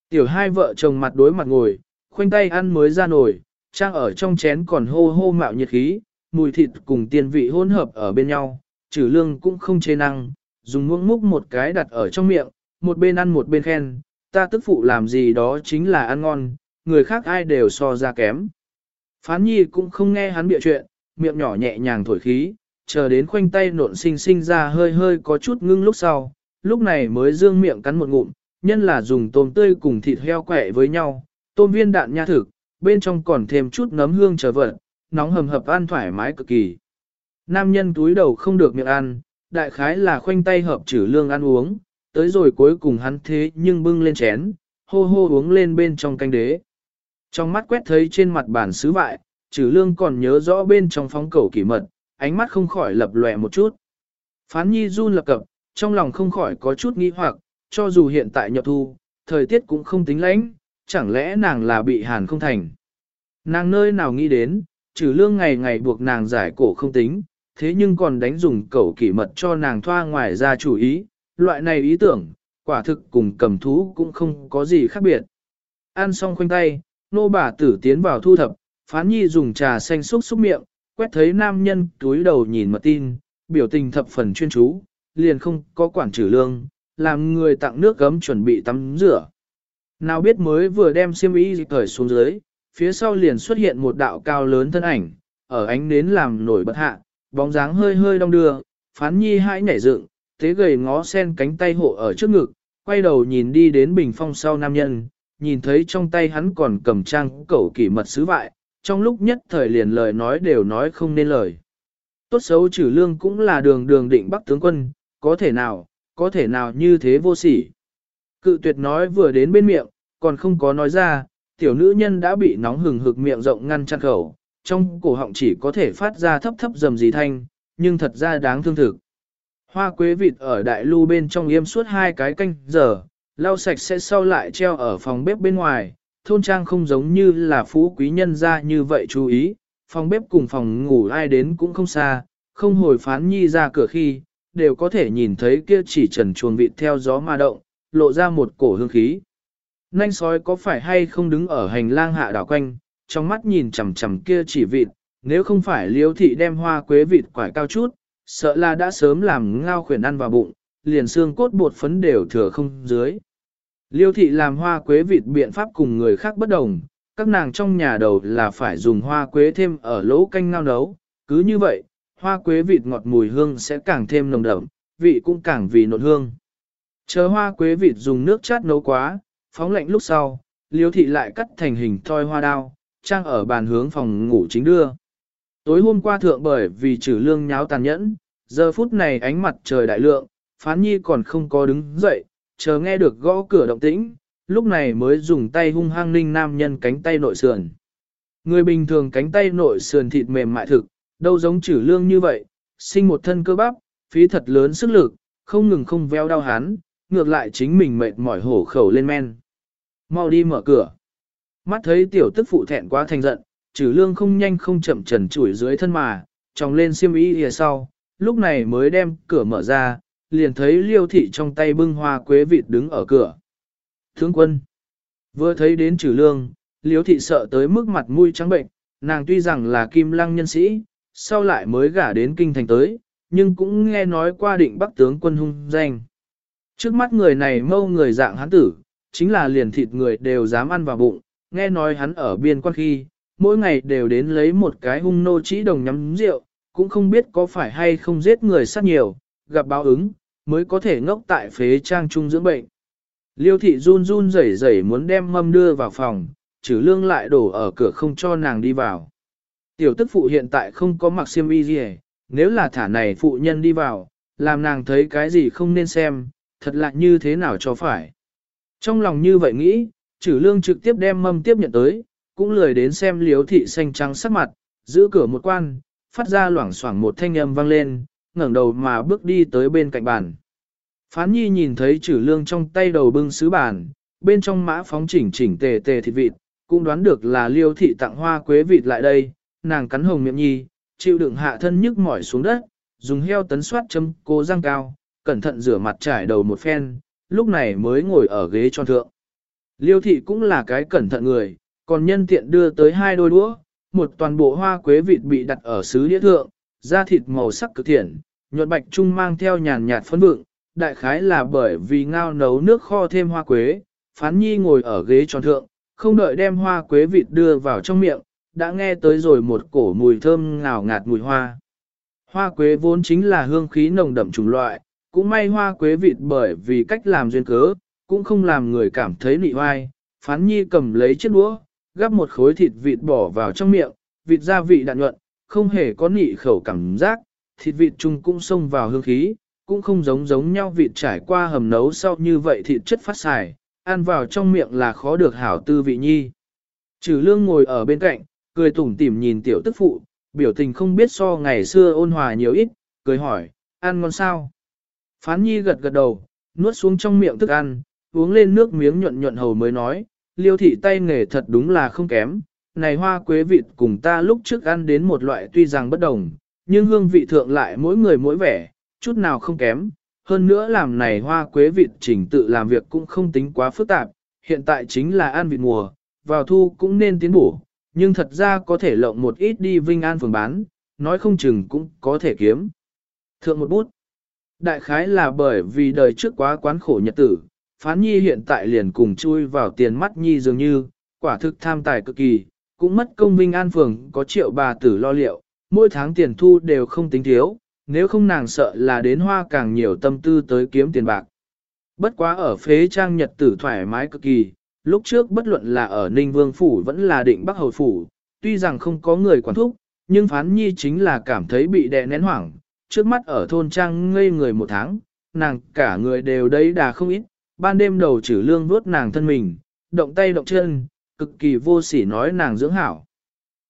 Tiểu hai vợ chồng mặt đối mặt ngồi, khoanh tay ăn mới ra nồi, trang ở trong chén còn hô hô mạo nhiệt khí, mùi thịt cùng tiền vị hỗn hợp ở bên nhau, trừ lương cũng không chê năng, dùng muỗng múc một cái đặt ở trong miệng, một bên ăn một bên khen, ta tức phụ làm gì đó chính là ăn ngon, người khác ai đều so ra kém. Phán nhi cũng không nghe hắn bịa chuyện, miệng nhỏ nhẹ nhàng thổi khí, chờ đến khoanh tay nộn sinh sinh ra hơi hơi có chút ngưng lúc sau, lúc này mới dương miệng cắn một ngụm, nhân là dùng tôm tươi cùng thịt heo quẹ với nhau, tôm viên đạn nha thực, bên trong còn thêm chút nấm hương chờ vật, nóng hầm hập ăn thoải mái cực kỳ. Nam nhân túi đầu không được miệng ăn, đại khái là khoanh tay hợp trừ lương ăn uống, tới rồi cuối cùng hắn thế nhưng bưng lên chén, hô hô uống lên bên trong canh đế. Trong mắt quét thấy trên mặt bàn sứ vại, trừ lương còn nhớ rõ bên trong phóng cầu kỷ mật, ánh mắt không khỏi lập lòe một chút. Phán nhi run lập cập, trong lòng không khỏi có chút nghi hoặc, cho dù hiện tại nhập thu, thời tiết cũng không tính lãnh, chẳng lẽ nàng là bị hàn không thành. Nàng nơi nào nghĩ đến, trừ lương ngày ngày buộc nàng giải cổ không tính, thế nhưng còn đánh dùng cầu kỷ mật cho nàng thoa ngoài ra chủ ý, loại này ý tưởng, quả thực cùng cầm thú cũng không có gì khác biệt. Ăn xong khoanh tay, nô bà tử tiến vào thu thập, phán nhi dùng trà xanh xúc xúc miệng, quét thấy nam nhân túi đầu nhìn mật tin, biểu tình thập phần chuyên chú, liền không có quản trừ lương, làm người tặng nước gấm chuẩn bị tắm rửa. Nào biết mới vừa đem xiêm y cởi xuống dưới, phía sau liền xuất hiện một đạo cao lớn thân ảnh, ở ánh nến làm nổi bật hạ, bóng dáng hơi hơi đong đưa, phán nhi hãi nhảy dựng, thế gầy ngó sen cánh tay hộ ở trước ngực, quay đầu nhìn đi đến bình phong sau nam nhân, nhìn thấy trong tay hắn còn cầm trang cẩu kỷ mật sứ vại, trong lúc nhất thời liền lời nói đều nói không nên lời. Tốt xấu trừ lương cũng là đường đường định bắc tướng quân, có thể nào, có thể nào như thế vô sỉ. Cự tuyệt nói vừa đến bên miệng, còn không có nói ra, tiểu nữ nhân đã bị nóng hừng hực miệng rộng ngăn chặn khẩu, trong cổ họng chỉ có thể phát ra thấp thấp dầm dì thanh, nhưng thật ra đáng thương thực. Hoa quế vịt ở đại lưu bên trong yêm suốt hai cái canh giờ, lau sạch sẽ sau lại treo ở phòng bếp bên ngoài, thôn trang không giống như là phú quý nhân ra như vậy chú ý, phòng bếp cùng phòng ngủ ai đến cũng không xa, không hồi phán nhi ra cửa khi, đều có thể nhìn thấy kia chỉ trần chuồng vịt theo gió mà động, lộ ra một cổ hương khí. Nanh sói có phải hay không đứng ở hành lang hạ đảo quanh, trong mắt nhìn chằm chằm kia chỉ vịt, nếu không phải liêu thị đem hoa quế vịt quải cao chút, sợ là đã sớm làm ngao khuyển ăn vào bụng, liền xương cốt bột phấn đều thừa không dưới. Liêu thị làm hoa quế vịt biện pháp cùng người khác bất đồng, các nàng trong nhà đầu là phải dùng hoa quế thêm ở lỗ canh ngao nấu, cứ như vậy, hoa quế vịt ngọt mùi hương sẽ càng thêm nồng đậm, vị cũng càng vì nộn hương. Chờ hoa quế vịt dùng nước chát nấu quá, phóng lạnh lúc sau, liêu thị lại cắt thành hình thoi hoa đao, trang ở bàn hướng phòng ngủ chính đưa. Tối hôm qua thượng bởi vì trừ lương nháo tàn nhẫn, giờ phút này ánh mặt trời đại lượng, phán nhi còn không có đứng dậy, chờ nghe được gõ cửa động tĩnh, lúc này mới dùng tay hung hăng ninh nam nhân cánh tay nội sườn. Người bình thường cánh tay nội sườn thịt mềm mại thực, đâu giống chữ lương như vậy, sinh một thân cơ bắp, phí thật lớn sức lực, không ngừng không veo đau hắn, ngược lại chính mình mệt mỏi hổ khẩu lên men. Mau đi mở cửa. Mắt thấy tiểu tức phụ thẹn quá thành giận, trừ lương không nhanh không chậm trần chủi dưới thân mà, tròng lên xiêm y lìa sau, lúc này mới đem cửa mở ra, liền thấy liêu thị trong tay bưng hoa quế vịt đứng ở cửa. Thương quân, vừa thấy đến trừ lương, liêu thị sợ tới mức mặt mũi trắng bệnh, nàng tuy rằng là kim lăng nhân sĩ, sau lại mới gả đến kinh thành tới, nhưng cũng nghe nói qua định bắc tướng quân hung danh. Trước mắt người này mâu người dạng hán tử, chính là liền thịt người đều dám ăn vào bụng, nghe nói hắn ở biên quan khi, mỗi ngày đều đến lấy một cái hung nô chỉ đồng nhắm rượu, cũng không biết có phải hay không giết người sát nhiều, gặp báo ứng, mới có thể ngốc tại phế trang trung dưỡng bệnh. Liêu thị run run rẩy rẩy muốn đem mâm đưa vào phòng, trừ lương lại đổ ở cửa không cho nàng đi vào. Tiểu tức phụ hiện tại không có mặc xiêm y gì nếu là thả này phụ nhân đi vào, làm nàng thấy cái gì không nên xem, thật lạ như thế nào cho phải. Trong lòng như vậy nghĩ, trừ lương trực tiếp đem mâm tiếp nhận tới, cũng lười đến xem liếu thị xanh trắng sắc mặt, giữ cửa một quan, phát ra loảng xoảng một thanh âm vang lên, ngẩng đầu mà bước đi tới bên cạnh bàn. Phán nhi nhìn thấy trừ lương trong tay đầu bưng sứ bàn, bên trong mã phóng chỉnh chỉnh tề tề thịt vịt, cũng đoán được là liêu thị tặng hoa quế vịt lại đây, nàng cắn hồng miệng nhi, chịu đựng hạ thân nhức mỏi xuống đất, dùng heo tấn soát châm cố răng cao, cẩn thận rửa mặt trải đầu một phen, lúc này mới ngồi ở ghế cho thượng. Liêu thị cũng là cái cẩn thận người, còn nhân tiện đưa tới hai đôi đũa, một toàn bộ hoa quế vịt bị đặt ở sứ đĩa thượng, da thịt màu sắc cực thiện, nhuận bạch trung mang theo nhàn nhạt phấn vượng, đại khái là bởi vì ngao nấu nước kho thêm hoa quế, phán nhi ngồi ở ghế tròn thượng, không đợi đem hoa quế vịt đưa vào trong miệng, đã nghe tới rồi một cổ mùi thơm ngào ngạt mùi hoa. Hoa quế vốn chính là hương khí nồng đậm chủng loại, cũng may hoa quế vịt bởi vì cách làm duyên cớ, cũng không làm người cảm thấy nị hoai. Phán nhi cầm lấy chiếc đũa, gắp một khối thịt vịt bỏ vào trong miệng, vịt gia vị đạn nhuận, không hề có nị khẩu cảm giác, thịt vịt chung cũng xông vào hương khí, cũng không giống giống nhau vịt trải qua hầm nấu sau như vậy thịt chất phát xài, ăn vào trong miệng là khó được hảo tư vị nhi. Trừ lương ngồi ở bên cạnh, cười tủm tỉm nhìn tiểu tức phụ, biểu tình không biết so ngày xưa ôn hòa nhiều ít, cười hỏi, ăn ngon sao? Phán nhi gật gật đầu, nuốt xuống trong miệng thức ăn, uống lên nước miếng nhuận nhuận hầu mới nói, liêu thị tay nghề thật đúng là không kém, này hoa quế vịt cùng ta lúc trước ăn đến một loại tuy rằng bất đồng, nhưng hương vị thượng lại mỗi người mỗi vẻ, chút nào không kém, hơn nữa làm này hoa quế vịt chỉnh tự làm việc cũng không tính quá phức tạp, hiện tại chính là ăn vịt mùa, vào thu cũng nên tiến bổ, nhưng thật ra có thể lộng một ít đi Vinh An phường bán, nói không chừng cũng có thể kiếm. Thượng một bút. Đại khái là bởi vì đời trước quá quán khổ nhật tử, phán nhi hiện tại liền cùng chui vào tiền mắt nhi dường như, quả thực tham tài cực kỳ, cũng mất công Vinh An phường có triệu bà tử lo liệu, mỗi tháng tiền thu đều không tính thiếu, nếu không nàng sợ là đến hoa càng nhiều tâm tư tới kiếm tiền bạc. Bất quá ở phế trang nhật tử thoải mái cực kỳ, lúc trước bất luận là ở Ninh Vương Phủ vẫn là định Bắc Hầu Phủ, tuy rằng không có người quản thúc, nhưng phán nhi chính là cảm thấy bị đè nén hoảng, trước mắt ở thôn trang ngây người một tháng, nàng cả người đều đấy đà không ít, ban đêm đầu trừ lương vuốt nàng thân mình, động tay động chân, cực kỳ vô sỉ nói nàng dưỡng hảo.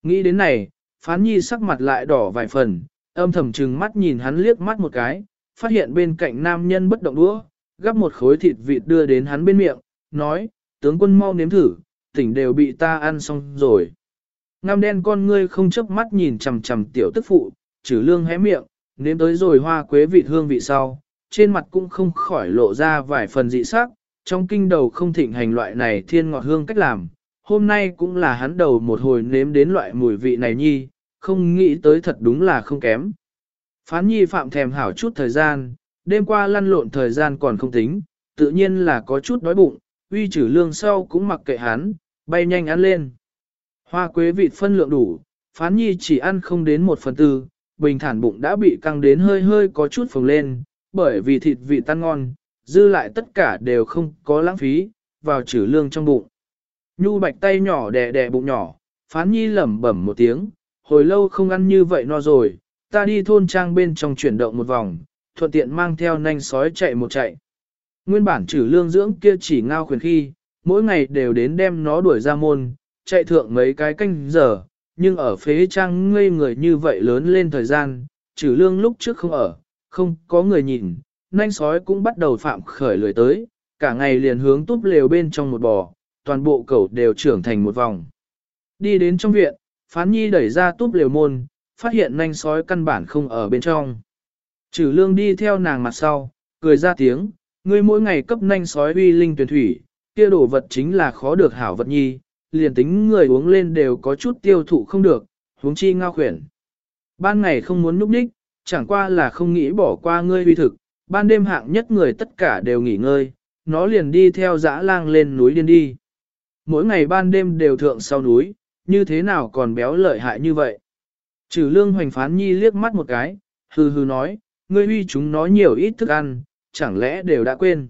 Nghĩ đến này, phán nhi sắc mặt lại đỏ vài phần, âm thầm trừng mắt nhìn hắn liếc mắt một cái, phát hiện bên cạnh nam nhân bất động đũa, gắp một khối thịt vịt đưa đến hắn bên miệng, nói, tướng quân mau nếm thử, tỉnh đều bị ta ăn xong rồi. Nam đen con ngươi không chớp mắt nhìn chằm chằm tiểu tức phụ, trừ lương hé miệng, nếm tới rồi hoa quế vịt hương vị sau, trên mặt cũng không khỏi lộ ra vài phần dị sắc, trong kinh đầu không thịnh hành loại này thiên ngọt hương cách làm, hôm nay cũng là hắn đầu một hồi nếm đến loại mùi vị này nhi, không nghĩ tới thật đúng là không kém. Phán nhi phạm thèm hảo chút thời gian, đêm qua lăn lộn thời gian còn không tính, tự nhiên là có chút đói bụng, uy trừ lương sau cũng mặc kệ hắn, bay nhanh ăn lên. Hoa quế vịt phân lượng đủ, phán nhi chỉ ăn không đến một phần tư, bình thản bụng đã bị căng đến hơi hơi có chút phồng lên, bởi vì thịt vị tan ngon, dư lại tất cả đều không có lãng phí, vào trừ lương trong bụng. Nhu bạch tay nhỏ đè đè bụng nhỏ, phán nhi lẩm bẩm một tiếng, hồi lâu không ăn như vậy no rồi, ta đi thôn trang bên trong chuyển động một vòng, thuận tiện mang theo nanh sói chạy một chạy. Nguyên bản trừ lương dưỡng kia chỉ ngao khuyển khi, mỗi ngày đều đến đem nó đuổi ra môn, chạy thượng mấy cái canh giờ, nhưng ở phế trang ngây người như vậy lớn lên thời gian, trừ lương lúc trước không ở, không có người nhìn, nanh sói cũng bắt đầu phạm khởi lười tới, cả ngày liền hướng túp lều bên trong một bò, toàn bộ cẩu đều trưởng thành một vòng. Đi đến trong viện, phán nhi đẩy ra túp lều môn, phát hiện nanh sói căn bản không ở bên trong. Trừ lương đi theo nàng mặt sau, cười ra tiếng, ngươi mỗi ngày cấp nanh sói uy linh tuyển thủy, kia đồ vật chính là khó được hảo vật nhi, liền tính người uống lên đều có chút tiêu thụ không được, huống chi ngao khuyển. Ban ngày không muốn núp đích, chẳng qua là không nghĩ bỏ qua ngươi uy thực, ban đêm hạng nhất người tất cả đều nghỉ ngơi, nó liền đi theo dã lang lên núi điên đi. Mỗi ngày ban đêm đều thượng sau núi, như thế nào còn béo lợi hại như vậy? Trừ lương hoành phán nhi liếc mắt một cái, hư hư nói, ngươi uy chúng nó nhiều ít thức ăn, chẳng lẽ đều đã quên.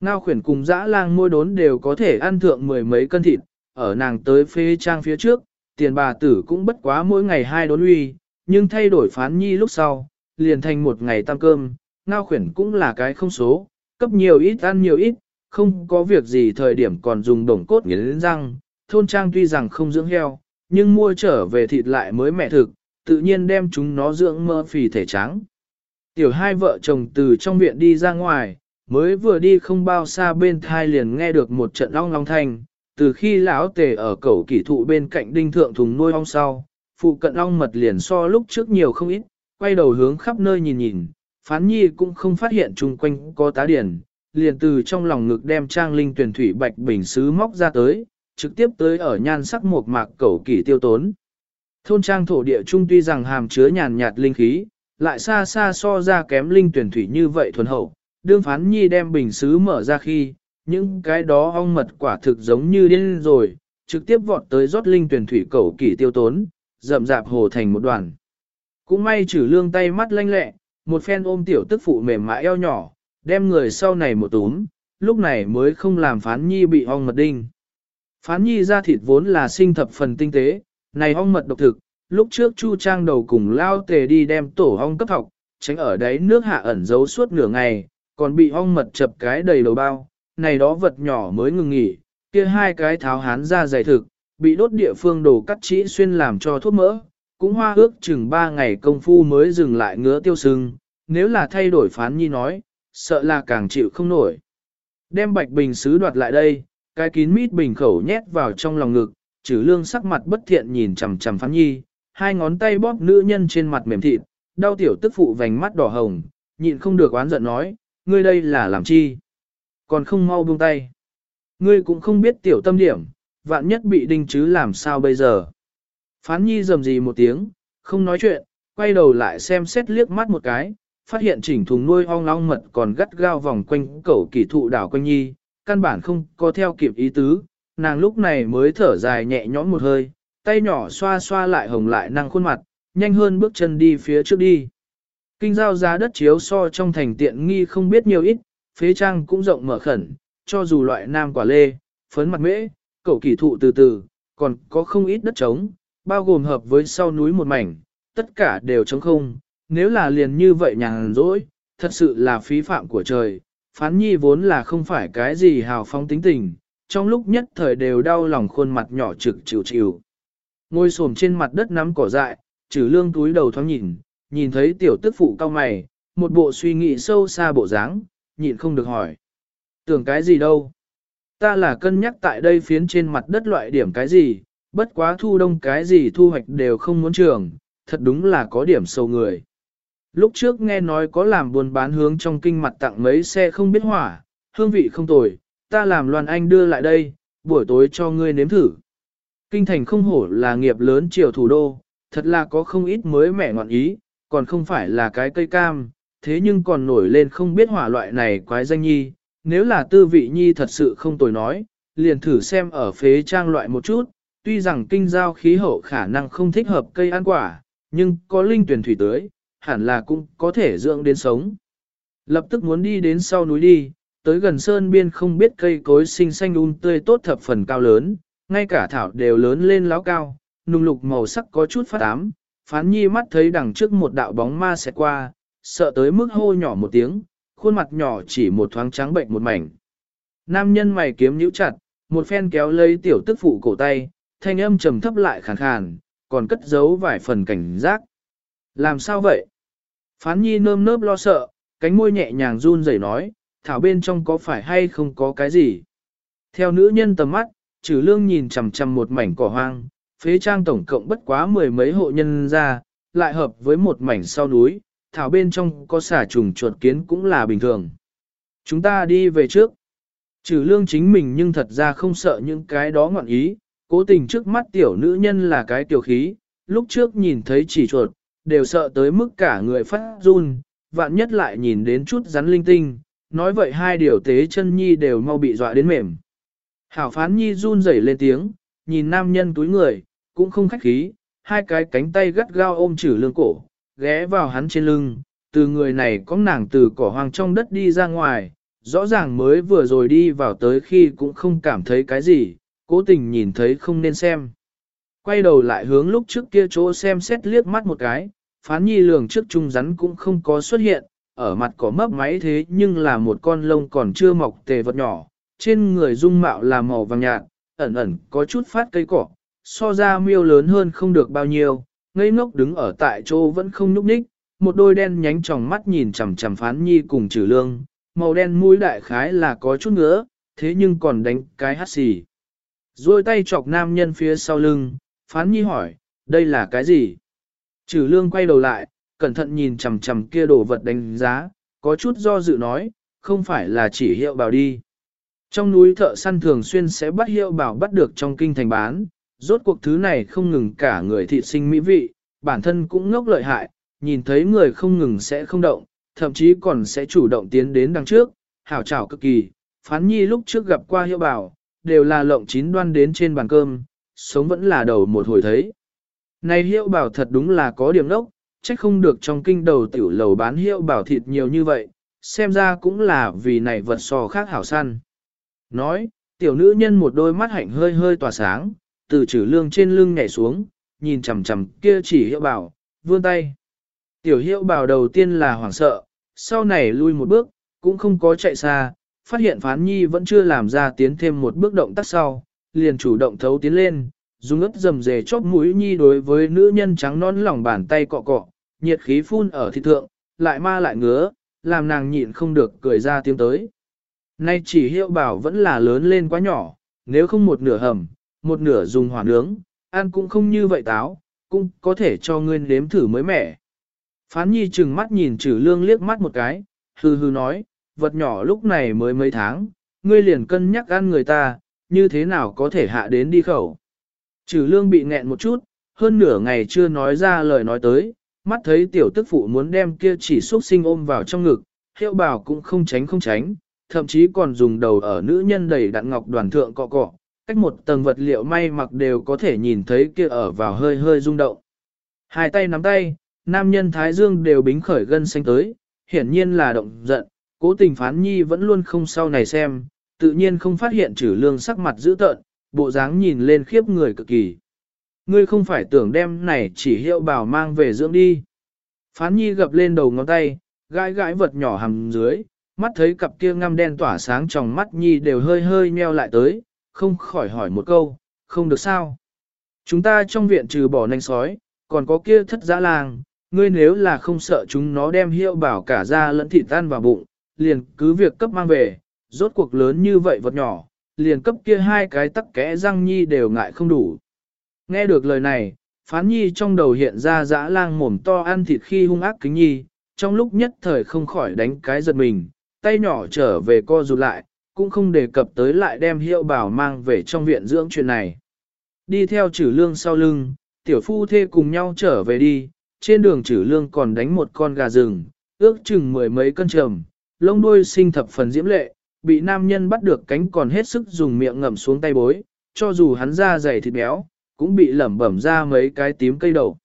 Ngao khuyển cùng dã lang môi đốn đều có thể ăn thượng mười mấy cân thịt, ở nàng tới phê trang phía trước, tiền bà tử cũng bất quá mỗi ngày hai đốn uy, nhưng thay đổi phán nhi lúc sau, liền thành một ngày tam cơm, ngao khuyển cũng là cái không số, cấp nhiều ít ăn nhiều ít, không có việc gì thời điểm còn dùng đồng cốt nghiến răng, thôn trang tuy rằng không dưỡng heo, nhưng mua trở về thịt lại mới mẹ thực, tự nhiên đem chúng nó dưỡng mơ phì thể trắng. Tiểu hai vợ chồng từ trong viện đi ra ngoài, mới vừa đi không bao xa bên thai liền nghe được một trận long long thanh, từ khi lão tề ở cầu kỷ thụ bên cạnh đinh thượng thùng nuôi ong sau, phụ cận ong mật liền so lúc trước nhiều không ít, quay đầu hướng khắp nơi nhìn nhìn, phán nhi cũng không phát hiện chung quanh có tá điển, liền từ trong lòng ngực đem trang linh tuyển thủy bạch bình xứ móc ra tới, trực tiếp tới ở nhan sắc một mạc cầu kỳ tiêu tốn. Thôn trang thổ địa trung tuy rằng hàm chứa nhàn nhạt linh khí, lại xa xa so ra kém linh tuyển thủy như vậy thuần hậu, đương phán nhi đem bình xứ mở ra khi, những cái đó ong mật quả thực giống như điên rồi, trực tiếp vọt tới rót linh tuyển thủy cầu kỳ tiêu tốn, rậm rạp hồ thành một đoàn. Cũng may trừ lương tay mắt lanh lẹ, một phen ôm tiểu tức phụ mềm mại eo nhỏ, đem người sau này một túm, lúc này mới không làm phán nhi bị ong mật đinh. Phán nhi ra thịt vốn là sinh thập phần tinh tế, này ong mật độc thực, lúc trước chu trang đầu cùng lao tề đi đem tổ ong cấp học, tránh ở đấy nước hạ ẩn giấu suốt nửa ngày, còn bị ong mật chập cái đầy đầu bao, này đó vật nhỏ mới ngừng nghỉ, kia hai cái tháo hán ra dày thực, bị đốt địa phương đồ cắt chỉ xuyên làm cho thuốc mỡ, cũng hoa ước chừng ba ngày công phu mới dừng lại ngứa tiêu sưng, nếu là thay đổi phán nhi nói, sợ là càng chịu không nổi. Đem bạch bình sứ đoạt lại đây, cái kín mít bình khẩu nhét vào trong lòng ngực, trừ lương sắc mặt bất thiện nhìn chằm chằm phán nhi, hai ngón tay bóp nữ nhân trên mặt mềm thịt, đau tiểu tức phụ vành mắt đỏ hồng, nhịn không được oán giận nói, ngươi đây là làm chi? Còn không mau buông tay. Ngươi cũng không biết tiểu tâm điểm, vạn nhất bị đinh chứ làm sao bây giờ. Phán nhi rầm gì một tiếng, không nói chuyện, quay đầu lại xem xét liếc mắt một cái, phát hiện chỉnh thùng nuôi ong long mật còn gắt gao vòng quanh cẩu kỳ thụ đảo quanh nhi, căn bản không có theo kịp ý tứ, nàng lúc này mới thở dài nhẹ nhõm một hơi, tay nhỏ xoa xoa lại hồng lại năng khuôn mặt, nhanh hơn bước chân đi phía trước đi. Kinh giao giá đất chiếu so trong thành tiện nghi không biết nhiều ít, phế trang cũng rộng mở khẩn, cho dù loại nam quả lê, phấn mặt mễ, cẩu kỳ thụ từ từ, còn có không ít đất trống, bao gồm hợp với sau núi một mảnh, tất cả đều trống không, nếu là liền như vậy nhàn rỗi, thật sự là phí phạm của trời. Phán nhi vốn là không phải cái gì hào phóng tính tình, trong lúc nhất thời đều đau lòng khuôn mặt nhỏ trực chịu chịu. Ngồi xổm trên mặt đất nắm cỏ dại, trừ lương túi đầu thoáng nhìn, nhìn thấy tiểu tức phụ cao mày, một bộ suy nghĩ sâu xa bộ dáng, nhịn không được hỏi. Tưởng cái gì đâu? Ta là cân nhắc tại đây phiến trên mặt đất loại điểm cái gì, bất quá thu đông cái gì thu hoạch đều không muốn trường, thật đúng là có điểm sâu người. Lúc trước nghe nói có làm buôn bán hướng trong kinh mặt tặng mấy xe không biết hỏa, hương vị không tồi, ta làm loan anh đưa lại đây, buổi tối cho ngươi nếm thử. Kinh thành không hổ là nghiệp lớn triều thủ đô, thật là có không ít mới mẻ ngoạn ý, còn không phải là cái cây cam, thế nhưng còn nổi lên không biết hỏa loại này quái danh nhi, nếu là tư vị nhi thật sự không tồi nói, liền thử xem ở phế trang loại một chút, tuy rằng kinh giao khí hậu khả năng không thích hợp cây ăn quả, nhưng có linh tuyển thủy tưới, hẳn là cũng có thể dưỡng đến sống. Lập tức muốn đi đến sau núi đi, tới gần sơn biên không biết cây cối xinh xanh um tươi tốt thập phần cao lớn, ngay cả thảo đều lớn lên láo cao, nung lục màu sắc có chút phát ám, phán nhi mắt thấy đằng trước một đạo bóng ma sẽ qua, sợ tới mức hô nhỏ một tiếng, khuôn mặt nhỏ chỉ một thoáng trắng bệnh một mảnh. Nam nhân mày kiếm nhíu chặt, một phen kéo lấy tiểu tức phụ cổ tay, thanh âm trầm thấp lại khàn khàn, còn cất giấu vài phần cảnh giác. Làm sao vậy? Phán nhi nơm nớp lo sợ, cánh môi nhẹ nhàng run rẩy nói, thảo bên trong có phải hay không có cái gì? Theo nữ nhân tầm mắt, trừ lương nhìn chằm chằm một mảnh cỏ hoang, phế trang tổng cộng bất quá mười mấy hộ nhân ra, lại hợp với một mảnh sau núi, thảo bên trong có xả trùng chuột kiến cũng là bình thường. Chúng ta đi về trước. Trừ lương chính mình nhưng thật ra không sợ những cái đó ngọn ý, cố tình trước mắt tiểu nữ nhân là cái tiểu khí, lúc trước nhìn thấy chỉ chuột, đều sợ tới mức cả người phát run, vạn nhất lại nhìn đến chút rắn linh tinh, nói vậy hai điều tế chân nhi đều mau bị dọa đến mềm. Hảo phán nhi run rẩy lên tiếng, nhìn nam nhân túi người, cũng không khách khí, hai cái cánh tay gắt gao ôm chử lương cổ, ghé vào hắn trên lưng, từ người này có nàng từ cỏ hoang trong đất đi ra ngoài, rõ ràng mới vừa rồi đi vào tới khi cũng không cảm thấy cái gì, cố tình nhìn thấy không nên xem. Quay đầu lại hướng lúc trước kia chỗ xem xét liếc mắt một cái, phán nhi lường trước trung rắn cũng không có xuất hiện, ở mặt có mấp máy thế nhưng là một con lông còn chưa mọc tề vật nhỏ, trên người dung mạo là màu vàng nhạt, ẩn ẩn có chút phát cây cỏ, so ra miêu lớn hơn không được bao nhiêu, ngây ngốc đứng ở tại chỗ vẫn không nhúc nhích, một đôi đen nhánh tròng mắt nhìn chằm chằm phán nhi cùng trừ lương, màu đen mũi đại khái là có chút ngứa, thế nhưng còn đánh cái hắt xì. Rồi tay chọc nam nhân phía sau lưng, phán nhi hỏi, đây là cái gì? Trừ lương quay đầu lại, cẩn thận nhìn chằm chằm kia đồ vật đánh giá, có chút do dự nói, không phải là chỉ hiệu bảo đi. Trong núi thợ săn thường xuyên sẽ bắt hiệu bảo bắt được trong kinh thành bán, rốt cuộc thứ này không ngừng cả người thị sinh mỹ vị, bản thân cũng ngốc lợi hại, nhìn thấy người không ngừng sẽ không động, thậm chí còn sẽ chủ động tiến đến đằng trước, hảo trảo cực kỳ. Phán nhi lúc trước gặp qua hiệu bảo, đều là lộng chín đoan đến trên bàn cơm, sống vẫn là đầu một hồi thấy. Này hiệu bảo thật đúng là có điểm đốc, trách không được trong kinh đầu tiểu lầu bán hiệu bảo thịt nhiều như vậy, xem ra cũng là vì này vật sò khác hảo săn. Nói, tiểu nữ nhân một đôi mắt hạnh hơi hơi tỏa sáng, từ trừ lương trên lưng nhảy xuống, nhìn chằm chằm kia chỉ hiệu bảo, vươn tay. Tiểu hiệu bảo đầu tiên là hoảng sợ, sau này lui một bước, cũng không có chạy xa, phát hiện phán nhi vẫn chưa làm ra tiến thêm một bước động tác sau, liền chủ động thấu tiến lên, dùng ướt dầm dề chóp mũi nhi đối với nữ nhân trắng non lòng bàn tay cọ cọ, nhiệt khí phun ở thịt thượng, lại ma lại ngứa, làm nàng nhịn không được cười ra tiếng tới. Nay chỉ hiệu bảo vẫn là lớn lên quá nhỏ, nếu không một nửa hầm, một nửa dùng hỏa nướng, ăn cũng không như vậy táo, cũng có thể cho ngươi nếm thử mới mẻ. Phán nhi chừng mắt nhìn trừ lương liếc mắt một cái, hư hư nói, vật nhỏ lúc này mới mấy tháng, ngươi liền cân nhắc ăn người ta, như thế nào có thể hạ đến đi khẩu. Trừ lương bị nghẹn một chút, hơn nửa ngày chưa nói ra lời nói tới, mắt thấy tiểu tức phụ muốn đem kia chỉ xuất sinh ôm vào trong ngực, hiệu bảo cũng không tránh không tránh, thậm chí còn dùng đầu ở nữ nhân đầy đặn ngọc đoàn thượng cọ cọ, cách một tầng vật liệu may mặc đều có thể nhìn thấy kia ở vào hơi hơi rung động. Hai tay nắm tay, nam nhân thái dương đều bính khởi gân xanh tới, hiển nhiên là động giận, cố tình phán nhi vẫn luôn không sau này xem, tự nhiên không phát hiện trừ lương sắc mặt dữ tợn, bộ dáng nhìn lên khiếp người cực kỳ. Ngươi không phải tưởng đem này chỉ hiệu bảo mang về dưỡng đi. Phán nhi gập lên đầu ngón tay, gãi gãi vật nhỏ hầm dưới, mắt thấy cặp kia ngăm đen tỏa sáng trong mắt nhi đều hơi hơi meo lại tới, không khỏi hỏi một câu, không được sao. Chúng ta trong viện trừ bỏ nanh sói, còn có kia thất dã lang, ngươi nếu là không sợ chúng nó đem hiệu bảo cả ra lẫn thịt tan vào bụng, liền cứ việc cấp mang về, rốt cuộc lớn như vậy vật nhỏ, liền cấp kia hai cái tắc kẽ răng nhi đều ngại không đủ. Nghe được lời này, phán nhi trong đầu hiện ra dã lang mồm to ăn thịt khi hung ác kính nhi, trong lúc nhất thời không khỏi đánh cái giật mình, tay nhỏ trở về co rụt lại, cũng không đề cập tới lại đem hiệu bảo mang về trong viện dưỡng chuyện này. Đi theo chử lương sau lưng, tiểu phu thê cùng nhau trở về đi, trên đường chử lương còn đánh một con gà rừng, ước chừng mười mấy cân trầm, lông đuôi sinh thập phần diễm lệ, bị nam nhân bắt được cánh còn hết sức dùng miệng ngậm xuống tay bối, cho dù hắn da dày thịt béo, cũng bị lẩm bẩm ra mấy cái tím cây đầu.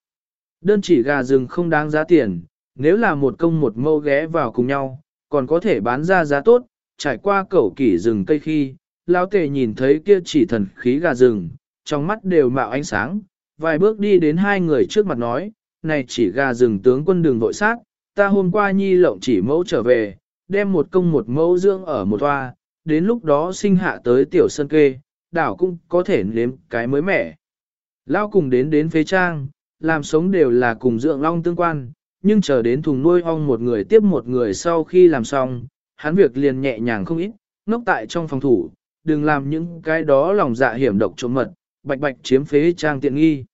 Đơn chỉ gà rừng không đáng giá tiền, nếu là một công một mâu ghé vào cùng nhau, còn có thể bán ra giá tốt, trải qua cẩu kỷ rừng cây khi, lão tề nhìn thấy kia chỉ thần khí gà rừng, trong mắt đều mạo ánh sáng, vài bước đi đến hai người trước mặt nói, này chỉ gà rừng tướng quân đường vội sát, ta hôm qua nhi lộng chỉ mẫu trở về, đem một công một mẫu dưỡng ở một toa, đến lúc đó sinh hạ tới tiểu sân kê, đảo cũng có thể nếm cái mới mẻ. Lao cùng đến đến phế trang, làm sống đều là cùng dưỡng long tương quan, nhưng chờ đến thùng nuôi ong một người tiếp một người sau khi làm xong, hắn việc liền nhẹ nhàng không ít, nốc tại trong phòng thủ, đừng làm những cái đó lòng dạ hiểm độc trộm mật, bạch bạch chiếm phế trang tiện nghi.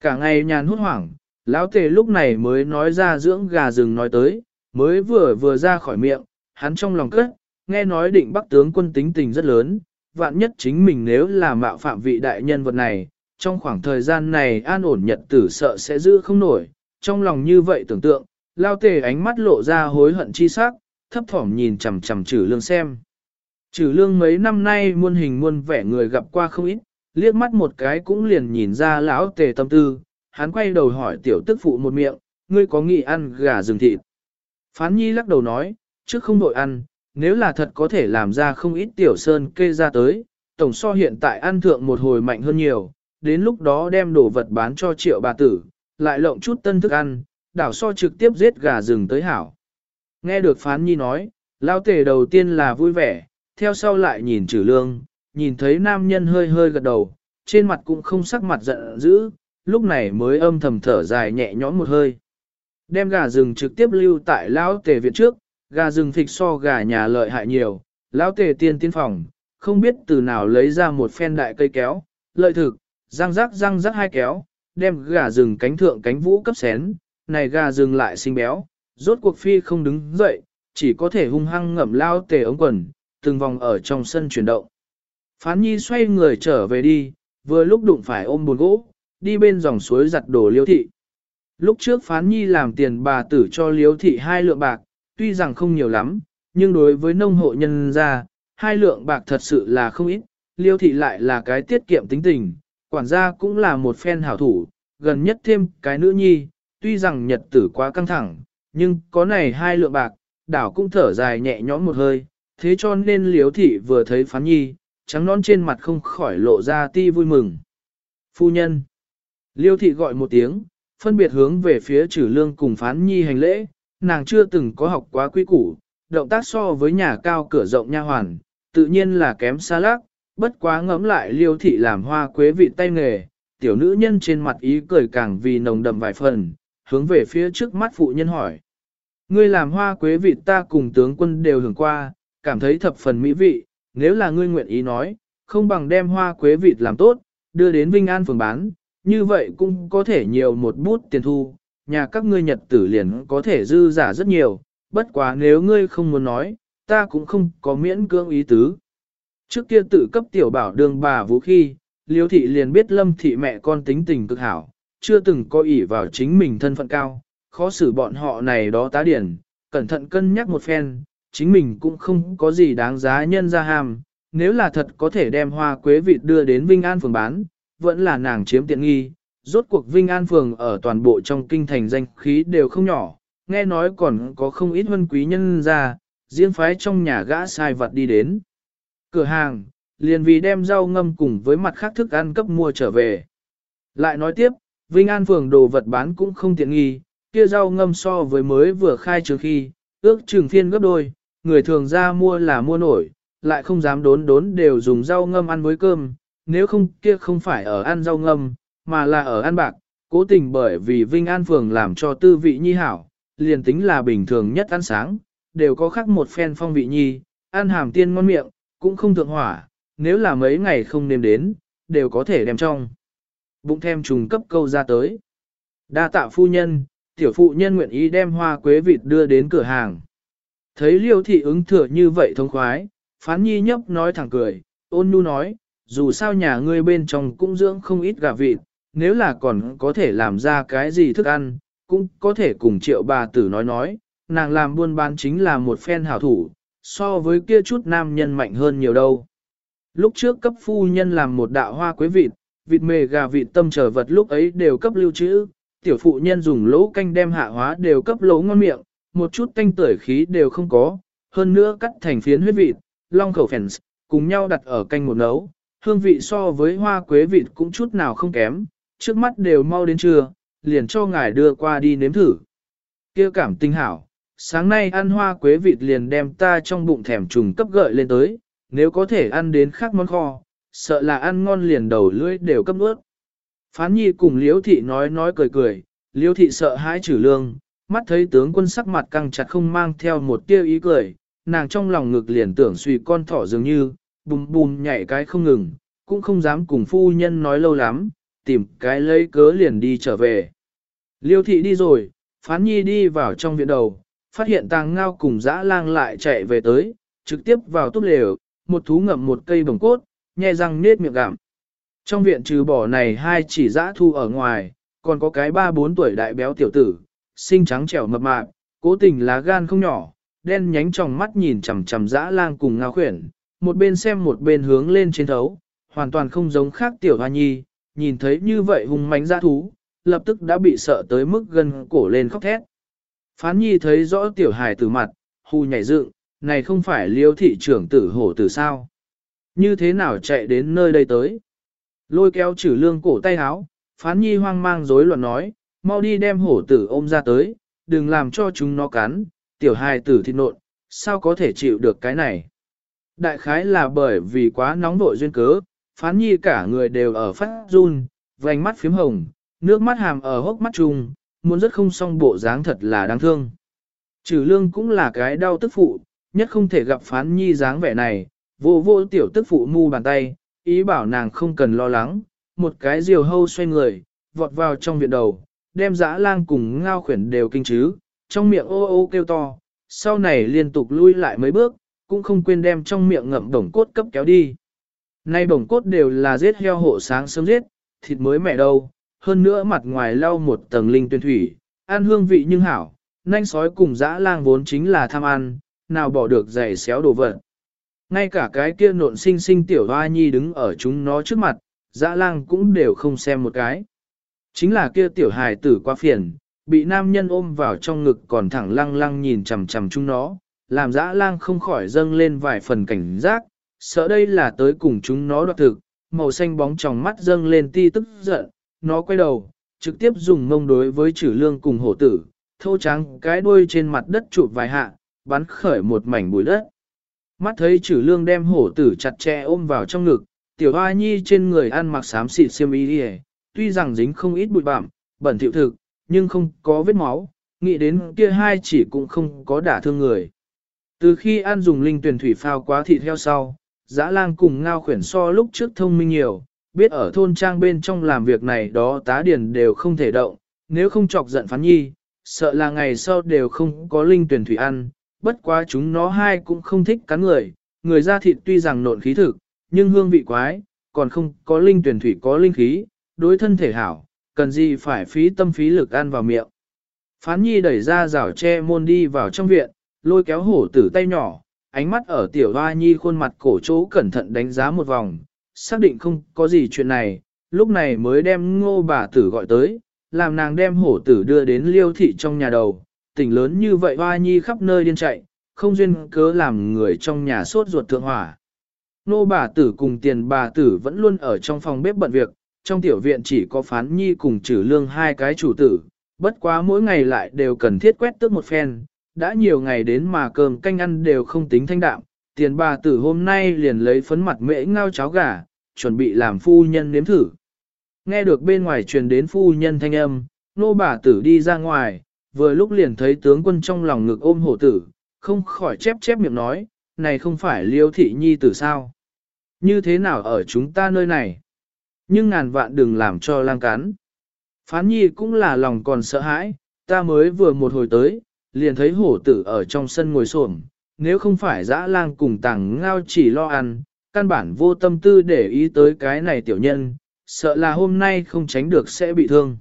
Cả ngày nhàn hốt hoảng, lão tề lúc này mới nói ra dưỡng gà rừng nói tới, mới vừa vừa ra khỏi miệng, hắn trong lòng cất, nghe nói định bắc tướng quân tính tình rất lớn, vạn nhất chính mình nếu là mạo phạm vị đại nhân vật này, trong khoảng thời gian này an ổn nhật tử sợ sẽ giữ không nổi, trong lòng như vậy tưởng tượng, lao tề ánh mắt lộ ra hối hận chi sắc, thấp thỏm nhìn chằm chằm trừ lương xem. Trừ lương mấy năm nay muôn hình muôn vẻ người gặp qua không ít, liếc mắt một cái cũng liền nhìn ra lão tề tâm tư, hắn quay đầu hỏi tiểu tức phụ một miệng, ngươi có nghĩ ăn gà rừng thịt. Phán nhi lắc đầu nói, trước không đội ăn, nếu là thật có thể làm ra không ít tiểu sơn kê ra tới, tổng so hiện tại ăn thượng một hồi mạnh hơn nhiều, đến lúc đó đem đồ vật bán cho triệu bà tử, lại lộng chút tân thức ăn, đảo so trực tiếp giết gà rừng tới hảo. Nghe được phán nhi nói, lao Tề đầu tiên là vui vẻ, theo sau lại nhìn trừ lương, nhìn thấy nam nhân hơi hơi gật đầu, trên mặt cũng không sắc mặt giận dữ, lúc này mới âm thầm thở dài nhẹ nhõm một hơi. Đem gà rừng trực tiếp lưu tại lão tề viện trước, gà rừng thịt so gà nhà lợi hại nhiều, lão tề tiên tiên phòng, không biết từ nào lấy ra một phen đại cây kéo, lợi thực, răng rắc răng rắc hai kéo, đem gà rừng cánh thượng cánh vũ cấp xén, này gà rừng lại sinh béo, rốt cuộc phi không đứng dậy, chỉ có thể hung hăng ngậm lao tề ống quần, từng vòng ở trong sân chuyển động. Phán nhi xoay người trở về đi, vừa lúc đụng phải ôm buồn gỗ, đi bên dòng suối giặt đồ liêu thị. Lúc trước phán nhi làm tiền bà tử cho liêu thị hai lượng bạc, tuy rằng không nhiều lắm, nhưng đối với nông hộ nhân ra, hai lượng bạc thật sự là không ít, liêu thị lại là cái tiết kiệm tính tình, quản gia cũng là một phen hảo thủ, gần nhất thêm cái nữ nhi, tuy rằng nhật tử quá căng thẳng, nhưng có này hai lượng bạc, đảo cũng thở dài nhẹ nhõm một hơi, thế cho nên liếu thị vừa thấy phán nhi, trắng non trên mặt không khỏi lộ ra ti vui mừng. Phu nhân, liêu thị gọi một tiếng, phân biệt hướng về phía trừ lương cùng phán nhi hành lễ, nàng chưa từng có học quá quy củ, động tác so với nhà cao cửa rộng nha hoàn, tự nhiên là kém xa lác, bất quá ngẫm lại liêu thị làm hoa quế vị tay nghề, tiểu nữ nhân trên mặt ý cười càng vì nồng đậm vài phần, hướng về phía trước mắt phụ nhân hỏi. Ngươi làm hoa quế vị ta cùng tướng quân đều hưởng qua, cảm thấy thập phần mỹ vị, nếu là ngươi nguyện ý nói, không bằng đem hoa quế vịt làm tốt, đưa đến Vinh An phường bán, như vậy cũng có thể nhiều một bút tiền thu, nhà các ngươi nhật tử liền có thể dư giả rất nhiều, bất quá nếu ngươi không muốn nói, ta cũng không có miễn cưỡng ý tứ. Trước kia tự cấp tiểu bảo đường bà vũ khi, liêu thị liền biết lâm thị mẹ con tính tình cực hảo, chưa từng có ỷ vào chính mình thân phận cao, khó xử bọn họ này đó tá điển, cẩn thận cân nhắc một phen, chính mình cũng không có gì đáng giá nhân ra hàm, nếu là thật có thể đem hoa quế vịt đưa đến Vinh An phường bán, vẫn là nàng chiếm tiện nghi, rốt cuộc Vinh An phường ở toàn bộ trong kinh thành danh khí đều không nhỏ, nghe nói còn có không ít vân quý nhân ra, riêng phái trong nhà gã sai vật đi đến. Cửa hàng, liền vì đem rau ngâm cùng với mặt khác thức ăn cấp mua trở về. Lại nói tiếp, Vinh An phường đồ vật bán cũng không tiện nghi, kia rau ngâm so với mới vừa khai trừ khi, ước chừng phiên gấp đôi, người thường ra mua là mua nổi, lại không dám đốn đốn đều dùng rau ngâm ăn với cơm, nếu không kia không phải ở ăn rau ngâm, mà là ở ăn bạc, cố tình bởi vì Vinh An Phường làm cho tư vị nhi hảo, liền tính là bình thường nhất ăn sáng, đều có khác một phen phong vị nhi, ăn hàm tiên ngon miệng, cũng không thượng hỏa, nếu là mấy ngày không nêm đến, đều có thể đem trong. Bụng thêm trùng cấp câu ra tới. Đa tạ phu nhân, tiểu phụ nhân nguyện ý đem hoa quế vịt đưa đến cửa hàng. Thấy liêu thị ứng thừa như vậy thông khoái, phán nhi nhấp nói thẳng cười, ôn nhu nói, dù sao nhà ngươi bên trong cũng dưỡng không ít gà vịt, nếu là còn có thể làm ra cái gì thức ăn, cũng có thể cùng triệu bà tử nói nói, nàng làm buôn bán chính là một phen hảo thủ, so với kia chút nam nhân mạnh hơn nhiều đâu. Lúc trước cấp phu nhân làm một đạo hoa quế vịt, vịt mề gà vịt tâm trở vật lúc ấy đều cấp lưu trữ, tiểu phụ nhân dùng lỗ canh đem hạ hóa đều cấp lỗ ngon miệng, một chút canh tưởi khí đều không có, hơn nữa cắt thành phiến huyết vịt, long khẩu phèn cùng nhau đặt ở canh một nấu, hương vị so với hoa quế vịt cũng chút nào không kém, trước mắt đều mau đến trưa, liền cho ngài đưa qua đi nếm thử. kia cảm tinh hảo, sáng nay ăn hoa quế vịt liền đem ta trong bụng thèm trùng cấp gợi lên tới, nếu có thể ăn đến khác món kho, sợ là ăn ngon liền đầu lưỡi đều cấp nuốt. Phán nhi cùng liễu thị nói nói cười cười, liễu thị sợ hãi trừ lương, mắt thấy tướng quân sắc mặt căng chặt không mang theo một tia ý cười, nàng trong lòng ngực liền tưởng suy con thỏ dường như, bùm bùm nhảy cái không ngừng, cũng không dám cùng phu nhân nói lâu lắm, tìm cái lấy cớ liền đi trở về. Liêu thị đi rồi, phán nhi đi vào trong viện đầu, phát hiện tàng ngao cùng dã lang lại chạy về tới, trực tiếp vào túp lều, một thú ngậm một cây bồng cốt, nhai răng nết miệng gặm. Trong viện trừ bỏ này hai chỉ dã thu ở ngoài, còn có cái ba bốn tuổi đại béo tiểu tử, xinh trắng trẻo mập mạp, cố tình lá gan không nhỏ, đen nhánh trong mắt nhìn chằm chằm dã lang cùng ngao khuyển, một bên xem một bên hướng lên trên thấu, hoàn toàn không giống khác tiểu hoa nhi, nhìn thấy như vậy hung mánh dã thú, lập tức đã bị sợ tới mức gần cổ lên khóc thét. Phán nhi thấy rõ tiểu hài từ mặt, hù nhảy dựng, này không phải liêu thị trưởng tử hổ tử sao. Như thế nào chạy đến nơi đây tới? Lôi kéo trừ lương cổ tay háo, phán nhi hoang mang rối loạn nói, mau đi đem hổ tử ôm ra tới, đừng làm cho chúng nó cắn, tiểu hài tử thịt nộn, sao có thể chịu được cái này? Đại khái là bởi vì quá nóng vội duyên cớ, phán nhi cả người đều ở phát run, vành mắt phím hồng, nước mắt hàm ở hốc mắt trùng, muốn rất không xong bộ dáng thật là đáng thương. Trừ lương cũng là cái đau tức phụ, nhất không thể gặp phán nhi dáng vẻ này, vô vô tiểu tức phụ mu bàn tay, ý bảo nàng không cần lo lắng, một cái diều hâu xoay người, vọt vào trong viện đầu, đem dã lang cùng ngao khuyển đều kinh chứ, trong miệng ô ô kêu to, sau này liên tục lui lại mấy bước, cũng không quên đem trong miệng ngậm bổng cốt cấp kéo đi. Nay bổng cốt đều là giết heo hộ sáng sớm giết, thịt mới mẻ đâu, hơn nữa mặt ngoài lau một tầng linh tuyên thủy, ăn hương vị nhưng hảo, nanh sói cùng dã lang vốn chính là tham ăn, nào bỏ được giày xéo đồ vật. Ngay cả cái kia nộn sinh sinh tiểu hoa nhi đứng ở chúng nó trước mặt, dã lang cũng đều không xem một cái. Chính là kia tiểu hài tử quá phiền, bị nam nhân ôm vào trong ngực còn thẳng lăng lăng nhìn chằm chằm chúng nó, làm dã lang không khỏi dâng lên vài phần cảnh giác, sợ đây là tới cùng chúng nó đoạt thực, màu xanh bóng trong mắt dâng lên ti tức giận, nó quay đầu, trực tiếp dùng mông đối với chữ lương cùng hổ tử, thô trắng cái đuôi trên mặt đất chụp vài hạ, bắn khởi một mảnh bụi đất. Mắt thấy chữ lương đem hổ tử chặt chẽ ôm vào trong ngực, tiểu hoa nhi trên người ăn mặc xám xịt xiêm y đi tuy rằng dính không ít bụi bặm, bẩn thỉu thực, nhưng không có vết máu, nghĩ đến kia hai chỉ cũng không có đả thương người. Từ khi ăn dùng linh tuyển thủy phao quá thịt heo sau, dã lang cùng ngao khuyển so lúc trước thông minh nhiều, biết ở thôn trang bên trong làm việc này đó tá điển đều không thể động, nếu không chọc giận phán nhi, sợ là ngày sau đều không có linh tuyển thủy ăn, bất quá chúng nó hai cũng không thích cắn người, người da thịt tuy rằng nộn khí thực, nhưng hương vị quái, còn không có linh tuyển thủy có linh khí, đối thân thể hảo, cần gì phải phí tâm phí lực ăn vào miệng. Phán nhi đẩy ra rào tre môn đi vào trong viện, lôi kéo hổ tử tay nhỏ, ánh mắt ở tiểu hoa nhi khuôn mặt cổ chỗ cẩn thận đánh giá một vòng, xác định không có gì chuyện này, lúc này mới đem ngô bà tử gọi tới, làm nàng đem hổ tử đưa đến liêu thị trong nhà đầu, tỉnh lớn như vậy hoa nhi khắp nơi điên chạy, không duyên cớ làm người trong nhà sốt ruột thượng hỏa. Nô bà tử cùng tiền bà tử vẫn luôn ở trong phòng bếp bận việc, trong tiểu viện chỉ có phán nhi cùng trừ lương hai cái chủ tử, bất quá mỗi ngày lại đều cần thiết quét tước một phen, đã nhiều ngày đến mà cơm canh ăn đều không tính thanh đạm, tiền bà tử hôm nay liền lấy phấn mặt mễ ngao cháo gà, chuẩn bị làm phu nhân nếm thử. Nghe được bên ngoài truyền đến phu nhân thanh âm, nô bà tử đi ra ngoài, vừa lúc liền thấy tướng quân trong lòng ngực ôm hổ tử, không khỏi chép chép miệng nói, này không phải liêu thị nhi tử sao? Như thế nào ở chúng ta nơi này? Nhưng ngàn vạn đừng làm cho lang cắn. Phán nhi cũng là lòng còn sợ hãi, ta mới vừa một hồi tới, liền thấy hổ tử ở trong sân ngồi xổm nếu không phải dã lang cùng tàng ngao chỉ lo ăn, căn bản vô tâm tư để ý tới cái này tiểu nhân, sợ là hôm nay không tránh được sẽ bị thương.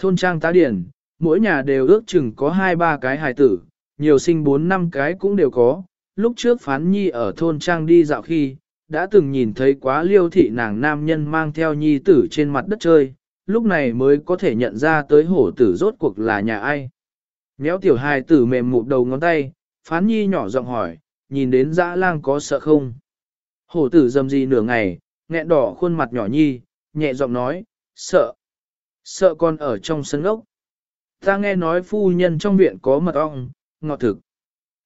Thôn trang tá điển, mỗi nhà đều ước chừng có hai ba cái hài tử, nhiều sinh bốn năm cái cũng đều có. Lúc trước phán nhi ở thôn trang đi dạo khi, đã từng nhìn thấy quá liêu thị nàng nam nhân mang theo nhi tử trên mặt đất chơi, lúc này mới có thể nhận ra tới hổ tử rốt cuộc là nhà ai. Méo tiểu hài tử mềm mụt đầu ngón tay, phán nhi nhỏ giọng hỏi, nhìn đến dã lang có sợ không? Hổ tử dầm gì nửa ngày, nghẹn đỏ khuôn mặt nhỏ nhi, nhẹ giọng nói, sợ. Sợ con ở trong sân ốc. Ta nghe nói phu nhân trong viện có mật ong, ngọt thực.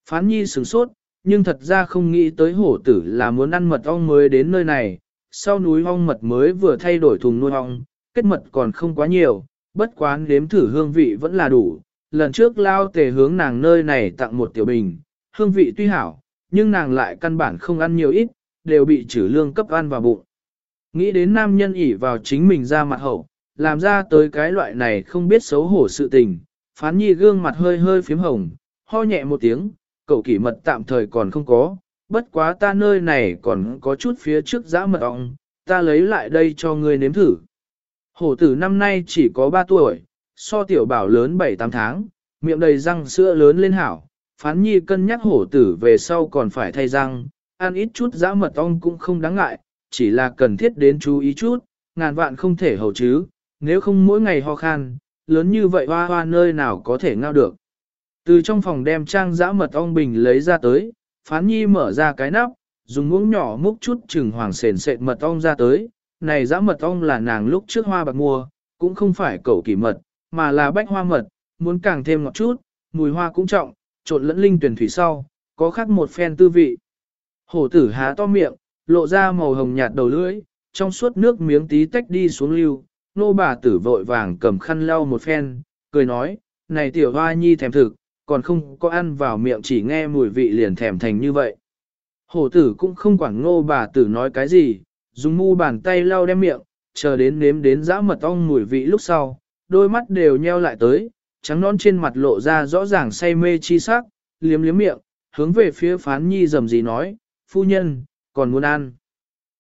Phán nhi sửng sốt, nhưng thật ra không nghĩ tới hổ tử là muốn ăn mật ong mới đến nơi này. Sau núi ong mật mới vừa thay đổi thùng nuôi ong, kết mật còn không quá nhiều, bất quán nếm thử hương vị vẫn là đủ. Lần trước lao tề hướng nàng nơi này tặng một tiểu bình, hương vị tuy hảo, nhưng nàng lại căn bản không ăn nhiều ít, đều bị trừ lương cấp ăn vào bụng. Nghĩ đến nam nhân ỉ vào chính mình ra mặt hậu, làm ra tới cái loại này không biết xấu hổ sự tình, phán nhi gương mặt hơi hơi phím hồng, ho nhẹ một tiếng, cậu kỷ mật tạm thời còn không có, bất quá ta nơi này còn có chút phía trước giã mật ong, ta lấy lại đây cho ngươi nếm thử. Hổ tử năm nay chỉ có 3 tuổi, so tiểu bảo lớn 7-8 tháng, miệng đầy răng sữa lớn lên hảo, phán nhi cân nhắc hổ tử về sau còn phải thay răng, ăn ít chút dã mật ong cũng không đáng ngại, chỉ là cần thiết đến chú ý chút, ngàn vạn không thể hầu chứ, nếu không mỗi ngày ho khan, lớn như vậy hoa hoa nơi nào có thể ngao được. Từ trong phòng đem trang dã mật ong bình lấy ra tới, phán nhi mở ra cái nắp, dùng muỗng nhỏ múc chút chừng hoàng sền sệt mật ong ra tới, này dã mật ong là nàng lúc trước hoa bạc mua, cũng không phải cậu kỳ mật, mà là bách hoa mật, muốn càng thêm ngọt chút, mùi hoa cũng trọng, trộn lẫn linh tuyển thủy sau, có khác một phen tư vị. Hổ tử há to miệng, lộ ra màu hồng nhạt đầu lưỡi, trong suốt nước miếng tí tách đi xuống lưu, nô bà tử vội vàng cầm khăn lau một phen, cười nói, này tiểu hoa nhi thèm thực, còn không có ăn vào miệng chỉ nghe mùi vị liền thèm thành như vậy. Hổ tử cũng không quản nô bà tử nói cái gì, dùng mu bàn tay lau đem miệng, chờ đến nếm đến dã mật ong mùi vị lúc sau, đôi mắt đều nheo lại tới, trắng non trên mặt lộ ra rõ ràng say mê chi sắc, liếm liếm miệng, hướng về phía phán nhi dầm gì nói, phu nhân, còn muốn ăn.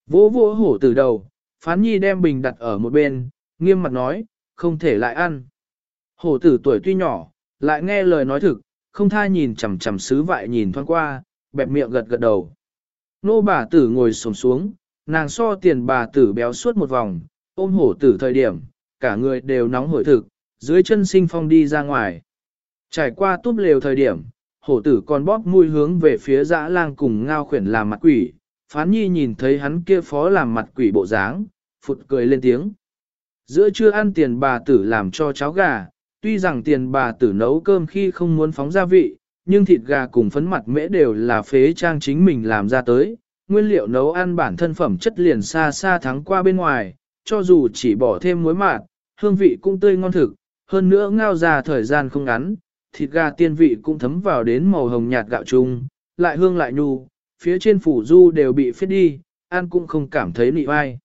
Vỗ vỗ hổ từ đầu, phán nhi đem bình đặt ở một bên, nghiêm mặt nói, không thể lại ăn. Hổ tử tuổi tuy nhỏ, lại nghe lời nói thực, không tha nhìn chằm chằm sứ vại nhìn thoáng qua, bẹp miệng gật gật đầu. Nô bà tử ngồi sồm xuống, nàng so tiền bà tử béo suốt một vòng, ôm hổ tử thời điểm, cả người đều nóng hổi thực, dưới chân sinh phong đi ra ngoài. Trải qua túp lều thời điểm, hổ tử còn bóp mũi hướng về phía dã lang cùng ngao khuyển làm mặt quỷ, phán nhi nhìn thấy hắn kia phó làm mặt quỷ bộ dáng, phụt cười lên tiếng. Giữa trưa ăn tiền bà tử làm cho cháo gà, tuy rằng tiền bà tử nấu cơm khi không muốn phóng gia vị, nhưng thịt gà cùng phấn mặt mễ đều là phế trang chính mình làm ra tới. Nguyên liệu nấu ăn bản thân phẩm chất liền xa xa thắng qua bên ngoài, cho dù chỉ bỏ thêm muối mạt, hương vị cũng tươi ngon thực, hơn nữa ngao ra thời gian không ngắn, thịt gà tiên vị cũng thấm vào đến màu hồng nhạt gạo chung, lại hương lại nhu, phía trên phủ du đều bị phết đi, ăn cũng không cảm thấy nị vai.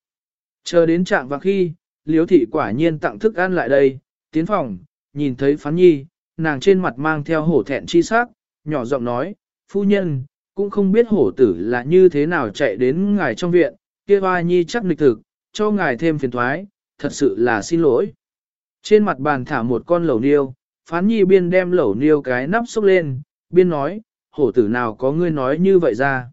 Chờ đến trạng và khi, liếu thị quả nhiên tặng thức ăn lại đây, tiến phòng, nhìn thấy phán nhi, nàng trên mặt mang theo hổ thẹn chi sắc, nhỏ giọng nói, phu nhân, cũng không biết hổ tử là như thế nào chạy đến ngài trong viện, kia hoa nhi chắc lịch thực, cho ngài thêm phiền thoái, thật sự là xin lỗi. Trên mặt bàn thả một con lẩu niêu, phán nhi biên đem lẩu niêu cái nắp xúc lên, biên nói, hổ tử nào có ngươi nói như vậy ra.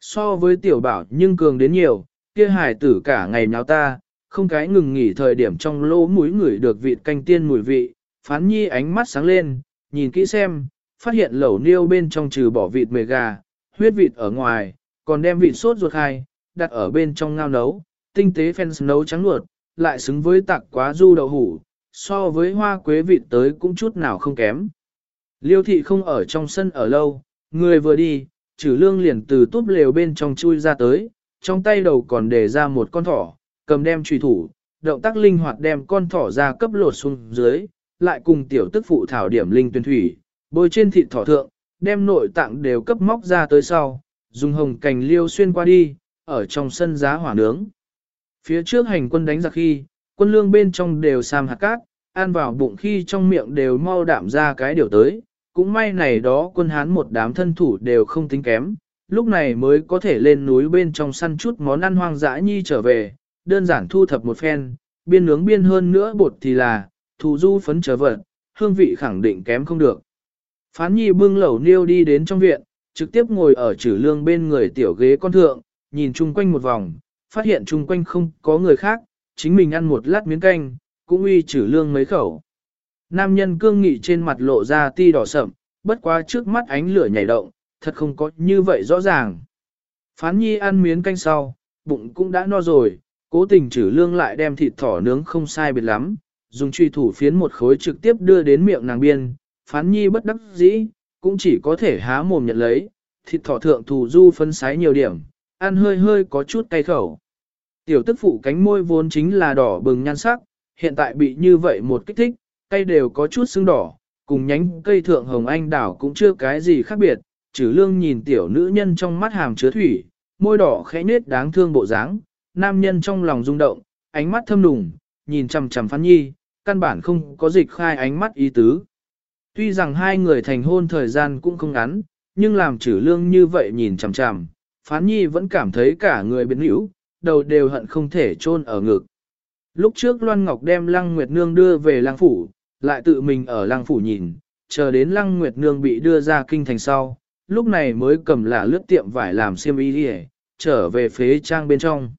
So với tiểu bảo nhưng cường đến nhiều, kia hải tử cả ngày nháo ta, không cái ngừng nghỉ thời điểm trong lỗ mũi ngửi được vịt canh tiên mùi vị, phán nhi ánh mắt sáng lên, nhìn kỹ xem, phát hiện lẩu niêu bên trong trừ bỏ vịt mề gà, huyết vịt ở ngoài, còn đem vịt sốt ruột hai đặt ở bên trong ngao nấu, tinh tế fans nấu trắng luột, lại xứng với tạc quá du đậu hủ, so với hoa quế vịt tới cũng chút nào không kém. Liêu thị không ở trong sân ở lâu, người vừa đi, trừ lương liền từ túp lều bên trong chui ra tới, trong tay đầu còn để ra một con thỏ, cầm đem truy thủ, động tác linh hoạt đem con thỏ ra cấp lột xuống dưới, lại cùng tiểu tức phụ thảo điểm linh tuyên thủy, bôi trên thịt thỏ thượng, đem nội tạng đều cấp móc ra tới sau, dùng hồng cành liêu xuyên qua đi, ở trong sân giá hỏa nướng. Phía trước hành quân đánh giặc khi, quân lương bên trong đều sam hạt cát, ăn vào bụng khi trong miệng đều mau đạm ra cái điều tới, cũng may này đó quân hán một đám thân thủ đều không tính kém, lúc này mới có thể lên núi bên trong săn chút món ăn hoang dã nhi trở về, đơn giản thu thập một phen, biên nướng biên hơn nữa bột thì là, thủ du phấn trở vật, hương vị khẳng định kém không được. Phán nhi bưng lẩu niêu đi đến trong viện, trực tiếp ngồi ở chữ lương bên người tiểu ghế con thượng, nhìn chung quanh một vòng, phát hiện chung quanh không có người khác, chính mình ăn một lát miếng canh, cũng uy trừ lương mấy khẩu. Nam nhân cương nghị trên mặt lộ ra ti đỏ sậm, bất quá trước mắt ánh lửa nhảy động, thật không có như vậy rõ ràng. Phán nhi ăn miếng canh sau, bụng cũng đã no rồi, cố tình trừ lương lại đem thịt thỏ nướng không sai biệt lắm, dùng truy thủ phiến một khối trực tiếp đưa đến miệng nàng biên, phán nhi bất đắc dĩ, cũng chỉ có thể há mồm nhận lấy, thịt thỏ thượng thủ du phân sái nhiều điểm, ăn hơi hơi có chút cay khẩu. Tiểu tức phụ cánh môi vốn chính là đỏ bừng nhan sắc, hiện tại bị như vậy một kích thích, cây đều có chút sưng đỏ, cùng nhánh cây thượng hồng anh đảo cũng chưa cái gì khác biệt, trừ lương nhìn tiểu nữ nhân trong mắt hàm chứa thủy, môi đỏ khẽ nết đáng thương bộ dáng, nam nhân trong lòng rung động, ánh mắt thâm nùng, nhìn chằm chằm phán nhi, căn bản không có dịch khai ánh mắt ý tứ. Tuy rằng hai người thành hôn thời gian cũng không ngắn, nhưng làm trừ lương như vậy nhìn chằm chằm, phán nhi vẫn cảm thấy cả người biến hữu, đầu đều hận không thể chôn ở ngực. Lúc trước Loan Ngọc đem Lăng Nguyệt Nương đưa về Lăng Phủ, lại tự mình ở Lăng Phủ nhìn, chờ đến Lăng Nguyệt Nương bị đưa ra kinh thành sau, lúc này mới cầm lạ lướt tiệm vải làm xiêm y đi trở về phế trang bên trong.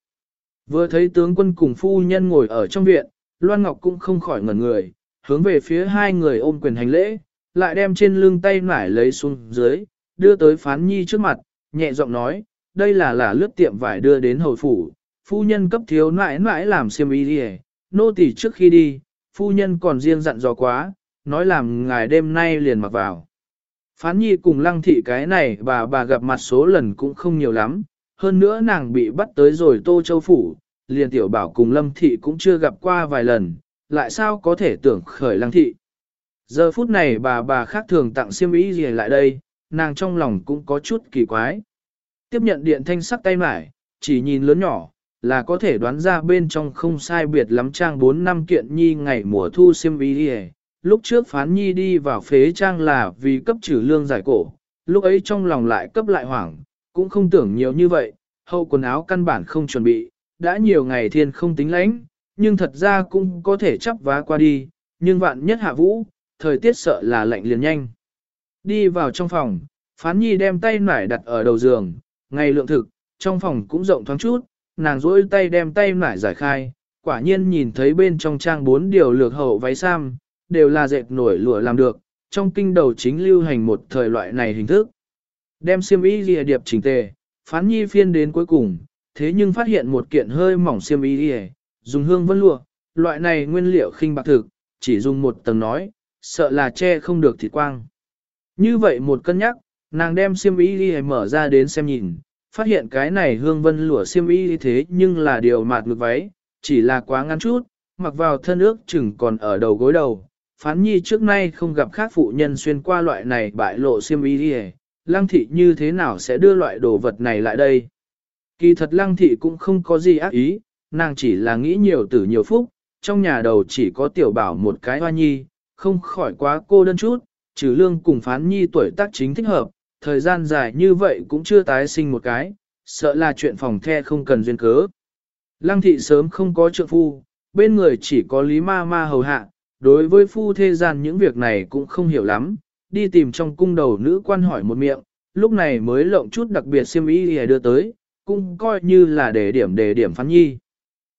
Vừa thấy tướng quân cùng phu nhân ngồi ở trong viện, Loan Ngọc cũng không khỏi ngẩn người, hướng về phía hai người ôm quyền hành lễ, lại đem trên lưng tay nải lấy xuống dưới, đưa tới phán nhi trước mặt, nhẹ giọng nói, đây là là lướt tiệm vải đưa đến hồi phủ, phu nhân cấp thiếu nãi nãi làm xiêm y đi nô tỳ trước khi đi, phu nhân còn riêng dặn dò quá, nói làm ngài đêm nay liền mặc vào. Phán nhi cùng lăng thị cái này bà bà gặp mặt số lần cũng không nhiều lắm, hơn nữa nàng bị bắt tới rồi tô châu phủ, liền tiểu bảo cùng lâm thị cũng chưa gặp qua vài lần, lại sao có thể tưởng khởi lăng thị. Giờ phút này bà bà khác thường tặng xiêm ý gì lại đây, nàng trong lòng cũng có chút kỳ quái. Tiếp nhận điện thanh sắc tay mải, chỉ nhìn lớn nhỏ, là có thể đoán ra bên trong không sai biệt lắm trang 4 năm kiện nhi ngày mùa thu xiêm y đi Lúc trước phán nhi đi vào phế trang là vì cấp trừ lương giải cổ, lúc ấy trong lòng lại cấp lại hoảng, cũng không tưởng nhiều như vậy, hậu quần áo căn bản không chuẩn bị, đã nhiều ngày thiên không tính lãnh, nhưng thật ra cũng có thể chấp vá qua đi, nhưng vạn nhất hạ vũ, thời tiết sợ là lạnh liền nhanh. Đi vào trong phòng, phán nhi đem tay nải đặt ở đầu giường, ngày lượng thực, trong phòng cũng rộng thoáng chút, nàng rỗi tay đem tay nải giải khai, quả nhiên nhìn thấy bên trong trang bốn điều lược hậu váy sam, đều là dệt nổi lụa làm được, trong kinh đầu chính lưu hành một thời loại này hình thức. Đem xiêm y lìa điệp chỉnh tề, phán nhi phiên đến cuối cùng, thế nhưng phát hiện một kiện hơi mỏng xiêm y lìa, dùng hương vân lụa, loại này nguyên liệu khinh bạc thực, chỉ dùng một tầng nói, sợ là che không được thịt quang. Như vậy một cân nhắc, nàng đem xiêm y đi mở ra đến xem nhìn, phát hiện cái này hương vân lụa xiêm y thế nhưng là điều mạt ngược váy, chỉ là quá ngắn chút, mặc vào thân ước chừng còn ở đầu gối đầu. Phán nhi trước nay không gặp khác phụ nhân xuyên qua loại này bại lộ xiêm y đi lăng thị như thế nào sẽ đưa loại đồ vật này lại đây. Kỳ thật lăng thị cũng không có gì ác ý, nàng chỉ là nghĩ nhiều tử nhiều phúc, trong nhà đầu chỉ có tiểu bảo một cái hoa nhi, không khỏi quá cô đơn chút, trừ lương cùng phán nhi tuổi tác chính thích hợp, thời gian dài như vậy cũng chưa tái sinh một cái, sợ là chuyện phòng the không cần duyên cớ. Lăng thị sớm không có trượng phu, bên người chỉ có lý ma ma hầu hạ, đối với phu thế gian những việc này cũng không hiểu lắm, đi tìm trong cung đầu nữ quan hỏi một miệng, lúc này mới lộng chút đặc biệt siêm ý để đưa tới, cũng coi như là để điểm để điểm phán nhi.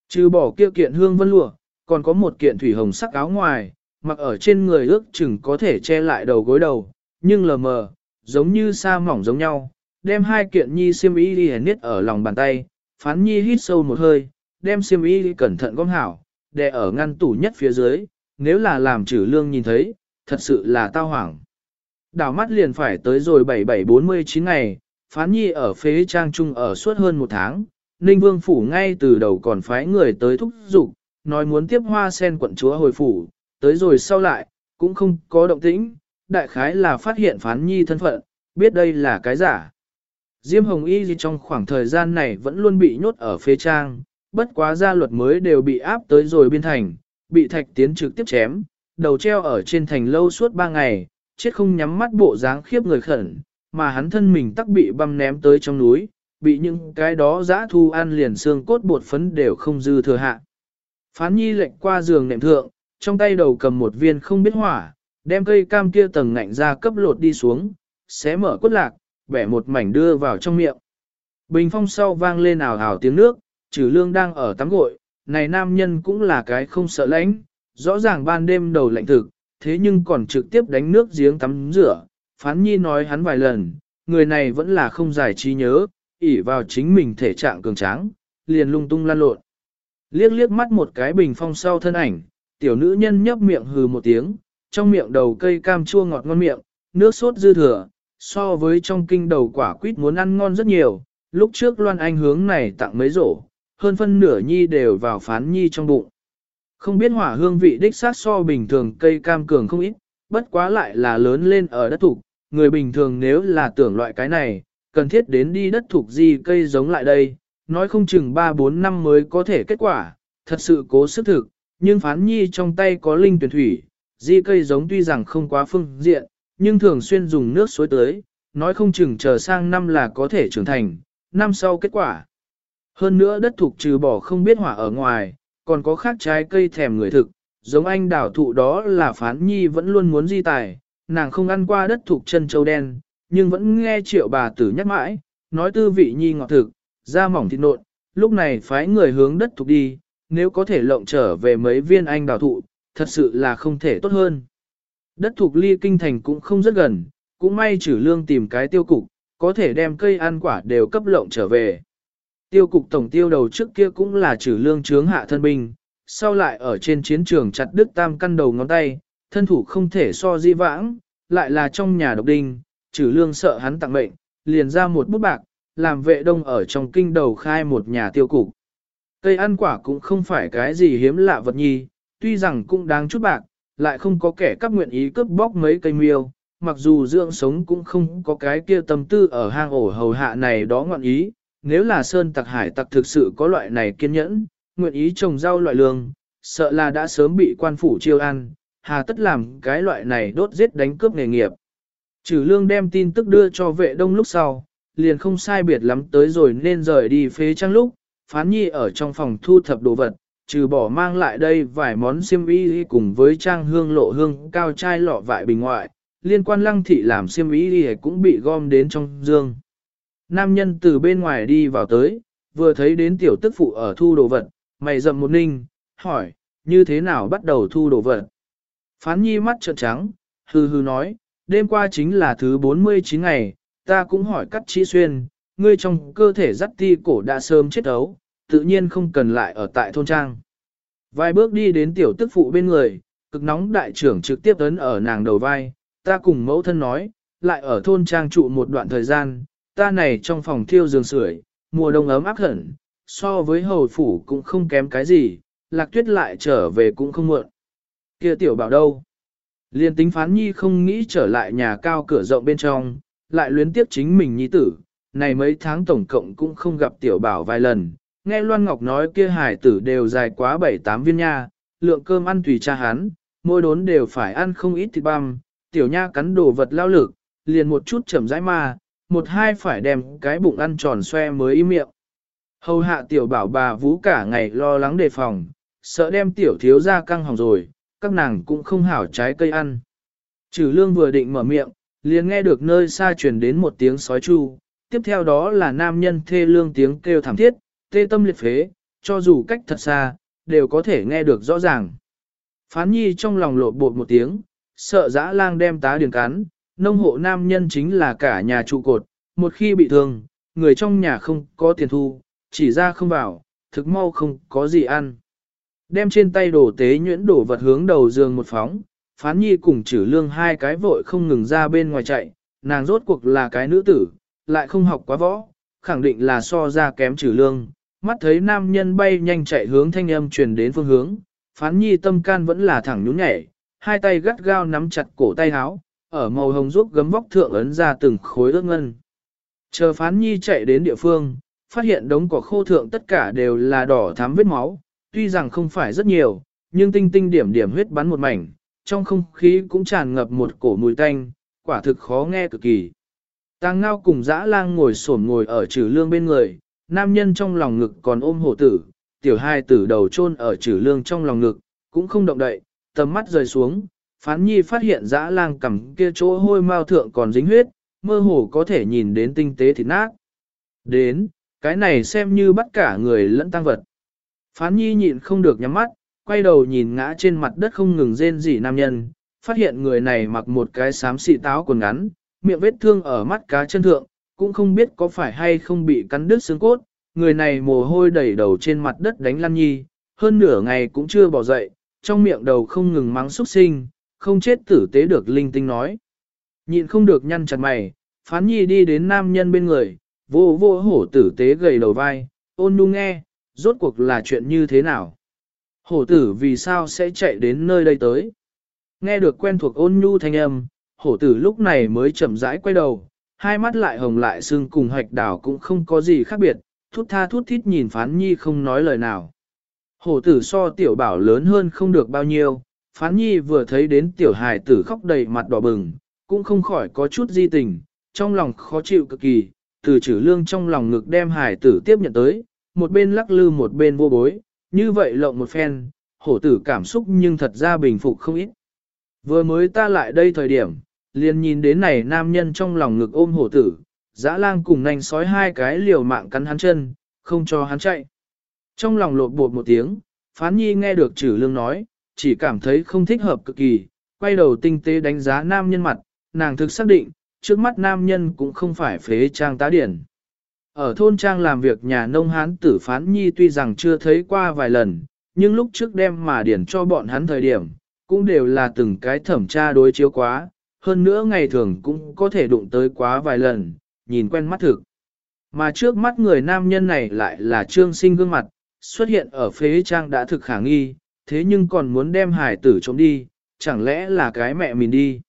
Trừ bỏ kia kiện hương vân lụa, còn có một kiện thủy hồng sắc áo ngoài, mặc ở trên người ước chừng có thể che lại đầu gối đầu, nhưng lờ mờ, giống như sa mỏng giống nhau, đem hai kiện nhi xiêm y đi niết ở lòng bàn tay, phán nhi hít sâu một hơi, đem xiêm y cẩn thận gom hảo, để ở ngăn tủ nhất phía dưới, nếu là làm trừ lương nhìn thấy, thật sự là tao hoảng. Đảo mắt liền phải tới rồi 7749 ngày, Phán nhi ở phế trang trung ở suốt hơn một tháng, Ninh Vương Phủ ngay từ đầu còn phái người tới thúc giục, nói muốn tiếp hoa sen quận chúa hồi phủ, tới rồi sau lại, cũng không có động tĩnh, đại khái là phát hiện phán nhi thân phận, biết đây là cái giả. Diêm Hồng Y trong khoảng thời gian này vẫn luôn bị nhốt ở phế trang, bất quá gia luật mới đều bị áp tới rồi biên thành, bị thạch tiến trực tiếp chém, đầu treo ở trên thành lâu suốt ba ngày, chết không nhắm mắt bộ dáng khiếp người khẩn, mà hắn thân mình tắc bị băm ném tới trong núi, bị những cái đó giã thu ăn liền xương cốt bột phấn đều không dư thừa hạ. Phán nhi lệnh qua giường nệm thượng, trong tay đầu cầm một viên không biết hỏa, đem cây cam kia tầng ngạnh ra cấp lột đi xuống, xé mở cốt lạc, bẻ một mảnh đưa vào trong miệng. Bình phong sau vang lên ảo ảo tiếng nước, trừ lương đang ở tắm gội, này nam nhân cũng là cái không sợ lãnh, rõ ràng ban đêm đầu lạnh thực, thế nhưng còn trực tiếp đánh nước giếng tắm rửa. Phán nhi nói hắn vài lần, người này vẫn là không giải trí nhớ, ỉ vào chính mình thể trạng cường tráng, liền lung tung lan lộn. Liếc liếc mắt một cái bình phong sau thân ảnh, tiểu nữ nhân nhấp miệng hừ một tiếng, trong miệng đầu cây cam chua ngọt ngon miệng, nước sốt dư thừa, so với trong kinh đầu quả quýt muốn ăn ngon rất nhiều, lúc trước Loan Anh hướng này tặng mấy rổ, hơn phân nửa nhi đều vào phán nhi trong bụng. Không biết hỏa hương vị đích sát so bình thường cây cam cường không ít, bất quá lại là lớn lên ở đất thục, người bình thường nếu là tưởng loại cái này, cần thiết đến đi đất thục gì cây giống lại đây, nói không chừng 3-4 năm mới có thể kết quả, thật sự cố sức thực, nhưng phán nhi trong tay có linh tuyển thủy, di cây giống tuy rằng không quá phương diện, nhưng thường xuyên dùng nước suối tới, nói không chừng chờ sang năm là có thể trưởng thành, năm sau kết quả. Hơn nữa đất thuộc trừ bỏ không biết hỏa ở ngoài, còn có khác trái cây thèm người thực, giống anh đảo thụ đó là phán nhi vẫn luôn muốn di tài, nàng không ăn qua đất thuộc chân châu đen, nhưng vẫn nghe triệu bà tử nhắc mãi, nói tư vị nhi ngọt thực, da mỏng thịt nộn, lúc này phái người hướng đất thuộc đi, nếu có thể lộng trở về mấy viên anh đào thụ, thật sự là không thể tốt hơn. Đất thuộc ly kinh thành cũng không rất gần, cũng may trừ lương tìm cái tiêu cục, có thể đem cây ăn quả đều cấp lộng trở về. Tiêu cục tổng tiêu đầu trước kia cũng là trừ lương chướng hạ thân binh, sau lại ở trên chiến trường chặt đứt tam căn đầu ngón tay, thân thủ không thể so di vãng, lại là trong nhà độc đinh, trừ lương sợ hắn tặng mệnh, liền ra một bút bạc, làm vệ đông ở trong kinh đầu khai một nhà tiêu cục. Cây ăn quả cũng không phải cái gì hiếm lạ vật nhi, tuy rằng cũng đáng chút bạc, lại không có kẻ các nguyện ý cướp bóc mấy cây miêu, mặc dù dưỡng sống cũng không có cái kia tâm tư ở hang ổ hầu hạ này đó ngọn ý, nếu là sơn tặc hải tặc thực sự có loại này kiên nhẫn, nguyện ý trồng rau loại lương, sợ là đã sớm bị quan phủ chiêu ăn, hà tất làm cái loại này đốt giết đánh cướp nghề nghiệp. Trừ lương đem tin tức đưa cho vệ đông lúc sau, liền không sai biệt lắm tới rồi nên rời đi phế trang lúc, phán nhi ở trong phòng thu thập đồ vật, trừ bỏ mang lại đây vài món xiêm y cùng với trang hương lộ hương cao chai lọ vại bình ngoại, liên quan lăng thị làm xiêm y cũng bị gom đến trong dương. Nam nhân từ bên ngoài đi vào tới, vừa thấy đến tiểu tức phụ ở thu đồ vật, mày rậm một ninh, hỏi, như thế nào bắt đầu thu đồ vật. Phán nhi mắt trợn trắng, hư hư nói, đêm qua chính là thứ 49 ngày, ta cũng hỏi cắt trí xuyên, ngươi trong cơ thể dắt ti cổ đã sớm chết ấu, tự nhiên không cần lại ở tại thôn trang. Vài bước đi đến tiểu tức phụ bên người, cực nóng đại trưởng trực tiếp ấn ở nàng đầu vai, ta cùng mẫu thân nói, lại ở thôn trang trụ một đoạn thời gian, ta này trong phòng thiêu giường sưởi, mùa đông ấm áp hẳn, so với hầu phủ cũng không kém cái gì, lạc tuyết lại trở về cũng không muộn. kia tiểu bảo đâu? Liên tính phán nhi không nghĩ trở lại nhà cao cửa rộng bên trong, lại luyến tiếp chính mình nhi tử, này mấy tháng tổng cộng cũng không gặp tiểu bảo vài lần, nghe Loan Ngọc nói kia hải tử đều dài quá 7-8 viên nha, lượng cơm ăn tùy cha hắn, mỗi đốn đều phải ăn không ít thịt băm, tiểu nha cắn đồ vật lao lực, liền một chút chậm rãi mà, một hai phải đem cái bụng ăn tròn xoe mới im miệng. Hầu hạ tiểu bảo bà vũ cả ngày lo lắng đề phòng, sợ đem tiểu thiếu ra căng hỏng rồi, các nàng cũng không hảo trái cây ăn. Trừ lương vừa định mở miệng, liền nghe được nơi xa truyền đến một tiếng sói chu, tiếp theo đó là nam nhân thê lương tiếng kêu thảm thiết, tê tâm liệt phế, cho dù cách thật xa, đều có thể nghe được rõ ràng. Phán nhi trong lòng lộ bột một tiếng, sợ dã lang đem tá điền cắn, nông hộ nam nhân chính là cả nhà trụ cột, một khi bị thương, người trong nhà không có tiền thu, chỉ ra không vào, thực mau không có gì ăn. Đem trên tay đổ tế nhuyễn đổ vật hướng đầu giường một phóng, phán nhi cùng chử lương hai cái vội không ngừng ra bên ngoài chạy, nàng rốt cuộc là cái nữ tử, lại không học quá võ, khẳng định là so ra kém trừ lương. Mắt thấy nam nhân bay nhanh chạy hướng thanh âm truyền đến phương hướng, phán nhi tâm can vẫn là thẳng nhún nhảy, hai tay gắt gao nắm chặt cổ tay áo, ở màu hồng ruốc gấm vóc thượng ấn ra từng khối ước ngân. Chờ phán nhi chạy đến địa phương, phát hiện đống cỏ khô thượng tất cả đều là đỏ thắm vết máu, tuy rằng không phải rất nhiều, nhưng tinh tinh điểm điểm huyết bắn một mảnh, trong không khí cũng tràn ngập một cổ mùi tanh, quả thực khó nghe cực kỳ. Tàng ngao cùng dã lang ngồi xổm ngồi ở trừ lương bên người, nam nhân trong lòng ngực còn ôm hổ tử, tiểu hai tử đầu chôn ở trừ lương trong lòng ngực, cũng không động đậy, tầm mắt rời xuống, phán nhi phát hiện dã lang cầm kia chỗ hôi mao thượng còn dính huyết, mơ hồ có thể nhìn đến tinh tế thịt nát. Đến, cái này xem như bắt cả người lẫn tăng vật. Phán nhi nhịn không được nhắm mắt, quay đầu nhìn ngã trên mặt đất không ngừng rên rỉ nam nhân, phát hiện người này mặc một cái xám xị táo quần ngắn, miệng vết thương ở mắt cá chân thượng, cũng không biết có phải hay không bị cắn đứt xương cốt, người này mồ hôi đầy đầu trên mặt đất đánh lăn nhi, hơn nửa ngày cũng chưa bỏ dậy, trong miệng đầu không ngừng mắng xuất sinh, không chết tử tế được linh tinh nói. Nhịn không được nhăn chặt mày, phán nhi đi đến nam nhân bên người, vô vô hổ tử tế gầy đầu vai, ôn nhu nghe, rốt cuộc là chuyện như thế nào. Hổ tử vì sao sẽ chạy đến nơi đây tới? Nghe được quen thuộc ôn nhu thanh âm, hổ tử lúc này mới chậm rãi quay đầu, hai mắt lại hồng lại sưng cùng hạch đảo cũng không có gì khác biệt, thút tha thút thít nhìn phán nhi không nói lời nào. Hổ tử so tiểu bảo lớn hơn không được bao nhiêu, phán nhi vừa thấy đến tiểu hài tử khóc đầy mặt đỏ bừng, cũng không khỏi có chút di tình, trong lòng khó chịu cực kỳ, từ chữ lương trong lòng ngực đem hài tử tiếp nhận tới, một bên lắc lư một bên vô bối, như vậy lộng một phen, hổ tử cảm xúc nhưng thật ra bình phục không ít. Vừa mới ta lại đây thời điểm, liền nhìn đến này nam nhân trong lòng ngực ôm hổ tử, dã lang cùng nành sói hai cái liều mạng cắn hắn chân, không cho hắn chạy. Trong lòng lột bột một tiếng, phán nhi nghe được chử lương nói, chỉ cảm thấy không thích hợp cực kỳ, quay đầu tinh tế đánh giá nam nhân mặt, nàng thực xác định, trước mắt nam nhân cũng không phải phế trang tá điển. Ở thôn trang làm việc nhà nông hán tử phán nhi tuy rằng chưa thấy qua vài lần, nhưng lúc trước đem mà điển cho bọn hắn thời điểm, cũng đều là từng cái thẩm tra đối chiếu quá, hơn nữa ngày thường cũng có thể đụng tới quá vài lần, nhìn quen mắt thực. Mà trước mắt người nam nhân này lại là trương sinh gương mặt, xuất hiện ở phế trang đã thực khả nghi, thế nhưng còn muốn đem hải tử trộm đi, chẳng lẽ là cái mẹ mình đi.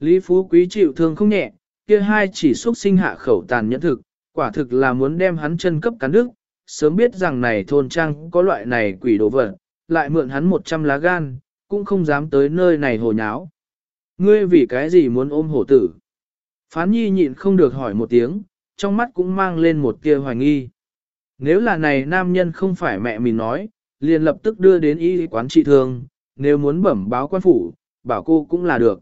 Lý Phú Quý chịu thương không nhẹ, kia hai chỉ xuất sinh hạ khẩu tàn nhẫn thực, quả thực là muốn đem hắn chân cấp cắn đức, sớm biết rằng này thôn trang có loại này quỷ đồ vật, lại mượn hắn một trăm lá gan, cũng không dám tới nơi này hồ nháo. Ngươi vì cái gì muốn ôm hổ tử? Phán nhi nhịn không được hỏi một tiếng, trong mắt cũng mang lên một tia hoài nghi. Nếu là này nam nhân không phải mẹ mình nói, liền lập tức đưa đến y quán trị thương, nếu muốn bẩm báo quan phủ, bảo cô cũng là được.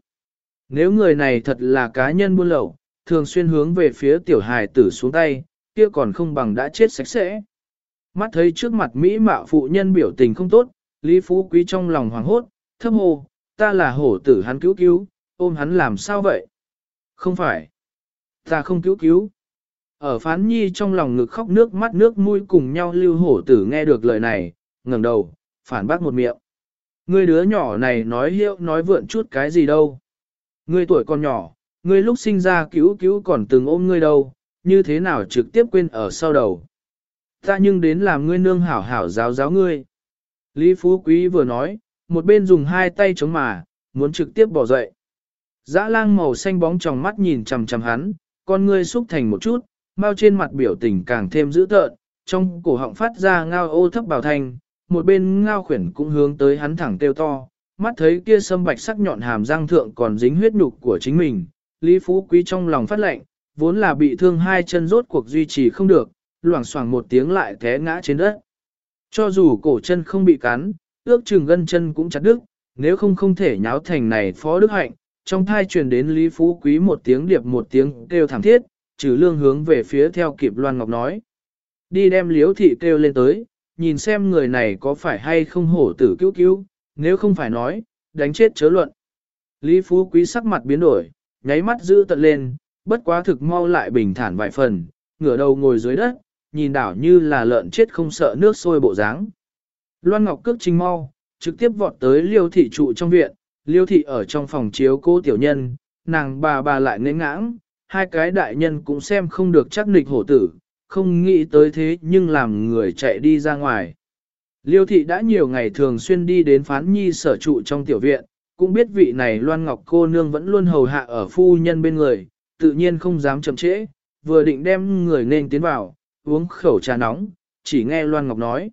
Nếu người này thật là cá nhân buôn lậu, thường xuyên hướng về phía tiểu hài tử xuống tay, kia còn không bằng đã chết sạch sẽ. Mắt thấy trước mặt Mỹ mạo phụ nhân biểu tình không tốt, Lý Phú Quý trong lòng hoàng hốt, thấp hồ, ta là hổ tử hắn cứu cứu, ôm hắn làm sao vậy? Không phải, ta không cứu cứu. Ở phán nhi trong lòng ngực khóc nước mắt nước mũi cùng nhau lưu hổ tử nghe được lời này, ngẩng đầu, phản bác một miệng. Ngươi đứa nhỏ này nói hiệu nói vượn chút cái gì đâu. Ngươi tuổi còn nhỏ, ngươi lúc sinh ra cứu cứu còn từng ôm ngươi đâu, như thế nào trực tiếp quên ở sau đầu. Ta nhưng đến làm ngươi nương hảo hảo giáo giáo ngươi. Lý Phú Quý vừa nói, một bên dùng hai tay chống mà, muốn trực tiếp bỏ dậy. Dã lang màu xanh bóng trong mắt nhìn chằm chằm hắn, con ngươi xúc thành một chút, mau trên mặt biểu tình càng thêm dữ tợn, trong cổ họng phát ra ngao ô thấp bảo thanh, một bên ngao khuyển cũng hướng tới hắn thẳng tiêu to, mắt thấy kia sâm bạch sắc nhọn hàm răng thượng còn dính huyết nhục của chính mình, Lý Phú Quý trong lòng phát lệnh, vốn là bị thương hai chân rốt cuộc duy trì không được, loảng xoảng một tiếng lại té ngã trên đất. Cho dù cổ chân không bị cắn, ước chừng gân chân cũng chặt đứt, nếu không không thể nháo thành này phó đức hạnh, trong thai truyền đến Lý Phú Quý một tiếng điệp một tiếng kêu thảm thiết, trừ lương hướng về phía theo kịp Loan Ngọc nói. Đi đem liếu thị kêu lên tới, nhìn xem người này có phải hay không hổ tử cứu cứu, nếu không phải nói, đánh chết chớ luận. Lý Phú Quý sắc mặt biến đổi, nháy mắt giữ tận lên, bất quá thực mau lại bình thản vài phần, ngửa đầu ngồi dưới đất, nhìn đảo như là lợn chết không sợ nước sôi bộ dáng. Loan Ngọc cước trình mau, trực tiếp vọt tới liêu thị trụ trong viện, liêu thị ở trong phòng chiếu cô tiểu nhân, nàng bà bà lại ngây ngãng, hai cái đại nhân cũng xem không được chắc nịch hổ tử, không nghĩ tới thế nhưng làm người chạy đi ra ngoài. Liêu thị đã nhiều ngày thường xuyên đi đến phán nhi sở trụ trong tiểu viện, cũng biết vị này Loan Ngọc cô nương vẫn luôn hầu hạ ở phu nhân bên người, tự nhiên không dám chậm trễ, vừa định đem người nên tiến vào, uống khẩu trà nóng, chỉ nghe Loan Ngọc nói.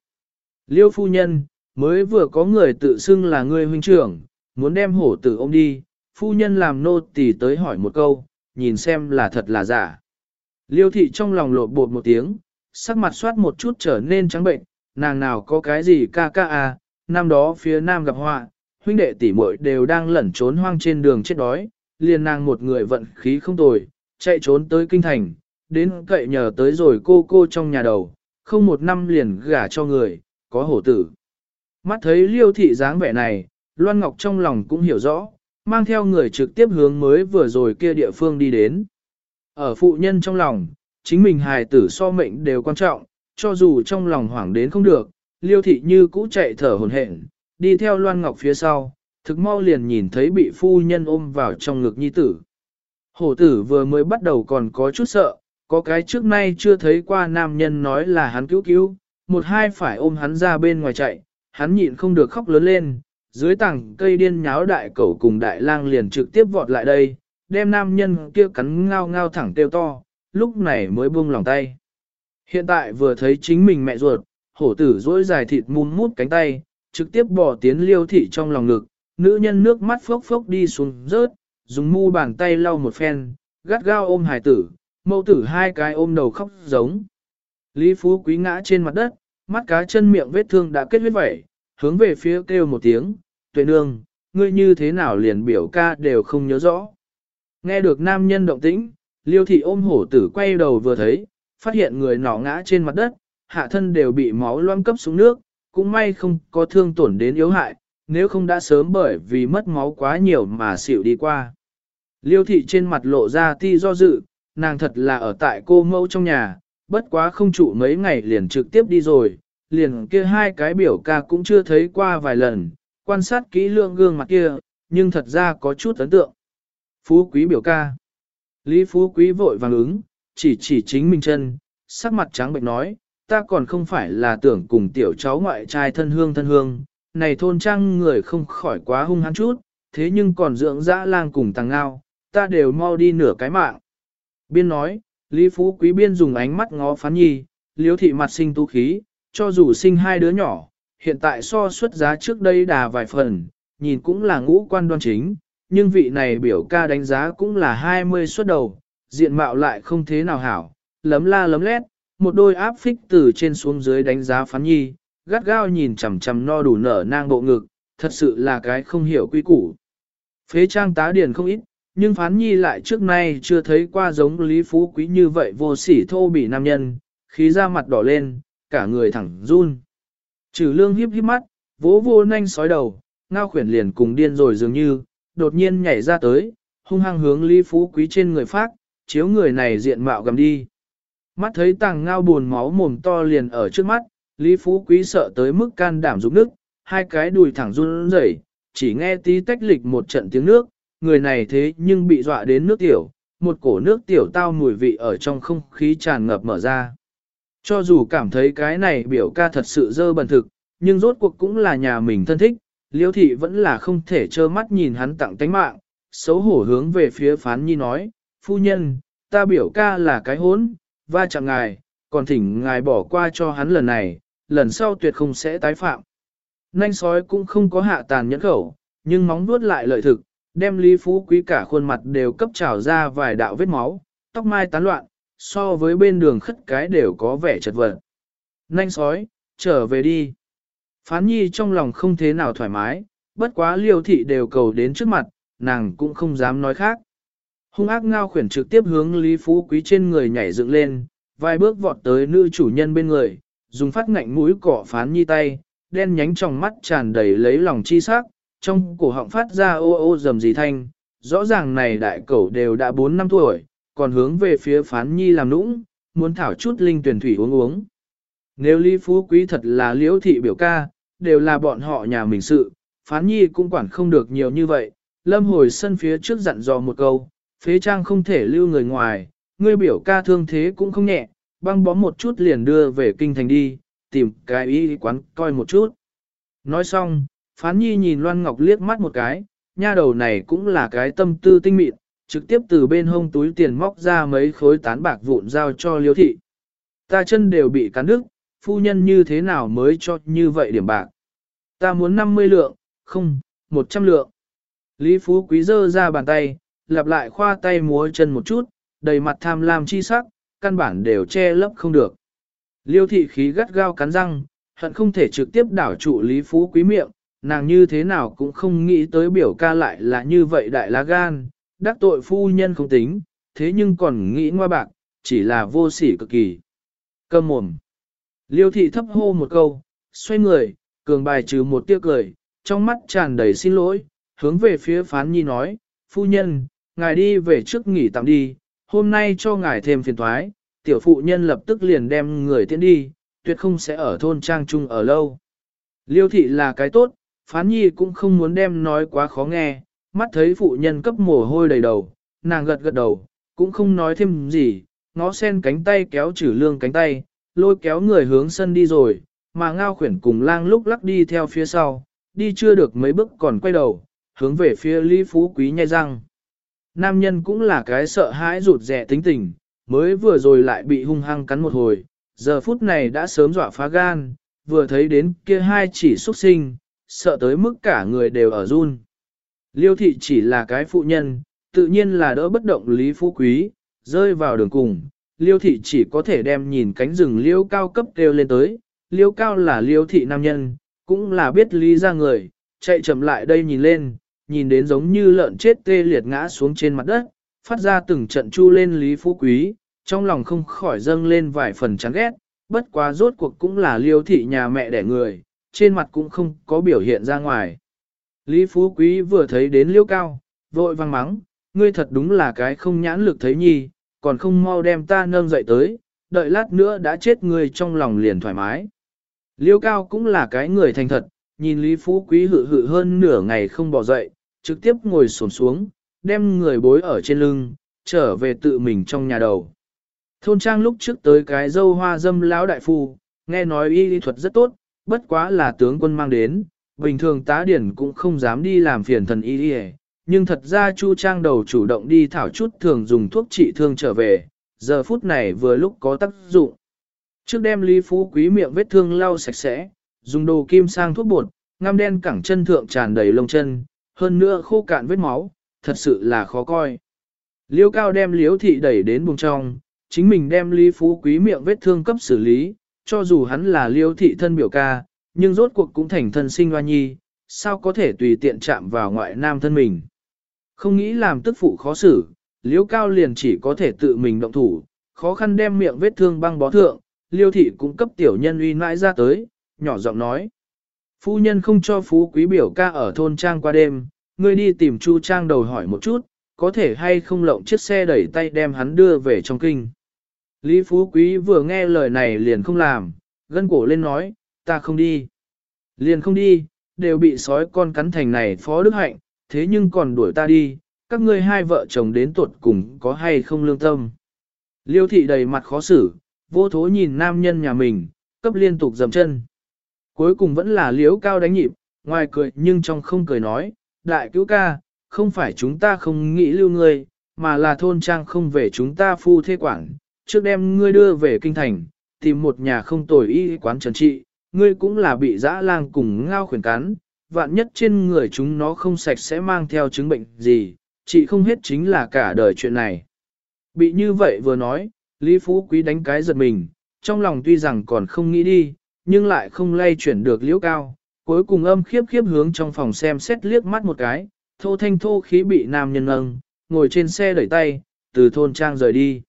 Liêu phu nhân, mới vừa có người tự xưng là người huynh trưởng, muốn đem hổ tử ôm đi, phu nhân làm nô tỳ tới hỏi một câu, nhìn xem là thật là giả. Liêu thị trong lòng lộ bột một tiếng, sắc mặt soát một chút trở nên trắng bệnh, nàng nào có cái gì ca ca à, năm đó phía nam gặp họa, huynh đệ tỷ muội đều đang lẩn trốn hoang trên đường chết đói, liền nàng một người vận khí không tồi, chạy trốn tới kinh thành, đến cậy nhờ tới rồi cô cô trong nhà đầu, không một năm liền gả cho người, có hổ tử. Mắt thấy liêu thị dáng vẻ này, Loan Ngọc trong lòng cũng hiểu rõ, mang theo người trực tiếp hướng mới vừa rồi kia địa phương đi đến. Ở phụ nhân trong lòng, chính mình hài tử so mệnh đều quan trọng, cho dù trong lòng hoảng đến không được, liêu thị như cũ chạy thở hồn hển, đi theo Loan Ngọc phía sau, thực mau liền nhìn thấy bị phu nhân ôm vào trong ngực nhi tử. Hổ tử vừa mới bắt đầu còn có chút sợ, có cái trước nay chưa thấy qua nam nhân nói là hắn cứu cứu, một hai phải ôm hắn ra bên ngoài chạy, hắn nhịn không được khóc lớn lên, dưới tảng cây điên nháo đại cẩu cùng đại lang liền trực tiếp vọt lại đây, đem nam nhân kia cắn ngao ngao thẳng tiêu to, lúc này mới buông lòng tay. Hiện tại vừa thấy chính mình mẹ ruột, hổ tử dỗi dài thịt mum mút cánh tay, trực tiếp bỏ tiến liêu thị trong lòng ngực, nữ nhân nước mắt phốc phốc đi xuống rớt, dùng mu bàn tay lau một phen, gắt gao ôm hải tử, mẫu tử hai cái ôm đầu khóc giống. Lý Phú Quý ngã trên mặt đất, mắt cá chân miệng vết thương đã kết huyết vẩy, hướng về phía kêu một tiếng, tuệ nương, ngươi như thế nào liền biểu ca đều không nhớ rõ. Nghe được nam nhân động tĩnh, liêu thị ôm hổ tử quay đầu vừa thấy, phát hiện người nọ ngã trên mặt đất, hạ thân đều bị máu loang cấp xuống nước, cũng may không có thương tổn đến yếu hại, nếu không đã sớm bởi vì mất máu quá nhiều mà xỉu đi qua. Liêu thị trên mặt lộ ra ti do dự, nàng thật là ở tại cô mẫu trong nhà, bất quá không trụ mấy ngày liền trực tiếp đi rồi, liền kia hai cái biểu ca cũng chưa thấy qua vài lần, quan sát kỹ lượng gương mặt kia, nhưng thật ra có chút ấn tượng. Phú quý biểu ca. Lý Phú quý vội vàng ứng, chỉ chỉ chính mình chân, sắc mặt trắng bệnh nói, ta còn không phải là tưởng cùng tiểu cháu ngoại trai thân hương thân hương, này thôn trang người không khỏi quá hung hăng chút, thế nhưng còn dưỡng dã lang cùng tàng ngao, ta đều mau đi nửa cái mạng. Biên nói, Lý Phú Quý Biên dùng ánh mắt ngó phán nhi, liếu thị mặt sinh tu khí, cho dù sinh hai đứa nhỏ, hiện tại so xuất giá trước đây đà vài phần, nhìn cũng là ngũ quan đoan chính, nhưng vị này biểu ca đánh giá cũng là 20 xuất đầu, diện mạo lại không thế nào hảo, lấm la lấm lét, một đôi áp phích từ trên xuống dưới đánh giá phán nhi, gắt gao nhìn chằm chằm no đủ nở nang bộ ngực, thật sự là cái không hiểu quy củ. Phế trang tá điển không ít, nhưng phán nhi lại trước nay chưa thấy qua giống Lý Phú Quý như vậy vô sỉ thô bỉ nam nhân, khí ra mặt đỏ lên, cả người thẳng run. Trừ lương hiếp hiếp mắt, vỗ vô nanh sói đầu, ngao khuyển liền cùng điên rồi dường như, đột nhiên nhảy ra tới, hung hăng hướng Lý Phú Quý trên người phát, chiếu người này diện mạo gầm đi. Mắt thấy tàng ngao buồn máu mồm to liền ở trước mắt, Lý Phú Quý sợ tới mức can đảm rụng nước, hai cái đùi thẳng run rẩy, chỉ nghe tí tách lịch một trận tiếng nước, người này thế nhưng bị dọa đến nước tiểu, một cổ nước tiểu tao mùi vị ở trong không khí tràn ngập mở ra. Cho dù cảm thấy cái này biểu ca thật sự dơ bẩn thực, nhưng rốt cuộc cũng là nhà mình thân thích, liêu thị vẫn là không thể trơ mắt nhìn hắn tặng tánh mạng, xấu hổ hướng về phía phán nhi nói, phu nhân, ta biểu ca là cái hốn, va chạm ngài, còn thỉnh ngài bỏ qua cho hắn lần này, lần sau tuyệt không sẽ tái phạm. Nanh sói cũng không có hạ tàn nhẫn khẩu, nhưng móng vuốt lại lợi thực, đem Lý Phú Quý cả khuôn mặt đều cấp trào ra vài đạo vết máu, tóc mai tán loạn, so với bên đường khất cái đều có vẻ chật vật. Nanh sói, trở về đi. Phán nhi trong lòng không thế nào thoải mái, bất quá liêu thị đều cầu đến trước mặt, nàng cũng không dám nói khác. Hung ác ngao khuyển trực tiếp hướng Lý Phú Quý trên người nhảy dựng lên, vài bước vọt tới nữ chủ nhân bên người, dùng phát ngạnh mũi cỏ phán nhi tay, đen nhánh trong mắt tràn đầy lấy lòng chi sắc, trong cổ họng phát ra ô ô dầm dì thanh, rõ ràng này đại cẩu đều đã 4 năm tuổi, còn hướng về phía phán nhi làm nũng, muốn thảo chút linh tuyển thủy uống uống. Nếu Lý Phú Quý thật là liễu thị biểu ca, đều là bọn họ nhà mình sự, phán nhi cũng quản không được nhiều như vậy, lâm hồi sân phía trước dặn dò một câu, Phế trang không thể lưu người ngoài, ngươi biểu ca thương thế cũng không nhẹ, băng bó một chút liền đưa về kinh thành đi, tìm cái y quán coi một chút. Nói xong, phán nhi nhìn Loan Ngọc liếc mắt một cái, nha đầu này cũng là cái tâm tư tinh mịn, trực tiếp từ bên hông túi tiền móc ra mấy khối tán bạc vụn giao cho liêu thị. Ta chân đều bị cắn đứt, phu nhân như thế nào mới cho như vậy điểm bạc. Ta muốn 50 lượng, không, 100 lượng. Lý Phú Quý dơ ra bàn tay, lặp lại khoa tay múa chân một chút, đầy mặt tham lam chi sắc, căn bản đều che lấp không được. Liêu thị khí gắt gao cắn răng, hận không thể trực tiếp đảo trụ Lý Phú Quý miệng, nàng như thế nào cũng không nghĩ tới biểu ca lại là như vậy đại lá gan, đắc tội phu nhân không tính, thế nhưng còn nghĩ ngoa bạc, chỉ là vô sỉ cực kỳ. Cầm mồm. Liêu thị thấp hô một câu, xoay người, cường bài trừ một tiếc cười, trong mắt tràn đầy xin lỗi, hướng về phía phán nhi nói, phu nhân, ngài đi về trước nghỉ tạm đi, hôm nay cho ngài thêm phiền thoái, tiểu phụ nhân lập tức liền đem người tiễn đi, tuyệt không sẽ ở thôn trang trung ở lâu. Liêu thị là cái tốt, phán nhi cũng không muốn đem nói quá khó nghe, mắt thấy phụ nhân cấp mồ hôi đầy đầu, nàng gật gật đầu, cũng không nói thêm gì, ngó sen cánh tay kéo trừ lương cánh tay, lôi kéo người hướng sân đi rồi, mà ngao khuyển cùng lang lúc lắc đi theo phía sau, đi chưa được mấy bước còn quay đầu, hướng về phía Lý Phú Quý nhai răng. Nam nhân cũng là cái sợ hãi rụt rẻ tính tình, mới vừa rồi lại bị hung hăng cắn một hồi, giờ phút này đã sớm dọa phá gan, vừa thấy đến kia hai chỉ xuất sinh, sợ tới mức cả người đều ở run. Liêu thị chỉ là cái phụ nhân, tự nhiên là đỡ bất động Lý Phú Quý, rơi vào đường cùng. Liêu thị chỉ có thể đem nhìn cánh rừng liêu cao cấp kêu lên tới, liêu cao là liêu thị nam nhân, cũng là biết lý ra người, chạy chậm lại đây nhìn lên, nhìn đến giống như lợn chết tê liệt ngã xuống trên mặt đất, phát ra từng trận chu lên Lý Phú Quý, trong lòng không khỏi dâng lên vài phần chán ghét, bất quá rốt cuộc cũng là liêu thị nhà mẹ đẻ người, trên mặt cũng không có biểu hiện ra ngoài. Lý Phú Quý vừa thấy đến liêu cao, vội vang mắng, ngươi thật đúng là cái không nhãn lực thấy nhi, còn không mau đem ta nâng dậy tới, đợi lát nữa đã chết ngươi trong lòng liền thoải mái. Liêu cao cũng là cái người thành thật, nhìn Lý Phú Quý hự hự hơn nửa ngày không bỏ dậy, trực tiếp ngồi xổm xuống, đem người bối ở trên lưng, trở về tự mình trong nhà đầu. Thôn trang lúc trước tới cái dâu hoa dâm lão đại phu, nghe nói y lý thuật rất tốt, bất quá là tướng quân mang đến, bình thường tá điển cũng không dám đi làm phiền thần y đi nhưng thật ra Chu Trang đầu chủ động đi thảo chút thường dùng thuốc trị thương trở về, giờ phút này vừa lúc có tác dụng. Trước đem Lý Phú Quý miệng vết thương lau sạch sẽ, dùng đồ kim sang thuốc bột, ngăm đen cẳng chân thượng tràn đầy lông chân, hơn nữa khô cạn vết máu, thật sự là khó coi. Liêu cao đem liếu thị đẩy đến buồng trong, chính mình đem Lý Phú Quý miệng vết thương cấp xử lý, cho dù hắn là liêu thị thân biểu ca, nhưng rốt cuộc cũng thành thân sinh hoa nhi, sao có thể tùy tiện chạm vào ngoại nam thân mình. Không nghĩ làm tức phụ khó xử, Liễu cao liền chỉ có thể tự mình động thủ, khó khăn đem miệng vết thương băng bó thượng, liêu thị cũng cấp tiểu nhân uy mãi ra tới, nhỏ giọng nói. Phu nhân không cho phú quý biểu ca ở thôn trang qua đêm, ngươi đi tìm chu trang đầu hỏi một chút, có thể hay không lộng chiếc xe đẩy tay đem hắn đưa về trong kinh. Lý Phú Quý vừa nghe lời này liền không làm, gân cổ lên nói, ta không đi. Liền không đi, đều bị sói con cắn thành này phó đức hạnh, thế nhưng còn đuổi ta đi, các ngươi hai vợ chồng đến tuột cùng có hay không lương tâm. Liêu thị đầy mặt khó xử, vô thố nhìn nam nhân nhà mình, cấp liên tục dầm chân. Cuối cùng vẫn là liếu cao đánh nhịp, ngoài cười nhưng trong không cười nói, đại cứu ca, không phải chúng ta không nghĩ lưu ngươi, mà là thôn trang không về chúng ta phu thế quản, trước đem ngươi đưa về kinh thành, tìm một nhà không tồi y quán trần trị, ngươi cũng là bị dã lang cùng ngao khuyển cắn, vạn nhất trên người chúng nó không sạch sẽ mang theo chứng bệnh gì, chị không hết chính là cả đời chuyện này. Bị như vậy vừa nói, Lý Phú Quý đánh cái giật mình, trong lòng tuy rằng còn không nghĩ đi, nhưng lại không lay chuyển được liễu cao, cuối cùng âm khiếp khiếp hướng trong phòng xem xét liếc mắt một cái, thô thanh thô khí bị nam nhân âng, ngồi trên xe đẩy tay, từ thôn trang rời đi.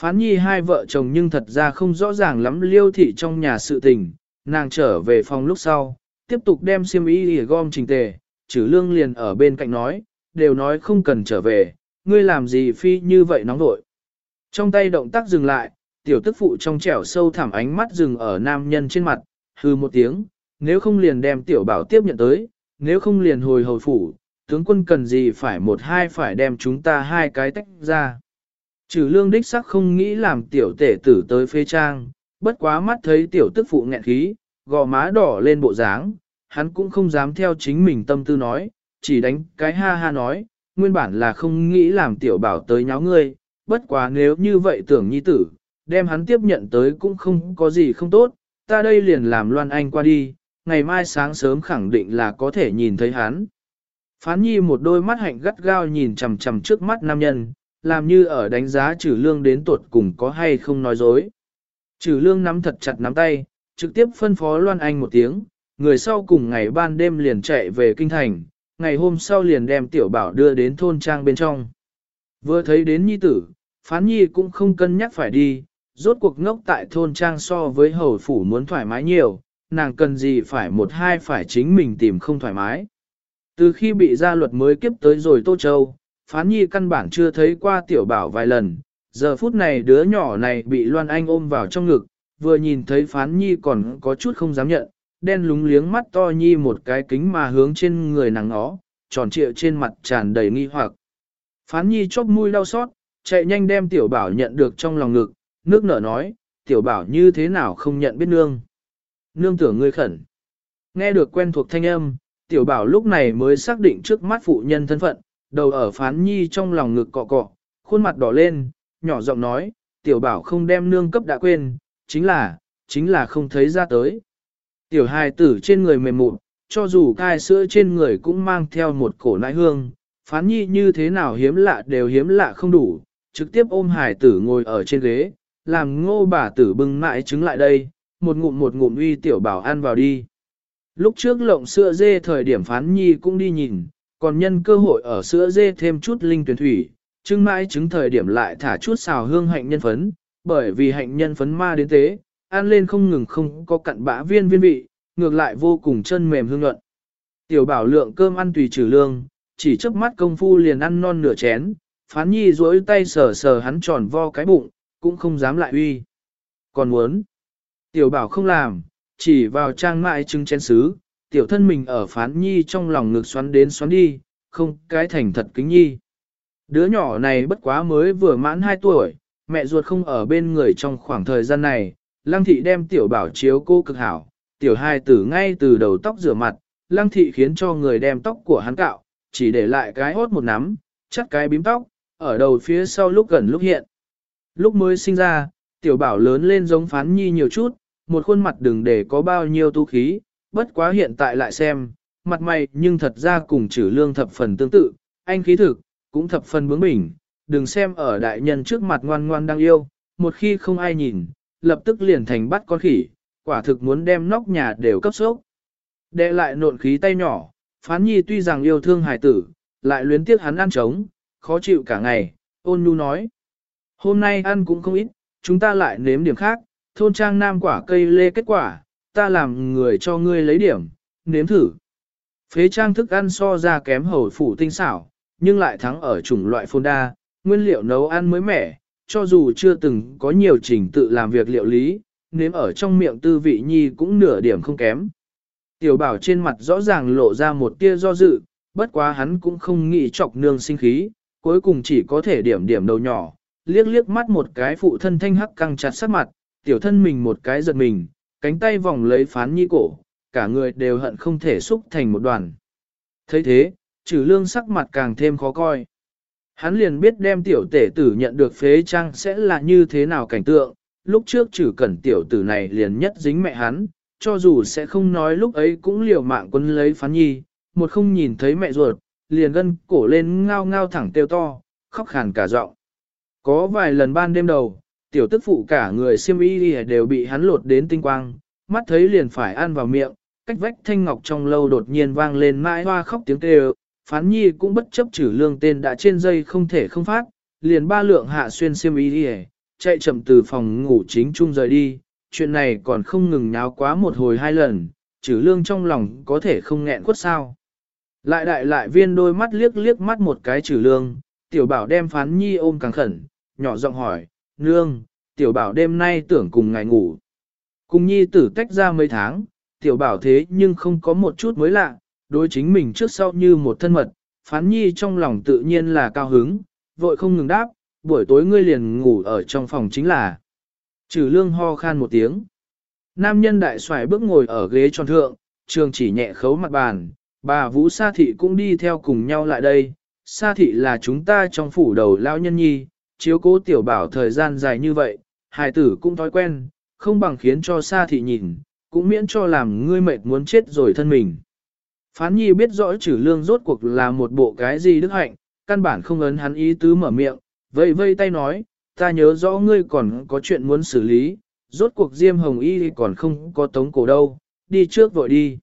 Phán nhi hai vợ chồng nhưng thật ra không rõ ràng lắm liêu thị trong nhà sự tình, nàng trở về phòng lúc sau, tiếp tục đem xiêm y để gom trình tề, chữ lương liền ở bên cạnh nói, đều nói không cần trở về, ngươi làm gì phi như vậy nóng vội. Trong tay động tác dừng lại, tiểu tức phụ trong trẻo sâu thẳm ánh mắt dừng ở nam nhân trên mặt, hư một tiếng, nếu không liền đem tiểu bảo tiếp nhận tới, nếu không liền hồi hồi phủ, tướng quân cần gì phải một hai phải đem chúng ta hai cái tách ra. Trừ lương đích sắc không nghĩ làm tiểu tể tử tới phê trang, bất quá mắt thấy tiểu tức phụ nghẹn khí, gò má đỏ lên bộ dáng, hắn cũng không dám theo chính mình tâm tư nói, chỉ đánh cái ha ha nói, nguyên bản là không nghĩ làm tiểu bảo tới nháo ngươi, bất quá nếu như vậy tưởng nhi tử, đem hắn tiếp nhận tới cũng không có gì không tốt, ta đây liền làm Loan Anh qua đi, ngày mai sáng sớm khẳng định là có thể nhìn thấy hắn. Phán nhi một đôi mắt hạnh gắt gao nhìn chằm chằm trước mắt nam nhân, làm như ở đánh giá trừ lương đến tuột cùng có hay không nói dối. Trừ lương nắm thật chặt nắm tay, trực tiếp phân phó Loan Anh một tiếng, người sau cùng ngày ban đêm liền chạy về kinh thành, ngày hôm sau liền đem tiểu bảo đưa đến thôn trang bên trong. Vừa thấy đến nhi tử, phán nhi cũng không cân nhắc phải đi, rốt cuộc ngốc tại thôn trang so với hầu phủ muốn thoải mái nhiều, nàng cần gì phải một hai phải chính mình tìm không thoải mái. Từ khi bị gia luật mới kiếp tới rồi Tô Châu, phán nhi căn bản chưa thấy qua tiểu bảo vài lần, giờ phút này đứa nhỏ này bị Loan Anh ôm vào trong ngực, vừa nhìn thấy phán nhi còn có chút không dám nhận, đen lúng liếng mắt to nhi một cái kính mà hướng trên người nàng nó, tròn trịa trên mặt tràn đầy nghi hoặc. Phán nhi chóp mũi đau xót, chạy nhanh đem tiểu bảo nhận được trong lòng ngực, nước nở nói, tiểu bảo như thế nào không nhận biết nương. Nương tưởng ngươi khẩn. Nghe được quen thuộc thanh âm, tiểu bảo lúc này mới xác định trước mắt phụ nhân thân phận, đầu ở phán nhi trong lòng ngực cọ cọ, khuôn mặt đỏ lên, nhỏ giọng nói, tiểu bảo không đem nương cấp đã quên, chính là, chính là không thấy ra tới. Tiểu hài tử trên người mềm mụn, cho dù cai sữa trên người cũng mang theo một cổ nãi hương, phán nhi như thế nào hiếm lạ đều hiếm lạ không đủ, trực tiếp ôm hài tử ngồi ở trên ghế, làm ngô bà tử bưng mãi trứng lại đây, một ngụm một ngụm uy tiểu bảo ăn vào đi. Lúc trước lộng sữa dê thời điểm phán nhi cũng đi nhìn, còn nhân cơ hội ở sữa dê thêm chút linh tuyển thủy, trưng mãi chứng thời điểm lại thả chút xào hương hạnh nhân phấn, bởi vì hạnh nhân phấn ma đến tế, ăn lên không ngừng không có cặn bã viên viên vị, ngược lại vô cùng chân mềm hương luận. Tiểu bảo lượng cơm ăn tùy trừ lương, chỉ chớp mắt công phu liền ăn non nửa chén, phán nhi duỗi tay sờ sờ hắn tròn vo cái bụng, cũng không dám lại uy. Còn muốn, tiểu bảo không làm, chỉ vào trang mại trưng chén xứ, tiểu thân mình ở phán nhi trong lòng ngực xoắn đến xoắn đi, không cái thành thật kính nhi. Đứa nhỏ này bất quá mới vừa mãn 2 tuổi, mẹ ruột không ở bên người trong khoảng thời gian này, lăng thị đem tiểu bảo chiếu cô cực hảo, tiểu hai tử ngay từ đầu tóc rửa mặt, lăng thị khiến cho người đem tóc của hắn cạo, chỉ để lại cái hốt một nắm, chắc cái bím tóc, ở đầu phía sau lúc gần lúc hiện. Lúc mới sinh ra, tiểu bảo lớn lên giống phán nhi nhiều chút, một khuôn mặt đừng để có bao nhiêu tu khí, bất quá hiện tại lại xem, mặt mày nhưng thật ra cùng trừ lương thập phần tương tự, anh khí thực, cũng thập phần bướng bỉnh, đừng xem ở đại nhân trước mặt ngoan ngoan đang yêu, một khi không ai nhìn, lập tức liền thành bắt con khỉ, quả thực muốn đem nóc nhà đều cấp sốc. Đệ lại nộn khí tay nhỏ, phán nhi tuy rằng yêu thương hài tử, lại luyến tiếc hắn ăn trống, khó chịu cả ngày, ôn nhu nói. Hôm nay ăn cũng không ít, chúng ta lại nếm điểm khác, thôn trang nam quả cây lê kết quả, ta làm người cho ngươi lấy điểm, nếm thử. Phế trang thức ăn so ra kém hầu phủ tinh xảo, nhưng lại thắng ở chủng loại phôn đa, nguyên liệu nấu ăn mới mẻ, cho dù chưa từng có nhiều trình tự làm việc liệu lý, nếm ở trong miệng tư vị nhi cũng nửa điểm không kém. Tiểu bảo trên mặt rõ ràng lộ ra một tia do dự, bất quá hắn cũng không nghĩ chọc nương sinh khí, cuối cùng chỉ có thể điểm điểm đầu nhỏ, liếc liếc mắt một cái phụ thân thanh hắc căng chặt sát mặt, tiểu thân mình một cái giật mình, cánh tay vòng lấy phán nhi cổ, cả người đều hận không thể xúc thành một đoàn. thấy thế, trừ lương sắc mặt càng thêm khó coi. Hắn liền biết đem tiểu tể tử nhận được phế trang sẽ là như thế nào cảnh tượng, lúc trước trừ cẩn tiểu tử này liền nhất dính mẹ hắn, cho dù sẽ không nói lúc ấy cũng liều mạng quân lấy phán nhi, một không nhìn thấy mẹ ruột, liền gân cổ lên ngao ngao thẳng tiêu to, khóc khàn cả giọng. Có vài lần ban đêm đầu, tiểu tức phụ cả người siêm y đều bị hắn lột đến tinh quang, mắt thấy liền phải ăn vào miệng, cách vách thanh ngọc trong lâu đột nhiên vang lên mãi hoa khóc tiếng kêu, phán nhi cũng bất chấp trừ lương tên đã trên dây không thể không phát, liền ba lượng hạ xuyên siêm y đi chạy chậm từ phòng ngủ chính chung rời đi, chuyện này còn không ngừng nháo quá một hồi hai lần, trừ lương trong lòng có thể không nghẹn quất sao. Lại đại lại viên đôi mắt liếc liếc mắt một cái trừ lương, tiểu bảo đem phán nhi ôm càng khẩn, nhỏ giọng hỏi, nương, tiểu bảo đêm nay tưởng cùng ngài ngủ. Cùng nhi tử tách ra mấy tháng, tiểu bảo thế nhưng không có một chút mới lạ, đối chính mình trước sau như một thân mật, phán nhi trong lòng tự nhiên là cao hứng, vội không ngừng đáp, buổi tối ngươi liền ngủ ở trong phòng chính là. Trừ lương ho khan một tiếng. Nam nhân đại xoài bước ngồi ở ghế tròn thượng, trường chỉ nhẹ khấu mặt bàn, bà Vũ Sa Thị cũng đi theo cùng nhau lại đây. Sa Thị là chúng ta trong phủ đầu lao nhân nhi, chiếu cố tiểu bảo thời gian dài như vậy, hài tử cũng thói quen, không bằng khiến cho Sa Thị nhìn, cũng miễn cho làm ngươi mệt muốn chết rồi thân mình. Phán nhi biết rõ trừ lương rốt cuộc là một bộ cái gì đức hạnh, căn bản không ấn hắn ý tứ mở miệng, vây vây tay nói, ta nhớ rõ ngươi còn có chuyện muốn xử lý, rốt cuộc Diêm Hồng Y còn không có tống cổ đâu, đi trước vội đi.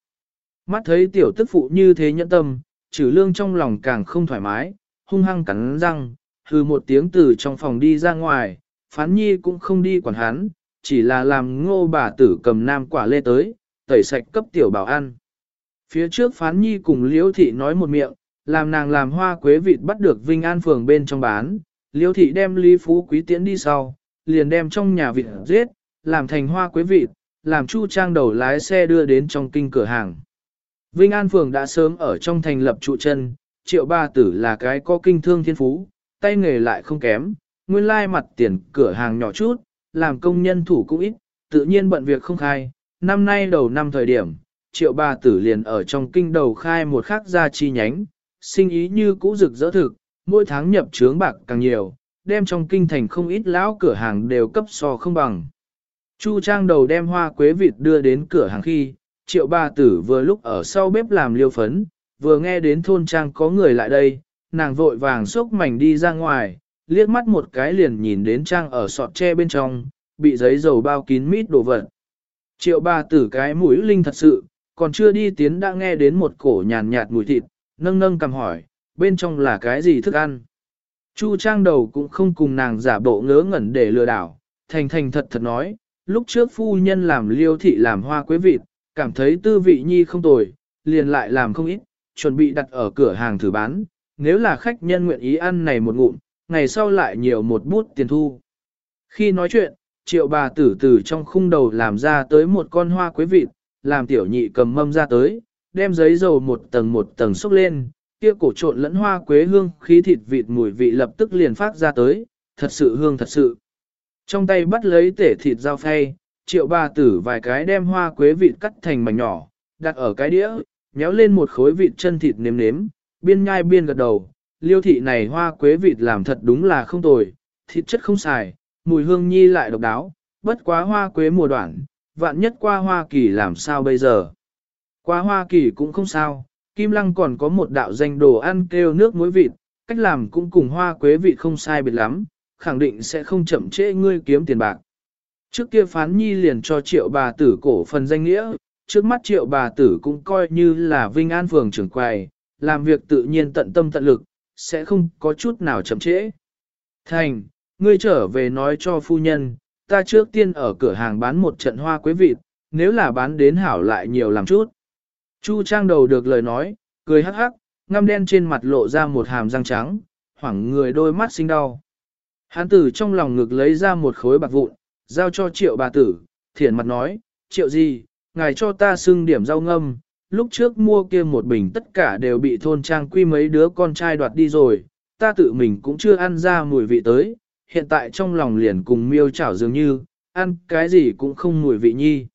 Mắt thấy tiểu tức phụ như thế nhẫn tâm, trừ lương trong lòng càng không thoải mái, hung hăng cắn răng, hừ một tiếng từ trong phòng đi ra ngoài, phán nhi cũng không đi quản hắn, chỉ là làm ngô bà tử cầm nam quả lê tới, tẩy sạch cấp tiểu bảo ăn. Phía trước phán nhi cùng liễu thị nói một miệng, làm nàng làm hoa quế vịt bắt được Vinh An phường bên trong bán, liễu thị đem Lý Phú Quý tiễn đi sau, liền đem trong nhà vịt giết, làm thành hoa quế vịt, làm chu trang đầu lái xe đưa đến trong kinh cửa hàng. Vinh An phường đã sớm ở trong thành lập trụ chân, triệu ba tử là cái có kinh thương thiên phú, tay nghề lại không kém, nguyên lai mặt tiền cửa hàng nhỏ chút, làm công nhân thủ cũng ít, tự nhiên bận việc không khai, năm nay đầu năm thời điểm, triệu ba tử liền ở trong kinh đầu khai một khắc gia chi nhánh, sinh ý như cũ rực rỡ thực, mỗi tháng nhập trướng bạc càng nhiều, đem trong kinh thành không ít lão cửa hàng đều cấp so không bằng. Chu trang đầu đem hoa quế vịt đưa đến cửa hàng khi, triệu ba tử vừa lúc ở sau bếp làm liêu phấn, vừa nghe đến thôn trang có người lại đây, nàng vội vàng xốc mảnh đi ra ngoài, liếc mắt một cái liền nhìn đến trang ở sọt tre bên trong, bị giấy dầu bao kín mít đồ vật. Triệu ba tử cái mũi linh thật sự, còn chưa đi tiến đã nghe đến một cổ nhàn nhạt mùi thịt, nâng nâng cầm hỏi, bên trong là cái gì thức ăn. Chu trang đầu cũng không cùng nàng giả bộ ngớ ngẩn để lừa đảo, thành thành thật thật nói, lúc trước phu nhân làm liêu thị làm hoa quế vịt, cảm thấy tư vị nhi không tồi, liền lại làm không ít, chuẩn bị đặt ở cửa hàng thử bán, nếu là khách nhân nguyện ý ăn này một ngụm, ngày sau lại nhiều một bút tiền thu. Khi nói chuyện, triệu bà tử tử trong khung đầu làm ra tới một con hoa quế vịt, làm tiểu nhị cầm mâm ra tới, đem giấy dầu một tầng một tầng xúc lên, kia cổ trộn lẫn hoa quế hương, khí thịt vịt mùi vị lập tức liền phát ra tới, thật sự hương thật sự. Trong tay bắt lấy tể thịt dao phay, triệu bà tử vài cái đem hoa quế vịt cắt thành mảnh nhỏ, đặt ở cái đĩa, nhéo lên một khối vịt chân thịt nếm nếm, biên nhai biên gật đầu. Liêu thị này hoa quế vịt làm thật đúng là không tồi, thịt chất không xài, mùi hương nhi lại độc đáo, bất quá hoa quế mùa đoạn, vạn nhất qua Hoa Kỳ làm sao bây giờ. Qua Hoa Kỳ cũng không sao, Kim Lăng còn có một đạo danh đồ ăn kêu nước muối vịt, cách làm cũng cùng hoa quế vị không sai biệt lắm, khẳng định sẽ không chậm trễ ngươi kiếm tiền bạc. Trước kia phán nhi liền cho triệu bà tử cổ phần danh nghĩa, trước mắt triệu bà tử cũng coi như là vinh an phường trưởng quầy, làm việc tự nhiên tận tâm tận lực, sẽ không có chút nào chậm trễ. Thành, ngươi trở về nói cho phu nhân, ta trước tiên ở cửa hàng bán một trận hoa quế vịt, nếu là bán đến hảo lại nhiều làm chút. Chu trang đầu được lời nói, cười hắc hắc, ngăm đen trên mặt lộ ra một hàm răng trắng, hoảng người đôi mắt sinh đau. Hán tử trong lòng ngực lấy ra một khối bạc vụn, giao cho triệu bà tử, thiển mặt nói, triệu gì, ngài cho ta xưng điểm rau ngâm, lúc trước mua kia một bình tất cả đều bị thôn trang quy mấy đứa con trai đoạt đi rồi, ta tự mình cũng chưa ăn ra mùi vị tới, hiện tại trong lòng liền cùng miêu chảo dường như, ăn cái gì cũng không mùi vị nhi.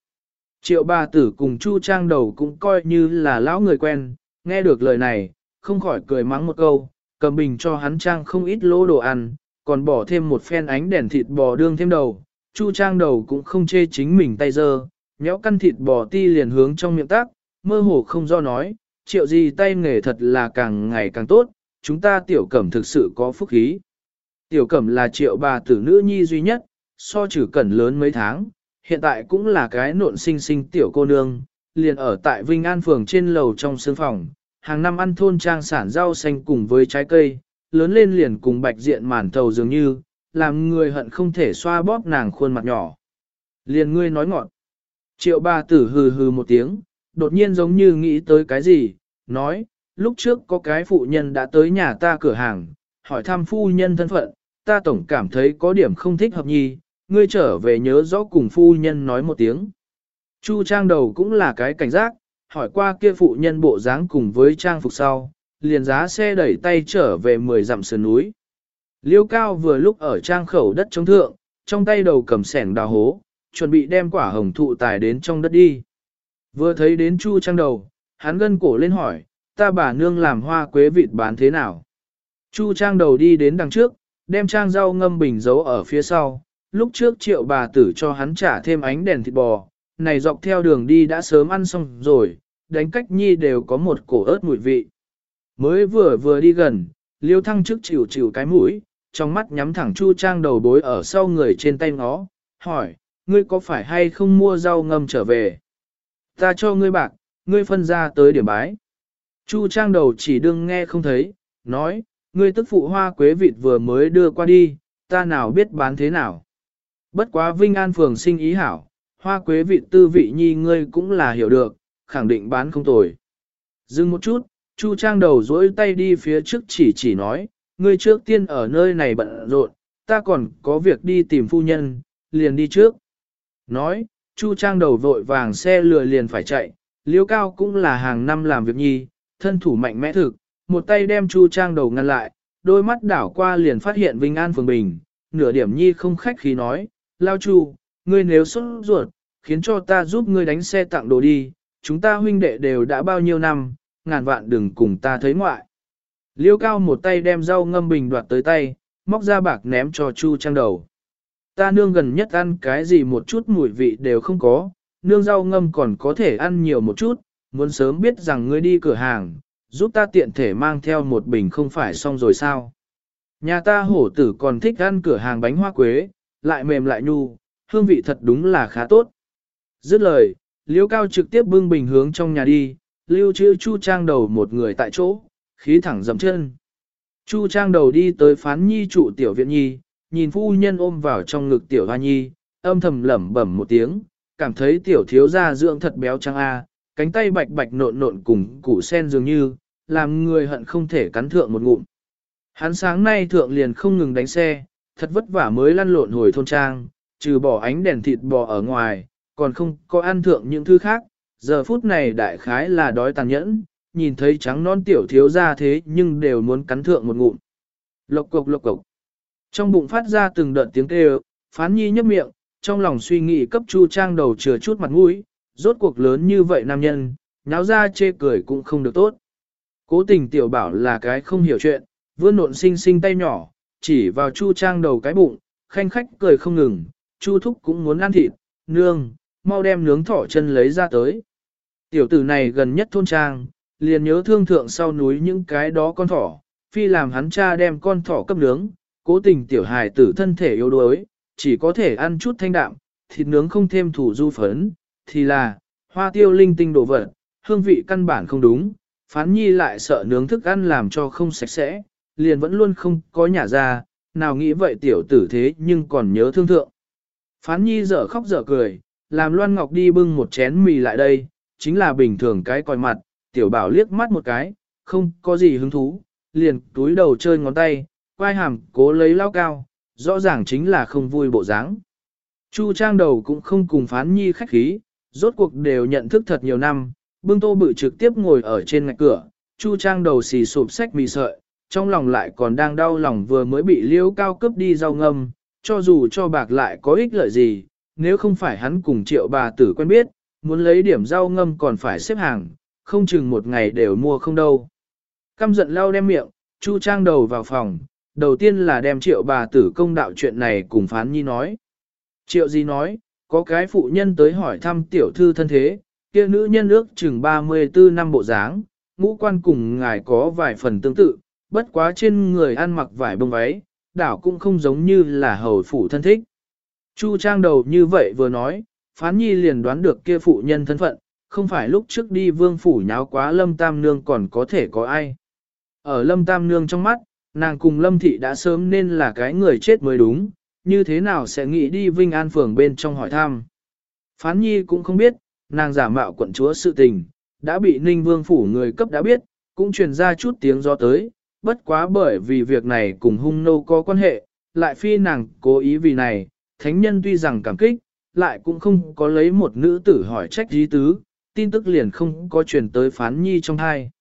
Triệu bà tử cùng Chu Trang đầu cũng coi như là lão người quen, nghe được lời này, không khỏi cười mắng một câu, cầm bình cho hắn Trang không ít lỗ đồ ăn, còn bỏ thêm một phen ánh đèn thịt bò đương thêm đầu. Chu Trang đầu cũng không chê chính mình tay dơ, nhéo căn thịt bò ti liền hướng trong miệng tác, mơ hồ không do nói, triệu gì tay nghề thật là càng ngày càng tốt, chúng ta tiểu cẩm thực sự có phúc khí. Tiểu cẩm là triệu bà tử nữ nhi duy nhất, so trừ cẩn lớn mấy tháng, hiện tại cũng là cái nộn sinh sinh tiểu cô nương, liền ở tại Vinh An phường trên lầu trong sương phòng, hàng năm ăn thôn trang sản rau xanh cùng với trái cây, lớn lên liền cùng bạch diện màn thầu dường như, làm người hận không thể xoa bóp nàng khuôn mặt nhỏ. Liền ngươi nói ngọn. Triệu bà tử hừ hừ một tiếng, đột nhiên giống như nghĩ tới cái gì, nói, lúc trước có cái phụ nhân đã tới nhà ta cửa hàng, hỏi thăm phu nhân thân phận, ta tổng cảm thấy có điểm không thích hợp nhi, ngươi trở về nhớ rõ cùng phu nhân nói một tiếng. Chu trang đầu cũng là cái cảnh giác, hỏi qua kia phụ nhân bộ dáng cùng với trang phục sau, liền giá xe đẩy tay trở về 10 dặm sườn núi. Liêu cao vừa lúc ở trang khẩu đất chống thượng, trong tay đầu cầm sẻng đào hố, chuẩn bị đem quả hồng thụ tài đến trong đất đi. Vừa thấy đến chu trang đầu, hắn gân cổ lên hỏi, ta bà nương làm hoa quế vịt bán thế nào? Chu trang đầu đi đến đằng trước, đem trang rau ngâm bình giấu ở phía sau, lúc trước triệu bà tử cho hắn trả thêm ánh đèn thịt bò, này dọc theo đường đi đã sớm ăn xong rồi, đánh cách nhi đều có một cổ ớt mùi vị. Mới vừa vừa đi gần, liêu thăng trước chịu chịu cái mũi, trong mắt nhắm thẳng chu trang đầu bối ở sau người trên tay nó, hỏi, ngươi có phải hay không mua rau ngâm trở về? Ta cho ngươi bạc, ngươi phân ra tới điểm bái. Chu trang đầu chỉ đương nghe không thấy, nói, ngươi tức phụ hoa quế vịt vừa mới đưa qua đi, ta nào biết bán thế nào. Bất quá Vinh An phường sinh ý hảo, hoa quế vịt tư vị nhi ngươi cũng là hiểu được, khẳng định bán không tồi. Dừng một chút, Chu Trang đầu dỗi tay đi phía trước chỉ chỉ nói, ngươi trước tiên ở nơi này bận rộn, ta còn có việc đi tìm phu nhân, liền đi trước. Nói, Chu Trang đầu vội vàng xe lừa liền phải chạy, liêu cao cũng là hàng năm làm việc nhi, thân thủ mạnh mẽ thực, một tay đem Chu Trang đầu ngăn lại, đôi mắt đảo qua liền phát hiện Vinh An Phường Bình, nửa điểm nhi không khách khí nói, lao Chu, ngươi nếu xuất ruột, khiến cho ta giúp ngươi đánh xe tặng đồ đi, chúng ta huynh đệ đều đã bao nhiêu năm, ngàn vạn đừng cùng ta thấy ngoại. Liêu cao một tay đem rau ngâm bình đoạt tới tay, móc ra bạc ném cho Chu Trang đầu. Ta nương gần nhất ăn cái gì một chút mùi vị đều không có, nương rau ngâm còn có thể ăn nhiều một chút, muốn sớm biết rằng ngươi đi cửa hàng, giúp ta tiện thể mang theo một bình không phải xong rồi sao. Nhà ta hổ tử còn thích ăn cửa hàng bánh hoa quế, lại mềm lại nhu, hương vị thật đúng là khá tốt. Dứt lời, liễu cao trực tiếp bưng bình hướng trong nhà đi, lưu trữ chu trang đầu một người tại chỗ, khí thẳng dầm chân. Chu trang đầu đi tới phán nhi trụ tiểu viện nhi, nhìn phu nhân ôm vào trong ngực tiểu hoa nhi, âm thầm lẩm bẩm một tiếng, cảm thấy tiểu thiếu gia dưỡng thật béo trăng a, cánh tay bạch bạch nộn nộn cùng củ sen dường như, làm người hận không thể cắn thượng một ngụm. Hắn sáng nay thượng liền không ngừng đánh xe, thật vất vả mới lăn lộn hồi thôn trang, trừ bỏ ánh đèn thịt bò ở ngoài, còn không có ăn thượng những thứ khác, giờ phút này đại khái là đói tàn nhẫn, nhìn thấy trắng non tiểu thiếu ra thế nhưng đều muốn cắn thượng một ngụm. Lộc cộc lộc cộc. Trong bụng phát ra từng đợt tiếng kêu, phán nhi nhấp miệng, trong lòng suy nghĩ cấp chu trang đầu chừa chút mặt mũi, rốt cuộc lớn như vậy nam nhân, nháo ra chê cười cũng không được tốt. Cố tình tiểu bảo là cái không hiểu chuyện, vươn nộn xinh xinh tay nhỏ, chỉ vào chu trang đầu cái bụng, khanh khách cười không ngừng, chu thúc cũng muốn ăn thịt, nương, mau đem nướng thỏ chân lấy ra tới. Tiểu tử này gần nhất thôn trang, liền nhớ thương thượng sau núi những cái đó con thỏ, phi làm hắn cha đem con thỏ cấp nướng, cố tình tiểu hài tử thân thể yếu đuối, chỉ có thể ăn chút thanh đạm, thịt nướng không thêm thủ du phấn, thì là, hoa tiêu linh tinh đồ vật, hương vị căn bản không đúng, phán nhi lại sợ nướng thức ăn làm cho không sạch sẽ, liền vẫn luôn không có nhà ra, nào nghĩ vậy tiểu tử thế nhưng còn nhớ thương thượng. Phán nhi dở khóc dở cười, làm Loan Ngọc đi bưng một chén mì lại đây, chính là bình thường cái còi mặt, tiểu bảo liếc mắt một cái, không có gì hứng thú, liền túi đầu chơi ngón tay, quai hàm cố lấy lao cao, rõ ràng chính là không vui bộ dáng. Chu trang đầu cũng không cùng phán nhi khách khí, rốt cuộc đều nhận thức thật nhiều năm, bưng tô bự trực tiếp ngồi ở trên ngạch cửa, chu trang đầu xì sụp sách mì sợi, trong lòng lại còn đang đau lòng vừa mới bị liêu cao cướp đi rau ngâm, cho dù cho bạc lại có ích lợi gì, nếu không phải hắn cùng triệu bà tử quen biết, muốn lấy điểm rau ngâm còn phải xếp hàng, không chừng một ngày đều mua không đâu. Căm giận lau đem miệng, Chu Trang đầu vào phòng, đầu tiên là đem triệu bà tử công đạo chuyện này cùng phán nhi nói. Triệu gì nói, có cái phụ nhân tới hỏi thăm tiểu thư thân thế, kia nữ nhân ước chừng 34 năm bộ dáng, ngũ quan cùng ngài có vài phần tương tự, bất quá trên người ăn mặc vải bông váy, đảo cũng không giống như là hầu phủ thân thích. Chu trang đầu như vậy vừa nói, phán nhi liền đoán được kia phụ nhân thân phận, không phải lúc trước đi vương phủ nháo quá lâm tam nương còn có thể có ai. Ở lâm tam nương trong mắt, nàng cùng lâm thị đã sớm nên là cái người chết mới đúng, như thế nào sẽ nghĩ đi Vinh An phường bên trong hỏi thăm. Phán nhi cũng không biết, nàng giả mạo quận chúa sự tình, đã bị ninh vương phủ người cấp đã biết, cũng truyền ra chút tiếng gió tới, bất quá bởi vì việc này cùng hung nô có quan hệ, lại phi nàng cố ý vì này, thánh nhân tuy rằng cảm kích, lại cũng không có lấy một nữ tử hỏi trách dí tứ, tin tức liền không có truyền tới phán nhi trong hai.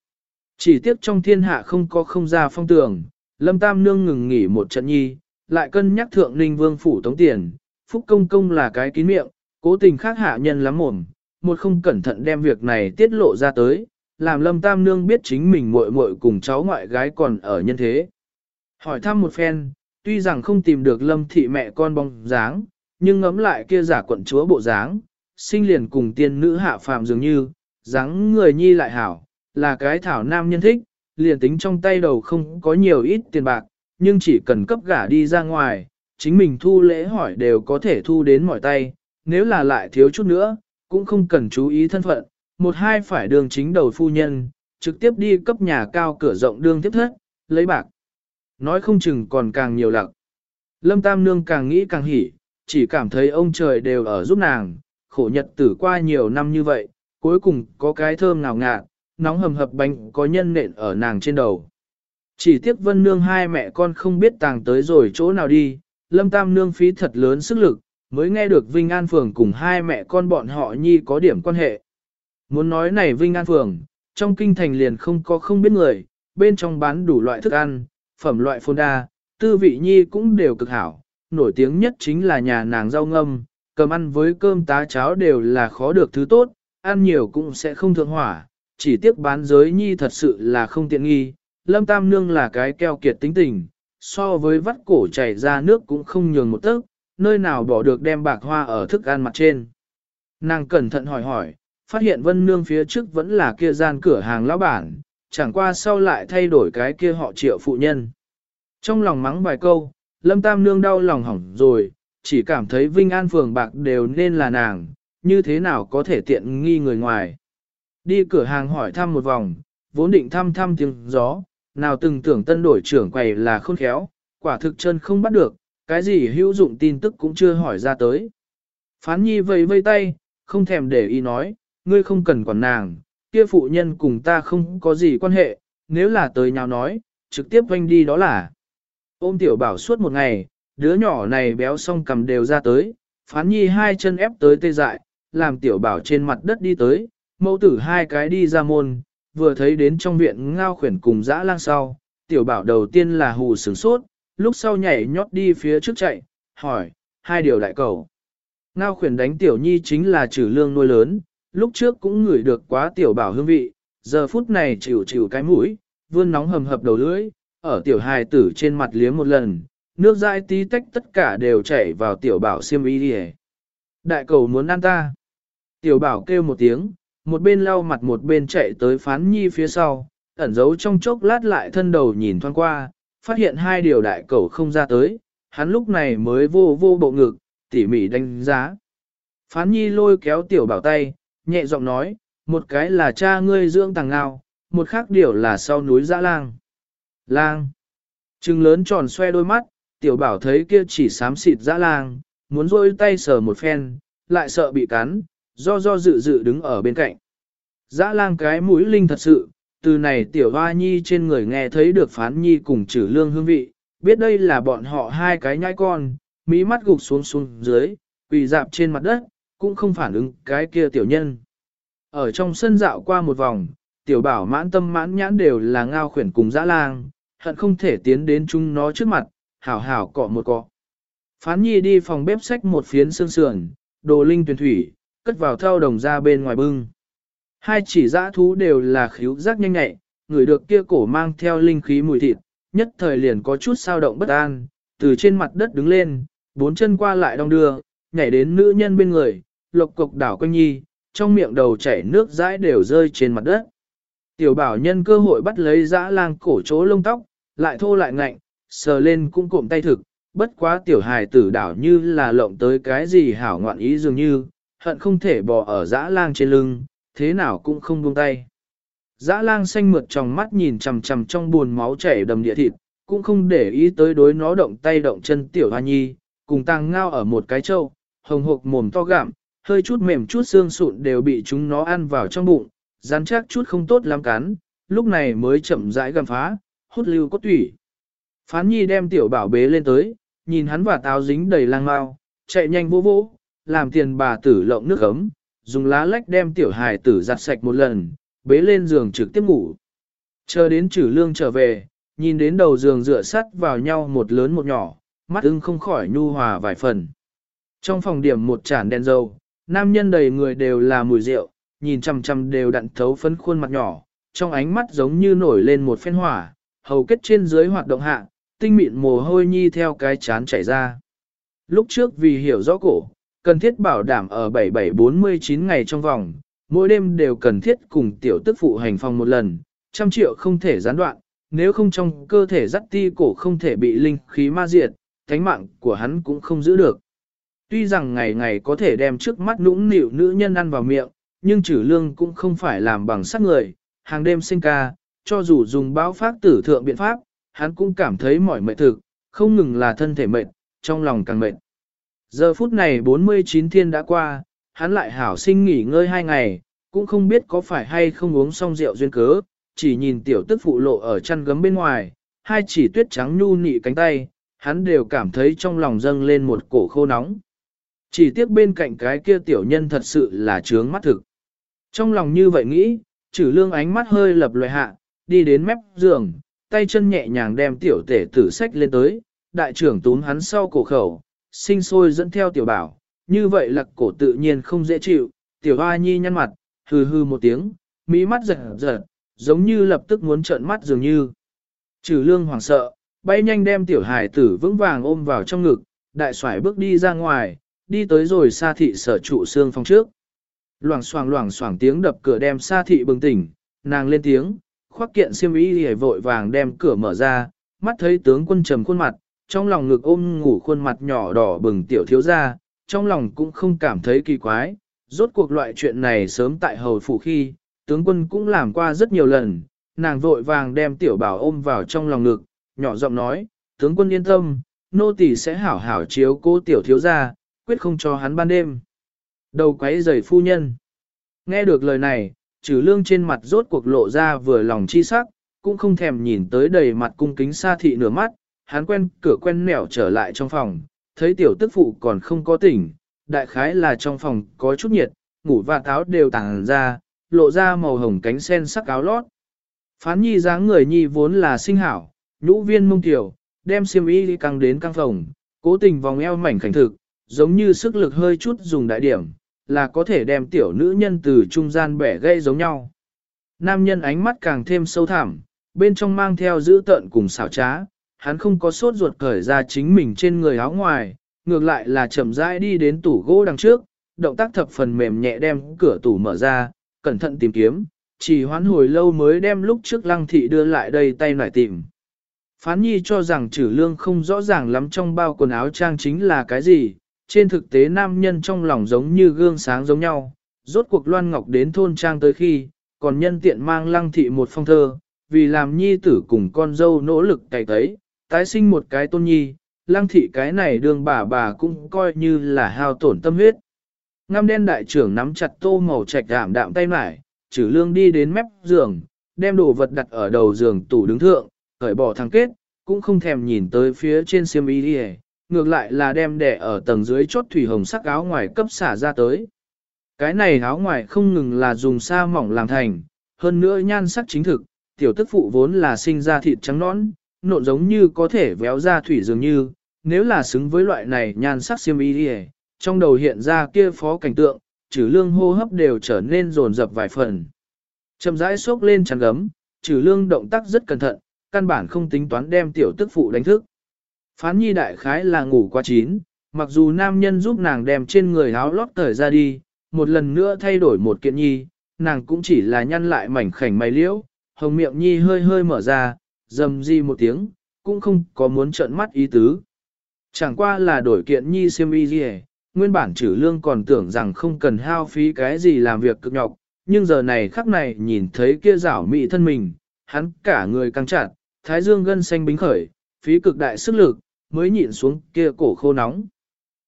Chỉ tiếc trong thiên hạ không có không ra phong tường, Lâm Tam Nương ngừng nghỉ một trận nhi, lại cân nhắc thượng ninh vương phủ tống tiền, Phúc Công Công là cái kín miệng, cố tình khác hạ nhân lắm mồm, một không cẩn thận đem việc này tiết lộ ra tới, làm Lâm Tam Nương biết chính mình muội muội cùng cháu ngoại gái còn ở nhân thế. Hỏi thăm một phen, tuy rằng không tìm được Lâm thị mẹ con bóng dáng, nhưng ngấm lại kia giả quận chúa bộ dáng, sinh liền cùng tiên nữ hạ phàm dường như, dáng người nhi lại hảo, là cái thảo nam nhân thích, liền tính trong tay đầu không có nhiều ít tiền bạc, nhưng chỉ cần cấp gả đi ra ngoài, chính mình thu lễ hỏi đều có thể thu đến mỏi tay, nếu là lại thiếu chút nữa, cũng không cần chú ý thân phận, một hai phải đường chính đầu phu nhân, trực tiếp đi cấp nhà cao cửa rộng đương tiếp thất, lấy bạc. Nói không chừng còn càng nhiều lặc. Lâm Tam Nương càng nghĩ càng hỉ, chỉ cảm thấy ông trời đều ở giúp nàng, khổ nhật tử qua nhiều năm như vậy, cuối cùng có cái thơm ngào ngạt, nóng hầm hập bánh có nhân nện ở nàng trên đầu. Chỉ tiếc Vân Nương hai mẹ con không biết tàng tới rồi chỗ nào đi, Lâm Tam Nương phí thật lớn sức lực, mới nghe được Vinh An Phường cùng hai mẹ con bọn họ nhi có điểm quan hệ. Muốn nói này Vinh An Phường, trong kinh thành liền không có không biết người, bên trong bán đủ loại thức ăn, phẩm loại phôn đa, tư vị nhi cũng đều cực hảo, nổi tiếng nhất chính là nhà nàng rau ngâm, cầm ăn với cơm tá cháo đều là khó được thứ tốt, ăn nhiều cũng sẽ không thượng hỏa, chỉ tiếc bán giới nhi thật sự là không tiện nghi, lâm tam nương là cái keo kiệt tính tình, so với vắt cổ chảy ra nước cũng không nhường một tấc, nơi nào bỏ được đem bạc hoa ở thức ăn mặt trên. Nàng cẩn thận hỏi hỏi, phát hiện vân nương phía trước vẫn là kia gian cửa hàng lão bản, chẳng qua sau lại thay đổi cái kia họ triệu phụ nhân. Trong lòng mắng vài câu, lâm tam nương đau lòng hỏng rồi, chỉ cảm thấy Vinh An phường bạc đều nên là nàng, như thế nào có thể tiện nghi người ngoài. Đi cửa hàng hỏi thăm một vòng, vốn định thăm thăm tiếng gió, nào từng tưởng tân đổi trưởng quầy là khôn khéo, quả thực chân không bắt được, cái gì hữu dụng tin tức cũng chưa hỏi ra tới. Phán nhi vây vây tay, không thèm để ý nói, ngươi không cần quản nàng, kia phụ nhân cùng ta không có gì quan hệ, nếu là tới nhào nói, trực tiếp quanh đi đó là. Ôm tiểu bảo suốt một ngày, đứa nhỏ này béo xong cầm đều ra tới, phán nhi hai chân ép tới tê dại, làm tiểu bảo trên mặt đất đi tới, mẫu tử hai cái đi ra môn, vừa thấy đến trong viện ngao khuyển cùng dã lang sau, tiểu bảo đầu tiên là hù sướng sốt, lúc sau nhảy nhót đi phía trước chạy, hỏi, hai điều đại cầu. Ngao khuyển đánh tiểu nhi chính là trừ lương nuôi lớn, lúc trước cũng ngửi được quá tiểu bảo hương vị, giờ phút này chịu chịu cái mũi, vươn nóng hầm hập đầu lưỡi, ở tiểu hài tử trên mặt liếm một lần, nước dãi tí tách tất cả đều chảy vào tiểu bảo xiêm y đi Đại cầu muốn ăn ta. Tiểu bảo kêu một tiếng, một bên lau mặt một bên chạy tới phán nhi phía sau, ẩn giấu trong chốc lát lại thân đầu nhìn thoáng qua, phát hiện hai điều đại cầu không ra tới, hắn lúc này mới vô vô bộ ngực, tỉ mỉ đánh giá. Phán nhi lôi kéo tiểu bảo tay, nhẹ giọng nói, một cái là cha ngươi dưỡng tàng ngao, một khác điều là sau núi dã lang. Lang. Trừng lớn tròn xoe đôi mắt, tiểu bảo thấy kia chỉ xám xịt dã lang, muốn rôi tay sờ một phen, lại sợ bị cắn, do do dự dự đứng ở bên cạnh. Dã lang cái mũi linh thật sự, từ này tiểu hoa nhi trên người nghe thấy được phán nhi cùng trừ lương hương vị, biết đây là bọn họ hai cái nhai con, mỹ mắt gục xuống xuống dưới, quỳ dạp trên mặt đất, cũng không phản ứng cái kia tiểu nhân. Ở trong sân dạo qua một vòng, tiểu bảo mãn tâm mãn nhãn đều là ngao khuyển cùng dã lang, hận không thể tiến đến chúng nó trước mặt, hảo hảo cọ một cọ. Phán nhi đi phòng bếp sách một phiến xương sườn, đồ linh tuyển thủy, cất vào thao đồng ra bên ngoài bưng. Hai chỉ dã thú đều là khíu giác nhanh nhẹ, người được kia cổ mang theo linh khí mùi thịt, nhất thời liền có chút sao động bất an, từ trên mặt đất đứng lên, bốn chân qua lại đong đưa, nhảy đến nữ nhân bên người, lộc cục đảo quanh nhi, trong miệng đầu chảy nước dãi đều rơi trên mặt đất. Tiểu bảo nhân cơ hội bắt lấy dã lang cổ chỗ lông tóc, lại thô lại ngạnh, sờ lên cũng cụm tay thực, bất quá tiểu hài tử đảo như là lộng tới cái gì hảo ngoạn ý dường như, hận không thể bò ở dã lang trên lưng, thế nào cũng không buông tay. Dã lang xanh mượt trong mắt nhìn chằm chằm trong buồn máu chảy đầm địa thịt, cũng không để ý tới đối nó động tay động chân tiểu hoa nhi, cùng tàng ngao ở một cái trâu, hồng hộc mồm to gạm, hơi chút mềm chút xương sụn đều bị chúng nó ăn vào trong bụng, rắn chắc chút không tốt lắm cắn, lúc này mới chậm rãi gầm phá, hút lưu cốt tủy. Phán nhi đem tiểu bảo bế lên tới, nhìn hắn và táo dính đầy lang mau, chạy nhanh vô vô, làm tiền bà tử lộng nước ấm, dùng lá lách đem tiểu hài tử giặt sạch một lần, bế lên giường trực tiếp ngủ. Chờ đến trừ lương trở về, nhìn đến đầu giường dựa sắt vào nhau một lớn một nhỏ, mắt ưng không khỏi nhu hòa vài phần. Trong phòng điểm một chản đèn dầu, nam nhân đầy người đều là mùi rượu, nhìn chằm chằm đều đặn thấu phấn khuôn mặt nhỏ, trong ánh mắt giống như nổi lên một phen hỏa, hầu kết trên dưới hoạt động hạ, tinh mịn mồ hôi nhi theo cái chán chảy ra. Lúc trước vì hiểu rõ cổ, cần thiết bảo đảm ở 7749 ngày trong vòng, mỗi đêm đều cần thiết cùng tiểu tức phụ hành phòng một lần, trăm triệu không thể gián đoạn, nếu không trong cơ thể dắt ti cổ không thể bị linh khí ma diệt, thánh mạng của hắn cũng không giữ được. Tuy rằng ngày ngày có thể đem trước mắt nũng nịu nữ nhân ăn vào miệng, nhưng trừ lương cũng không phải làm bằng sắc người, hàng đêm sinh ca, cho dù dùng báo phát tử thượng biện pháp, hắn cũng cảm thấy mỏi mệt thực, không ngừng là thân thể mệt, trong lòng càng mệt. Giờ phút này 49 thiên đã qua, hắn lại hảo sinh nghỉ ngơi hai ngày, cũng không biết có phải hay không uống xong rượu duyên cớ, chỉ nhìn tiểu tức phụ lộ ở chăn gấm bên ngoài, hai chỉ tuyết trắng nhu nị cánh tay, hắn đều cảm thấy trong lòng dâng lên một cổ khô nóng. Chỉ tiếc bên cạnh cái kia tiểu nhân thật sự là trướng mắt thực. Trong lòng như vậy nghĩ, trừ lương ánh mắt hơi lập loại hạ, đi đến mép giường, tay chân nhẹ nhàng đem tiểu tể tử sách lên tới, đại trưởng túm hắn sau cổ khẩu, sinh sôi dẫn theo tiểu bảo, như vậy lạc cổ tự nhiên không dễ chịu, tiểu hoa nhi nhăn mặt, hừ hừ một tiếng, mỹ mắt giật giật, giống như lập tức muốn trợn mắt dường như. Trừ lương hoảng sợ, bay nhanh đem tiểu hải tử vững vàng ôm vào trong ngực, đại xoải bước đi ra ngoài, đi tới rồi xa thị sở trụ xương phòng trước. Loảng xoảng loảng xoảng tiếng đập cửa đem xa thị bừng tỉnh, nàng lên tiếng, khoác kiện xiêm y hề vội vàng đem cửa mở ra, mắt thấy tướng quân trầm khuôn mặt, trong lòng ngực ôm ngủ khuôn mặt nhỏ đỏ bừng tiểu thiếu ra, trong lòng cũng không cảm thấy kỳ quái, rốt cuộc loại chuyện này sớm tại hầu phủ khi, tướng quân cũng làm qua rất nhiều lần, nàng vội vàng đem tiểu bảo ôm vào trong lòng ngực, nhỏ giọng nói, tướng quân yên tâm, nô tỳ sẽ hảo hảo chiếu cố tiểu thiếu ra, quyết không cho hắn ban đêm. Đầu quấy giày phu nhân. Nghe được lời này, trừ lương trên mặt rốt cuộc lộ ra vừa lòng chi sắc, cũng không thèm nhìn tới đầy mặt cung kính xa thị nửa mắt, hắn quen cửa quen nẻo trở lại trong phòng, thấy tiểu tức phụ còn không có tỉnh, đại khái là trong phòng có chút nhiệt, ngủ và táo đều tàng ra, lộ ra màu hồng cánh sen sắc áo lót. Phán nhi dáng người nhi vốn là sinh hảo, nhũ viên mông tiểu, đem xiêm y căng đến căng phòng, cố tình vòng eo mảnh khảnh thực, giống như sức lực hơi chút dùng đại điểm, là có thể đem tiểu nữ nhân từ trung gian bẻ gây giống nhau. Nam nhân ánh mắt càng thêm sâu thẳm, bên trong mang theo dữ tợn cùng xảo trá, hắn không có sốt ruột cởi ra chính mình trên người áo ngoài, ngược lại là chậm rãi đi đến tủ gỗ đằng trước, động tác thập phần mềm nhẹ đem cửa tủ mở ra, cẩn thận tìm kiếm, chỉ hoán hồi lâu mới đem lúc trước lăng thị đưa lại đây tay nải tìm. Phán nhi cho rằng trừ lương không rõ ràng lắm trong bao quần áo trang chính là cái gì, trên thực tế nam nhân trong lòng giống như gương sáng giống nhau, rốt cuộc Loan Ngọc đến thôn trang tới khi, còn nhân tiện mang lăng thị một phong thơ, vì làm nhi tử cùng con dâu nỗ lực cày tấy, tái sinh một cái tôn nhi, lăng thị cái này đường bà bà cũng coi như là hao tổn tâm huyết. Ngăm đen đại trưởng nắm chặt tô màu trạch đạm đạm tay mải, trừ lương đi đến mép giường, đem đồ vật đặt ở đầu giường tủ đứng thượng, cởi bỏ thằng kết, cũng không thèm nhìn tới phía trên xiêm y đi ngược lại là đem đẻ ở tầng dưới chốt thủy hồng sắc áo ngoài cấp xả ra tới. Cái này áo ngoài không ngừng là dùng sa mỏng làm thành, hơn nữa nhan sắc chính thực, tiểu tức phụ vốn là sinh ra thịt trắng nõn, nộn giống như có thể véo ra thủy dường như, nếu là xứng với loại này nhan sắc xiêm y đi trong đầu hiện ra kia phó cảnh tượng, trừ lương hô hấp đều trở nên rồn rập vài phần. Chậm rãi xốc lên chăn gấm, trừ lương động tác rất cẩn thận, căn bản không tính toán đem tiểu tức phụ đánh thức. Phán nhi đại khái là ngủ quá chín, mặc dù nam nhân giúp nàng đem trên người áo lót thời ra đi, một lần nữa thay đổi một kiện nhi, nàng cũng chỉ là nhăn lại mảnh khảnh mày liễu, hồng miệng nhi hơi hơi mở ra, dầm di một tiếng, cũng không có muốn trợn mắt ý tứ. Chẳng qua là đổi kiện nhi siêm y gì nguyên bản trừ lương còn tưởng rằng không cần hao phí cái gì làm việc cực nhọc, nhưng giờ này khắc này nhìn thấy kia rảo mị thân mình, hắn cả người căng chặt, thái dương gân xanh bính khởi, phí cực đại sức lực, mới nhịn xuống kia cổ khô nóng.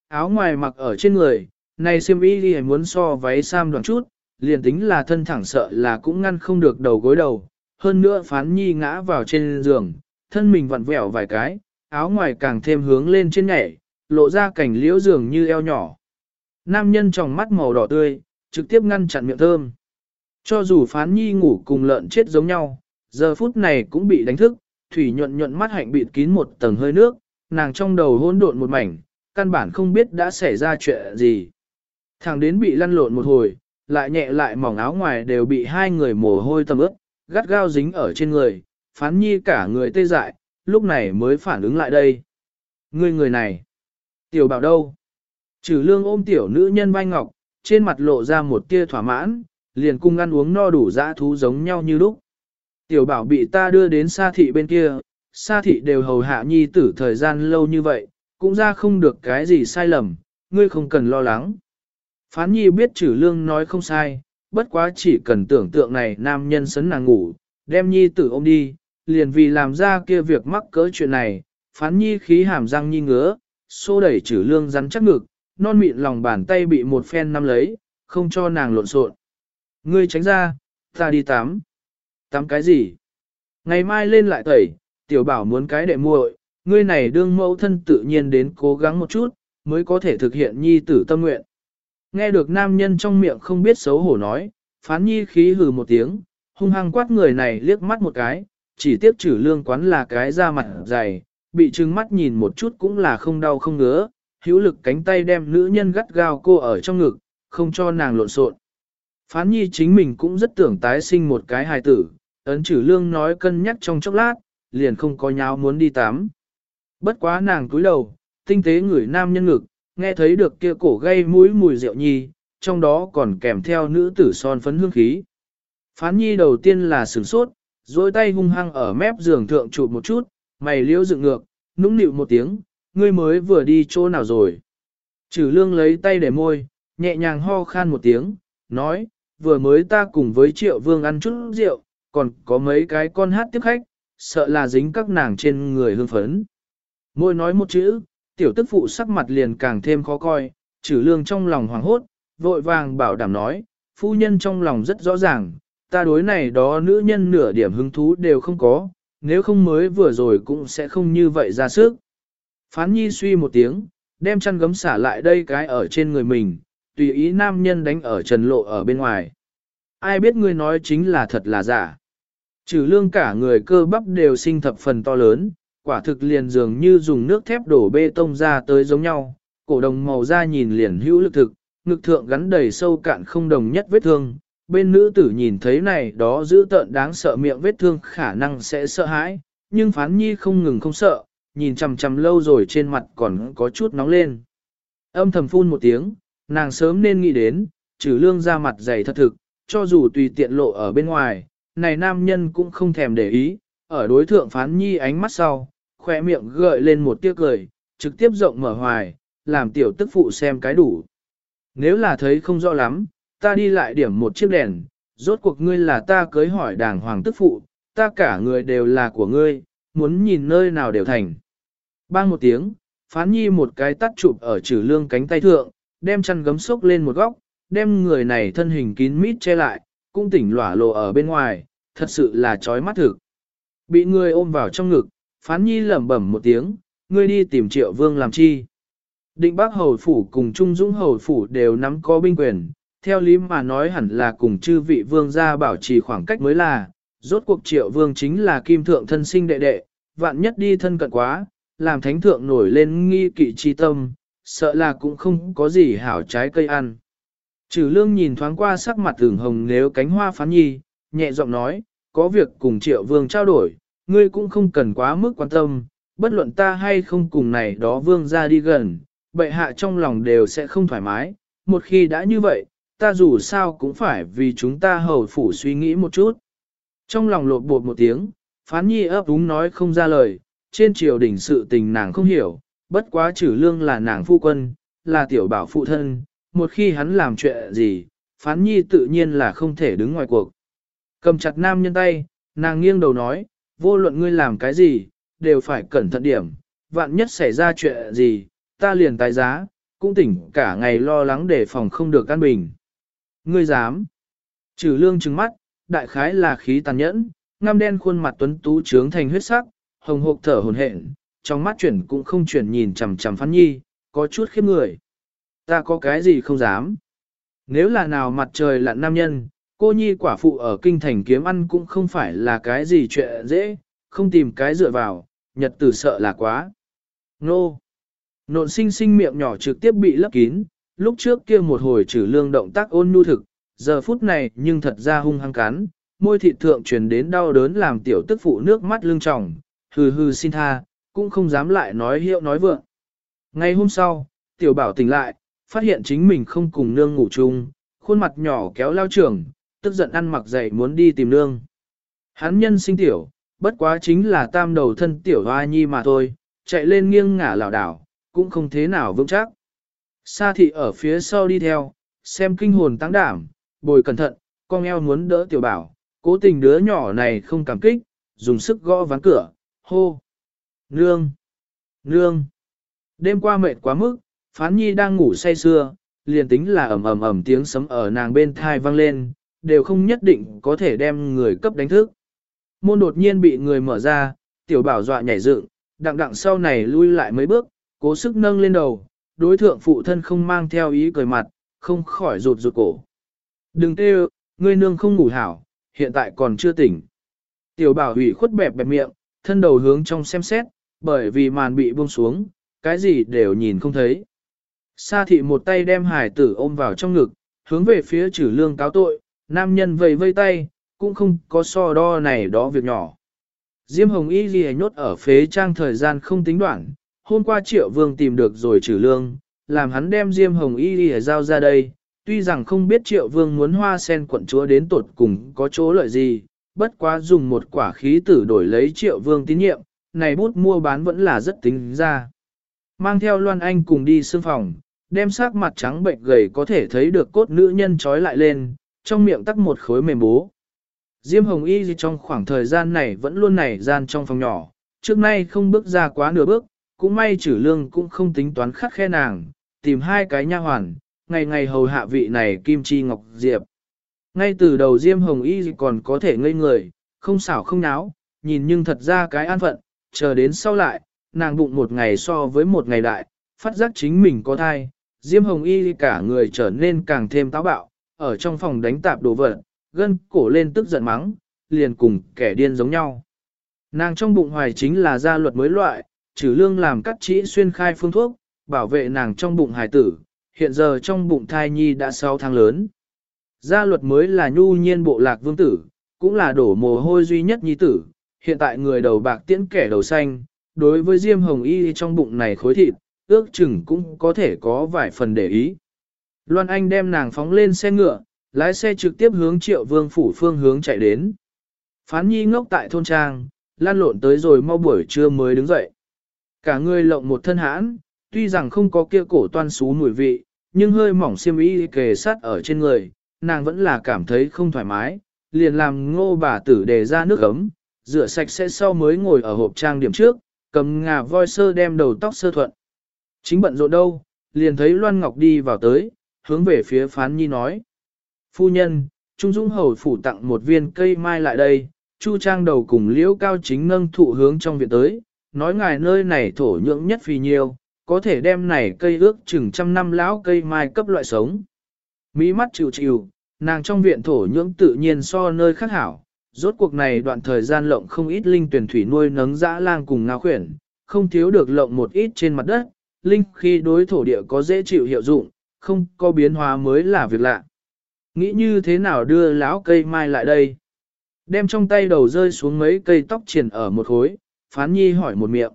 Áo ngoài mặc ở trên người, này siêm y gì muốn so váy sam đoạn chút, liền tính là thân thẳng sợ là cũng ngăn không được đầu gối đầu, hơn nữa phán nhi ngã vào trên giường, thân mình vặn vẹo vài cái, áo ngoài càng thêm hướng lên trên nhảy, lộ ra cảnh liễu giường như eo nhỏ. Nam nhân trong mắt màu đỏ tươi, trực tiếp ngăn chặn miệng thơm. Cho dù phán nhi ngủ cùng lợn chết giống nhau, Giờ phút này cũng bị đánh thức, thủy nhuận nhuận mắt hạnh bịt kín một tầng hơi nước, nàng trong đầu hỗn độn một mảnh, căn bản không biết đã xảy ra chuyện gì. Thằng đến bị lăn lộn một hồi, lại nhẹ lại mỏng áo ngoài đều bị hai người mồ hôi tầm ướt, gắt gao dính ở trên người, phán nhi cả người tê dại, lúc này mới phản ứng lại đây. Ngươi người này, tiểu bảo đâu? Trừ lương ôm tiểu nữ nhân vai ngọc, trên mặt lộ ra một tia thỏa mãn, liền cung ăn uống no đủ dã thú giống nhau như lúc. Tiểu bảo bị ta đưa đến xa thị bên kia, xa thị đều hầu hạ nhi tử thời gian lâu như vậy, cũng ra không được cái gì sai lầm, ngươi không cần lo lắng. Phán nhi biết trừ lương nói không sai, bất quá chỉ cần tưởng tượng này nam nhân sấn nàng ngủ, đem nhi tử ôm đi, liền vì làm ra kia việc mắc cỡ chuyện này, phán nhi khí hàm răng nhi ngứa, xô đẩy trừ lương rắn chắc ngực, non mịn lòng bàn tay bị một phen nắm lấy, không cho nàng lộn xộn. Ngươi tránh ra, ta đi tắm. Tắm cái gì? Ngày mai lên lại tẩy, tiểu bảo muốn cái đệ muội, ngươi này đương mẫu thân tự nhiên đến cố gắng một chút, mới có thể thực hiện nhi tử tâm nguyện. Nghe được nam nhân trong miệng không biết xấu hổ nói, phán nhi khí hừ một tiếng, hung hăng quát người này liếc mắt một cái, chỉ tiếp trừ lương quán là cái da mặt dày, bị trừng mắt nhìn một chút cũng là không đau không ngứa, hữu lực cánh tay đem nữ nhân gắt gao cô ở trong ngực, không cho nàng lộn xộn. Phán nhi chính mình cũng rất tưởng tái sinh một cái hài tử, ấn trừ lương nói cân nhắc trong chốc lát, liền không có nháo muốn đi tắm. Bất quá nàng cúi đầu, tinh tế ngửi nam nhân ngực, nghe thấy được kia cổ gây mũi mùi rượu nhi, trong đó còn kèm theo nữ tử son phấn hương khí. Phán nhi đầu tiên là sửng sốt, dối tay hung hăng ở mép giường thượng chụp một chút, mày liễu dựng ngược, nũng nịu một tiếng, ngươi mới vừa đi chỗ nào rồi. Trừ lương lấy tay để môi, nhẹ nhàng ho khan một tiếng, nói, vừa mới ta cùng với triệu vương ăn chút rượu, còn có mấy cái con hát tiếp khách, sợ là dính các nàng trên người hương phấn. Môi nói một chữ, tiểu tức phụ sắc mặt liền càng thêm khó coi, trừ lương trong lòng hoảng hốt, vội vàng bảo đảm nói, phu nhân trong lòng rất rõ ràng, ta đối này đó nữ nhân nửa điểm hứng thú đều không có, nếu không mới vừa rồi cũng sẽ không như vậy ra sức. Phán nhi suy một tiếng, đem chăn gấm xả lại đây cái ở trên người mình, tùy ý nam nhân đánh ở trần lộ ở bên ngoài. Ai biết ngươi nói chính là thật là giả. Trừ lương cả người cơ bắp đều sinh thập phần to lớn, quả thực liền dường như dùng nước thép đổ bê tông ra tới giống nhau, cổ đồng màu da nhìn liền hữu lực thực, ngực thượng gắn đầy sâu cạn không đồng nhất vết thương. Bên nữ tử nhìn thấy này đó giữ tợn đáng sợ miệng vết thương khả năng sẽ sợ hãi, nhưng phán nhi không ngừng không sợ, nhìn chằm chằm lâu rồi trên mặt còn có chút nóng lên. Âm thầm phun một tiếng, nàng sớm nên nghĩ đến, trừ lương ra mặt dày thật thực, cho dù tùy tiện lộ ở bên ngoài, này nam nhân cũng không thèm để ý, ở đối thượng phán nhi ánh mắt sau, khoe miệng gợi lên một tiếc cười, trực tiếp rộng mở hoài, làm tiểu tức phụ xem cái đủ. Nếu là thấy không rõ lắm, ta đi lại điểm một chiếc đèn, rốt cuộc ngươi là ta cưới hỏi đàng hoàng tức phụ, ta cả người đều là của ngươi, muốn nhìn nơi nào đều thành. Bang một tiếng, phán nhi một cái tắt chụp ở trừ lương cánh tay thượng, đem chăn gấm sốc lên một góc, đem người này thân hình kín mít che lại, cũng tỉnh lỏa lộ ở bên ngoài, thật sự là chói mắt thực. Bị người ôm vào trong ngực, phán nhi lẩm bẩm một tiếng, ngươi đi tìm triệu vương làm chi. Định bác hầu phủ cùng Trung Dũng hầu phủ đều nắm có binh quyền, theo lý mà nói hẳn là cùng chư vị vương gia bảo trì khoảng cách mới là, rốt cuộc triệu vương chính là kim thượng thân sinh đệ đệ, vạn nhất đi thân cận quá, làm thánh thượng nổi lên nghi kỵ chi tâm, sợ là cũng không có gì hảo trái cây ăn. Trừ lương nhìn thoáng qua sắc mặt thường hồng nếu cánh hoa phán nhi, nhẹ giọng nói, có việc cùng triệu vương trao đổi, ngươi cũng không cần quá mức quan tâm, bất luận ta hay không cùng này đó vương ra đi gần, bệ hạ trong lòng đều sẽ không thoải mái, một khi đã như vậy, ta dù sao cũng phải vì chúng ta hầu phủ suy nghĩ một chút. Trong lòng lột bột một tiếng, phán nhi ấp úng nói không ra lời, trên triều đỉnh sự tình nàng không hiểu, bất quá trừ lương là nàng phu quân, là tiểu bảo phụ thân, một khi hắn làm chuyện gì, phán nhi tự nhiên là không thể đứng ngoài cuộc. Cầm chặt nam nhân tay, nàng nghiêng đầu nói, vô luận ngươi làm cái gì, đều phải cẩn thận điểm, vạn nhất xảy ra chuyện gì, ta liền tái giá, cũng tỉnh cả ngày lo lắng để phòng không được căn bình. Ngươi dám. Trừ lương trừng mắt, đại khái là khí tàn nhẫn, ngăm đen khuôn mặt tuấn tú trướng thành huyết sắc, hồng hộc thở hồn hển, trong mắt chuyển cũng không chuyển nhìn chằm chằm phán nhi, có chút khiếp người. Ta có cái gì không dám. Nếu là nào mặt trời lặn nam nhân, Cô nhi quả phụ ở kinh thành kiếm ăn cũng không phải là cái gì chuyện dễ, không tìm cái dựa vào, nhật tử sợ là quá. Nô! Nộn sinh sinh miệng nhỏ trực tiếp bị lấp kín, lúc trước kia một hồi trừ lương động tác ôn nhu thực, giờ phút này nhưng thật ra hung hăng cắn, môi thị thượng truyền đến đau đớn làm tiểu tức phụ nước mắt lưng tròng, hừ hừ xin tha, cũng không dám lại nói hiệu nói vượng. Ngày hôm sau, tiểu bảo tỉnh lại, phát hiện chính mình không cùng nương ngủ chung, khuôn mặt nhỏ kéo lao trưởng, tức giận ăn mặc dậy muốn đi tìm nương. Hắn nhân sinh tiểu, bất quá chính là tam đầu thân tiểu hoa nhi mà thôi, chạy lên nghiêng ngả lảo đảo, cũng không thế nào vững chắc. Sa thị ở phía sau đi theo, xem kinh hồn tăng đảm, bồi cẩn thận, con eo muốn đỡ tiểu bảo, cố tình đứa nhỏ này không cảm kích, dùng sức gõ ván cửa, hô. Nương! Nương! Đêm qua mệt quá mức, phán nhi đang ngủ say sưa, liền tính là ầm ầm ầm tiếng sấm ở nàng bên thai vang lên, đều không nhất định có thể đem người cấp đánh thức. Môn đột nhiên bị người mở ra, tiểu bảo dọa nhảy dựng, đặng đặng sau này lui lại mấy bước, cố sức nâng lên đầu, đối thượng phụ thân không mang theo ý cười mặt, không khỏi rụt rụt cổ. Đừng tê ngươi nương không ngủ hảo, hiện tại còn chưa tỉnh. Tiểu bảo hủy khuất bẹp bẹp miệng, thân đầu hướng trong xem xét, bởi vì màn bị buông xuống, cái gì đều nhìn không thấy. Sa thị một tay đem hải tử ôm vào trong ngực, hướng về phía trừ lương cáo tội, nam nhân vầy vây tay, cũng không có so đo này đó việc nhỏ. Diêm Hồng Y ghi nhốt ở phế trang thời gian không tính đoạn, hôm qua triệu vương tìm được rồi trừ lương, làm hắn đem Diêm Hồng Y ghi giao ra đây, tuy rằng không biết triệu vương muốn hoa sen quận chúa đến tột cùng có chỗ lợi gì, bất quá dùng một quả khí tử đổi lấy triệu vương tín nhiệm, này bút mua bán vẫn là rất tính ra. Mang theo Loan Anh cùng đi xương phòng, đem sắc mặt trắng bệnh gầy có thể thấy được cốt nữ nhân trói lại lên, trong miệng tắc một khối mềm bố. Diêm Hồng Y trong khoảng thời gian này vẫn luôn nảy gian trong phòng nhỏ, trước nay không bước ra quá nửa bước, cũng may trừ lương cũng không tính toán khắc khe nàng, tìm hai cái nha hoàn, ngày ngày hầu hạ vị này Kim Chi Ngọc Diệp. Ngay từ đầu Diêm Hồng Y còn có thể ngây người, không xảo không náo, nhìn nhưng thật ra cái an phận, chờ đến sau lại, nàng bụng một ngày so với một ngày đại, phát giác chính mình có thai, Diêm Hồng Y cả người trở nên càng thêm táo bạo, ở trong phòng đánh tạp đồ vật, gân cổ lên tức giận mắng, liền cùng kẻ điên giống nhau. Nàng trong bụng hoài chính là gia luật mới loại, trừ lương làm cắt trĩ xuyên khai phương thuốc, bảo vệ nàng trong bụng hài tử, hiện giờ trong bụng thai nhi đã 6 tháng lớn. Gia luật mới là nhu nhiên bộ lạc vương tử, cũng là đổ mồ hôi duy nhất nhi tử, hiện tại người đầu bạc tiễn kẻ đầu xanh, đối với Diêm Hồng Y trong bụng này khối thịt, ước chừng cũng có thể có vài phần để ý. Loan Anh đem nàng phóng lên xe ngựa, lái xe trực tiếp hướng triệu vương phủ phương hướng chạy đến. Phán nhi ngốc tại thôn trang, lan lộn tới rồi mau buổi trưa mới đứng dậy. Cả người lộng một thân hãn, tuy rằng không có kia cổ toan xú mùi vị, nhưng hơi mỏng xiêm y kề sát ở trên người, nàng vẫn là cảm thấy không thoải mái, liền làm ngô bà tử đề ra nước ấm, rửa sạch sẽ sau mới ngồi ở hộp trang điểm trước, cầm ngà voi sơ đem đầu tóc sơ thuận. Chính bận rộn đâu, liền thấy Loan Ngọc đi vào tới, hướng về phía phán nhi nói. Phu nhân, Trung Dũng Hầu phủ tặng một viên cây mai lại đây, Chu Trang đầu cùng liễu cao chính nâng thụ hướng trong viện tới, nói ngài nơi này thổ nhưỡng nhất phì nhiêu, có thể đem này cây ước chừng trăm năm lão cây mai cấp loại sống. Mỹ mắt chịu chịu, nàng trong viện thổ nhưỡng tự nhiên so nơi khác hảo, rốt cuộc này đoạn thời gian lộng không ít linh tuyển thủy nuôi nấng dã lang cùng ngao khuyển, không thiếu được lộng một ít trên mặt đất, linh khi đối thổ địa có dễ chịu hiệu dụng, không có biến hóa mới là việc lạ. Nghĩ như thế nào đưa lão cây mai lại đây? Đem trong tay đầu rơi xuống mấy cây tóc triển ở một khối, phán nhi hỏi một miệng.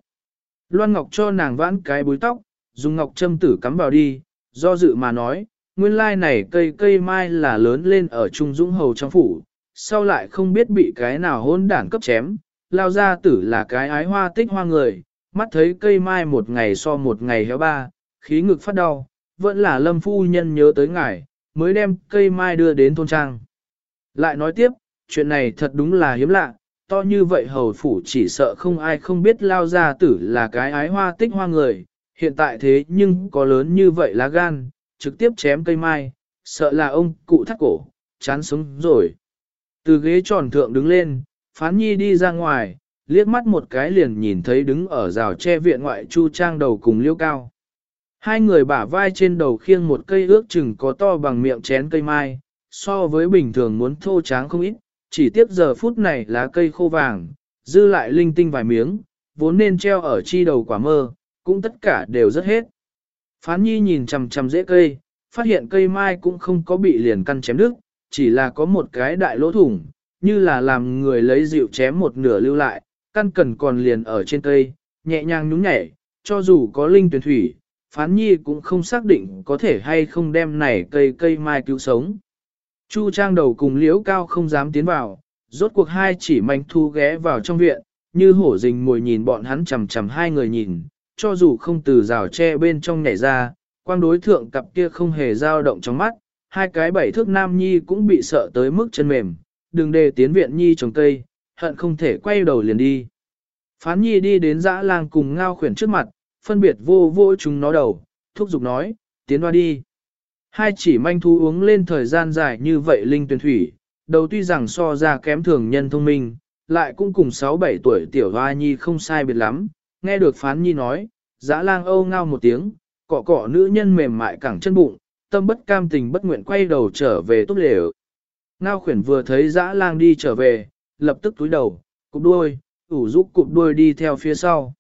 Loan Ngọc cho nàng vãn cái búi tóc, dùng ngọc châm tử cắm vào đi, do dự mà nói, nguyên lai này cây cây mai là lớn lên ở Trung Dũng Hầu trong phủ, sau lại không biết bị cái nào hôn đản cấp chém, lao ra tử là cái ái hoa tích hoa người, mắt thấy cây mai một ngày so một ngày héo ba, khí ngực phát đau, vẫn là lâm phu nhân nhớ tới ngài, mới đem cây mai đưa đến thôn trang. Lại nói tiếp, chuyện này thật đúng là hiếm lạ, to như vậy hầu phủ chỉ sợ không ai không biết lao ra tử là cái ái hoa tích hoa người, hiện tại thế nhưng có lớn như vậy lá gan, trực tiếp chém cây mai, sợ là ông cụ thắt cổ, chán sống rồi. Từ ghế tròn thượng đứng lên, phán nhi đi ra ngoài, liếc mắt một cái liền nhìn thấy đứng ở rào che viện ngoại chu trang đầu cùng liêu cao. Hai người bả vai trên đầu khiêng một cây ước chừng có to bằng miệng chén cây mai, so với bình thường muốn thô tráng không ít, chỉ tiếp giờ phút này lá cây khô vàng, dư lại linh tinh vài miếng, vốn nên treo ở chi đầu quả mơ, cũng tất cả đều rất hết. Phán nhi nhìn chằm chằm rễ cây, phát hiện cây mai cũng không có bị liền căn chém đứt, chỉ là có một cái đại lỗ thủng, như là làm người lấy rượu chém một nửa lưu lại, căn cần còn liền ở trên cây, nhẹ nhàng nhúng nhảy, cho dù có linh tuyển thủy, phán nhi cũng không xác định có thể hay không đem này cây cây mai cứu sống. Chu trang đầu cùng liễu cao không dám tiến vào, rốt cuộc hai chỉ manh thu ghé vào trong viện, như hổ rình mồi nhìn bọn hắn chầm chầm hai người nhìn, cho dù không từ rào tre bên trong nhảy ra, quang đối thượng cặp kia không hề dao động trong mắt, hai cái bảy thước nam nhi cũng bị sợ tới mức chân mềm, đừng để tiến viện nhi trồng cây, hận không thể quay đầu liền đi. Phán nhi đi đến dã lang cùng ngao khuyển trước mặt, phân biệt vô vô chúng nó đầu, thúc giục nói, tiến qua đi. Hai chỉ manh thú uống lên thời gian dài như vậy linh tuyển thủy, đầu tuy rằng so ra kém thường nhân thông minh, lại cũng cùng 6-7 tuổi tiểu hoa nhi không sai biệt lắm, nghe được phán nhi nói, dã lang âu ngao một tiếng, cọ cọ nữ nhân mềm mại cẳng chân bụng, tâm bất cam tình bất nguyện quay đầu trở về tốt lều. Ngao khuyển vừa thấy dã lang đi trở về, lập tức túi đầu, cụp đuôi, ủ giúp cụp đuôi đi theo phía sau.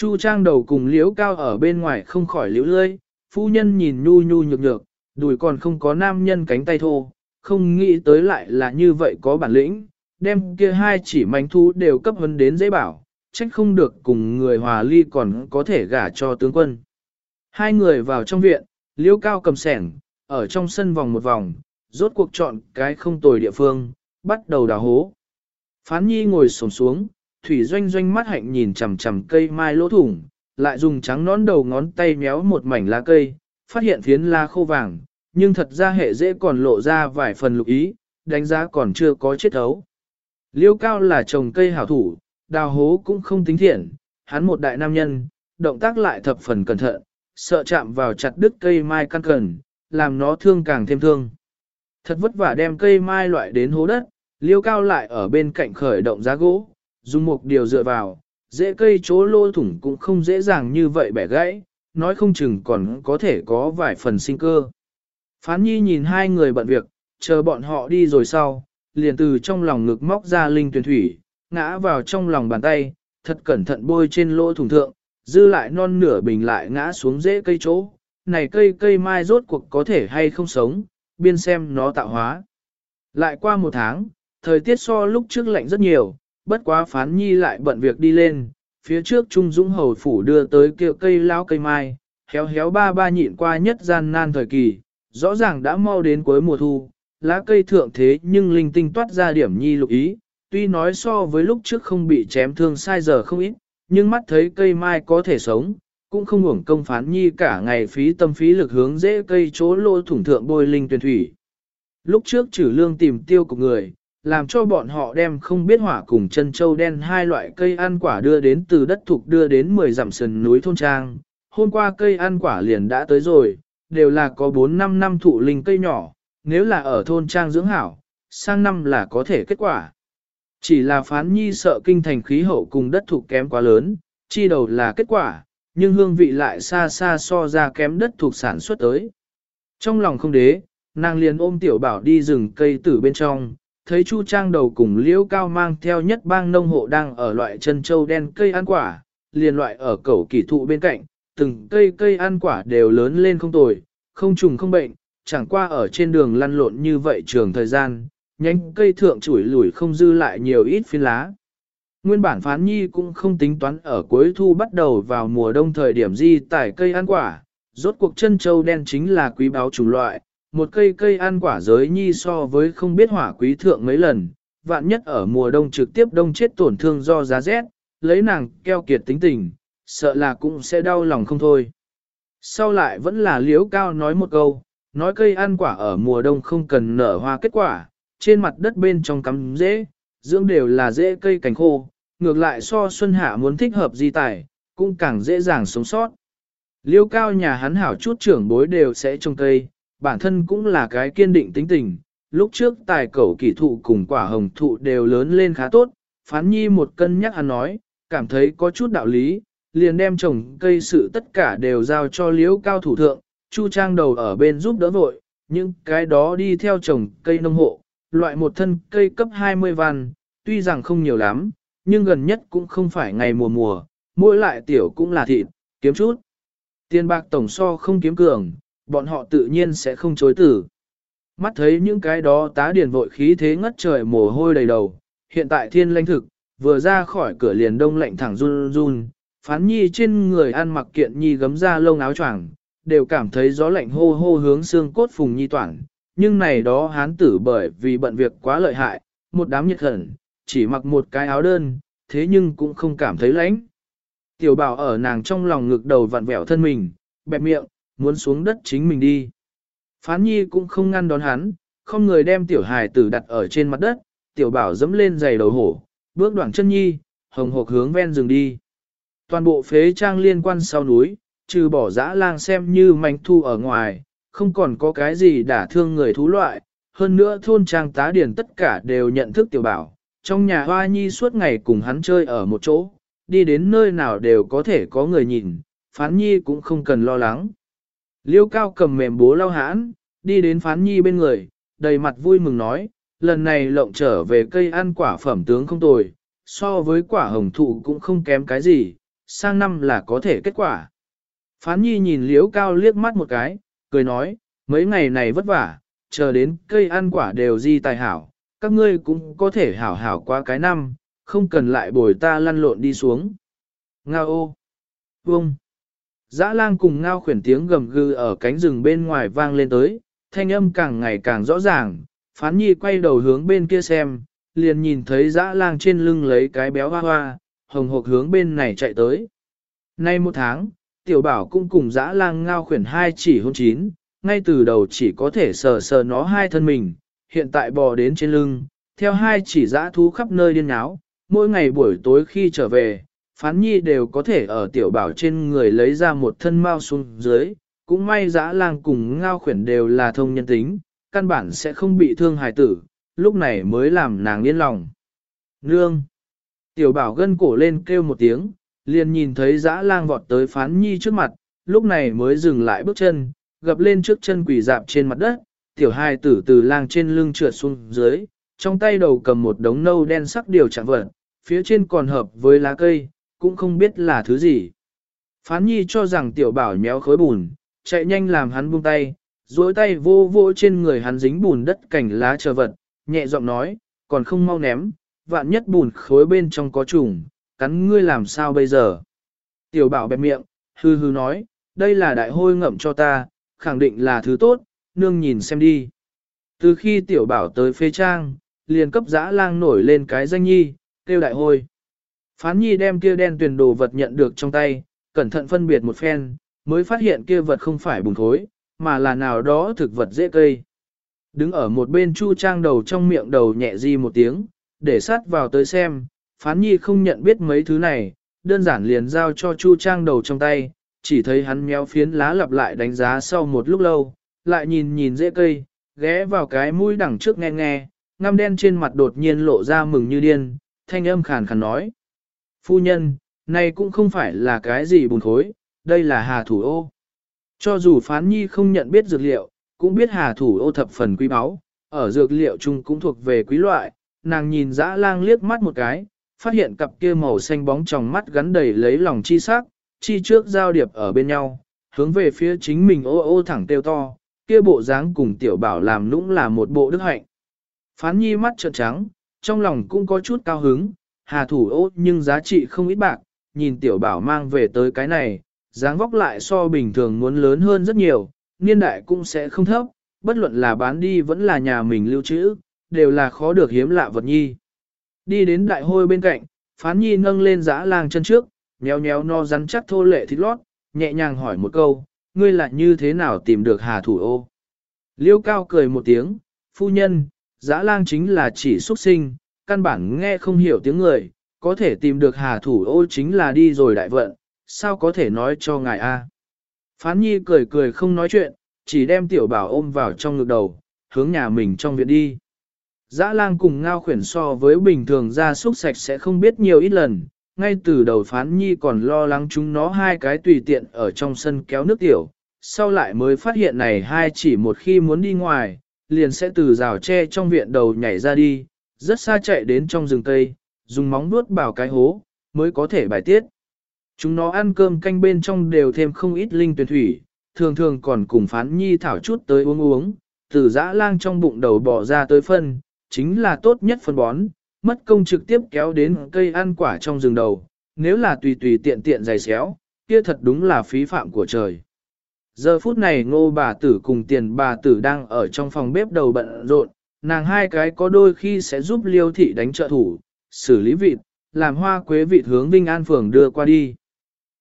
Chu trang đầu cùng liễu cao ở bên ngoài không khỏi liễu lơi, phu nhân nhìn nhu nhu nhược nhược, đùi còn không có nam nhân cánh tay thô, không nghĩ tới lại là như vậy có bản lĩnh, đem kia hai chỉ mánh thú đều cấp hơn đến dễ bảo, trách không được cùng người hòa ly còn có thể gả cho tướng quân. Hai người vào trong viện, liễu cao cầm sẻng, ở trong sân vòng một vòng, rốt cuộc chọn cái không tồi địa phương, bắt đầu đào hố. Phán nhi ngồi sổng xuống, thủy doanh doanh mắt hạnh nhìn chằm chằm cây mai lỗ thủng, lại dùng trắng nón đầu ngón tay méo một mảnh lá cây, phát hiện phiến lá khô vàng, nhưng thật ra hệ dễ còn lộ ra vài phần lục ý, đánh giá còn chưa có chết thấu. Liêu cao là trồng cây hảo thủ, đào hố cũng không tính thiện, hắn một đại nam nhân, động tác lại thập phần cẩn thận, sợ chạm vào chặt đứt cây mai căn cần, làm nó thương càng thêm thương. Thật vất vả đem cây mai loại đến hố đất, liêu cao lại ở bên cạnh khởi động giá gỗ, dùng một điều dựa vào, dễ cây chỗ lô thủng cũng không dễ dàng như vậy bẻ gãy, nói không chừng còn có thể có vài phần sinh cơ. Phán nhi nhìn hai người bận việc, chờ bọn họ đi rồi sau, liền từ trong lòng ngực móc ra linh tuyển thủy, ngã vào trong lòng bàn tay, thật cẩn thận bôi trên lỗ thủng thượng, dư lại non nửa bình lại ngã xuống rễ cây chỗ. Này cây cây mai rốt cuộc có thể hay không sống, biên xem nó tạo hóa. Lại qua một tháng, thời tiết so lúc trước lạnh rất nhiều, bất quá phán nhi lại bận việc đi lên, phía trước Trung Dũng Hầu Phủ đưa tới kiệu cây lao cây mai, héo héo ba ba nhịn qua nhất gian nan thời kỳ, rõ ràng đã mau đến cuối mùa thu, lá cây thượng thế nhưng linh tinh toát ra điểm nhi lục ý, tuy nói so với lúc trước không bị chém thương sai giờ không ít, nhưng mắt thấy cây mai có thể sống, cũng không hưởng công phán nhi cả ngày phí tâm phí lực hướng dễ cây chỗ lô thủng thượng bôi linh tuyển thủy. Lúc trước trừ lương tìm tiêu của người, làm cho bọn họ đem không biết hỏa cùng chân châu đen hai loại cây ăn quả đưa đến từ đất thục đưa đến 10 dặm sườn núi thôn trang. Hôm qua cây ăn quả liền đã tới rồi, đều là có 4-5 năm thụ linh cây nhỏ, nếu là ở thôn trang dưỡng hảo, sang năm là có thể kết quả. Chỉ là phán nhi sợ kinh thành khí hậu cùng đất thục kém quá lớn, chi đầu là kết quả, nhưng hương vị lại xa xa so ra kém đất thuộc sản xuất tới. Trong lòng không đế, nàng liền ôm tiểu bảo đi rừng cây tử bên trong, thấy Chu Trang đầu cùng liễu cao mang theo nhất bang nông hộ đang ở loại chân châu đen cây ăn quả, liền loại ở cẩu kỳ thụ bên cạnh, từng cây cây ăn quả đều lớn lên không tồi, không trùng không bệnh, chẳng qua ở trên đường lăn lộn như vậy trường thời gian, nhánh cây thượng chủi lủi không dư lại nhiều ít phiến lá. Nguyên bản phán nhi cũng không tính toán ở cuối thu bắt đầu vào mùa đông thời điểm di tải cây ăn quả, rốt cuộc chân châu đen chính là quý báo chủng loại, một cây cây ăn quả giới nhi so với không biết hỏa quý thượng mấy lần, vạn nhất ở mùa đông trực tiếp đông chết tổn thương do giá rét, lấy nàng keo kiệt tính tình, sợ là cũng sẽ đau lòng không thôi. Sau lại vẫn là liếu cao nói một câu, nói cây ăn quả ở mùa đông không cần nở hoa kết quả, trên mặt đất bên trong cắm dễ, dưỡng đều là dễ cây cành khô, ngược lại so xuân hạ muốn thích hợp di tải cũng càng dễ dàng sống sót. Liêu cao nhà hắn hảo chút trưởng bối đều sẽ trồng cây, bản thân cũng là cái kiên định tính tình, lúc trước tài cẩu kỷ thụ cùng quả hồng thụ đều lớn lên khá tốt, phán nhi một cân nhắc hắn nói, cảm thấy có chút đạo lý, liền đem trồng cây sự tất cả đều giao cho liễu cao thủ thượng, chu trang đầu ở bên giúp đỡ vội, Những cái đó đi theo trồng cây nông hộ, loại một thân cây cấp 20 văn, tuy rằng không nhiều lắm, nhưng gần nhất cũng không phải ngày mùa mùa, mỗi lại tiểu cũng là thịt, kiếm chút. Tiền bạc tổng so không kiếm cường, bọn họ tự nhiên sẽ không chối tử. Mắt thấy những cái đó tá điền vội khí thế ngất trời mồ hôi đầy đầu, hiện tại thiên lãnh thực, vừa ra khỏi cửa liền đông lạnh thẳng run run, phán nhi trên người ăn mặc kiện nhi gấm ra lông áo choàng, đều cảm thấy gió lạnh hô hô hướng xương cốt phùng nhi toản, nhưng này đó hán tử bởi vì bận việc quá lợi hại, một đám nhiệt hẩn, chỉ mặc một cái áo đơn, thế nhưng cũng không cảm thấy lãnh Tiểu bảo ở nàng trong lòng ngực đầu vặn vẹo thân mình, bẹp miệng, muốn xuống đất chính mình đi. Phán nhi cũng không ngăn đón hắn, không người đem tiểu hài tử đặt ở trên mặt đất, tiểu bảo dẫm lên giày đầu hổ, bước đoạn chân nhi, hồng hộc hướng ven rừng đi. Toàn bộ phế trang liên quan sau núi, trừ bỏ dã lang xem như manh thu ở ngoài, không còn có cái gì đả thương người thú loại, hơn nữa thôn trang tá điển tất cả đều nhận thức tiểu bảo, trong nhà hoa nhi suốt ngày cùng hắn chơi ở một chỗ, đi đến nơi nào đều có thể có người nhìn, phán nhi cũng không cần lo lắng. Liêu cao cầm mềm bố lao hãn, đi đến phán nhi bên người, đầy mặt vui mừng nói, lần này lộng trở về cây ăn quả phẩm tướng không tồi, so với quả hồng thụ cũng không kém cái gì, sang năm là có thể kết quả. Phán nhi nhìn liễu cao liếc mắt một cái, cười nói, mấy ngày này vất vả, chờ đến cây ăn quả đều di tài hảo, các ngươi cũng có thể hảo hảo qua cái năm, không cần lại bồi ta lăn lộn đi xuống. Ngao ô! Vông! Dã lang cùng ngao khuyển tiếng gầm gừ ở cánh rừng bên ngoài vang lên tới, thanh âm càng ngày càng rõ ràng, phán nhi quay đầu hướng bên kia xem, liền nhìn thấy dã lang trên lưng lấy cái béo hoa hoa, hồng hộc hướng bên này chạy tới. Nay một tháng, tiểu bảo cũng cùng dã lang ngao khuyển hai chỉ hôn chín, ngay từ đầu chỉ có thể sờ sờ nó hai thân mình, hiện tại bò đến trên lưng, theo hai chỉ dã thú khắp nơi điên áo, mỗi ngày buổi tối khi trở về, phán nhi đều có thể ở tiểu bảo trên người lấy ra một thân mau xuống dưới, cũng may dã lang cùng ngao khuyển đều là thông nhân tính, căn bản sẽ không bị thương hài tử, lúc này mới làm nàng yên lòng. Nương! Tiểu bảo gân cổ lên kêu một tiếng, liền nhìn thấy dã lang vọt tới phán nhi trước mặt, lúc này mới dừng lại bước chân, gập lên trước chân quỷ dạp trên mặt đất, tiểu hài tử từ lang trên lưng trượt xuống dưới, trong tay đầu cầm một đống nâu đen sắc điều chẳng vật, phía trên còn hợp với lá cây, cũng không biết là thứ gì. Phán nhi cho rằng tiểu bảo méo khối bùn, chạy nhanh làm hắn buông tay, duỗi tay vô vô trên người hắn dính bùn đất cảnh lá chờ vật, nhẹ giọng nói, còn không mau ném, vạn nhất bùn khối bên trong có trùng, cắn ngươi làm sao bây giờ. Tiểu bảo bẹp miệng, hư hư nói, đây là đại hôi ngậm cho ta, khẳng định là thứ tốt, nương nhìn xem đi. Từ khi tiểu bảo tới phê trang, liền cấp giã lang nổi lên cái danh nhi, kêu đại hôi. Phán nhi đem kia đen tuyền đồ vật nhận được trong tay, cẩn thận phân biệt một phen, mới phát hiện kia vật không phải bùn khối, mà là nào đó thực vật dễ cây. Đứng ở một bên chu trang đầu trong miệng đầu nhẹ di một tiếng, để sát vào tới xem, phán nhi không nhận biết mấy thứ này, đơn giản liền giao cho chu trang đầu trong tay, chỉ thấy hắn méo phiến lá lặp lại đánh giá sau một lúc lâu, lại nhìn nhìn dễ cây, ghé vào cái mũi đằng trước nghe nghe, ngăm đen trên mặt đột nhiên lộ ra mừng như điên, thanh âm khàn khàn nói. Phu nhân, này cũng không phải là cái gì bùn khối, đây là hà thủ ô. Cho dù phán nhi không nhận biết dược liệu, cũng biết hà thủ ô thập phần quý báu, ở dược liệu chung cũng thuộc về quý loại, nàng nhìn dã lang liếc mắt một cái, phát hiện cặp kia màu xanh bóng trong mắt gắn đầy lấy lòng chi sắc, chi trước giao điệp ở bên nhau, hướng về phía chính mình ô ô thẳng tiêu to, kia bộ dáng cùng tiểu bảo làm nũng là một bộ đức hạnh. Phán nhi mắt trợn trắng, trong lòng cũng có chút cao hứng, hà thủ ô nhưng giá trị không ít bạc, nhìn tiểu bảo mang về tới cái này, dáng vóc lại so bình thường muốn lớn hơn rất nhiều, niên đại cũng sẽ không thấp, bất luận là bán đi vẫn là nhà mình lưu trữ, đều là khó được hiếm lạ vật nhi. Đi đến đại hôi bên cạnh, phán nhi nâng lên giã lang chân trước, nhéo nhéo no rắn chắc thô lệ thịt lót, nhẹ nhàng hỏi một câu, ngươi lại như thế nào tìm được hà thủ ô? Liêu cao cười một tiếng, phu nhân, giã lang chính là chỉ xuất sinh, căn bản nghe không hiểu tiếng người, có thể tìm được hà thủ ô chính là đi rồi đại vận, sao có thể nói cho ngài a? Phán nhi cười cười không nói chuyện, chỉ đem tiểu bảo ôm vào trong ngực đầu, hướng nhà mình trong viện đi. Dã lang cùng ngao khuyển so với bình thường ra súc sạch sẽ không biết nhiều ít lần, ngay từ đầu phán nhi còn lo lắng chúng nó hai cái tùy tiện ở trong sân kéo nước tiểu, sau lại mới phát hiện này hai chỉ một khi muốn đi ngoài, liền sẽ từ rào tre trong viện đầu nhảy ra đi, rất xa chạy đến trong rừng cây, dùng móng vuốt bảo cái hố, mới có thể bài tiết. Chúng nó ăn cơm canh bên trong đều thêm không ít linh tuyển thủy, thường thường còn cùng phán nhi thảo chút tới uống uống, từ dã lang trong bụng đầu bỏ ra tới phân, chính là tốt nhất phân bón, mất công trực tiếp kéo đến cây ăn quả trong rừng đầu, nếu là tùy tùy tiện tiện giày xéo, kia thật đúng là phí phạm của trời. Giờ phút này ngô bà tử cùng tiền bà tử đang ở trong phòng bếp đầu bận rộn, nàng hai cái có đôi khi sẽ giúp liêu thị đánh trợ thủ, xử lý vịt, làm hoa quế vịt hướng Vinh An Phường đưa qua đi.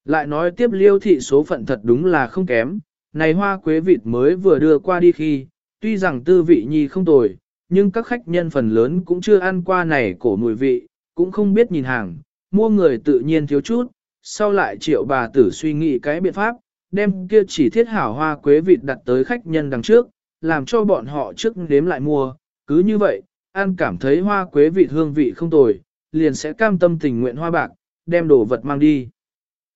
Lại nói tiếp liêu thị số phận thật đúng là không kém, này hoa quế vịt mới vừa đưa qua đi khi, tuy rằng tư vị nhi không tồi, nhưng các khách nhân phần lớn cũng chưa ăn qua này cổ mùi vị, cũng không biết nhìn hàng, mua người tự nhiên thiếu chút, sau lại triệu bà tử suy nghĩ cái biện pháp, đem kia chỉ thiết hảo hoa quế vịt đặt tới khách nhân đằng trước, làm cho bọn họ trước đếm lại mua, cứ như vậy, an cảm thấy hoa quế vị hương vị không tồi, liền sẽ cam tâm tình nguyện hoa bạc, đem đồ vật mang đi.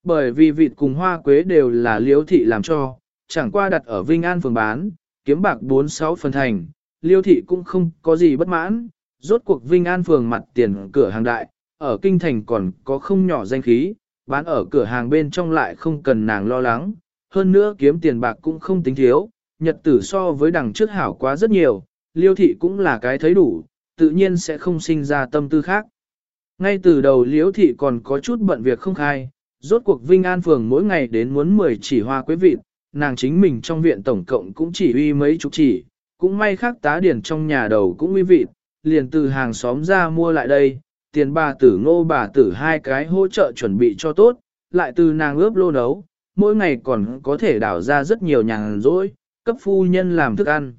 Bởi vì vịt cùng hoa quế đều là liếu thị làm cho, chẳng qua đặt ở Vinh An phường bán, kiếm bạc 4-6 phần thành, liêu thị cũng không có gì bất mãn, rốt cuộc Vinh An phường mặt tiền cửa hàng đại, ở kinh thành còn có không nhỏ danh khí, bán ở cửa hàng bên trong lại không cần nàng lo lắng, hơn nữa kiếm tiền bạc cũng không tính thiếu, nhật tử so với đằng trước hảo quá rất nhiều, liêu thị cũng là cái thấy đủ, tự nhiên sẽ không sinh ra tâm tư khác. Ngay từ đầu liêu thị còn có chút bận việc không khai, rốt cuộc Vinh An Phường mỗi ngày đến muốn 10 chỉ hoa quế vịt, nàng chính mình trong viện tổng cộng cũng chỉ uy mấy chục chỉ, cũng may khác tá điển trong nhà đầu cũng uy vịt, liền từ hàng xóm ra mua lại đây, tiền bà tử ngô bà tử hai cái hỗ trợ chuẩn bị cho tốt, lại từ nàng ướp lô nấu, mỗi ngày còn có thể đảo ra rất nhiều nhàng rỗi, cấp phu nhân làm thức ăn.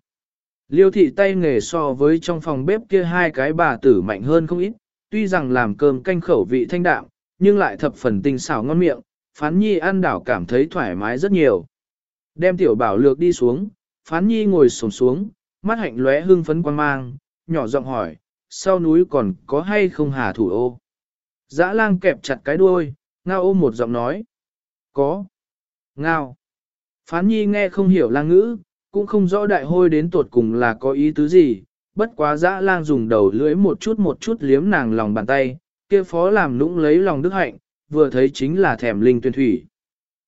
Liêu thị tay nghề so với trong phòng bếp kia hai cái bà tử mạnh hơn không ít, tuy rằng làm cơm canh khẩu vị thanh đạm, nhưng lại thập phần tinh xảo ngon miệng, phán nhi ăn đảo cảm thấy thoải mái rất nhiều. Đem tiểu bảo lược đi xuống, phán nhi ngồi sổm xuống, mắt hạnh lóe hương phấn quan mang, nhỏ giọng hỏi, sau núi còn có hay không hà thủ ô? Dã lang kẹp chặt cái đuôi, ngao ôm một giọng nói. Có. Ngao. Phán nhi nghe không hiểu lang ngữ, cũng không rõ đại hôi đến tột cùng là có ý tứ gì, bất quá dã lang dùng đầu lưỡi một chút một chút liếm nàng lòng bàn tay, kia phó làm nũng lấy lòng đức hạnh, vừa thấy chính là thèm linh tuyên thủy.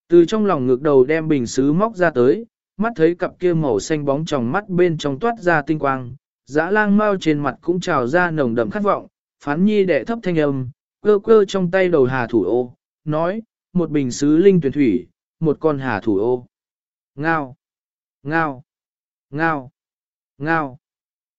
Từ trong lòng ngược đầu đem bình sứ móc ra tới, mắt thấy cặp kia màu xanh bóng trong mắt bên trong toát ra tinh quang, dã lang mau trên mặt cũng trào ra nồng đậm khát vọng, phán nhi đệ thấp thanh âm, cơ cơ trong tay đầu hà thủ ô, nói, một bình sứ linh tuyển thủy, một con hà thủ ô. Ngao, ngao, ngao, ngao.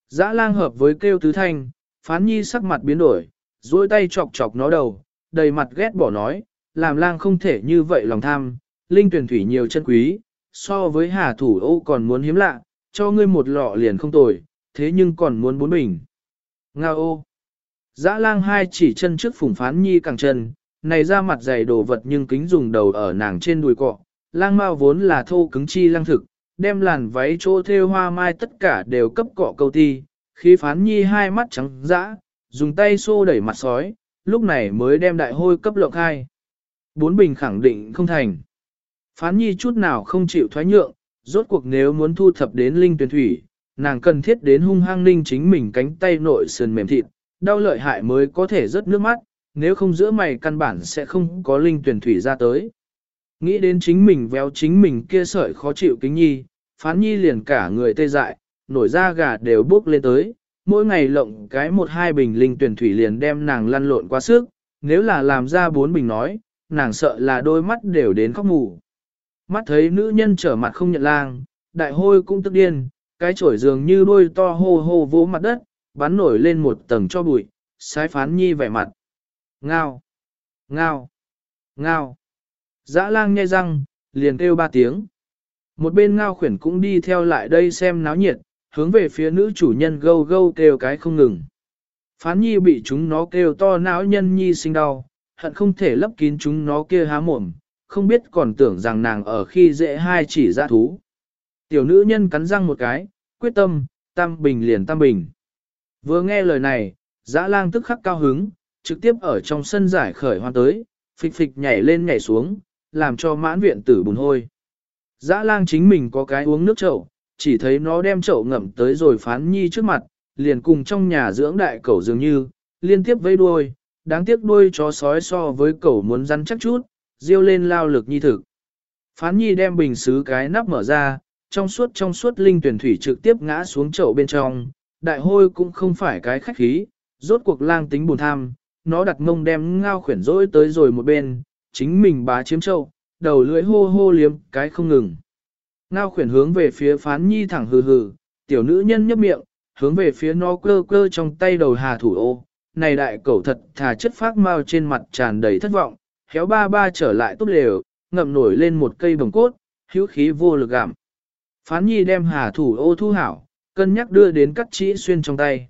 Dã lang hợp với kêu tứ thanh, phán nhi sắc mặt biến đổi, duỗi tay chọc chọc nó đầu, đầy mặt ghét bỏ nói, làm lang không thể như vậy lòng tham, linh tuyển thủy nhiều chân quý, so với hà thủ ô còn muốn hiếm lạ, cho ngươi một lọ liền không tồi, thế nhưng còn muốn bốn bình. Ngao, ô! Dã lang hai chỉ chân trước phủng phán nhi càng chân, này ra mặt dày đồ vật nhưng kính dùng đầu ở nàng trên đùi cọ. Lang mau vốn là thô cứng chi lang thực, đem làn váy chỗ thêu hoa mai tất cả đều cấp cọ câu ti, khí phán nhi hai mắt trắng dã, dùng tay xô đẩy mặt sói, lúc này mới đem đại hôi cấp lộng hai. Bốn bình khẳng định không thành. Phán nhi chút nào không chịu thoái nhượng, rốt cuộc nếu muốn thu thập đến linh tuyển thủy, nàng cần thiết đến hung hăng ninh chính mình cánh tay nội sườn mềm thịt, đau lợi hại mới có thể rớt nước mắt, nếu không giữa mày căn bản sẽ không có linh tuyển thủy ra tới. Nghĩ đến chính mình véo chính mình kia sợi khó chịu kính nhi, phán nhi liền cả người tê dại, nổi da gà đều bước lên tới, mỗi ngày lộng cái một hai bình linh tuyển thủy liền đem nàng lăn lộn quá sức, nếu là làm ra bốn bình nói, nàng sợ là đôi mắt đều đến khóc mù. Mắt thấy nữ nhân trở mặt không nhận lang, đại hôi cũng tức điên, cái chổi dường như đôi to hô hô vỗ mặt đất, bắn nổi lên một tầng cho bụi, sái phán nhi vẻ mặt. Ngao! Ngao! Ngao! Dã lang nghe răng, liền kêu ba tiếng. Một bên ngao khuyển cũng đi theo lại đây xem náo nhiệt, hướng về phía nữ chủ nhân gâu gâu kêu cái không ngừng. Phán nhi bị chúng nó kêu to não nhân nhi sinh đau, hận không thể lấp kín chúng nó kia há mồm, không biết còn tưởng rằng nàng ở khi dễ hai chỉ ra thú. Tiểu nữ nhân cắn răng một cái, quyết tâm, tam bình liền tam bình. Vừa nghe lời này, dã lang tức khắc cao hứng, trực tiếp ở trong sân giải khởi hoan tới, phịch phịch nhảy lên nhảy xuống, làm cho mãn viện tử bùn hôi. Dã lang chính mình có cái uống nước chậu, chỉ thấy nó đem chậu ngậm tới rồi phán nhi trước mặt, liền cùng trong nhà dưỡng đại cẩu dường như, liên tiếp vây đuôi, đáng tiếc đuôi chó sói so với cẩu muốn rắn chắc chút, riêu lên lao lực nhi thực. Phán nhi đem bình xứ cái nắp mở ra, trong suốt trong suốt linh tuyển thủy trực tiếp ngã xuống chậu bên trong, đại hôi cũng không phải cái khách khí, rốt cuộc lang tính buồn tham, nó đặt mông đem ngao khuyển rỗi tới rồi một bên, chính mình bá chiếm châu đầu lưỡi hô hô liếm cái không ngừng. Ngao khuyển hướng về phía phán nhi thẳng hừ hừ, tiểu nữ nhân nhấp miệng, hướng về phía nó cơ cơ trong tay đầu hà thủ ô, này đại cẩu thật thà chất phát mau trên mặt tràn đầy thất vọng, khéo ba ba trở lại tốt lều, ngậm nổi lên một cây bồng cốt, hữu khí vô lực giảm Phán nhi đem hà thủ ô thu hảo, cân nhắc đưa đến cắt chỉ xuyên trong tay.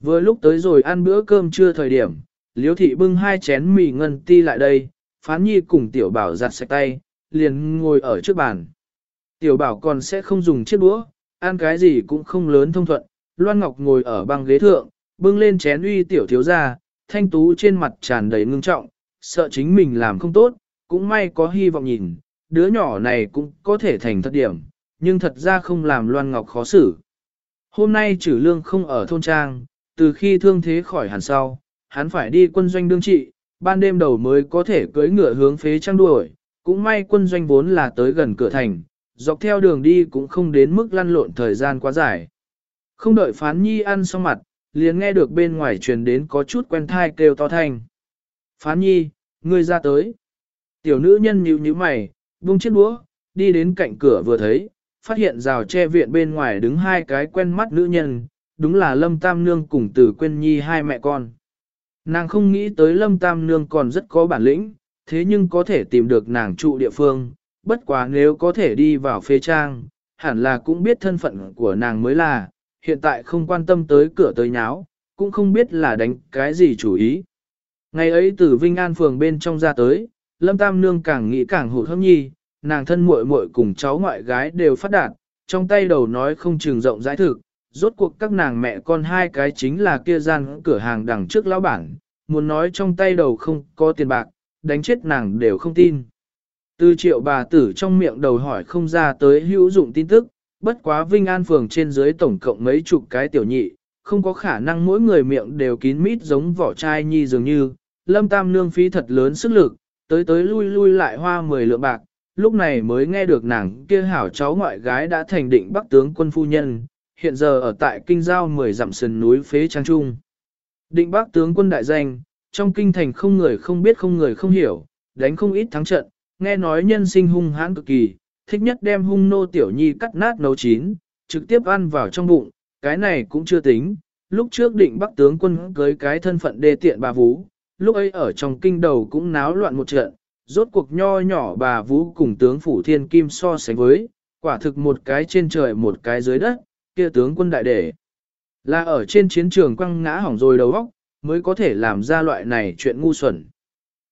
Vừa lúc tới rồi ăn bữa cơm trưa thời điểm, liếu thị bưng hai chén mì ngân ti lại đây, phán nhi cùng tiểu bảo giặt sạch tay, liền ngồi ở trước bàn. Tiểu bảo còn sẽ không dùng chiếc đũa, ăn cái gì cũng không lớn thông thuận, Loan Ngọc ngồi ở băng ghế thượng, bưng lên chén uy tiểu thiếu ra, thanh tú trên mặt tràn đầy ngưng trọng, sợ chính mình làm không tốt, cũng may có hy vọng nhìn, đứa nhỏ này cũng có thể thành thất điểm, nhưng thật ra không làm Loan Ngọc khó xử. Hôm nay trừ lương không ở thôn trang, từ khi thương thế khỏi hẳn sau, hắn phải đi quân doanh đương trị, ban đêm đầu mới có thể cưỡi ngựa hướng phế trang đuổi, cũng may quân doanh vốn là tới gần cửa thành, dọc theo đường đi cũng không đến mức lăn lộn thời gian quá dài. Không đợi phán nhi ăn xong mặt, liền nghe được bên ngoài truyền đến có chút quen thai kêu to thanh. Phán nhi, ngươi ra tới. Tiểu nữ nhân nhíu nhíu mày, buông chiếc đũa, đi đến cạnh cửa vừa thấy, phát hiện rào che viện bên ngoài đứng hai cái quen mắt nữ nhân, đúng là Lâm Tam Nương cùng Tử Quyên Nhi hai mẹ con. Nàng không nghĩ tới Lâm Tam Nương còn rất có bản lĩnh, thế nhưng có thể tìm được nàng trụ địa phương, bất quá nếu có thể đi vào phê trang, hẳn là cũng biết thân phận của nàng mới là, hiện tại không quan tâm tới cửa tới nháo, cũng không biết là đánh cái gì chủ ý. Ngày ấy từ Vinh An phường bên trong ra tới, Lâm Tam Nương càng nghĩ càng hụt hâm nhi, nàng thân muội muội cùng cháu ngoại gái đều phát đạt, trong tay đầu nói không chừng rộng rãi thực, rốt cuộc các nàng mẹ con hai cái chính là kia gian cửa hàng đằng trước lão bản, muốn nói trong tay đầu không có tiền bạc, đánh chết nàng đều không tin. Từ triệu bà tử trong miệng đầu hỏi không ra tới hữu dụng tin tức, bất quá Vinh An phường trên dưới tổng cộng mấy chục cái tiểu nhị, không có khả năng mỗi người miệng đều kín mít giống vỏ chai nhi dường như, lâm tam nương phí thật lớn sức lực, tới tới lui lui lại hoa 10 lượng bạc, lúc này mới nghe được nàng kia hảo cháu ngoại gái đã thành định bắc tướng quân phu nhân, hiện giờ ở tại kinh giao 10 dặm sườn núi phế trang trung. Định bắc tướng quân đại danh, trong kinh thành không người không biết không người không hiểu, đánh không ít thắng trận, nghe nói nhân sinh hung hãn cực kỳ, thích nhất đem hung nô tiểu nhi cắt nát nấu chín, trực tiếp ăn vào trong bụng, cái này cũng chưa tính. Lúc trước định bắc tướng quân cưới cái thân phận đê tiện bà Vũ, lúc ấy ở trong kinh đầu cũng náo loạn một trận, rốt cuộc nho nhỏ bà Vũ cùng tướng phủ thiên kim so sánh với, quả thực một cái trên trời một cái dưới đất, kia tướng quân đại đệ. Là ở trên chiến trường quăng ngã hỏng rồi đầu óc, mới có thể làm ra loại này chuyện ngu xuẩn.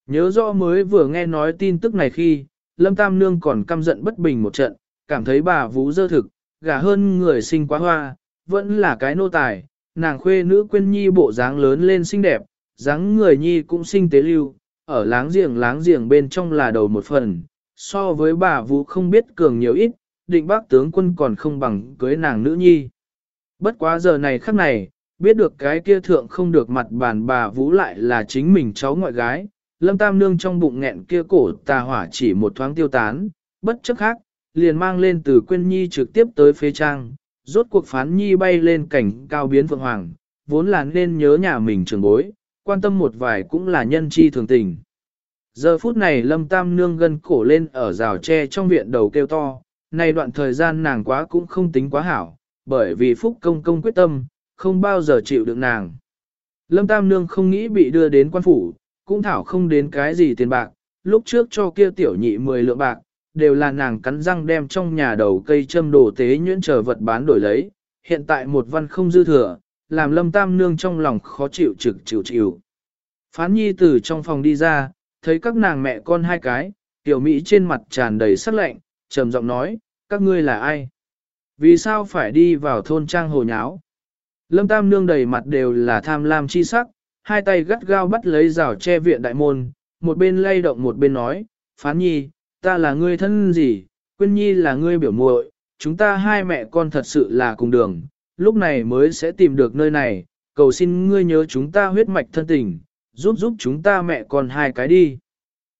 Nhớ rõ mới vừa nghe nói tin tức này khi, Lâm Tam Nương còn căm giận bất bình một trận, cảm thấy bà Vũ dơ thực, gả hơn người sinh quá hoa, vẫn là cái nô tài, nàng khuê nữ quên nhi bộ dáng lớn lên xinh đẹp, dáng người nhi cũng sinh tế lưu, ở láng giềng láng giềng bên trong là đầu một phần, so với bà Vũ không biết cường nhiều ít, định bác tướng quân còn không bằng cưới nàng nữ nhi. Bất quá giờ này khắc này, biết được cái kia thượng không được mặt bàn bà Vũ lại là chính mình cháu ngoại gái, lâm tam nương trong bụng nghẹn kia cổ tà hỏa chỉ một thoáng tiêu tán, bất chấp khác, liền mang lên từ quên nhi trực tiếp tới phế trang, rốt cuộc phán nhi bay lên cảnh cao biến vượng hoàng, vốn là nên nhớ nhà mình trường bối, quan tâm một vài cũng là nhân chi thường tình. Giờ phút này lâm tam nương gân cổ lên ở rào tre trong viện đầu kêu to, này đoạn thời gian nàng quá cũng không tính quá hảo, bởi vì phúc công công quyết tâm, không bao giờ chịu được nàng. Lâm tam nương không nghĩ bị đưa đến quan phủ, cũng thảo không đến cái gì tiền bạc, lúc trước cho kia tiểu nhị 10 lượng bạc, đều là nàng cắn răng đem trong nhà đầu cây châm đồ tế nhuyễn chờ vật bán đổi lấy, hiện tại một văn không dư thừa, làm lâm tam nương trong lòng khó chịu trực chịu chịu. Phán nhi từ trong phòng đi ra, thấy các nàng mẹ con hai cái, tiểu Mỹ trên mặt tràn đầy sắc lạnh, trầm giọng nói, các ngươi là ai? Vì sao phải đi vào thôn trang hồ nháo? Lâm tam nương đầy mặt đều là tham lam chi sắc, hai tay gắt gao bắt lấy rào che viện đại môn, một bên lay động một bên nói, phán nhi, ta là ngươi thân gì, Quyên Nhi là ngươi biểu muội, chúng ta hai mẹ con thật sự là cùng đường, lúc này mới sẽ tìm được nơi này, cầu xin ngươi nhớ chúng ta huyết mạch thân tình, giúp giúp chúng ta mẹ con hai cái đi.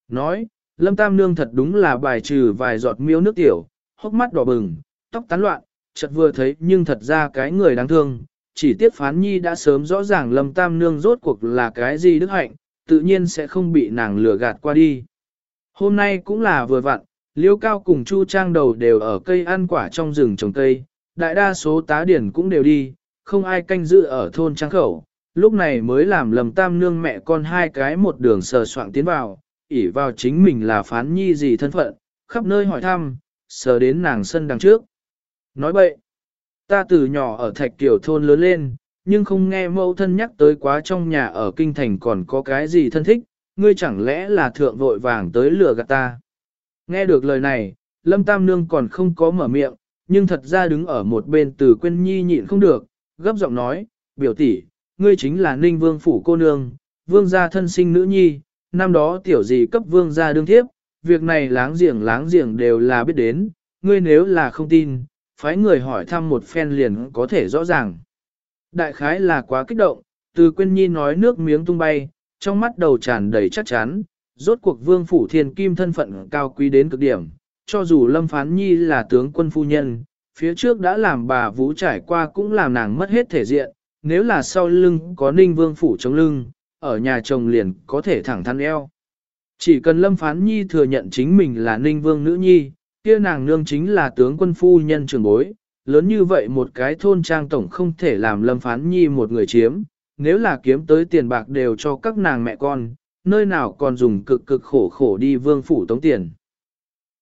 Nói, Lâm Tam Nương thật đúng là bài trừ vài giọt miêu nước tiểu, hốc mắt đỏ bừng, tóc tán loạn, chợt vừa thấy nhưng thật ra cái người đáng thương, chỉ tiếc phán nhi đã sớm rõ ràng Lâm Tam Nương rốt cuộc là cái gì đức hạnh, tự nhiên sẽ không bị nàng lừa gạt qua đi. Hôm nay cũng là vừa vặn, Liêu Cao cùng Chu Trang đầu đều ở cây ăn quả trong rừng trồng cây, đại đa số tá điển cũng đều đi, không ai canh giữ ở thôn Trang Khẩu, lúc này mới làm lầm tam nương mẹ con hai cái một đường sờ soạn tiến vào, ỉ vào chính mình là phán nhi gì thân phận, khắp nơi hỏi thăm, sờ đến nàng sân đằng trước. Nói bậy, ta từ nhỏ ở thạch tiểu thôn lớn lên, nhưng không nghe mẫu thân nhắc tới quá trong nhà ở kinh thành còn có cái gì thân thích, ngươi chẳng lẽ là thượng vội vàng tới lừa gạt ta. Nghe được lời này, Lâm Tam Nương còn không có mở miệng, nhưng thật ra đứng ở một bên từ quên nhi nhịn không được, gấp giọng nói, biểu tỷ, ngươi chính là ninh vương phủ cô nương, vương gia thân sinh nữ nhi, năm đó tiểu gì cấp vương gia đương thiếp, việc này láng giềng láng giềng đều là biết đến, ngươi nếu là không tin, phái người hỏi thăm một phen liền có thể rõ ràng. Đại khái là quá kích động, từ quên nhi nói nước miếng tung bay, trong mắt đầu tràn đầy chắc chắn, rốt cuộc vương phủ thiên kim thân phận cao quý đến cực điểm, cho dù lâm phán nhi là tướng quân phu nhân, phía trước đã làm bà vũ trải qua cũng làm nàng mất hết thể diện, nếu là sau lưng có ninh vương phủ chống lưng, ở nhà chồng liền có thể thẳng thắn eo. Chỉ cần lâm phán nhi thừa nhận chính mình là ninh vương nữ nhi, kia nàng nương chính là tướng quân phu nhân trường bối, lớn như vậy một cái thôn trang tổng không thể làm lâm phán nhi một người chiếm, nếu là kiếm tới tiền bạc đều cho các nàng mẹ con, nơi nào còn dùng cực cực khổ khổ đi vương phủ tống tiền.